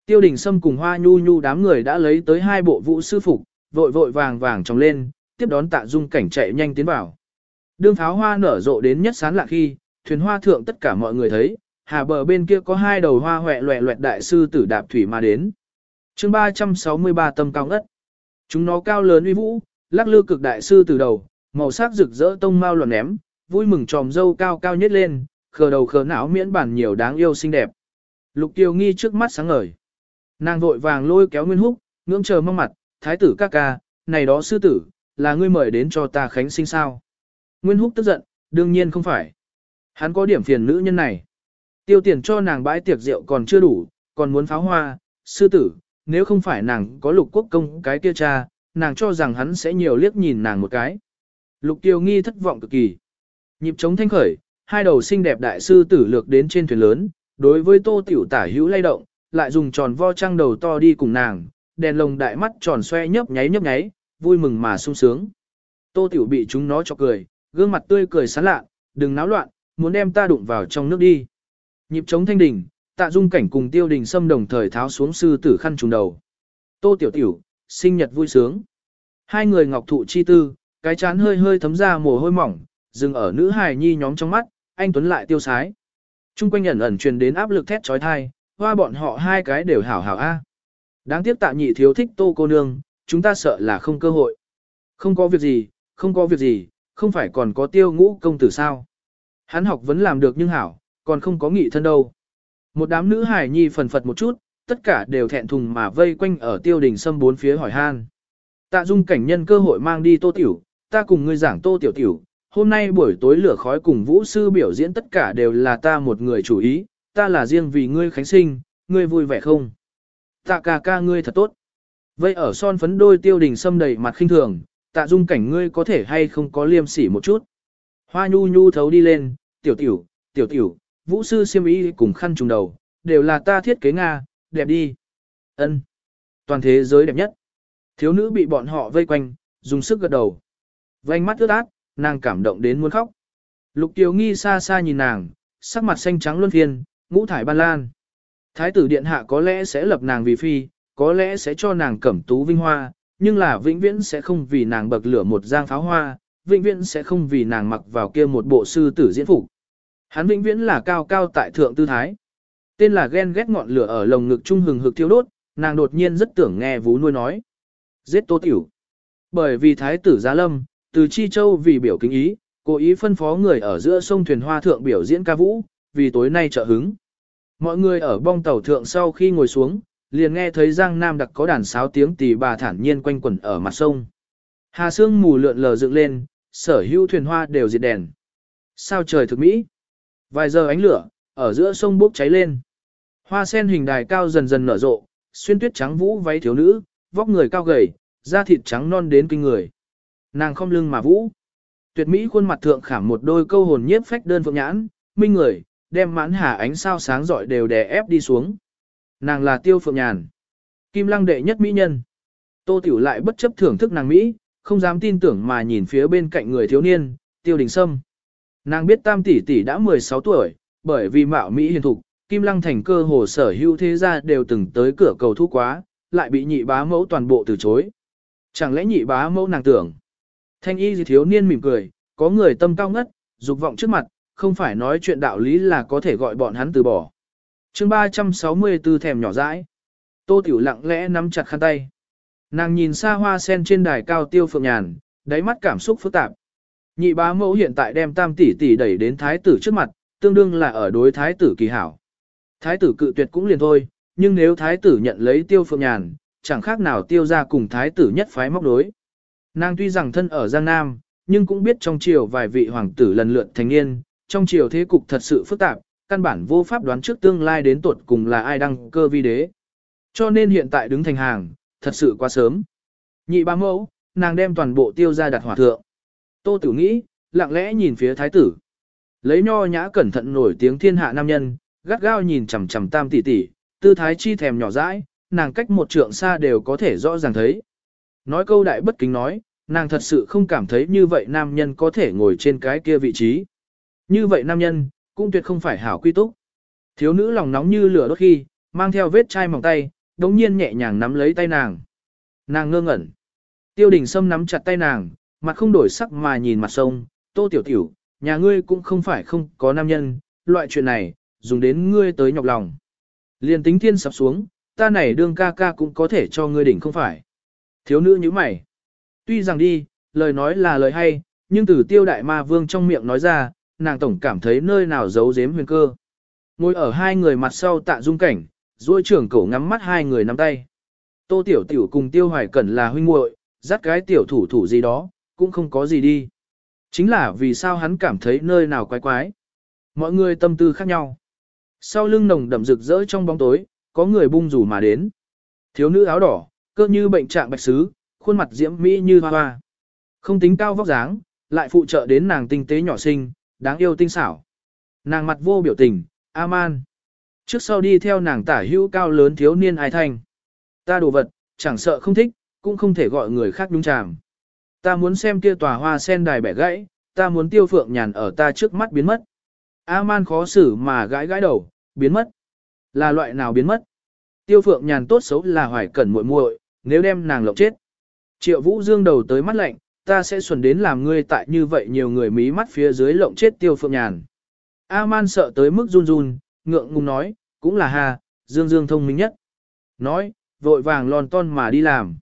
Tiêu đình Sâm cùng hoa nhu nhu đám người đã lấy tới hai bộ vũ sư phục, vội vội vàng vàng trồng lên, tiếp đón tạ dung cảnh chạy nhanh tiến vào. Đương pháo hoa nở rộ đến nhất sán lạ khi, thuyền hoa thượng tất cả mọi người thấy, hà bờ bên kia có hai đầu hoa hoẹ loẹ loẹt đại sư tử đạp thủy mà đến. chương 363 tâm cao ngất. Chúng nó cao lớn uy vũ, lắc lư cực đại sư từ đầu, màu sắc rực rỡ tông mau luận ném, vui mừng tròm dâu cao cao nhất lên, khờ đầu khờ não miễn bản nhiều đáng yêu xinh đẹp. Lục Kiều nghi trước mắt sáng ngời. Nàng vội vàng lôi kéo Nguyên Húc, ngưỡng chờ mong mặt, thái tử ca ca, này đó sư tử, là ngươi mời đến cho ta khánh sinh sao. Nguyên Húc tức giận, đương nhiên không phải. Hắn có điểm phiền nữ nhân này. Tiêu tiền cho nàng bãi tiệc rượu còn chưa đủ, còn muốn pháo hoa, sư tử, nếu không phải nàng có lục quốc công cái kia cha, nàng cho rằng hắn sẽ nhiều liếc nhìn nàng một cái. Lục tiêu nghi thất vọng cực kỳ. Nhịp chống thanh khởi, hai đầu xinh đẹp đại sư tử lược đến trên thuyền lớn, đối với tô tiểu tả hữu lay động, lại dùng tròn vo trăng đầu to đi cùng nàng, đèn lồng đại mắt tròn xoe nhấp nháy nhấp nháy, vui mừng mà sung sướng. Tô tiểu bị chúng nó cho cười, gương mặt tươi cười sán lạ, đừng náo loạn, muốn đem ta đụng vào trong nước đi. Nhịp chống thanh đỉnh, tạ dung cảnh cùng tiêu đình xâm đồng thời tháo xuống sư tử khăn trùng đầu. Tô tiểu tiểu, sinh nhật vui sướng. Hai người ngọc thụ chi tư, cái chán hơi hơi thấm ra mồ hôi mỏng, dừng ở nữ hài nhi nhóm trong mắt, anh Tuấn lại tiêu sái. Trung quanh ẩn ẩn truyền đến áp lực thét trói thai, hoa bọn họ hai cái đều hảo hảo a. Đáng tiếc tạ nhị thiếu thích tô cô nương, chúng ta sợ là không cơ hội. Không có việc gì, không có việc gì, không phải còn có tiêu ngũ công tử sao. Hắn học vẫn làm được nhưng hảo, còn không có nghị thân đâu. Một đám nữ hài nhi phần phật một chút, tất cả đều thẹn thùng mà vây quanh ở tiêu đình sâm bốn phía hỏi han. Tạ dung cảnh nhân cơ hội mang đi tô tiểu, ta cùng ngươi giảng tô tiểu tiểu, hôm nay buổi tối lửa khói cùng vũ sư biểu diễn tất cả đều là ta một người chủ ý, ta là riêng vì ngươi khánh sinh, ngươi vui vẻ không? Tạ ca ca ngươi thật tốt. Vậy ở son phấn đôi tiêu đình sâm đầy mặt khinh thường, tạ dung cảnh ngươi có thể hay không có liêm sỉ một chút. Hoa nhu nhu thấu đi lên, tiểu tiểu, tiểu tiểu, vũ sư siêm ý cùng khăn trùng đầu, đều là ta thiết kế Nga, đẹp đi. ân Toàn thế giới đẹp nhất. Thiếu nữ bị bọn họ vây quanh, dùng sức gật đầu. Vành mắt ướt át, nàng cảm động đến muốn khóc. Lục Kiều Nghi xa xa nhìn nàng, sắc mặt xanh trắng luân phiên, ngũ thải ban lan. Thái tử điện hạ có lẽ sẽ lập nàng vì phi, có lẽ sẽ cho nàng cẩm tú vinh hoa, nhưng là vĩnh viễn sẽ không vì nàng bậc lửa một giang pháo hoa, vĩnh viễn sẽ không vì nàng mặc vào kia một bộ sư tử diễn phục. Hắn vĩnh viễn là cao cao tại thượng tư thái. Tên là ghen ghét ngọn lửa ở lồng ngực trung hừng hực thiêu đốt, nàng đột nhiên rất tưởng nghe vú nuôi nói. Giết tô tiểu. Bởi vì thái tử giá lâm, từ Chi Châu vì biểu kính ý, cố ý phân phó người ở giữa sông thuyền hoa thượng biểu diễn ca vũ, vì tối nay trợ hứng. Mọi người ở bong tàu thượng sau khi ngồi xuống, liền nghe thấy Giang Nam đặc có đàn sáo tiếng tỳ bà thản nhiên quanh quẩn ở mặt sông. Hà sương mù lượn lờ dựng lên, sở hữu thuyền hoa đều diệt đèn. Sao trời thực mỹ? Vài giờ ánh lửa, ở giữa sông bốc cháy lên. Hoa sen hình đài cao dần dần nở rộ, xuyên tuyết trắng vũ váy thiếu nữ, vóc người cao gầy, da thịt trắng non đến kinh người. Nàng không lưng mà vũ. Tuyệt mỹ khuôn mặt thượng khảm một đôi câu hồn nhiếp phách đơn phượng nhãn, minh người, đem mãn hà ánh sao sáng rọi đều đè ép đi xuống. Nàng là tiêu phượng nhàn. Kim lăng đệ nhất mỹ nhân. Tô tiểu lại bất chấp thưởng thức nàng Mỹ, không dám tin tưởng mà nhìn phía bên cạnh người thiếu niên, tiêu đình sâm. Nàng biết tam tỷ tỷ đã 16 tuổi, bởi vì mạo Mỹ hiền thục, Kim Lăng thành cơ hồ sở hữu thế gia đều từng tới cửa cầu thu quá, lại bị nhị bá mẫu toàn bộ từ chối. Chẳng lẽ nhị bá mẫu nàng tưởng. Thanh y gì thiếu niên mỉm cười, có người tâm cao ngất, dục vọng trước mặt, không phải nói chuyện đạo lý là có thể gọi bọn hắn từ bỏ. chương 364 thèm nhỏ dãi. Tô Tiểu lặng lẽ nắm chặt khăn tay. Nàng nhìn xa hoa sen trên đài cao tiêu phượng nhàn, đáy mắt cảm xúc phức tạp. Nhị bá mẫu hiện tại đem tam tỷ tỷ đẩy đến thái tử trước mặt, tương đương là ở đối thái tử kỳ hảo. Thái tử cự tuyệt cũng liền thôi, nhưng nếu thái tử nhận lấy tiêu phượng nhàn, chẳng khác nào tiêu ra cùng thái tử nhất phái móc đối. Nàng tuy rằng thân ở Giang Nam, nhưng cũng biết trong triều vài vị hoàng tử lần lượt thành niên, trong triều thế cục thật sự phức tạp, căn bản vô pháp đoán trước tương lai đến tuột cùng là ai đăng cơ vi đế. Cho nên hiện tại đứng thành hàng, thật sự quá sớm. Nhị ba mẫu, nàng đem toàn bộ tiêu ra đặt hỏa thượng. Tô Tử nghĩ, lặng lẽ nhìn phía thái tử. Lấy nho nhã cẩn thận nổi tiếng thiên hạ nam nhân, gắt gao nhìn chằm chằm tam tỷ tỷ, tư thái chi thèm nhỏ dãi, nàng cách một trượng xa đều có thể rõ ràng thấy. Nói câu đại bất kính nói, nàng thật sự không cảm thấy như vậy nam nhân có thể ngồi trên cái kia vị trí. Như vậy nam nhân, cũng tuyệt không phải hảo quy túc. Thiếu nữ lòng nóng như lửa đốt khi, mang theo vết chai mỏng tay, đống nhiên nhẹ nhàng nắm lấy tay nàng. Nàng ngơ ngẩn. Tiêu đình Sâm nắm chặt tay nàng, mặt không đổi sắc mà nhìn mặt sông, tô tiểu tiểu, nhà ngươi cũng không phải không có nam nhân, loại chuyện này, dùng đến ngươi tới nhọc lòng. liền tính thiên sập xuống, ta này đương ca ca cũng có thể cho ngươi đỉnh không phải. Thiếu nữ như mày. Tuy rằng đi, lời nói là lời hay, nhưng từ tiêu đại ma vương trong miệng nói ra, nàng tổng cảm thấy nơi nào giấu giếm huyền cơ. Ngồi ở hai người mặt sau tạ dung cảnh, duỗi trưởng cổ ngắm mắt hai người nắm tay. Tô tiểu tiểu cùng tiêu hoài cẩn là huynh muội, dắt cái tiểu thủ thủ gì đó, cũng không có gì đi. Chính là vì sao hắn cảm thấy nơi nào quái quái. Mọi người tâm tư khác nhau. Sau lưng nồng đậm rực rỡ trong bóng tối, có người bung rủ mà đến. Thiếu nữ áo đỏ, cơ như bệnh trạng bạch sứ, khuôn mặt diễm mỹ như hoa hoa. Không tính cao vóc dáng, lại phụ trợ đến nàng tinh tế nhỏ xinh, đáng yêu tinh xảo. Nàng mặt vô biểu tình, aman. Trước sau đi theo nàng tả hữu cao lớn thiếu niên ai thanh. Ta đồ vật, chẳng sợ không thích, cũng không thể gọi người khác đúng chàng. Ta muốn xem kia tòa hoa sen đài bẻ gãy, ta muốn tiêu phượng nhàn ở ta trước mắt biến mất. A-man khó xử mà gãi gãi đầu, biến mất. Là loại nào biến mất? Tiêu phượng nhàn tốt xấu là hoài cẩn muội muội, nếu đem nàng lộng chết. Triệu vũ dương đầu tới mắt lạnh, ta sẽ xuẩn đến làm ngươi tại như vậy nhiều người mí mắt phía dưới lộng chết tiêu phượng nhàn. A-man sợ tới mức run run, ngượng ngùng nói, cũng là hà, dương dương thông minh nhất. Nói, vội vàng lòn ton mà đi làm.